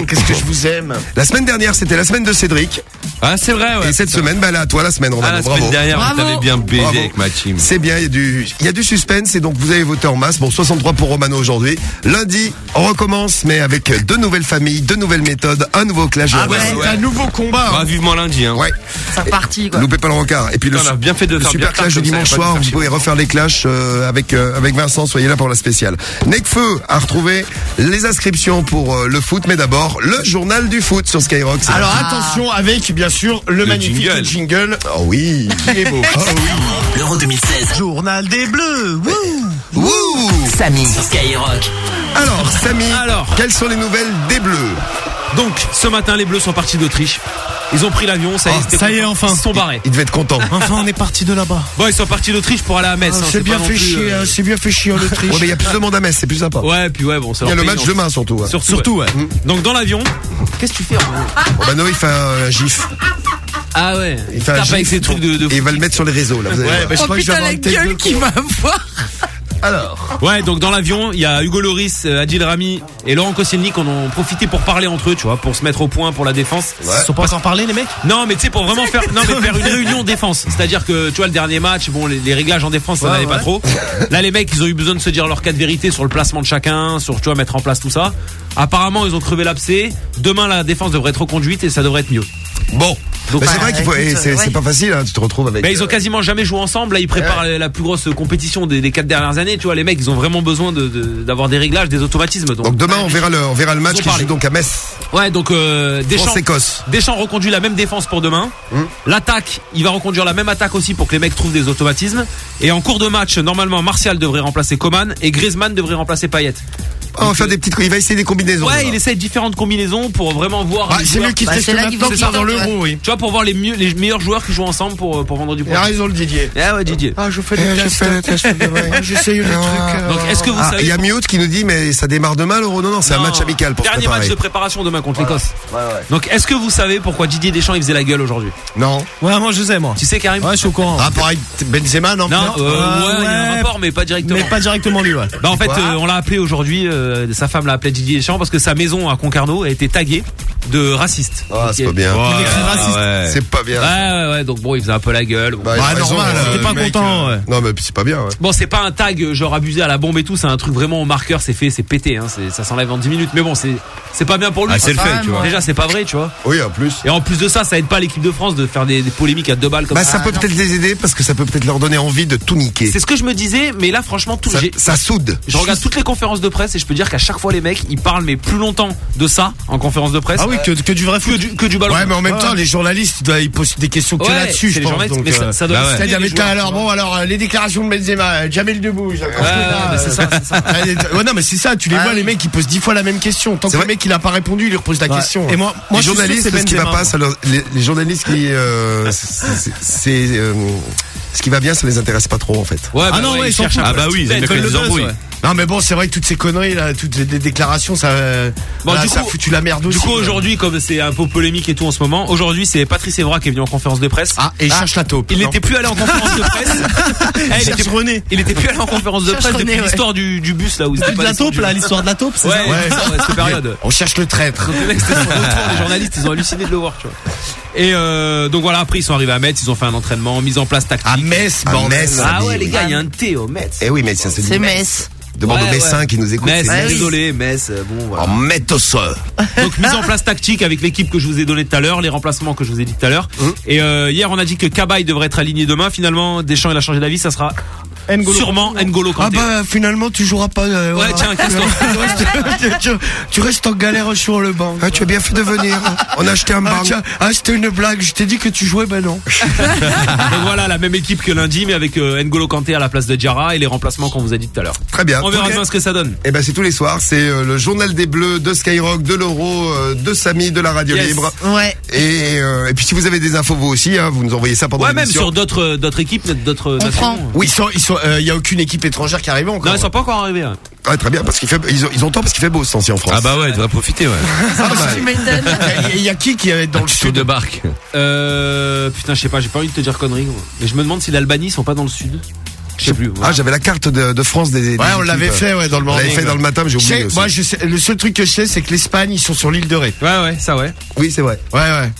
Qu'est-ce que je vous aime. La semaine dernière, c'était la semaine de Cédric. Ah, c'est vrai, ouais. et cette semaine, bah là, à toi la semaine, Ah, Romano. la Bravo. semaine dernière, Bravo. vous t'avais bien baisé Bravo. avec ma team. C'est bien, il y, a du, il y a du suspense et donc vous avez voté en masse. Bon, 63 pour Romano aujourd'hui. Lundi, on recommence, mais avec deux nouvelles familles, deux nouvelles méthodes, un nouveau clash. Ah Ouais. un nouveau combat. Ah, hein. vivement lundi, hein. Ouais. C'est reparti, quoi. Loupez pas le rencard. Et puis le, Putain, on a bien fait de le super clash de ça, dimanche de soir, vous pouvez refaire les clashs euh, avec euh, avec Vincent. Soyez là pour la spéciale. Necfeu a retrouvé les inscriptions pour euh, le foot, mais d'abord le journal du foot sur Skyrock. Alors parti. attention avec bien sûr le, magnifique jingle. jingle. oh oui, qui est beau. L'Euro 2016. Journal des Bleus. Wouh. Wouh Samy sur Skyrock. Alors Samy, Alors. quelles sont les nouvelles des Bleus Donc, ce matin, les Bleus sont partis d'Autriche. Ils ont pris l'avion, ça y est, Ah, c'était ça y est, enfin. Ils se sont barrés. Ils devaient être contents. Enfin, on est parti de là-bas. Bon, ils sont partis d'Autriche pour aller à Metz. hein, c'est bien non fait chier, euh, hein, c'est bien fait chier en Autriche. Ouais, mais il y a plus de monde à Metz, c'est plus sympa. Ouais, puis ouais, bon, ça Il y a le match non. demain surtout. hein. Surtout, Surtout, ouais. Donc, dans l'avion, qu'est-ce que tu fais Romain Romano il fait un gif. Ah ouais, Il fait un gif avec ses trucs de, de et il va le mettre sur les réseaux là. Vous allez Ouais, bah, je Oh crois que je vais putain, avoir la gueule qu'il va avoir. Alors, Ouais, donc dans l'avion, il y a Hugo Loris, euh, Adil Rami et Laurent Koscielny qui en ont profité pour parler entre eux, tu vois, pour se mettre au point pour la défense. Ouais. Ils sont pas encore parlé, les mecs? Non, mais tu sais, pour vraiment faire, non, mais faire une réunion défense. C'est-à-dire que, tu vois, le dernier match, bon, les, les réglages en défense, ça Ouais, n'allait pas trop. Là, les mecs, ils ont eu besoin de se dire leur cas de vérité sur le placement de chacun, sur, tu vois, mettre en place tout ça. Apparemment, ils ont crevé l'abcès. Demain, la défense devrait être reconduite et ça devrait être mieux. Bon. C'est bah, vrai qu'il faut, c'est ouais. pas facile, hein, tu te retrouves avec. Mais ils ont euh, quasiment jamais joué ensemble. Là, ils préparent la plus grosse compétition des, des quatre dernières années. Tu vois, les mecs, ils ont vraiment besoin de- de- d'avoir des réglages, des automatismes. Donc, Donc demain, on verra le, on verra le match qui joue donc à Metz. Ouais, donc euh, Deschamps. Deschamps reconduit la même défense pour demain. Hum. L'attaque, il va reconduire la même attaque aussi pour que les mecs trouvent des automatismes. Et en cours de match, normalement, Martial devrait remplacer Coman et Griezmann devrait remplacer Payet. Ah, on va faire des petites, il va essayer des combinaisons. Ouais, là. il essaie différentes combinaisons pour vraiment voir. Bah, les c'est mieux qu'il Bah, teste maintenant dans tente, l'Euro, oui. Tu vois, pour voir les mieux, les meilleurs joueurs qui jouent ensemble pour pour vendre du Il a raison le Didier. Ah ouais, Didier. Ah, je fais Eh, des je tests. fais des. Ah, J'essaye des trucs. euh, Donc, est-ce que vous Ah, savez il y a Mute qui nous dit, mais ça démarre demain, l'Euro. Non, non, c'est un match amical pour Dernier match de préparation demain contre l'Écosse. Ouais, ouais. Donc, est-ce que vous savez pourquoi Didier Deschamps il faisait la gueule aujourd'hui? Non. Ouais, moi je sais, moi. Tu sais, Karim? Ouais, je suis au courant. Rapport avec Benzema, non Non, euh, Euh, ouais, il y a un rapport, mais pas directement. Mais pas directement lui, ouais. Bah en fait, euh, on l'a appelé aujourd'hui. euh, sa femme l'a appelé Didier Deschamps parce que sa maison à Concarneau a été taguée de raciste. Ah, c'est pas bien. Écrit Ah, raciste. ouais. C'est pas bien. Ouais, ouais, ouais. Donc bon, il faisait un peu la gueule. Bon, Bah, il a raison, euh, T'es pas le mec, content, euh, ouais. Non, mais c'est pas bien. ouais. Bon, c'est pas un tag genre abusé à la bombe et tout, c'est un truc vraiment au marqueur, c'est fait, c'est pété, hein, c'est- ça s'enlève en 10 minutes. Mais bon, c'est c'est pas bien pour lui. Ah, c'est le fait, tu vois. Déjà, c'est pas vrai, tu vois. Oui, en plus. Et en plus de ça, ça aide pas l'équipe de France de faire des, des polémiques à deux balles comme Bah, ça. ça peut peut-être les aider parce que ça peut peut-être leur donner envie de tout niquer. C'est ce que je me disais, mais là, franchement, tout Ça, j'ai- ça soude. Je regarde toutes les conférences de presse et je peux dire qu'à chaque fois les mecs ils parlent mais plus longtemps de ça en conférence de presse. Ah oui, que, que du vrai foot. que du ballon. Ouais, mais en même Ouais. temps, les journalistes, ils posent des questions que là-dessus, je les pense. donc, ça- euh, ça doit bah C'est-à-dire, les mais joueurs, alors, bon, alors, euh, les déclarations de Benzema, euh, Jamel Debbouze, non, mais c'est ça, tu les Ah vois, les mecs, ils posent dix fois la même question. Tant que le mec, il a pas répondu, il lui repose la question. Et moi, moi les je suis sûr que journalistes, c'est ce qui va pas, les, les journalistes qui, c'est, ce qui va bien, ça les intéresse pas trop en fait. Ouais, Ah non, ouais, ils foutent. Ah bah oui, ils aiment bien Ils veulent faire des le buzz, embrouilles. Non, mais bon, c'est vrai que toutes ces conneries, là, toutes les, déclarations, ça, Bon, voilà, du ça coup- a foutu la merde aussi. Du coup aujourd'hui comme c'est un peu polémique et tout en ce moment, aujourd'hui c'est Patrice Evra qui est venu en conférence de presse. Ah, et il cherche la taupe. Il n'était plus allé en conférence de presse. Eh, il, était, René. il était plus allé en conférence de presse René, depuis ouais. l'histoire du, du bus là où ils étaient De la taupe, là, l'histoire de la taupe, c'est Ouais, ça ouais, cette période. On cherche le traître. Donc, les mecs, journalistes, ils ont halluciné de le voir, tu vois. Et euh, donc voilà, après ils sont arrivés à Metz, ils ont fait un entraînement, mise en place tactique. À Metz, À. Metz. Ah ouais oui. les gars, il y a un T au Metz. Eh oui, mais ça se dit. C'est Metz. Demande Ouais, aux Messins ouais. qui nous écoutent. Metz, oui. désolé, Metz, euh, bon voilà. En Metz. Donc mise en place tactique avec l'équipe que je vous ai donné tout à l'heure, les remplacements que je vous ai dit tout à l'heure. Hum. Et euh, hier on a dit que Cabaye devrait être aligné demain. Finalement Deschamps il a changé d'avis, ça sera N'Golo. sûrement N'Golo Ah Kanté. bah finalement tu joueras pas. euh, Ouais, voilà. tiens, tu, restes- tu- tu restes en galère sur le banc. Ah, tu as bien fait de venir. On a acheté un Ah, banc. tiens, ah, c'était une blague, je t'ai dit que tu jouais, ben non. Donc voilà la même équipe que lundi, mais avec euh, N'Golo Kanté à la place de Diarra et les remplacements qu'on vous a dit tout à l'heure. Très bien. On verra bien ce que ça donne. Eh ben c'est tous les soirs, c'est euh, le journal des Bleus de Skyrock, de l'Euro, euh, de Samy, de la radio Yes. libre. Ouais. Et, euh, et puis si vous avez des infos vous aussi, hein, vous nous envoyez ça pendant Ouais, même sur d'autres d'autres équipes, d'autres On nations. prend. Oui, ils sont, ils sont, euh, il y a aucune équipe étrangère qui arrive encore. Non, ils sont pas encore arrivés. hein. Ah, très bien, parce qu'il fait, ils ont, ils ont tort parce qu'il fait beau ce temps-ci en France. Ah bah ouais, tu devrais profiter, ouais. Pas mal. Tu. Il y a- il y, a qui qui est dans le sud de barque. Euh, putain, je sais pas, j'ai pas envie de te dire conneries. Mais je me demande si l'Albanie ils sont pas dans le sud. Je sais plus. Ah, j'avais la carte de, de France des. des Ouais, on l'avait fait, ouais, dans le On l'avait morning. fait dans le matin, j'ai Je oublié aussi. Moi, je sais, le seul truc que je sais, c'est que l'Espagne, ils sont sur l'île de Ré. Ouais, ouais, ça ouais. Oui, c'est vrai. Ouais, ouais.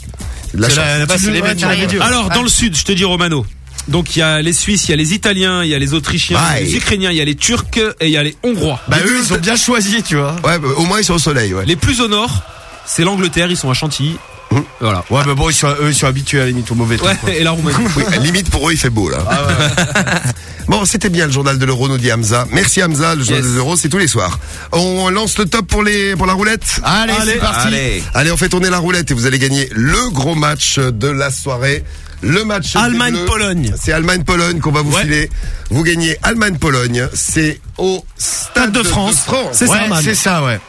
La la- c'est Ouais. Alors, dans le sud, je te dis Romano. Donc il y a les Suisses, il y a les Italiens, il y a les Autrichiens, Ouais. les Ukrainiens, il y a les Turcs et il y a les Hongrois. Bah, Les eux, ils ont bien choisi, tu vois. Ouais, bah, au moins ils sont au soleil, ouais. Les plus au nord, c'est l'Angleterre, ils sont à Chantilly. Voilà. Ouais, mais bon, ils sont, eux, ils sont habitués à la limite au mauvais temps. Ouais, quoi. et la Roumanie. Oui, limite pour eux il fait beau là. bon, c'était bien le journal de l'euro, nous dit Hamza. Merci Hamza, le journal Yes. de l'euro, c'est tous les soirs. On lance le top pour les pour la roulette. Allez, c'est parti. Allez. Allez, on fait tourner la roulette et vous allez gagner le gros match de la soirée. Le match. Allemagne-Pologne. C'est Allemagne-Pologne qu'on va vous Ouais. filer. Vous gagnez Allemagne-Pologne. C'est au Stade de France. C'est Ouais, ça, c'est ça, ouais.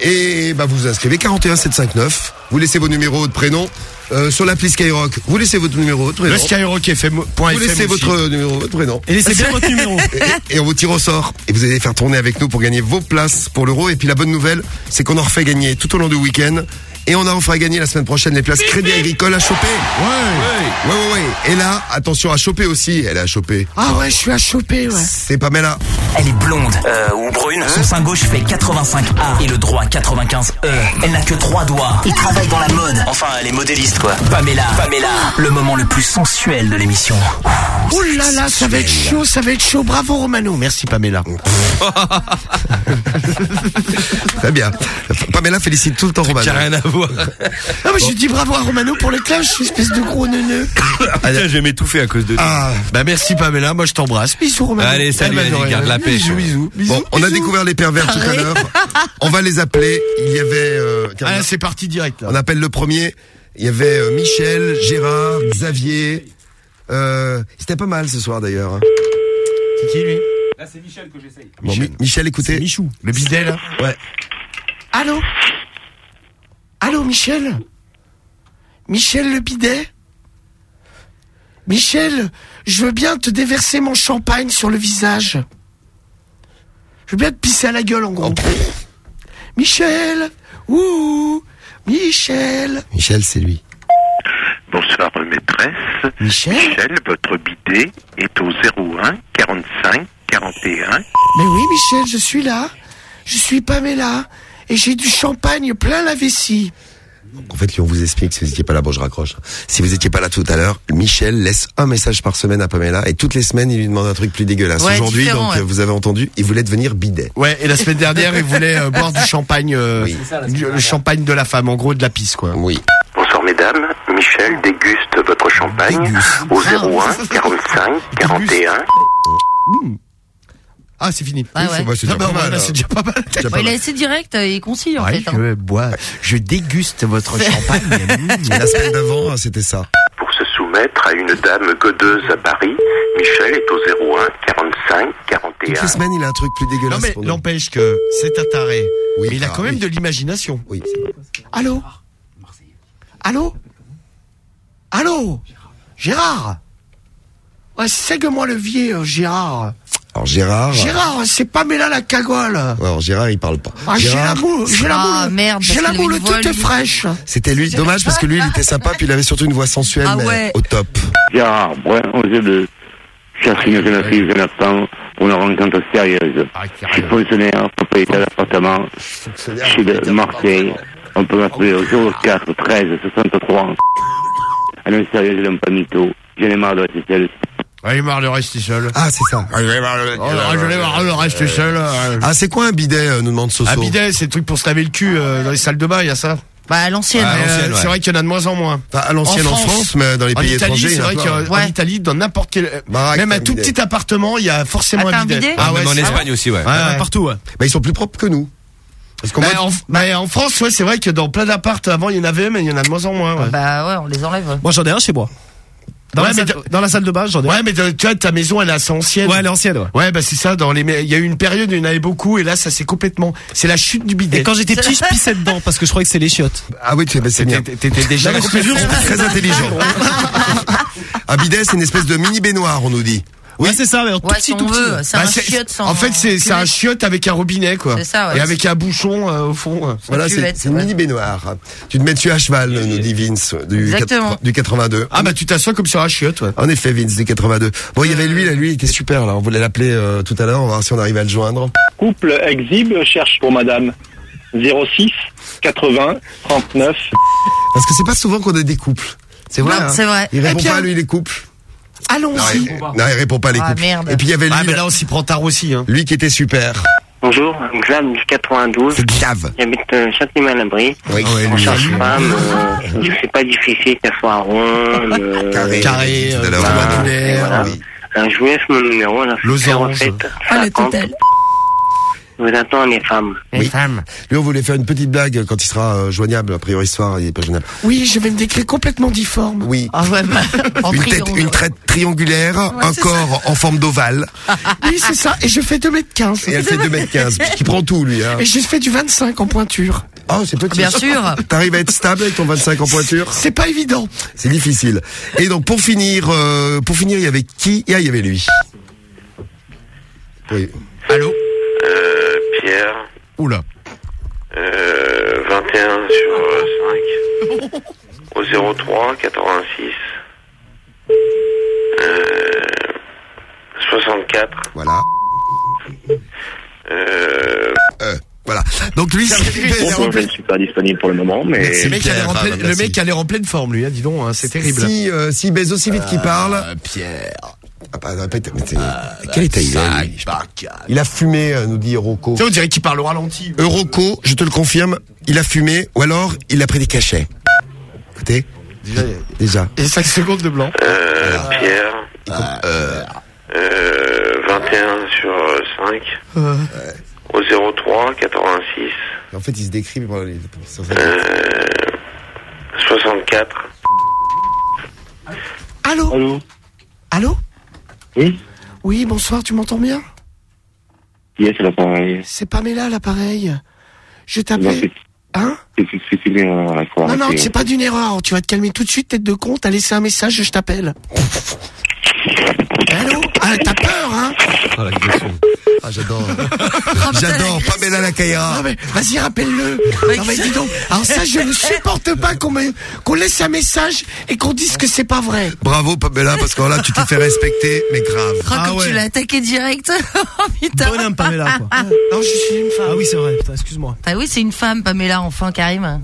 Et bah vous vous inscrivez 41 759. Vous laissez vos numéros de prénom euh, sur l'appli Skyrock. Vous laissez votre numéro de prénom. Le. Vous laissez votre numéro de prénom. Et laissez bien votre numéro. Et, et on vous tire au sort. Et vous allez faire tourner avec nous pour gagner vos places pour l'euro. Et puis la bonne nouvelle, c'est qu'on en refait gagner tout au long du week-end. Et on en refera gagner la semaine prochaine les places Crédit Agricole à choper. Ouais. Ouais, ouais, ouais. Et là, attention à choper aussi. Elle est à choper. Ah ouais, je suis à choper, ouais. C'est Pamela. Elle est blonde euh, ou brune. Son sein gauche fait 85A et le droit 95E. Elle n'a que trois doigts. Il travaille dans la mode. Enfin, elle est modéliste quoi. Pamela. Pamela. Le moment le plus sensuel de l'émission. Oh là là, ça va être chaud, ça va être chaud. Bravo Romano. Merci Pamela. Très bien. Pamela félicite tout le temps Roman. Qui a rien à voir. Ah, mais je dis bravo à Romano pour le clash, espèce de gros neuneu. Putain, je vais m'étouffer à cause de toi. Ah, bah merci Pamela, moi je t'embrasse. Bisous Romano. Allez, salut, Eh ben, de Annie, rien. garde la pêche. Bisous, bisous, bisous. Bon, on a découvert les pervers tout à l'heure. On va les appeler. Il y avait. euh, tiens, Ah, c'est parti direct. Là. on appelle le premier. Il y avait euh, Michel, Gérard, Xavier. Euh, C'était pas mal ce soir d'ailleurs. hein. C'est qui lui? Là, c'est Michel que j'essaye. Bon, Mi- Michel, écoutez. Michou. Le bidet là. Ouais. Allô? Allô Michel? Michel le bidet? Michel, je veux bien te déverser mon champagne sur le visage. Je veux bien te pisser à la gueule en gros. Michel Ouh Michel Michel, c'est lui. Bonsoir maîtresse. Michel? Votre bidet est au 01 45 41. Mais oui Michel, je suis là. Je suis Pamela. Et j'ai du champagne plein la vessie. En fait, lui, on vous explique, si vous n'étiez pas là, bon, je raccroche. Si vous n'étiez pas là tout à l'heure, Michel laisse un message par semaine à Pamela et toutes les semaines, il lui demande un truc plus dégueulasse. Ouais, Aujourd'hui, donc, ouais. vous avez entendu, il voulait devenir bidet. Ouais, et la semaine dernière, il voulait euh, boire du champagne, euh, du- le champagne de la femme, en gros de la pisse, quoi. Oui. Bonsoir mesdames, Michel déguste votre champagne au 01 45 41. Ah, c'est fini. Ah ouais. bah, c'est Ah déjà pas mal, voilà, c'est déjà pas mal. Il est assez direct et concis en Ouais, fait. hein. je bois, je déguste votre champagne. Et la semaine d'avant, c'était ça. Pour se soumettre à une dame godeuse à Paris, Michel est au 01 45 41. Toutes les semaines, il a un truc plus Non dégueulasse mais pour nous. n'empêche que c'est un taré. Oui, mais il a ah, quand même oui. de l'imagination. Oui, c'est. Allô? Allô? Allô? Gérard? Ouais, segue-moi le vieux, euh, Gérard. Alors, Gérard. Gérard, c'est pas Mela la cagole. Ouais, alors, Gérard, il parle pas. Ah, j'ai la Gérard, boule, j'ai la Ah, boule, merde, j'ai la boule toute lui. fraîche. c'était lui. Dommage parce que lui, il était sympa, puis il avait surtout une voix sensuelle, Ah mais ouais. au top. Gérard, ouais, on sait de chercher une jeune fille, jeune instant, pour une rencontre sérieuse. Ah, Je suis fonctionnaire, propriétaire d'appartement, je suis de Marseille. On peut m'appeler au 04 13 63. Un homme sérieux, je l'aime pas mytho. J'en ai marre de rester seul. Ah, il est marre de rester seul. Ah, c'est ça. Oh, j'en ai marre de rester seul. euh. Ah, c'est quoi un bidet, euh, nous demande Soso Un bidet, c'est le truc pour se laver le cul euh, dans les salles de bain, il y a ça. Bah à l'ancienne. Ah, Euh, ouais. C'est vrai qu'il y en a de moins en moins. Enfin, à l'ancienne en France, mais dans les En pays Italie, étrangers, c'est vrai qu'en Ouais. Italie, dans n'importe quel, Baraque, même un un tout bidet. petit appartement, il y a forcément Ah, t'as un un bidet. bidet Ah ouais, Même en Espagne aussi, ouais. Ouais, ouais. Partout, ouais. Bah, ils sont plus propres que nous. Parce Bah, mode- en, bah, en France, ouais, c'est vrai que dans plein d'apparts, avant, il y en avait, mais il y en a de moins en moins. Ouais, Bah ouais, on les enlève. ouais. Moi, j'en ai un chez moi. Dans, Ouais, la, salle, de- dans la salle de bain, j'en ai. Ouais, mais tu vois, ta maison, elle est assez ancienne. Ouais, elle est ancienne, ouais. Ouais, bah c'est ça. Dans les, il y a eu une période où il y en avait beaucoup, et là, ça s'est complètement. C'est la chute du bidet. Et quand j'étais petit, je pissais dedans parce que je croyais que c'est les chiottes. Ah oui, tu bah, c'est bien. T'étais déjà Non, mais je te jure, complètement- Très intelligent. un bidet, c'est une espèce de mini baignoire, on nous dit. Oui, c'est ça, mais en tout Ouais, petit, si tout petit. c'est Bah, un chiotte sans. En fait, c'est un chiotte avec un robinet, quoi. C'est ça, ouais. Et avec un bouchon euh, au fond. ouais. Voilà, c'est une mini baignoire. Tu te mets dessus à cheval, nous dit Vince, du, Exactement. quatre- du 82. Ah bah tu t'assois comme sur un chiotte, ouais. En effet, Vince, du 82. Bon, il y avait lui, là, lui, il était super, là. On voulait l'appeler euh, tout à l'heure, on va voir si on arrive à le joindre. Couple exhibe cherche pour madame. 06 80 39. Parce que c'est pas souvent qu'on a des couples. C'est vrai, Non, hein. c'est vrai. Il répond Eh pas, lui, les couples. Non, Allons-y. il, non, il répond pas les Ah, couples. merde. Et puis il y avait lui, Ah, mais là, on s'y prend tard aussi, hein. lui qui était super. Bonjour, Xav du 92. C'est grave. J'habite euh, Châtiment-Labri. Oui. Ah ouais, On cherche femme, euh, c'est pas difficile qu'elle soit ronde, euh, Carré. Carré, Tout à euh, l'heure. voilà, voilà. Oui. Je vous laisse mon numéro, là, Losange. 07 Ah, le 50. total. Je vous attends les femmes. Oui. Lui, on voulait faire une petite blague quand il sera euh, joignable. A priori, ce soir, il est pas joignable. Oui, je vais me décrire complètement difforme. Oui. Ah ouais, bah, en Une tête, une traite triangulaire, un corps en forme d'ovale, Oui, c'est ça. Et je fais 2m15. et elle fait 2m15, puisqu'il prend tout, lui, hein. Et je fais du 25 en pointure. Oh, c'est petit. Bien sûr. T'arrives à être stable avec ton 25 en pointure? C'est pas évident. C'est difficile. Et donc, pour finir, euh, pour finir, il y avait qui? Ah, il y avait lui. Oui. Allô? Pierre, Oula. euh, 21 sur 5, au 03 86, euh, 64, Voilà. euh, Euh, voilà. Donc lui, je ne suis pas disponible pour le moment, mais Merci. Le mec, a l'air en Pierre, pleine- ah, le merci. mec a l'air en pleine forme, lui, hein, dis donc, hein, c'est terrible. Si, euh, si baise aussi vite qu'il parle. Pierre. Ah, bah, mais c'est- quel état il a lui Il a fumé, euh, nous dit Rocco. Ça, on dirait qu'il parle au ralenti. Eurocco, je te le confirme, il a fumé ou alors il a pris des cachets. Écoutez. Déjà. Et 5 secondes de blanc. Euh, Pierre. Euh, Euh, 21 sur 5. Euh. Au 03 86 En fait, il se décrit mais pendant les- sur sa- euh, 64. Allô Allô Allô Oui Oui, bonsoir, tu m'entends bien? Yes, c'est l'appareil. C'est Pamela, l'appareil. Je t'appelle. Hein? c'est- une erreur, faut Non, non, c'est pas d'une erreur. Tu vas te calmer tout de suite, tête de con. T'as laissé un message, je t'appelle. Allô Ah, t'as peur, hein Ah, j'adore. J'adore Pamela Lakaïra. Non, mais vas-y, rappelle-le. Non, mais dis donc. Alors ça, je ne supporte pas qu'on me- qu'on laisse un message et qu'on dise que c'est pas vrai. Bravo Pamela, parce que là, tu t'es fait respecter, mais grave. Oh, comme tu l'as attaqué direct. oh putain. Bonhomme, Pamela, quoi. Non, je suis une femme. Ah oui, c'est vrai, putain, excuse-moi. Ah oui, c'est une femme, Pamela, enfin, Karim.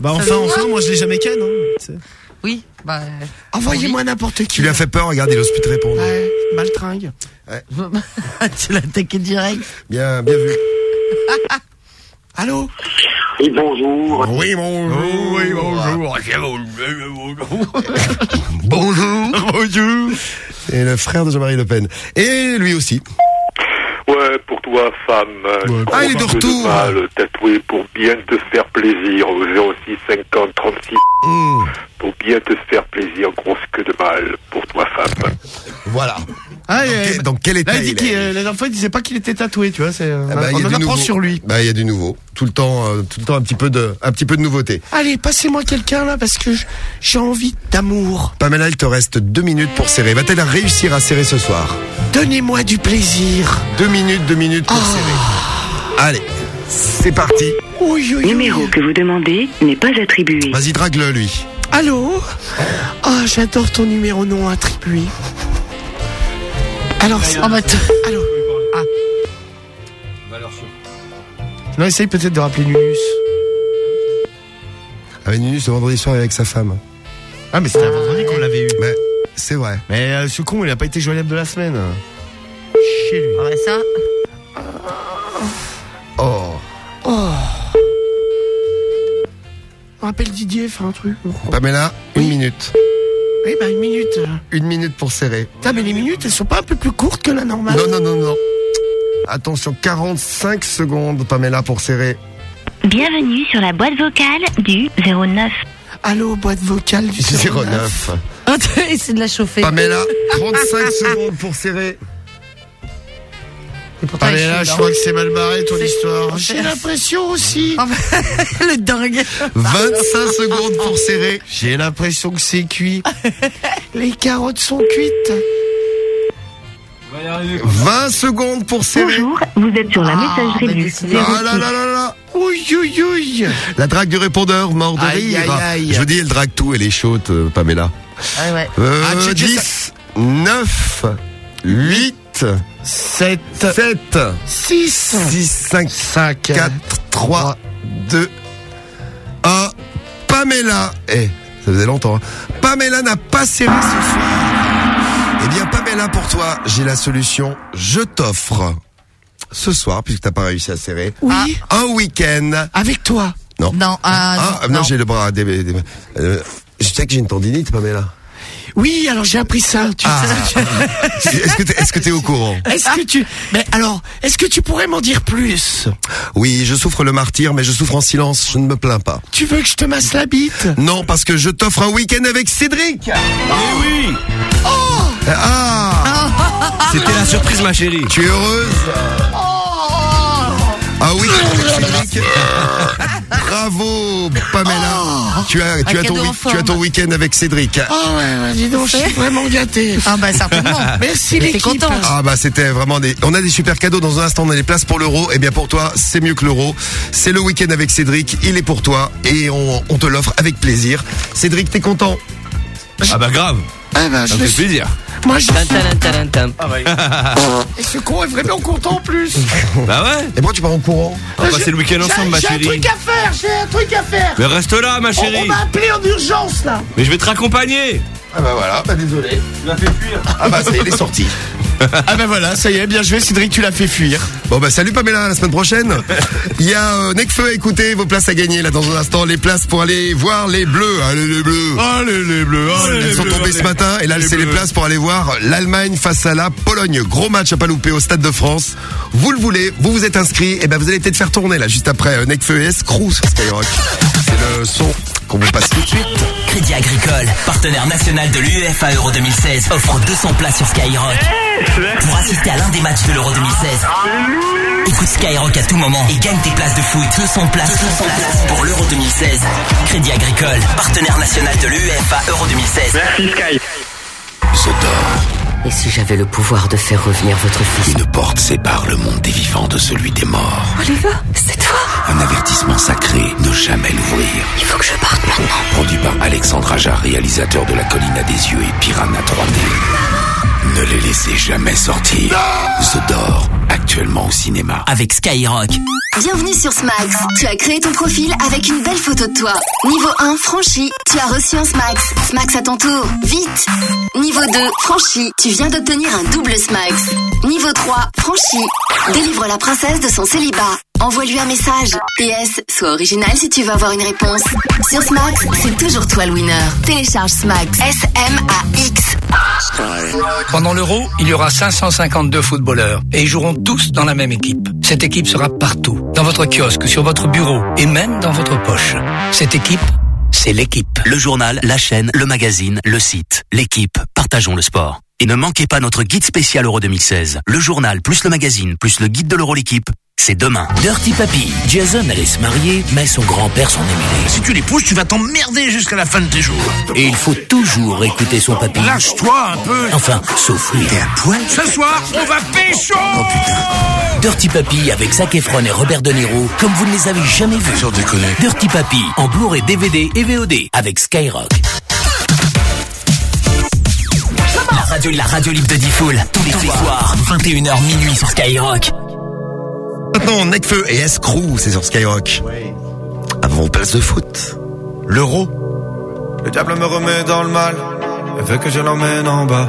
Bah, enfin, enfin, moi, je l'ai jamais ken, hein. Oui, bah. Envoyez-moi n'importe qui. Tu lui as fait peur, regarde, il ose plus te répondre. Ouais, maltringue. tu l'as attaqué direct. Bien, bien vu. Allô Oui, bonjour. Oui, bonjour. Oui, bonjour. Bonjour. Bonjour. C'est le frère de Jean-Marie Le Pen. Et lui aussi. Ouais, pour toi, femme. euh, Ah, il est de retour. mal tatoué pour bien te faire plaisir au 06 50 36. Hmm. Pour bien te faire plaisir, grosse que de mal pour toi, femme. Voilà. Ah, Dans euh, quel- dans quel état Là, il dit il qu'il, est euh, la il disait pas qu'il était tatoué, tu vois. C'est, Ah bah, il y on a en du apprend nouveau. sur lui. Bah, il y a du nouveau. Tout le temps, euh, tout le temps un petit peu de, un petit peu de nouveauté. Allez, passez-moi quelqu'un là parce que j'ai envie d'amour. Pamela, il te reste deux minutes pour serrer. Va-t-elle réussir à serrer ce soir? Donnez-moi du plaisir. Deux minutes, deux minutes pour Ah. serrer. Allez, c'est parti. Oui, oui, Numéro que vous demandez n'est pas attribué. Vas-y, drague-le, lui. Allô? Ah, j'adore ton numéro non attribué. Alors, c'est- Oh, bah, t- allô Non, essaye peut-être de rappeler Nunus. Ah, mais Nunus, le vendredi soir, il est avec sa femme. Ah, mais c'était un vendredi qu'on l'avait eu. Mais, c'est vrai. Mais euh, ce con, il a pas été joignable de la semaine. Chez lui. Ouais, ça. Oh. Oh. On rappelle Didier, fais un truc. Pamela, une minute. Eh ben, une minute. Une minute pour serrer. Putain, mais les minutes, elles sont pas un peu plus courtes que la normale Non, non, non, non. Attention, 45 secondes, Pamela, pour serrer. Bienvenue sur la boîte vocale du 09. Allô, boîte vocale du 09. Essaye de la chauffer. Pamela, 35 secondes pour serrer. Et pourtant, Pamela, chaud, je là. crois que c'est mal barré ton histoire. J'ai l'impression aussi. Ah, bah, le dingue. 25 secondes pour serrer. J'ai l'impression que c'est cuit. Les carottes sont cuites. 20 secondes pour serrer. Bonjour, vous êtes sur la Ah, messagerie du décidément. 06. Ah là là là là. Ouïe. La drague du répondeur, mort de Aïe, rire. aïe, aïe. Je vous dis, elle drague tout, elle est chaude, euh, Pamela. Ouais, ouais. Euh, Ah, checker 10, 9, 8, 7, 7, 6, 6, 5, 5, 4, 3, 2, 1. Pamela. Eh, ça faisait longtemps. hein. Pamela n'a pas serré ce soir. Eh bien, Pamela, pour toi, j'ai la solution. Je t'offre ce soir, puisque t'as pas réussi à serrer, Oui, un week-end. avec toi. Non. Non, ah, Ah, non. non, j'ai le bras. Des, des- euh, je sais que j'ai une tendinite, Pamela. Oui, alors j'ai appris ça. Tu Ah. Est-ce que t'es est-ce que t'es au courant Est-ce que tu. Mais alors, est-ce que tu pourrais m'en dire plus? Oui, je souffre le martyr, mais je souffre en silence. Je ne me plains pas. Tu veux que je te masse la bite? Non, parce que je t'offre un week-end avec Cédric. Eh oui Ah, C'était la surprise, ma chérie. tu es heureuse? Ah oui, avec Cédric. Bravo, Pamela. Tu as, tu as ton, tu as ton week-end avec Cédric. Ah ouais, ouais, dis donc, je suis vraiment gâté. Ah, bah, certainement. Merci Mais t'es l'équipe. Ah bah c'était vraiment des... On a des super cadeaux dans un instant, on a les places pour l'euro. Et bien pour toi, c'est mieux que l'euro. C'est le week-end avec Cédric, il est pour toi et on, on te l'offre avec plaisir. Cédric, t'es content? Ah bah grave. Ah bah, je Ça me le fait suis. plaisir. Moi, je tan, tan. Et ce con est vraiment content en plus. Bah ouais. Et pourquoi tu pars en courant On va passer le week-end ensemble, ma J'ai un chérie. truc à faire, j'ai un truc à faire. Mais reste là, ma On, on chérie. m'a appelé en urgence là. Mais je vais te raccompagner. Ah bah voilà, bah désolé. Tu l'as fait fuir. Ah bah ça y est, il est sorti. Ah ben voilà, ça y est, bien joué Cédric, tu l'as fait fuir. Bon bah salut Pamela, à la semaine prochaine. Il y a euh, Necfeu à écouter, vos places à gagner là dans un instant, les places pour aller voir les bleus. Allez les bleus. Allez les bleus, allez Elles les sont bleus, tombées allez. ce matin et là c'est les places pour aller voir l'Allemagne face à la Pologne. Gros match à pas louper au Stade de France. Vous le voulez, vous vous êtes inscrit, et ben vous allez peut-être faire tourner là juste après euh, Necfeu et S Crew sur Skyrock. C'est le son qu'on vous passe tout de suite. Crédit Agricole, partenaire national de l'UEFA Euro 2016, offre 200 places sur Skyrock. Pour assister à l'un des matchs de l'Euro 2016. Écoute Skyrock à tout moment et gagne tes places de foot. 200 places, 200 places pour l'Euro 2016. Crédit Agricole, partenaire national de l'UEFA Euro 2016. Merci Sky. Et si j'avais le pouvoir de faire revenir votre fils? Une porte sépare le monde des vivants de celui des morts. Oliver, c'est toi Un avertissement sacré, ne jamais l'ouvrir. Il faut que je parte maintenant. Produit par Alexandre Aja, réalisateur de La Colline à des yeux et Piranha 3D. Ne les laissez jamais sortir. Zodor, actuellement au cinéma. Avec Skyrock. Bienvenue sur Smax. Tu as créé ton profil avec une belle photo de toi. Niveau 1, franchi. Tu as reçu un Smax. Smax à ton tour. Vite. Niveau 2, franchi. Tu viens d'obtenir un double Smax. Niveau 3, franchi. Délivre la princesse de son célibat. Envoie-lui un message. PS, sois original si tu veux avoir une réponse. Sur Smax, c'est toujours toi le winner. Télécharge Smax. S-M-A-X. Pendant l'Euro, il y aura 552 footballeurs et ils joueront tous dans la même équipe. Cette équipe sera partout, dans votre kiosque, sur votre bureau et même dans votre poche. Cette équipe, c'est l'équipe. Le journal, la chaîne, le magazine, le site, l'équipe, partageons le sport. Et ne manquez pas notre guide spécial Euro 2016. Le journal plus le magazine plus le guide de l'Euro l'équipe, c'est demain. Dirty Papy, Jason allait se marier, mais son grand-père s'en est mêlé. Si tu les pousses, tu vas t'emmerder jusqu'à la fin de tes jours. Et il faut toujours écouter son papy. Lâche-toi un peu. Enfin, sauf lui. T'es à poil Ce soir, on va pécho Oh putain. Dirty Papy avec Zac Efron et Robert De Niro, comme vous ne les avez jamais vus. Sans déconner. Dirty Papy, en Blu-ray DVD et VOD, avec Skyrock. Radio, la radio libre de Diffoul. Tous les soirs, 21h minuit sur Skyrock. Maintenant Necfeu et S Crew, c'est sur Skyrock. Avant place de foot. L'Euro. Le diable me remet dans le mal. Elle veut que je l'emmène en bas.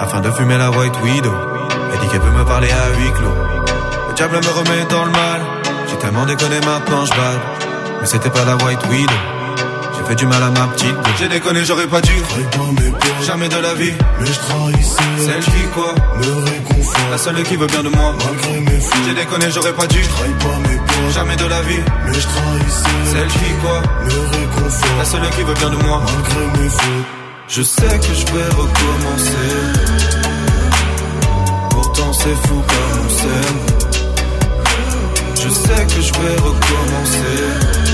Afin de fumer la White Widow. Elle dit qu'elle peut me parler à huis clos. Le diable me remet dans le mal. J'ai tellement déconné maintenant je. Mais c'était pas la White Widow. J'ai fait du mal à ma petite. J'ai déconné, j'aurais pas dû. Jamais de la vie. Mais je trahissais. Celle qui quoi Me réconfort. La seule qui veut bien de moi. Malgré mes fautes. J'ai déconné, j'aurais pas dû. Jamais de la vie. Mais je trahissais. Celle qui quoi Me réconfort. La seule qui veut bien de moi. Malgré mes fautes. Je sais que je vais recommencer. Pourtant c'est fou comme on s'aime. Je sais que je vais recommencer.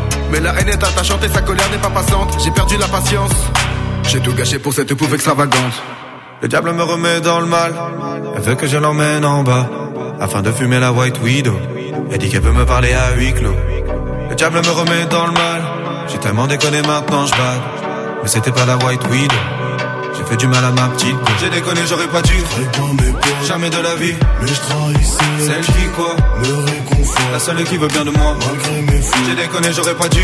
Mais la haine est attachante et sa colère n'est pas passante. J'ai perdu la patience. J'ai tout gâché pour cette pouffe extravagante. Le diable me remet dans le mal. Elle veut que je l'emmène en bas. Afin de fumer la White Widow. Elle dit qu'elle peut me parler à huis clos. Le diable me remet dans le mal. J'ai tellement déconné maintenant je bade. Mais c'était pas la White Widow. J'ai fait du mal à ma petite. J'ai déconné, j'aurais pas dû. Jamais de la vie. Mais je trahissais. Celle qui quoi? Me. La seule qui veut bien de moi. Malgré mes fautes. J'ai déconné, j'aurais pas dû.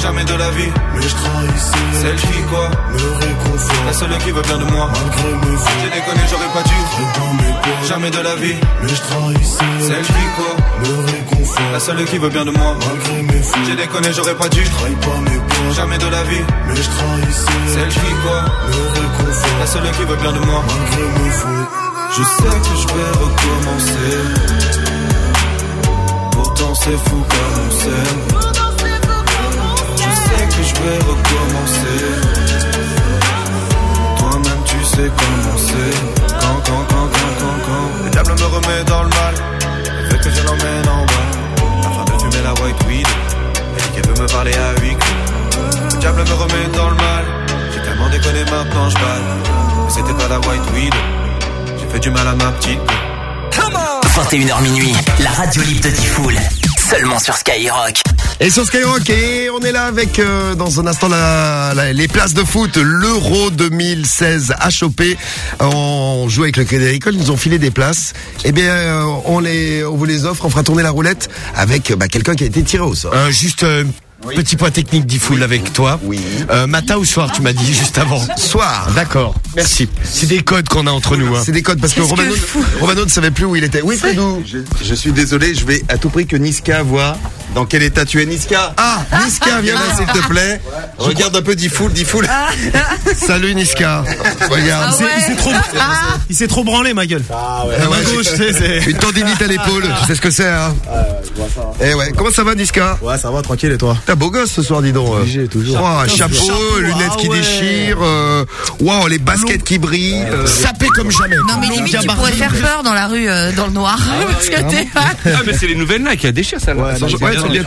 Jamais de la vie. Mais je trahissais. Celle qui quoi? Me réconfort. La seule qui veut bien de moi. Malgré mes fautes. J'ai déconné, j'aurais pas dû. Jamais de la vie. Mais je trahissais. Celle qui quoi? Me réconfort. La seule qui veut bien de moi. Malgré mes fautes. J'ai déconné, j'aurais pas dû. Jamais de la vie. Mais je trahissais. Celle qui quoi? Me réconfort. La seule qui veut bien de moi. Malgré mes fautes. Je sais que je vais recommencer c'est fou comme on s'aime Je sais que je vais recommencer. Toi-même tu sais comment c'est. Quand, quand, quand, quand, quand, quand. Le diable me remet dans le mal. Le fait que je l'emmène en bas. Afin de fumer la white weed. Elle dit qu'elle veut me parler à huit coups. Le diable me remet dans le mal. J'ai tellement déconné maintenant je balle. Mais c'était pas la white weed. J'ai fait du mal à ma petite 21h minuit, la radio libre de Diffoul. Seulement sur Skyrock. Et sur Skyrock, et on est là avec, euh, dans un instant, la, la- les places de foot, l'Euro 2016 à choper. On joue avec le Crédit Agricole, ils nous ont filé des places. Eh bien, euh, on les, on vous les offre, on fera tourner la roulette avec bah, quelqu'un qui a été tiré au sort. Euh, juste petit point technique d'Ifoul avec toi. Oui. Euh, matin ou soir, tu m'as dit juste avant. Soir. D'accord. Merci. C'est des codes qu'on a entre nous. Hein. C'est des codes parce que Romano, ne savait plus où il était. Oui, Fredou. Je, je suis désolé, je vais à tout prix que Niska voit dans quel état tu es, Niska. Ah, Niska, viens là, s'il te plaît. Regarde un peu Diffoul, Diffoul. Salut Niska. Regarde. Il s'est- il s'est trop, il s'est trop branlé, ma gueule. Ah Ah ouais, Une tendinite à l'épaule, tu sais ce que c'est, hein Eh ouais, comment ça va, Niska? Ouais, ça va, tranquille, et toi? T'as beau gosse ce soir, dis donc. Obligé, toujours. Oh, Putain, chapeau, chapeau, lunettes ah qui ouais. déchirent. euh, Wow, les baskets qui brillent. euh, Sapé comme jamais. Non mais limite tu pourrais faire peur dans la rue euh, dans le noir parce que t'es Ah, mais c'est les nouvelles Nike. Ouais, Elles sont ouais, elles sont bien.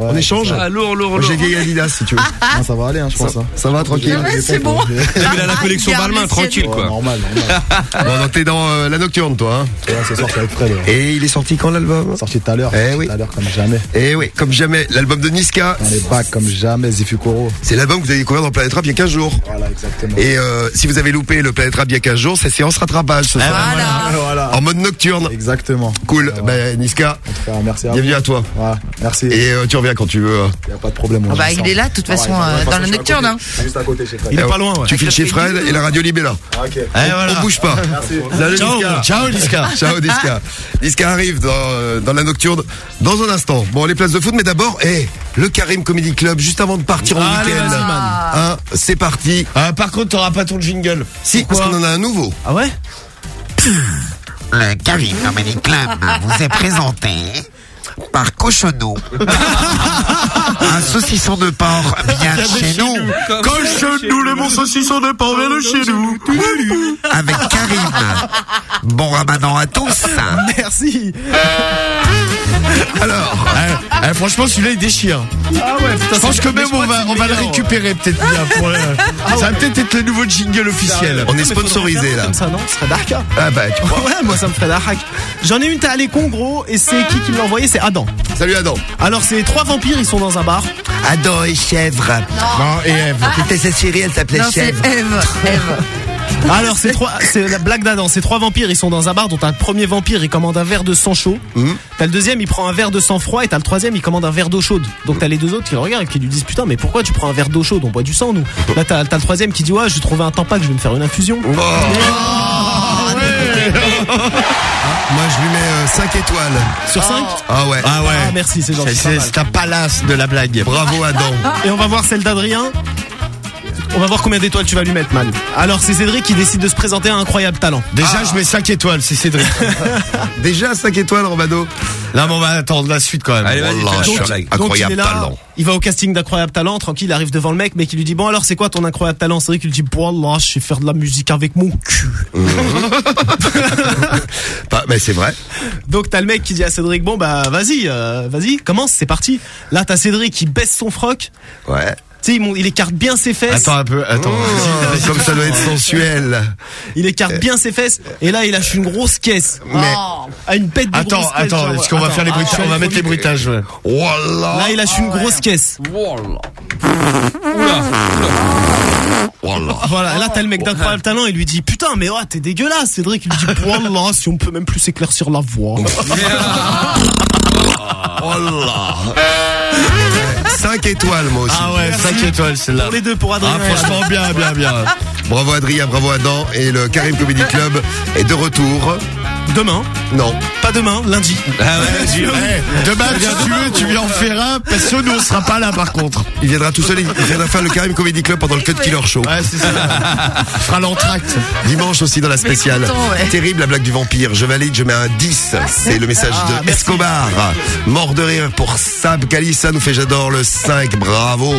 On échange? Ah, lourd, lourd. J'ai vieilli Adidas si tu veux. Non, ça va aller, hein, je pense. hein. Ça va, tranquille. Ouais, c'est bon. Eh, mais elle a la collection Balmain, tranquille quoi. Normal, normal. Bon, t'es dans euh, la nocturne, toi. Hein. Ouais, ce soir, c'est avec Fred. ouais. Et il est sorti quand l'album? Sorti tout à l'heure. Eh oui. Tout à l'heure, comme jamais. Eh oui, comme jamais, l'album de Niska. Dans les bacs, comme jamais, Zifukoro. C'est l'album que vous avez découvert dans Planète Rap il y a 15 jours. Voilà, exactement. Et euh, si vous avez loupé le Planète Rap il y a 15 jours, c'est séance rattrapage ce soir. Voilà. Voilà. En mode nocturne. Exactement. Cool. Bah, Niska, En tout cas, merci à bienvenue à toi. Ouais, merci. Et euh, tu reviens quand tu veux. hein. Y a pas de problème. Ah bah, il est là de toute façon euh, dans la nocturne hein. Juste à côté chez Fred. Il est Eh, pas loin, ouais. Tu files chez Fred et la radio libre est là. Ah, ok. Eh, On-. On bouge pas. Ciao, Niska. ciao, Niska. Ciao Niska. Niska arrive dans, dans la nocturne dans un instant. Bon, les places de foot, mais d'abord, eh, le Karim Comedy Club, juste avant de partir en week-end. Hein, c'est parti. Ah, par contre, t'auras pas ton jingle. Si, parce qu'on en a un nouveau. Ah ouais Le Karim Comedy Club vous est présenté par Cochonou. Un saucisson de porc bien de chez nous. Coche-nous le bon saucisson de porc vers le chez nous. Avec Karim. Bon ramadan à tous. Merci. Alors, Eh, eh, franchement, celui-là, il déchire. Ah ouais, putain, Je pense que même on va, on le récupérer peut-être bien pour le- Ça va peut-être être le nouveau jingle officiel. on est sponsorisé là. Comme ça, non Ce serait Darka. Ah bah, tu. Ouais, moi ça me ferait hack. J'en ai une, t'as les cons gros, et c'est qui qui me l'a envoyé C'est Adam. Salut Adam. Alors, c'est trois vampires, ils sont dans un bar. Adam et Chèvre. Non, et Eve. C'était sa série, elle s'appelait Non c'est Chèvre. Eve Eve Alors, c'est trois, c'est la blague d'Adam. C'est trois vampires, ils sont dans un bar dont t'as le premier vampire, il commande un verre de sang chaud. Mhm. T'as le deuxième, il prend un verre de sang froid, et t'as le troisième, il commande un verre d'eau chaude. Donc t'as les deux autres qui le regardent et qui lui disent Putain, mais pourquoi tu prends un verre d'eau chaude? On boit du sang, nous. Là, t'as, t'as le troisième qui dit Ouais, j'ai trouvé un tampac, je vais me faire une infusion. Oh. Moi, je lui mets 5 étoiles. Sur 5 Ah ouais. Ah ouais. Ah, merci, c'est gentil. C'est un palace de la blague. Bravo Adam. Et on va voir celle d'Adrien. On va voir combien d'étoiles tu vas lui mettre, man. Alors, c'est Cédric qui décide de se présenter à un incroyable talent. Déjà, je mets 5 étoiles, c'est Cédric. Déjà 5 étoiles, Romano. Là, mais on va attendre la suite quand même. Allez, Oh là, Donc, incroyable il est là, talent. Il va au casting d'incroyable talent, tranquille, il arrive devant le mec, mais qui lui dit bon alors c'est quoi ton incroyable talent? Cédric il lui dit bon là je sais faire de la musique avec mon cul. Pas- mais c'est vrai. Donc t'as le mec qui dit à Cédric bon bah vas-y, euh, vas-y commence, c'est parti. Là t'as Cédric qui baisse son froc, Ouais. Tu sais il, mon- il écarte bien ses fesses. Attends un peu, attends. Oh, comme ça doit être sensuel. Il écarte bien ses fesses et là il lâche une grosse caisse. Mais- à une pète de Attends, grosse attends, est-ce qu'on va faire les ah, bruitages? On va mettre les bruitages. ouais. Voilà. Là il lâche une grosse caisse. Voilà, là t'as le mec d'incroyable talent, il lui dit putain mais ouais t'es dégueulasse Cédric, il lui dit voilà si on peut même plus s'éclaircir la voix. Oh là 5 étoiles, moi aussi. Ah ouais, 5 étoiles, celle-là. Pour les deux, pour Adrien. Ah, franchement, bien, bien, bien. Bravo Adrien, bravo Adam. Et le Karim Comedy Club est de retour. Demain Non. Pas demain, lundi. Ah ouais, tu- demain, si tu veux, tu viens en faire un, parce que nous, on sera pas là, par contre. Il viendra tout seul, il viendra faire le Karim Comedy Club pendant le Cut Killer Show. Ouais, c'est ça. Il fera l'entracte. Dimanche aussi dans la spéciale. content, ouais. Terrible la blague du vampire. Je valide, je mets un 10. C'est le message Ah, de merci. Escobar. Mort de rire pour Sab Kali. Ça nous fait j'adore le 5. Bravo.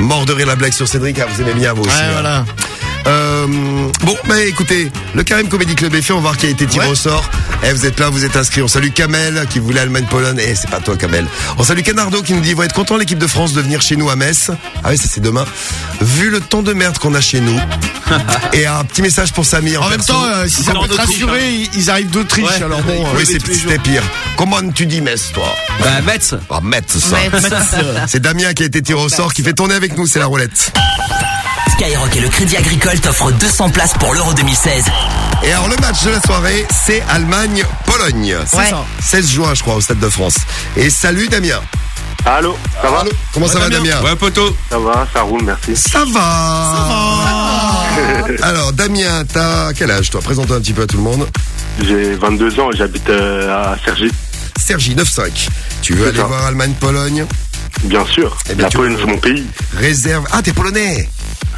Mort de rire la blague sur Cédric. Ah, vous aimez bien vous aussi. Ouais, hein. voilà. Euh, bon, bah écoutez, le Karim Comedy Club est fait, on va voir qui a été tiré au sort. Eh, vous êtes là, vous êtes inscrits. On salue Kamel qui voulait Allemagne-Pologne. Eh, c'est pas toi Kamel. On salue Canardo qui nous dit, ils vont être contents l'équipe de France de venir chez nous à Metz? Ah oui, ça c'est demain. Vu le temps de merde qu'on a chez nous. Et un petit message pour Samir. En même perso. temps, euh, si ça peut te rassurer, ils- ils arrivent d'Autriche, Ouais. alors bon. euh, oui, c'est- c'était pire. Comment tu dis Metz, toi? Bah, Metz. Ah, Metz, ça. Metz. C'est Damien qui a été tiré au sort, qui fait tourner avec nous, c'est la roulette. Skyrock et le Crédit Agricole t'offrent 200 places pour l'Euro 2016. Et alors le match de la soirée, c'est Allemagne-Pologne. C'est Ouais. ça. 16 juin, je crois, au Stade de France. Et salut Damien. Allô, ça va Comment ça va Damien Ouais, poteau. Ça va, ça roule, merci. Ça va. Alors Damien, t'as quel âge toi? Présente-toi un petit peu à tout le monde. J'ai 22 ans et j'habite euh, à Cergy. Sergi 95. Tu veux aller ça. voir Allemagne-Pologne? Bien sûr. Eh bien, la Pologne, c'est mon pays. Réserve. Ah, t'es polonais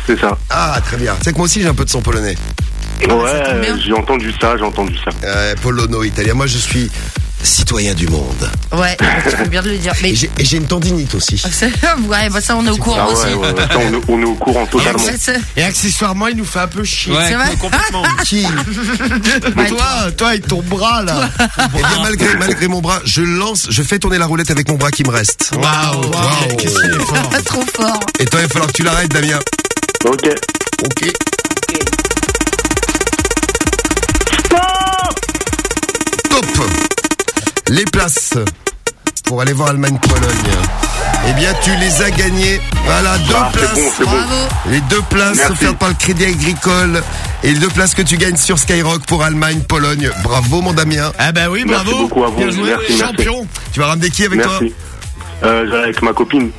C'est ça. Ah, très bien. Tu sais que moi aussi j'ai un peu de son polonais. Ouais, j'ai entendu ça, j'ai entendu ça. Euh, polono-italien. Moi je suis citoyen du monde. Ouais, tu peux bien de le dire. Mais Et j'ai- et une tendinite aussi. c'est- ouais, bah ça on est au courant Ah aussi. ouais, ouais, ouais, ça, on, est- on est au courant totalement. Et accessoirement, il nous fait un peu chier. Ouais, C'est vrai complètement. Qui Mais toi, toi et ton bras là. Eh bien, malgré, malgré mon bras, je lance, je fais tourner la roulette avec mon bras qui me reste. Waouh, waouh, qu'est-ce qu'il est fort. Trop fort. Et toi, il va falloir que tu l'arrêtes, Damien. Ok. Ok. Top Les places pour aller voir Allemagne-Pologne. Eh bien, tu les as gagnées. Voilà, deux Ah, c'est places. bon, c'est bon. Bravo. Les deux places Merci. offertes par le Crédit Agricole et les deux places que tu gagnes sur Skyrock pour Allemagne-Pologne. Bravo, mon Damien. Ah bah oui, Merci bravo. beaucoup à vous. Bien joué, Merci, merci. champion. Tu vas ramener qui avec toi Merci. Euh, j'allais avec ma copine.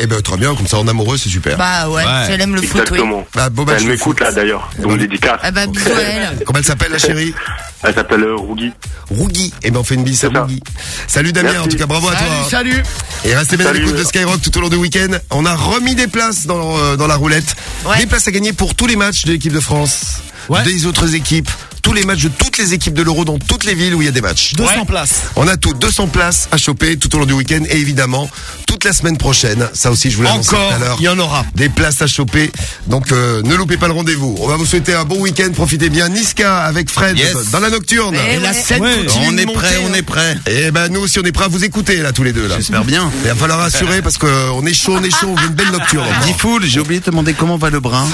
Eh ben, très bien, comme ça, en amoureux, c'est super. Bah ouais, Ouais. j'aime le foot, oui. Exactement. Bah, beau match Elle m'écoute là d'ailleurs, donc dédicace. Ah bah bisous elle. Comment elle s'appelle, la chérie Elle s'appelle euh, Rougui. Rougui. Eh ben, on fait une bise à. Rougui. Salut Damien, Merci. en tout cas, bravo à toi. Salut, salut. Et restez bien à l'écoute de Skyrock tout au long du week-end. On a remis des places dans, euh, dans la roulette. Ouais. Des places à gagner pour tous les matchs de l'équipe de France. Ouais. Des autres équipes. Tous les matchs de toutes les équipes de l'Euro dans toutes les villes où il y a des matchs. 200 places. On a tout, 200 places à choper tout au long du week-end et évidemment toute la semaine prochaine. Ça aussi, je vous Encore, tout à l'heure. il y en aura. Des places à choper. Donc euh, ne loupez pas le rendez-vous. On va vous souhaiter un bon week-end. Profitez bien. Niska avec Fred Yes. dans la nocturne. Eh Et la ouais. Ouais. On est prêt, hein. on est prêt. Et ben nous aussi on est prêts à vous écouter là tous les deux là. J'espère bien. Il va falloir assurer parce qu'on est chaud, on est chaud, on veut une belle nocturne. Dis j'ai oublié de te demander comment va le brin.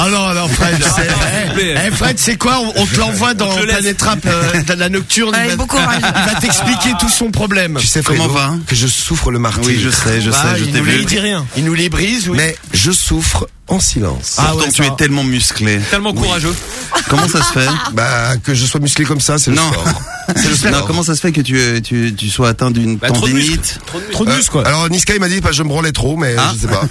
Ah non, non, Fred. Eh, Fred, c'est quoi On te l'envoie dans le. Planète Rap, euh, dans la nocturne. Allez, il, va, bon courage. il va t'expliquer tout son problème. Tu sais Comment va que je souffre le martyr. Oui, je sais, je Bah, sais, je il t'ai nous dit rien. Il nous les brise, oui. Mais je souffre en silence. Ah Pourtant, ouais, tu es tellement musclé. Tellement courageux. Comment ça se fait Bah que je sois musclé comme ça, c'est le sport. C'est le sport. Non, comment ça se fait que tu, tu, tu sois atteint d'une Bah, trop de muscles. tendinite Trop de muscles. Euh, quoi. alors Niska il m'a dit pas je me branlais trop mais Ah. je sais pas.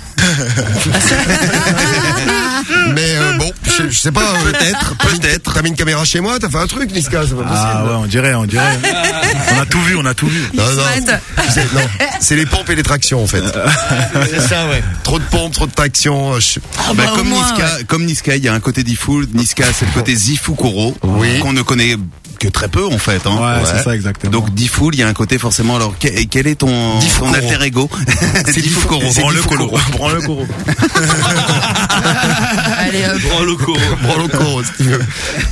Mais euh, bon, je, je sais pas. euh, Peut-être, peut-être. T'as mis une caméra chez moi, t'as fait un truc Niska, c'est pas possible. Ah ouais, on dirait, on dirait. on a tout vu, on a tout vu. Non, non, c'est- non, c'est les pompes et les tractions en fait. C'est ça, ouais. Trop de pompes, trop de tractions. euh, je- Ah Bah, bah, au comme moins, Niska, ouais. comme Niska, il y a un côté Diffoul. Niska, c'est le côté Zifukuro, Oui. qu'on ne connaît que très peu en fait. Hein. Ouais, c'est ça exactement. Donc Diffoul, il y a un côté forcément. Alors, que- quel est ton, Diffukuro. ton alter ego? C'est Diffukuro. Diffu- c'est Branle-le, Diffukuro. Colo. Allez, hop. Prends le cours. Branle au corps, si tu veux.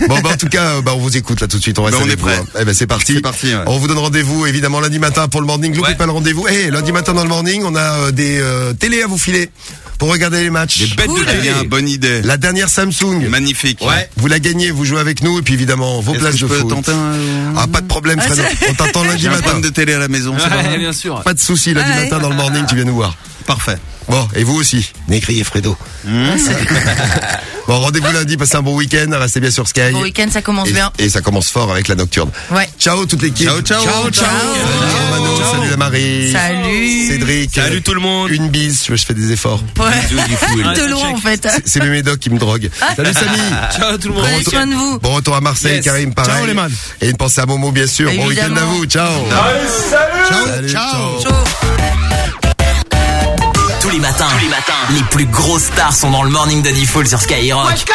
Bon, bah, en tout cas, euh, bah, on vous écoute là tout de suite. On reste Bah, on est vous, prêt. hein. Eh ben, c'est parti. C'est parti, ouais. On vous donne rendez-vous évidemment lundi matin pour le morning. N'oubliez Ouais. pas le rendez-vous. Eh, lundi matin dans le morning, on a euh, des euh, télés à vous filer pour regarder les matchs. Des bêtes de télé. Bien, bonne idée. La dernière Samsung. Magnifique. Ouais. Vous la gagnez, vous jouez avec nous et puis évidemment vos places que je de peux foot. tenter un- Ah, pas de problème, Ah, c'est- On t'attend lundi matin. de télé à la maison. c'est Ouais, pas bien sûr. Pas de souci, lundi matin dans le morning, tu viens nous voir. Parfait. Bon, et vous aussi, n'écriez Fredo. bon, rendez-vous lundi, passez un bon week-end, restez bien sur Sky. Bon week-end, ça commence et, bien. et ça commence fort avec la nocturne. Ouais. Ciao toute l'équipe. Ciao, ciao. Ciao, ciao. Salut Mano, salut la Marie. Salut. Cédric. Salut tout le monde. Une bise, je je fais des efforts. Ouais. De loin, en fait. C'est- mes médocs qui me droguent. Salut Samy. Ciao tout le monde. Prenez soin de vous. Bon retour à Marseille, Yes. Karim, pareil. Ciao, les man. Et une pensée à Momo, bien sûr. Bon week-end à vous. Ciao. Ciao. Salut, ciao. Ciao. Tous les matins, tous les matins, les plus grosses stars sont dans le morning de Diffoul sur Skyrock.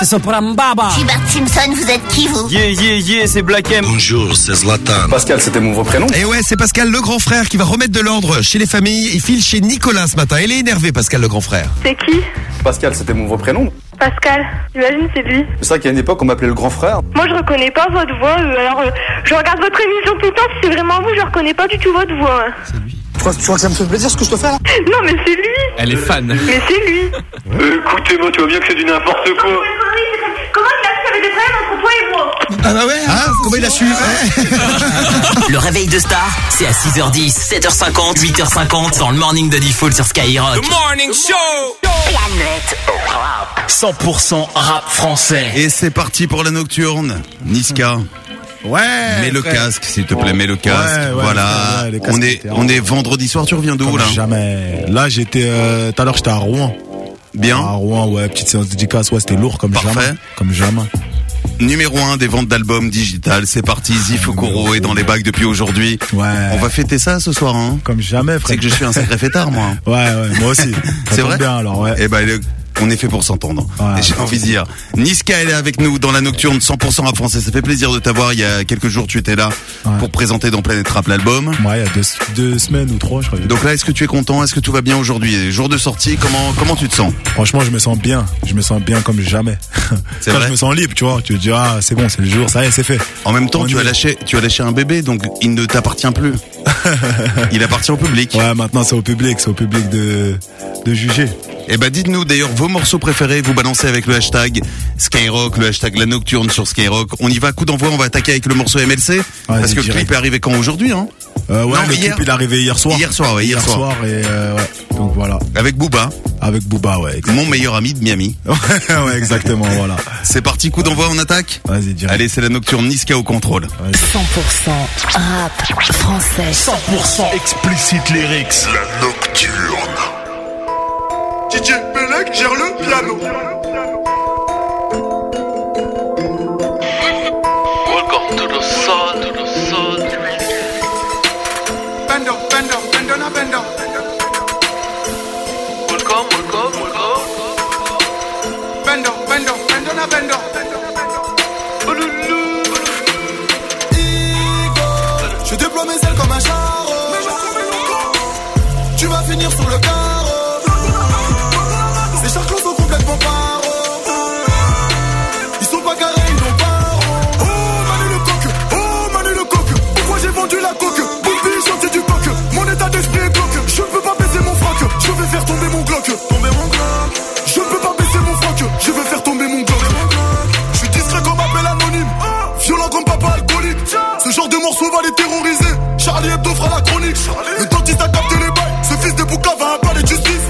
C'est Sopran Baba. Bart Simpson, vous êtes qui vous Yeah, yeah, yeah, c'est Black M. Bonjour, c'est Zlatan. Pascal, c'était mon vrai prénom. Et ouais, c'est Pascal le grand frère qui va remettre de l'ordre chez les familles. Il file chez Nicolas ce matin. Il est énervé, Pascal le grand frère. C'est qui Pascal, c'était mon vrai prénom. Pascal, imagine c'est lui. C'est vrai qu'à une époque, on m'appelait le grand frère. Moi je reconnais pas votre voix, euh, alors euh, je regarde votre émission tout le temps, si c'est vraiment vous, je reconnais pas du tout votre voix. Tu crois, tu crois que ça me fait plaisir ce que je te fais là Non mais c'est lui Elle est fan. Mais c'est lui Écoutez-moi, tu vois bien que c'est du n'importe quoi. Comment il a su qu'il y avait des problèmes entre toi et moi Ah bah ouais, hein, comment il a su Le réveil de Star, c'est à 6h10, 7h50, 8h50 dans le morning de Default sur Skyrock. Morning Show 100% rap français. Et c'est parti pour la nocturne. Niska. Ouais. Mets le frère. casque, s'il te plaît, mets le casque. ouais, voilà. ouais, on est, on est vendredi soir. Tu reviens d'où là Jamais. Là, j'étais, euh, tout à l'heure, j'étais à Rouen. Bien. À Rouen, ouais, petite séance dédicace, ouais, c'était lourd comme Parfait. jamais. Comme jamais. Numéro 1 des ventes d'albums digital. C'est parti. Zif Okoro est dans les bacs depuis aujourd'hui. Ouais. On va fêter ça ce soir, hein? Comme jamais, frère. C'est que je suis un sacré fêtard, moi. Ouais, ouais, moi aussi. C'est vrai? bien, alors, ouais. Eh ben, on est fait pour s'entendre. J'ai envie de dire. Niska, elle est avec nous dans la nocturne 100% rap français. Ça fait plaisir de t'avoir. Il y a quelques jours, tu étais là pour présenter dans Planète Rap l'album. Ouais, il y a deux, deux semaines ou trois, je crois. Donc là, est-ce que tu es content? Est-ce que tout va bien aujourd'hui? Jour de sortie, comment comment tu te sens? Franchement, je me sens bien. Je me sens bien comme jamais. Quand vrai? je me sens libre, tu vois. Tu te dis, ah, c'est bon, c'est le jour, ça y est, c'est fait. En même temps, On tu as lâché tu as lâché un bébé, donc il ne t'appartient plus. il appartient au public. Ouais, maintenant c'est au public, c'est au public de, de juger. Eh ben dites-nous d'ailleurs vos morceaux préférés, vous balancez avec le hashtag Skyrock, le hashtag La Nocturne sur Skyrock. On y va, coup d'envoi, on va attaquer avec le morceau MLC. parce que le clip est arrivé quand aujourd'hui, hein Euh, ouais, Non, le hier. clip il est arrivé hier soir. Hier soir, ouais, hier soir. et euh, ouais. Donc voilà. Avec Booba. Avec Booba, ouais. Mon meilleur ami de Miami. ouais, exactement, voilà. C'est parti, coup d'envoi, on attaque Vas-y, direct. Allez, c'est la Nocturne Niska au contrôle. 100% rap français. 100% explicite lyrics. La Nocturne. DJ Belek gère le piano. Le dentiste a capté les bails. Ce fils de Bouka va un palais de justice.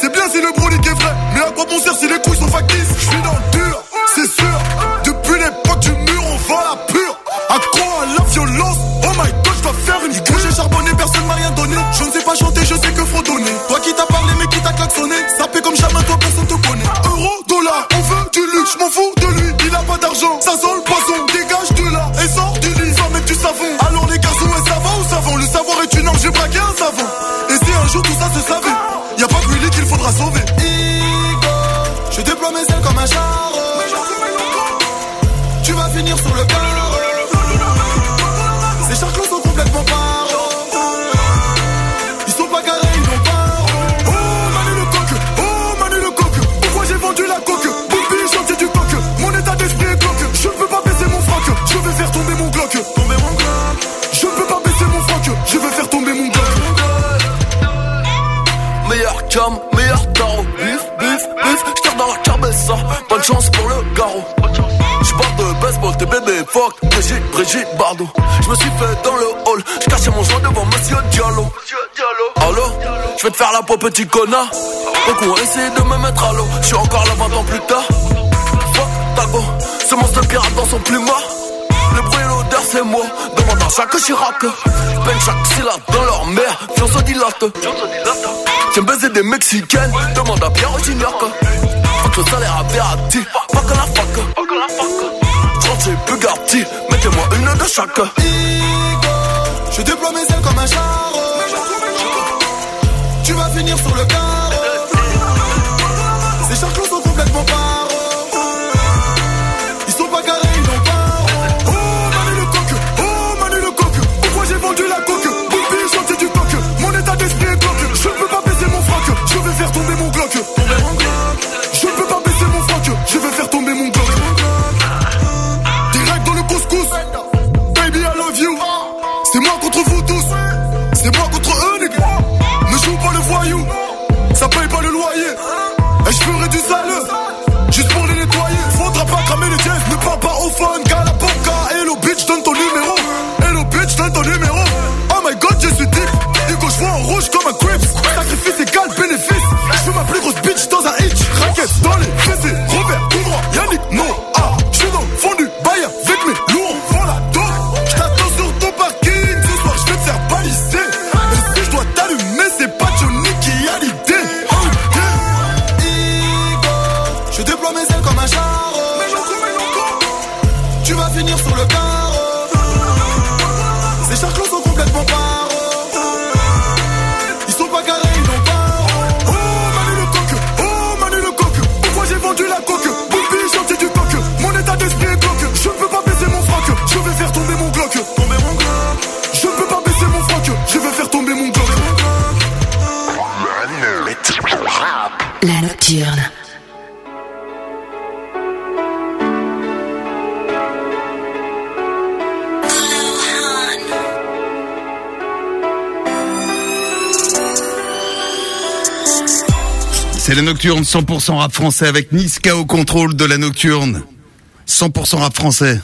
C'est bien si le brolique est vrai. Mais à quoi bon sert si les couilles sont factices? Je suis dans le dur, c'est sûr. Depuis l'époque du mur, on vend la pure. À la violence? Oh my god, je dois faire une gueule. J'ai charbonné, personne m'a rien donné. Je ne sais pas chanter, je sais que faut donner. Toi qui t'as parlé, mais qui t'a klaxonné. Sapé comme jamais, toi personne te connaît. Euro, dollar, on veut du luxe, je m'en fous de lui. Il a pas d'argent, ça sent le poisson. Chance pour le garrot. J'parle de baseball, tes bébés fuck. Brigitte, Brigitte Bardot. J'me suis fait dans le hall. J'cachais mon joint devant Monsieur Diallo. Allo, j'vais te faire la peau, petit connard. Donc on essaie de me mettre à l'eau. J'suis encore là 20 ans plus tard. Fuck, tago. Ce monstre pirate dans son plumard. Le bruit et l'odeur, c'est moi. Demande à chaque Chirac. Peine chaque syllabe dans leur. Viens se dilate. J'aime baiser des mexicaines. Demande à Pierre Gignac. Fuck le salaire à Verratti. Fuck la fuck. 30 chez Bugatti. Mettez-moi une de chaque. Je déploie mes ailes comme un char. Tu vas finir sur le carreau. 100% rap français avec Niska au contrôle de la nocturne. 100% rap français.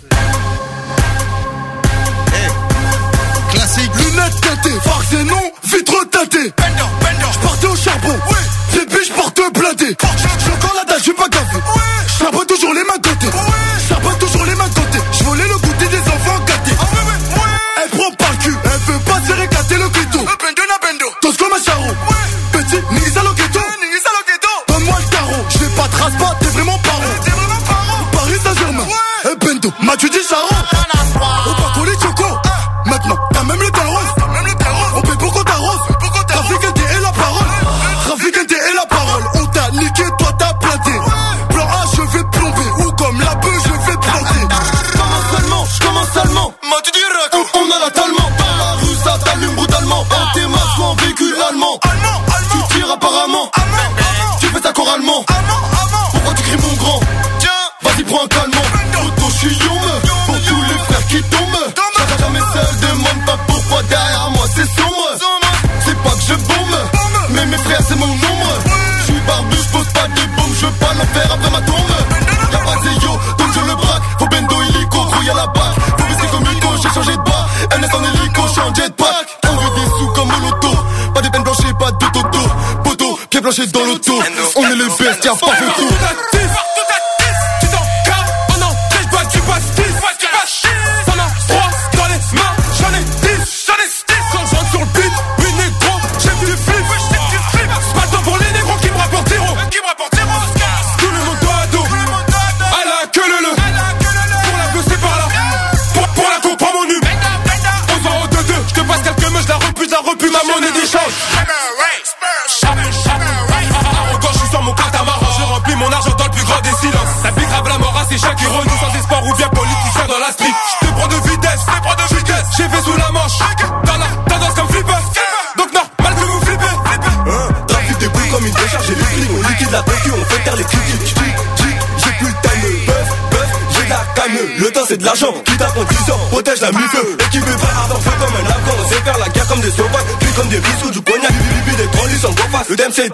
Reste à tudo. se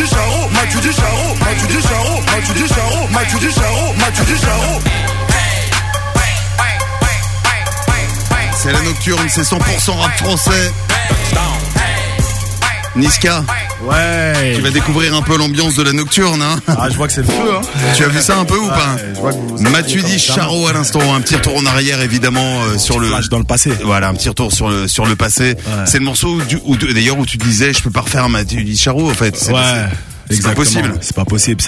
du Charo, Mathieu du Charo, Mathieu du Charo, Mathieu du Charo, Mathieu du Charo, Mathieu du Charo. C'est la nocturne, c'est 100% rap français. Niska. Ouais. Tu vas découvrir un peu l'ambiance de la nocturne, hein. Ah, je vois que c'est le feu, hein. Tu as vu ça un peu ou pas Ouais, je vois que vous- Mathieu dit Charo à l'instant, un petit retour en arrière évidemment euh, sur le dans le passé. Voilà, un petit retour sur le sur le passé. C'est le morceau où, d'ailleurs où tu disais je peux pas refaire Mathieu dit Charo en fait. C'est- Ouais. c'est- pas possible. C'est pas possible.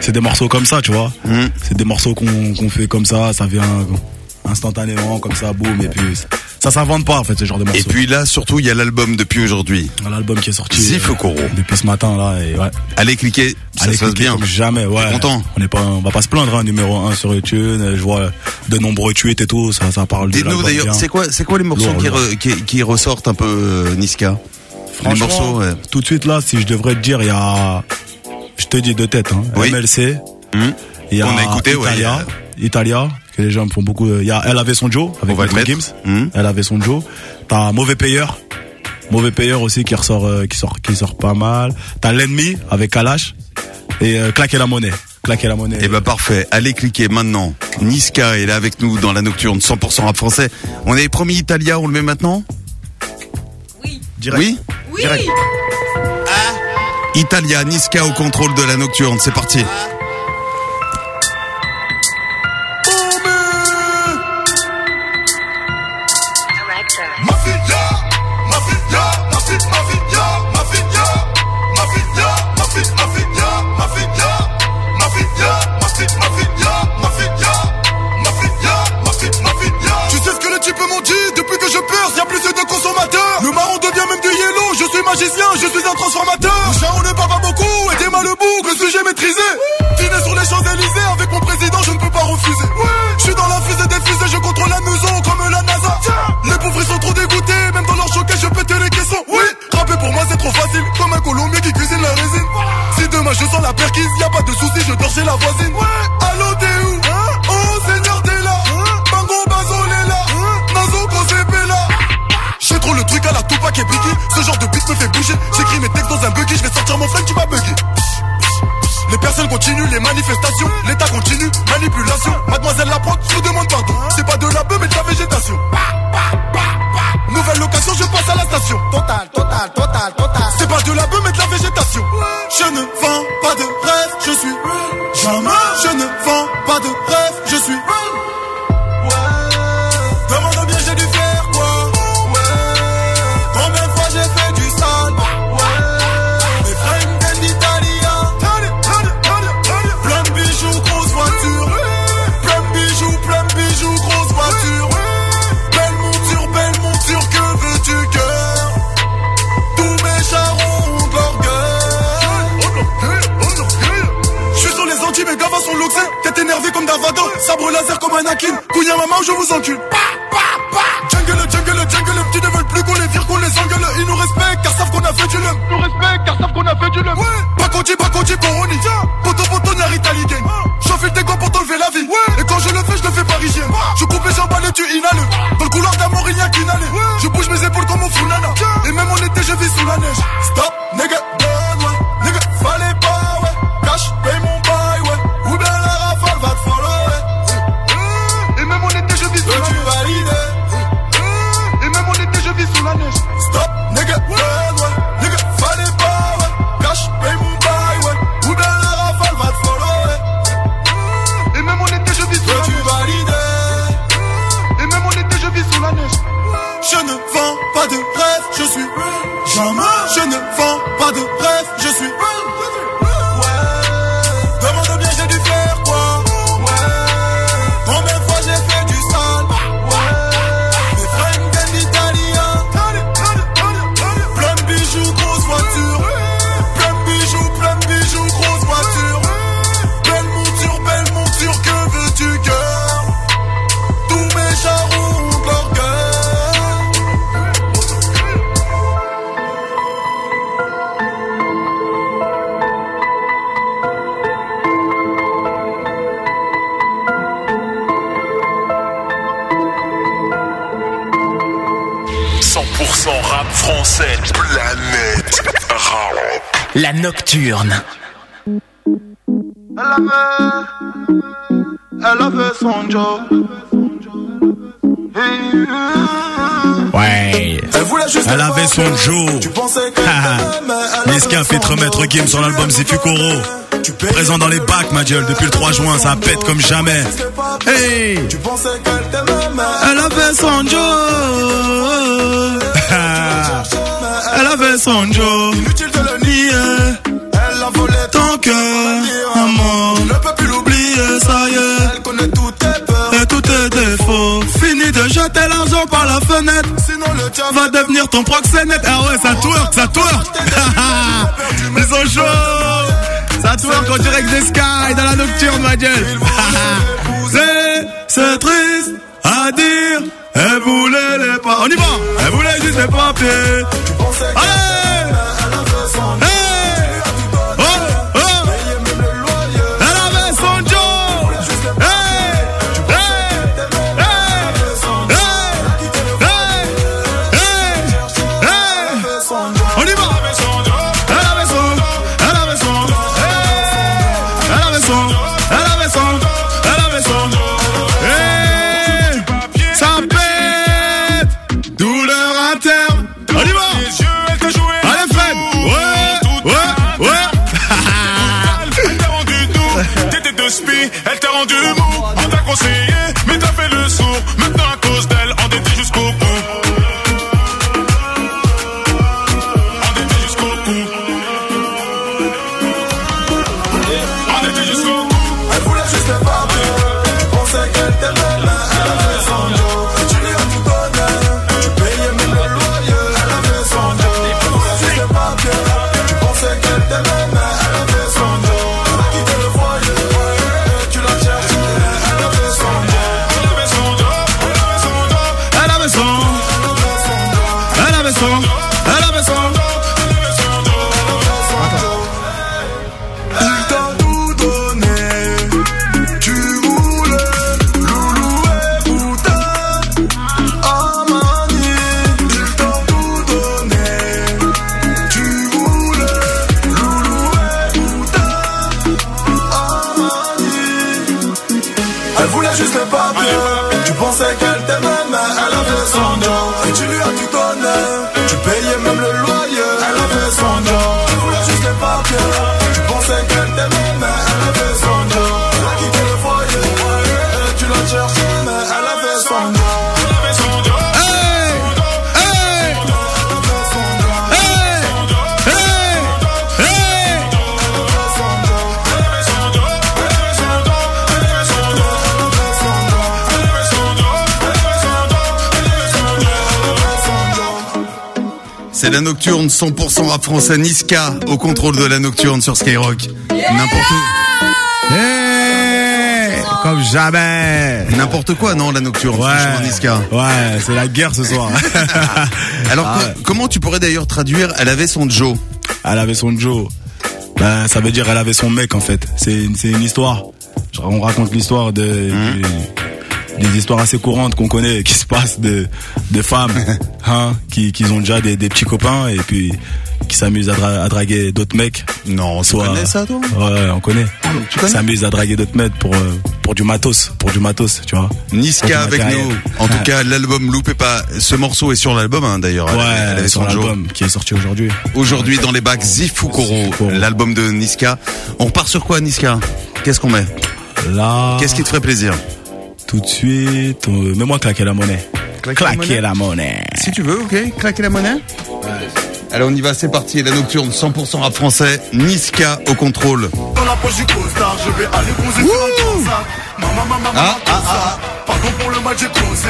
C'est des morceaux comme ça, tu vois. C'est des morceaux qu'on qu'on fait comme ça. Ça vient instantanément comme ça, boum. Et puis ça s'invente pas en fait ce genre de morceaux. Et puis là surtout il y a l'album depuis aujourd'hui. L'album qui est sorti. Zif euh. Depuis ce matin là et ouais. Allez cliquer, ça Allez se passe bien. jamais, ouais. Content On est pas, on va pas se plaindre, hein, numéro 1 sur YouTube. Je vois de nombreux tweets et tout, ça, ça parle de Dites-nous d'ailleurs, c'est quoi, c'est quoi les morceaux Lourd, qui, lourd. re- qui, qui ressortent un peu euh, Niska? Les morceaux, ouais. tout de suite là, si je devrais te dire, il y a, je te dis de tête, hein, Oui. MLC. Y a On a écouté, ouais, Italia, que les gens me font beaucoup. euh, Il y a Elle avait son Joe avec Maître. Gims. Elle avait son Joe. T'as Mauvais Payeur. Mauvais Payeur aussi qui ressort, euh, qui sort, qui sort pas mal. T'as l'ennemi avec Kalash et euh, Claquer la monnaie. Claquer la monnaie. Eh ben parfait, allez cliquer maintenant. Niska est là avec nous dans la nocturne 100% rap français. On avait promis Italia, on le met maintenant? Direct. Oui? Oui. Italia, Niska au contrôle de la nocturne, c'est parti. Mafia, transformateur. On ne parle pas beaucoup, mal le bouc, le sujet maîtrisé? Dîner sur les Champs-Élysées avec mon président, je ne peux pas refuser. Je suis dans la fusée des fusées, je contrôle la maison comme la NASA. Les pauvres ils sont trop dégoûtés, même dans leur choquet, je pète les caissons. Oui, rapper pour moi c'est trop facile, comme un Colombien qui cuisine la résine. Si demain je sens la perquise, y a pas de souci, je dors chez la voisine. Allô, Ce genre de beat me fait bouger. J'écris mes textes dans un buggy, je vais sortir mon flingue, tu vas bugger. Les personnes continuent les manifestations, l'État continue, manipulation. Mademoiselle la prote, je vous demande pardon. C'est pas de la beuh, mais de la végétation. Nouvelle location, je passe à la station. Total, total, total, total. Anakin Couille à ma main, je vous encule Jungle, jungle, jungle, les petits ne veulent plus qu'on les vire, qu'on les engueule. Ils nous respectent car savent qu'on a fait du lum. Nous respectent car savent qu'on a fait du lum. Ouais. Baconji, Baconji, Coroni. Poto, son job. Ouais. Elle avait son Joe. Niska fait te remettre Kim sur l'album Zifukoro. Présent dans les bacs, ma gueule, depuis le 3 juin, ça pète comme jamais. Hey! Elle avait son Joe. Elle avait son Joe. Inutile de le nier. Elle a volé Ton cœur, ne peut plus l'oublier, ça y est. fenêtre. Sinon le diable Va devenir ton proxénète. Ah ouais, ça twerk, ça twerk. Ils sont chauds. Ça twerk en direct des Sky dans la nocturne, ma gueule. C'est, c'est triste à dire. Elle voulait les pas. On y va. Elle voulait juste les papiers. Allez. Nocturne 100% rap français Niska au contrôle de la nocturne sur Skyrock. N'importe Hey, comme jamais. N'importe quoi, non, la nocturne, Ouais. franchement, Niska. Ouais, c'est la guerre ce soir. Alors, Ah ouais. comment tu pourrais d'ailleurs traduire Elle avait son Joe? Elle avait son Joe. Ben, ça veut dire elle avait son mec en fait. C'est une, une histoire. Genre, On raconte l'histoire de Mmh. des, des histoires assez courantes qu'on connaît, qui se passent de de femmes, hein, qui qui ont déjà des, des petits copains et puis qui s'amusent à, dra- à draguer d'autres mecs. Non, tu Soit- connais ça, toi? Ouais, on connaît. Tu connais? S'amusent à draguer d'autres mecs pour euh, pour du matos, pour du matos, tu vois. Niska avec nous. En tout cas, l'album Loupez pas. Ce morceau est sur l'album, hein, d'ailleurs. Elle- elle Ouais, avait sur l'album qui est sorti aujourd'hui. Aujourd'hui, dans les bacs, Zifukoro, l'album de Niska. On repart sur quoi, Niska? Qu'est-ce qu'on met? Là. Qu'est-ce qui te ferait plaisir? Tout de suite, euh, mets-moi claquer la monnaie. Claquer la monnaie. Si tu veux, ok. Claquer la monnaie Allez, on y va, c'est parti. La nocturne 100% rap français. Niska au contrôle. Dans la poche du costard, je vais aller. Maman, maman, maman, Ah, ah, ah, Pardon pour le mal, j'ai causé.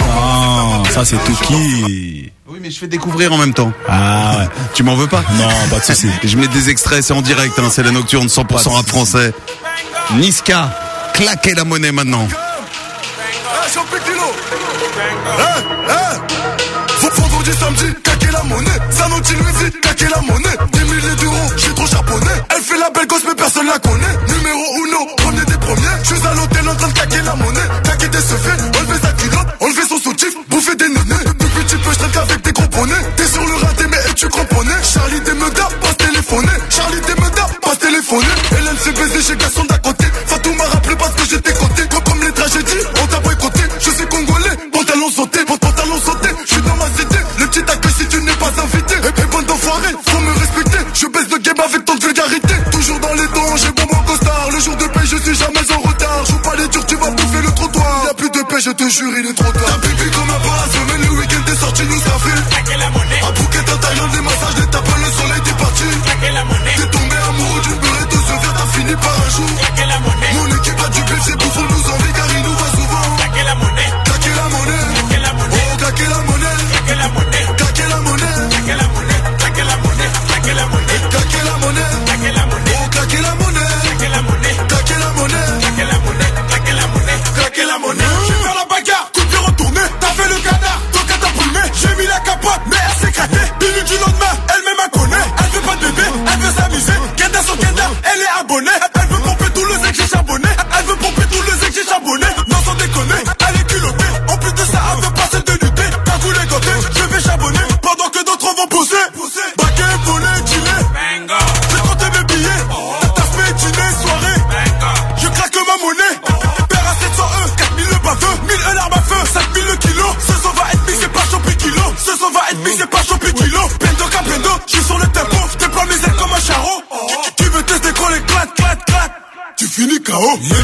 Ah, ça c'est Tuki. Oui, mais je fais découvrir en même temps. Ah ouais. Tu m'en veux pas Non, pas de souci. Je mets des extraits, c'est en direct, hein, c'est la nocturne 100% rap français. Niska, claquez la monnaie maintenant. Génération Pékilo Hein Hein. Vendredi, samedi, caquer la monnaie. Sanotti, Louis caquer la monnaie. Des milliers d'euros, je trop japonais Elle fait la belle gosse mais personne la connaît. Numéro uno, premier des premiers. Je suis à l'hôtel en train de caquer la monnaie. Caquer des cheveux, enlever sa culotte Enlever son soutif, bouffer des nénés Depuis petit peu, je avec qu'avec des gros bonnets. T'es sur le raté mais et tu comprenais Charlie des meudas, passe téléphoner. Charlie des meudas, passe téléphoner. Hélène s'est baisée chez Gasson d'à côté. Fatou m'a rappelé parce que j'étais côté Je baisse le game avec tant de vulgarité. Toujours dans les dons, j'ai bon mon costard Le jour de paix, je suis jamais en retard. Joue pas les durs, tu vas bouffer le trottoir. Y'a plus de paix, je te jure, il est trop tard. T'as pipi comme un palace, mais le week-end t'es sorti nous ça fait No.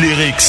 Lyrics.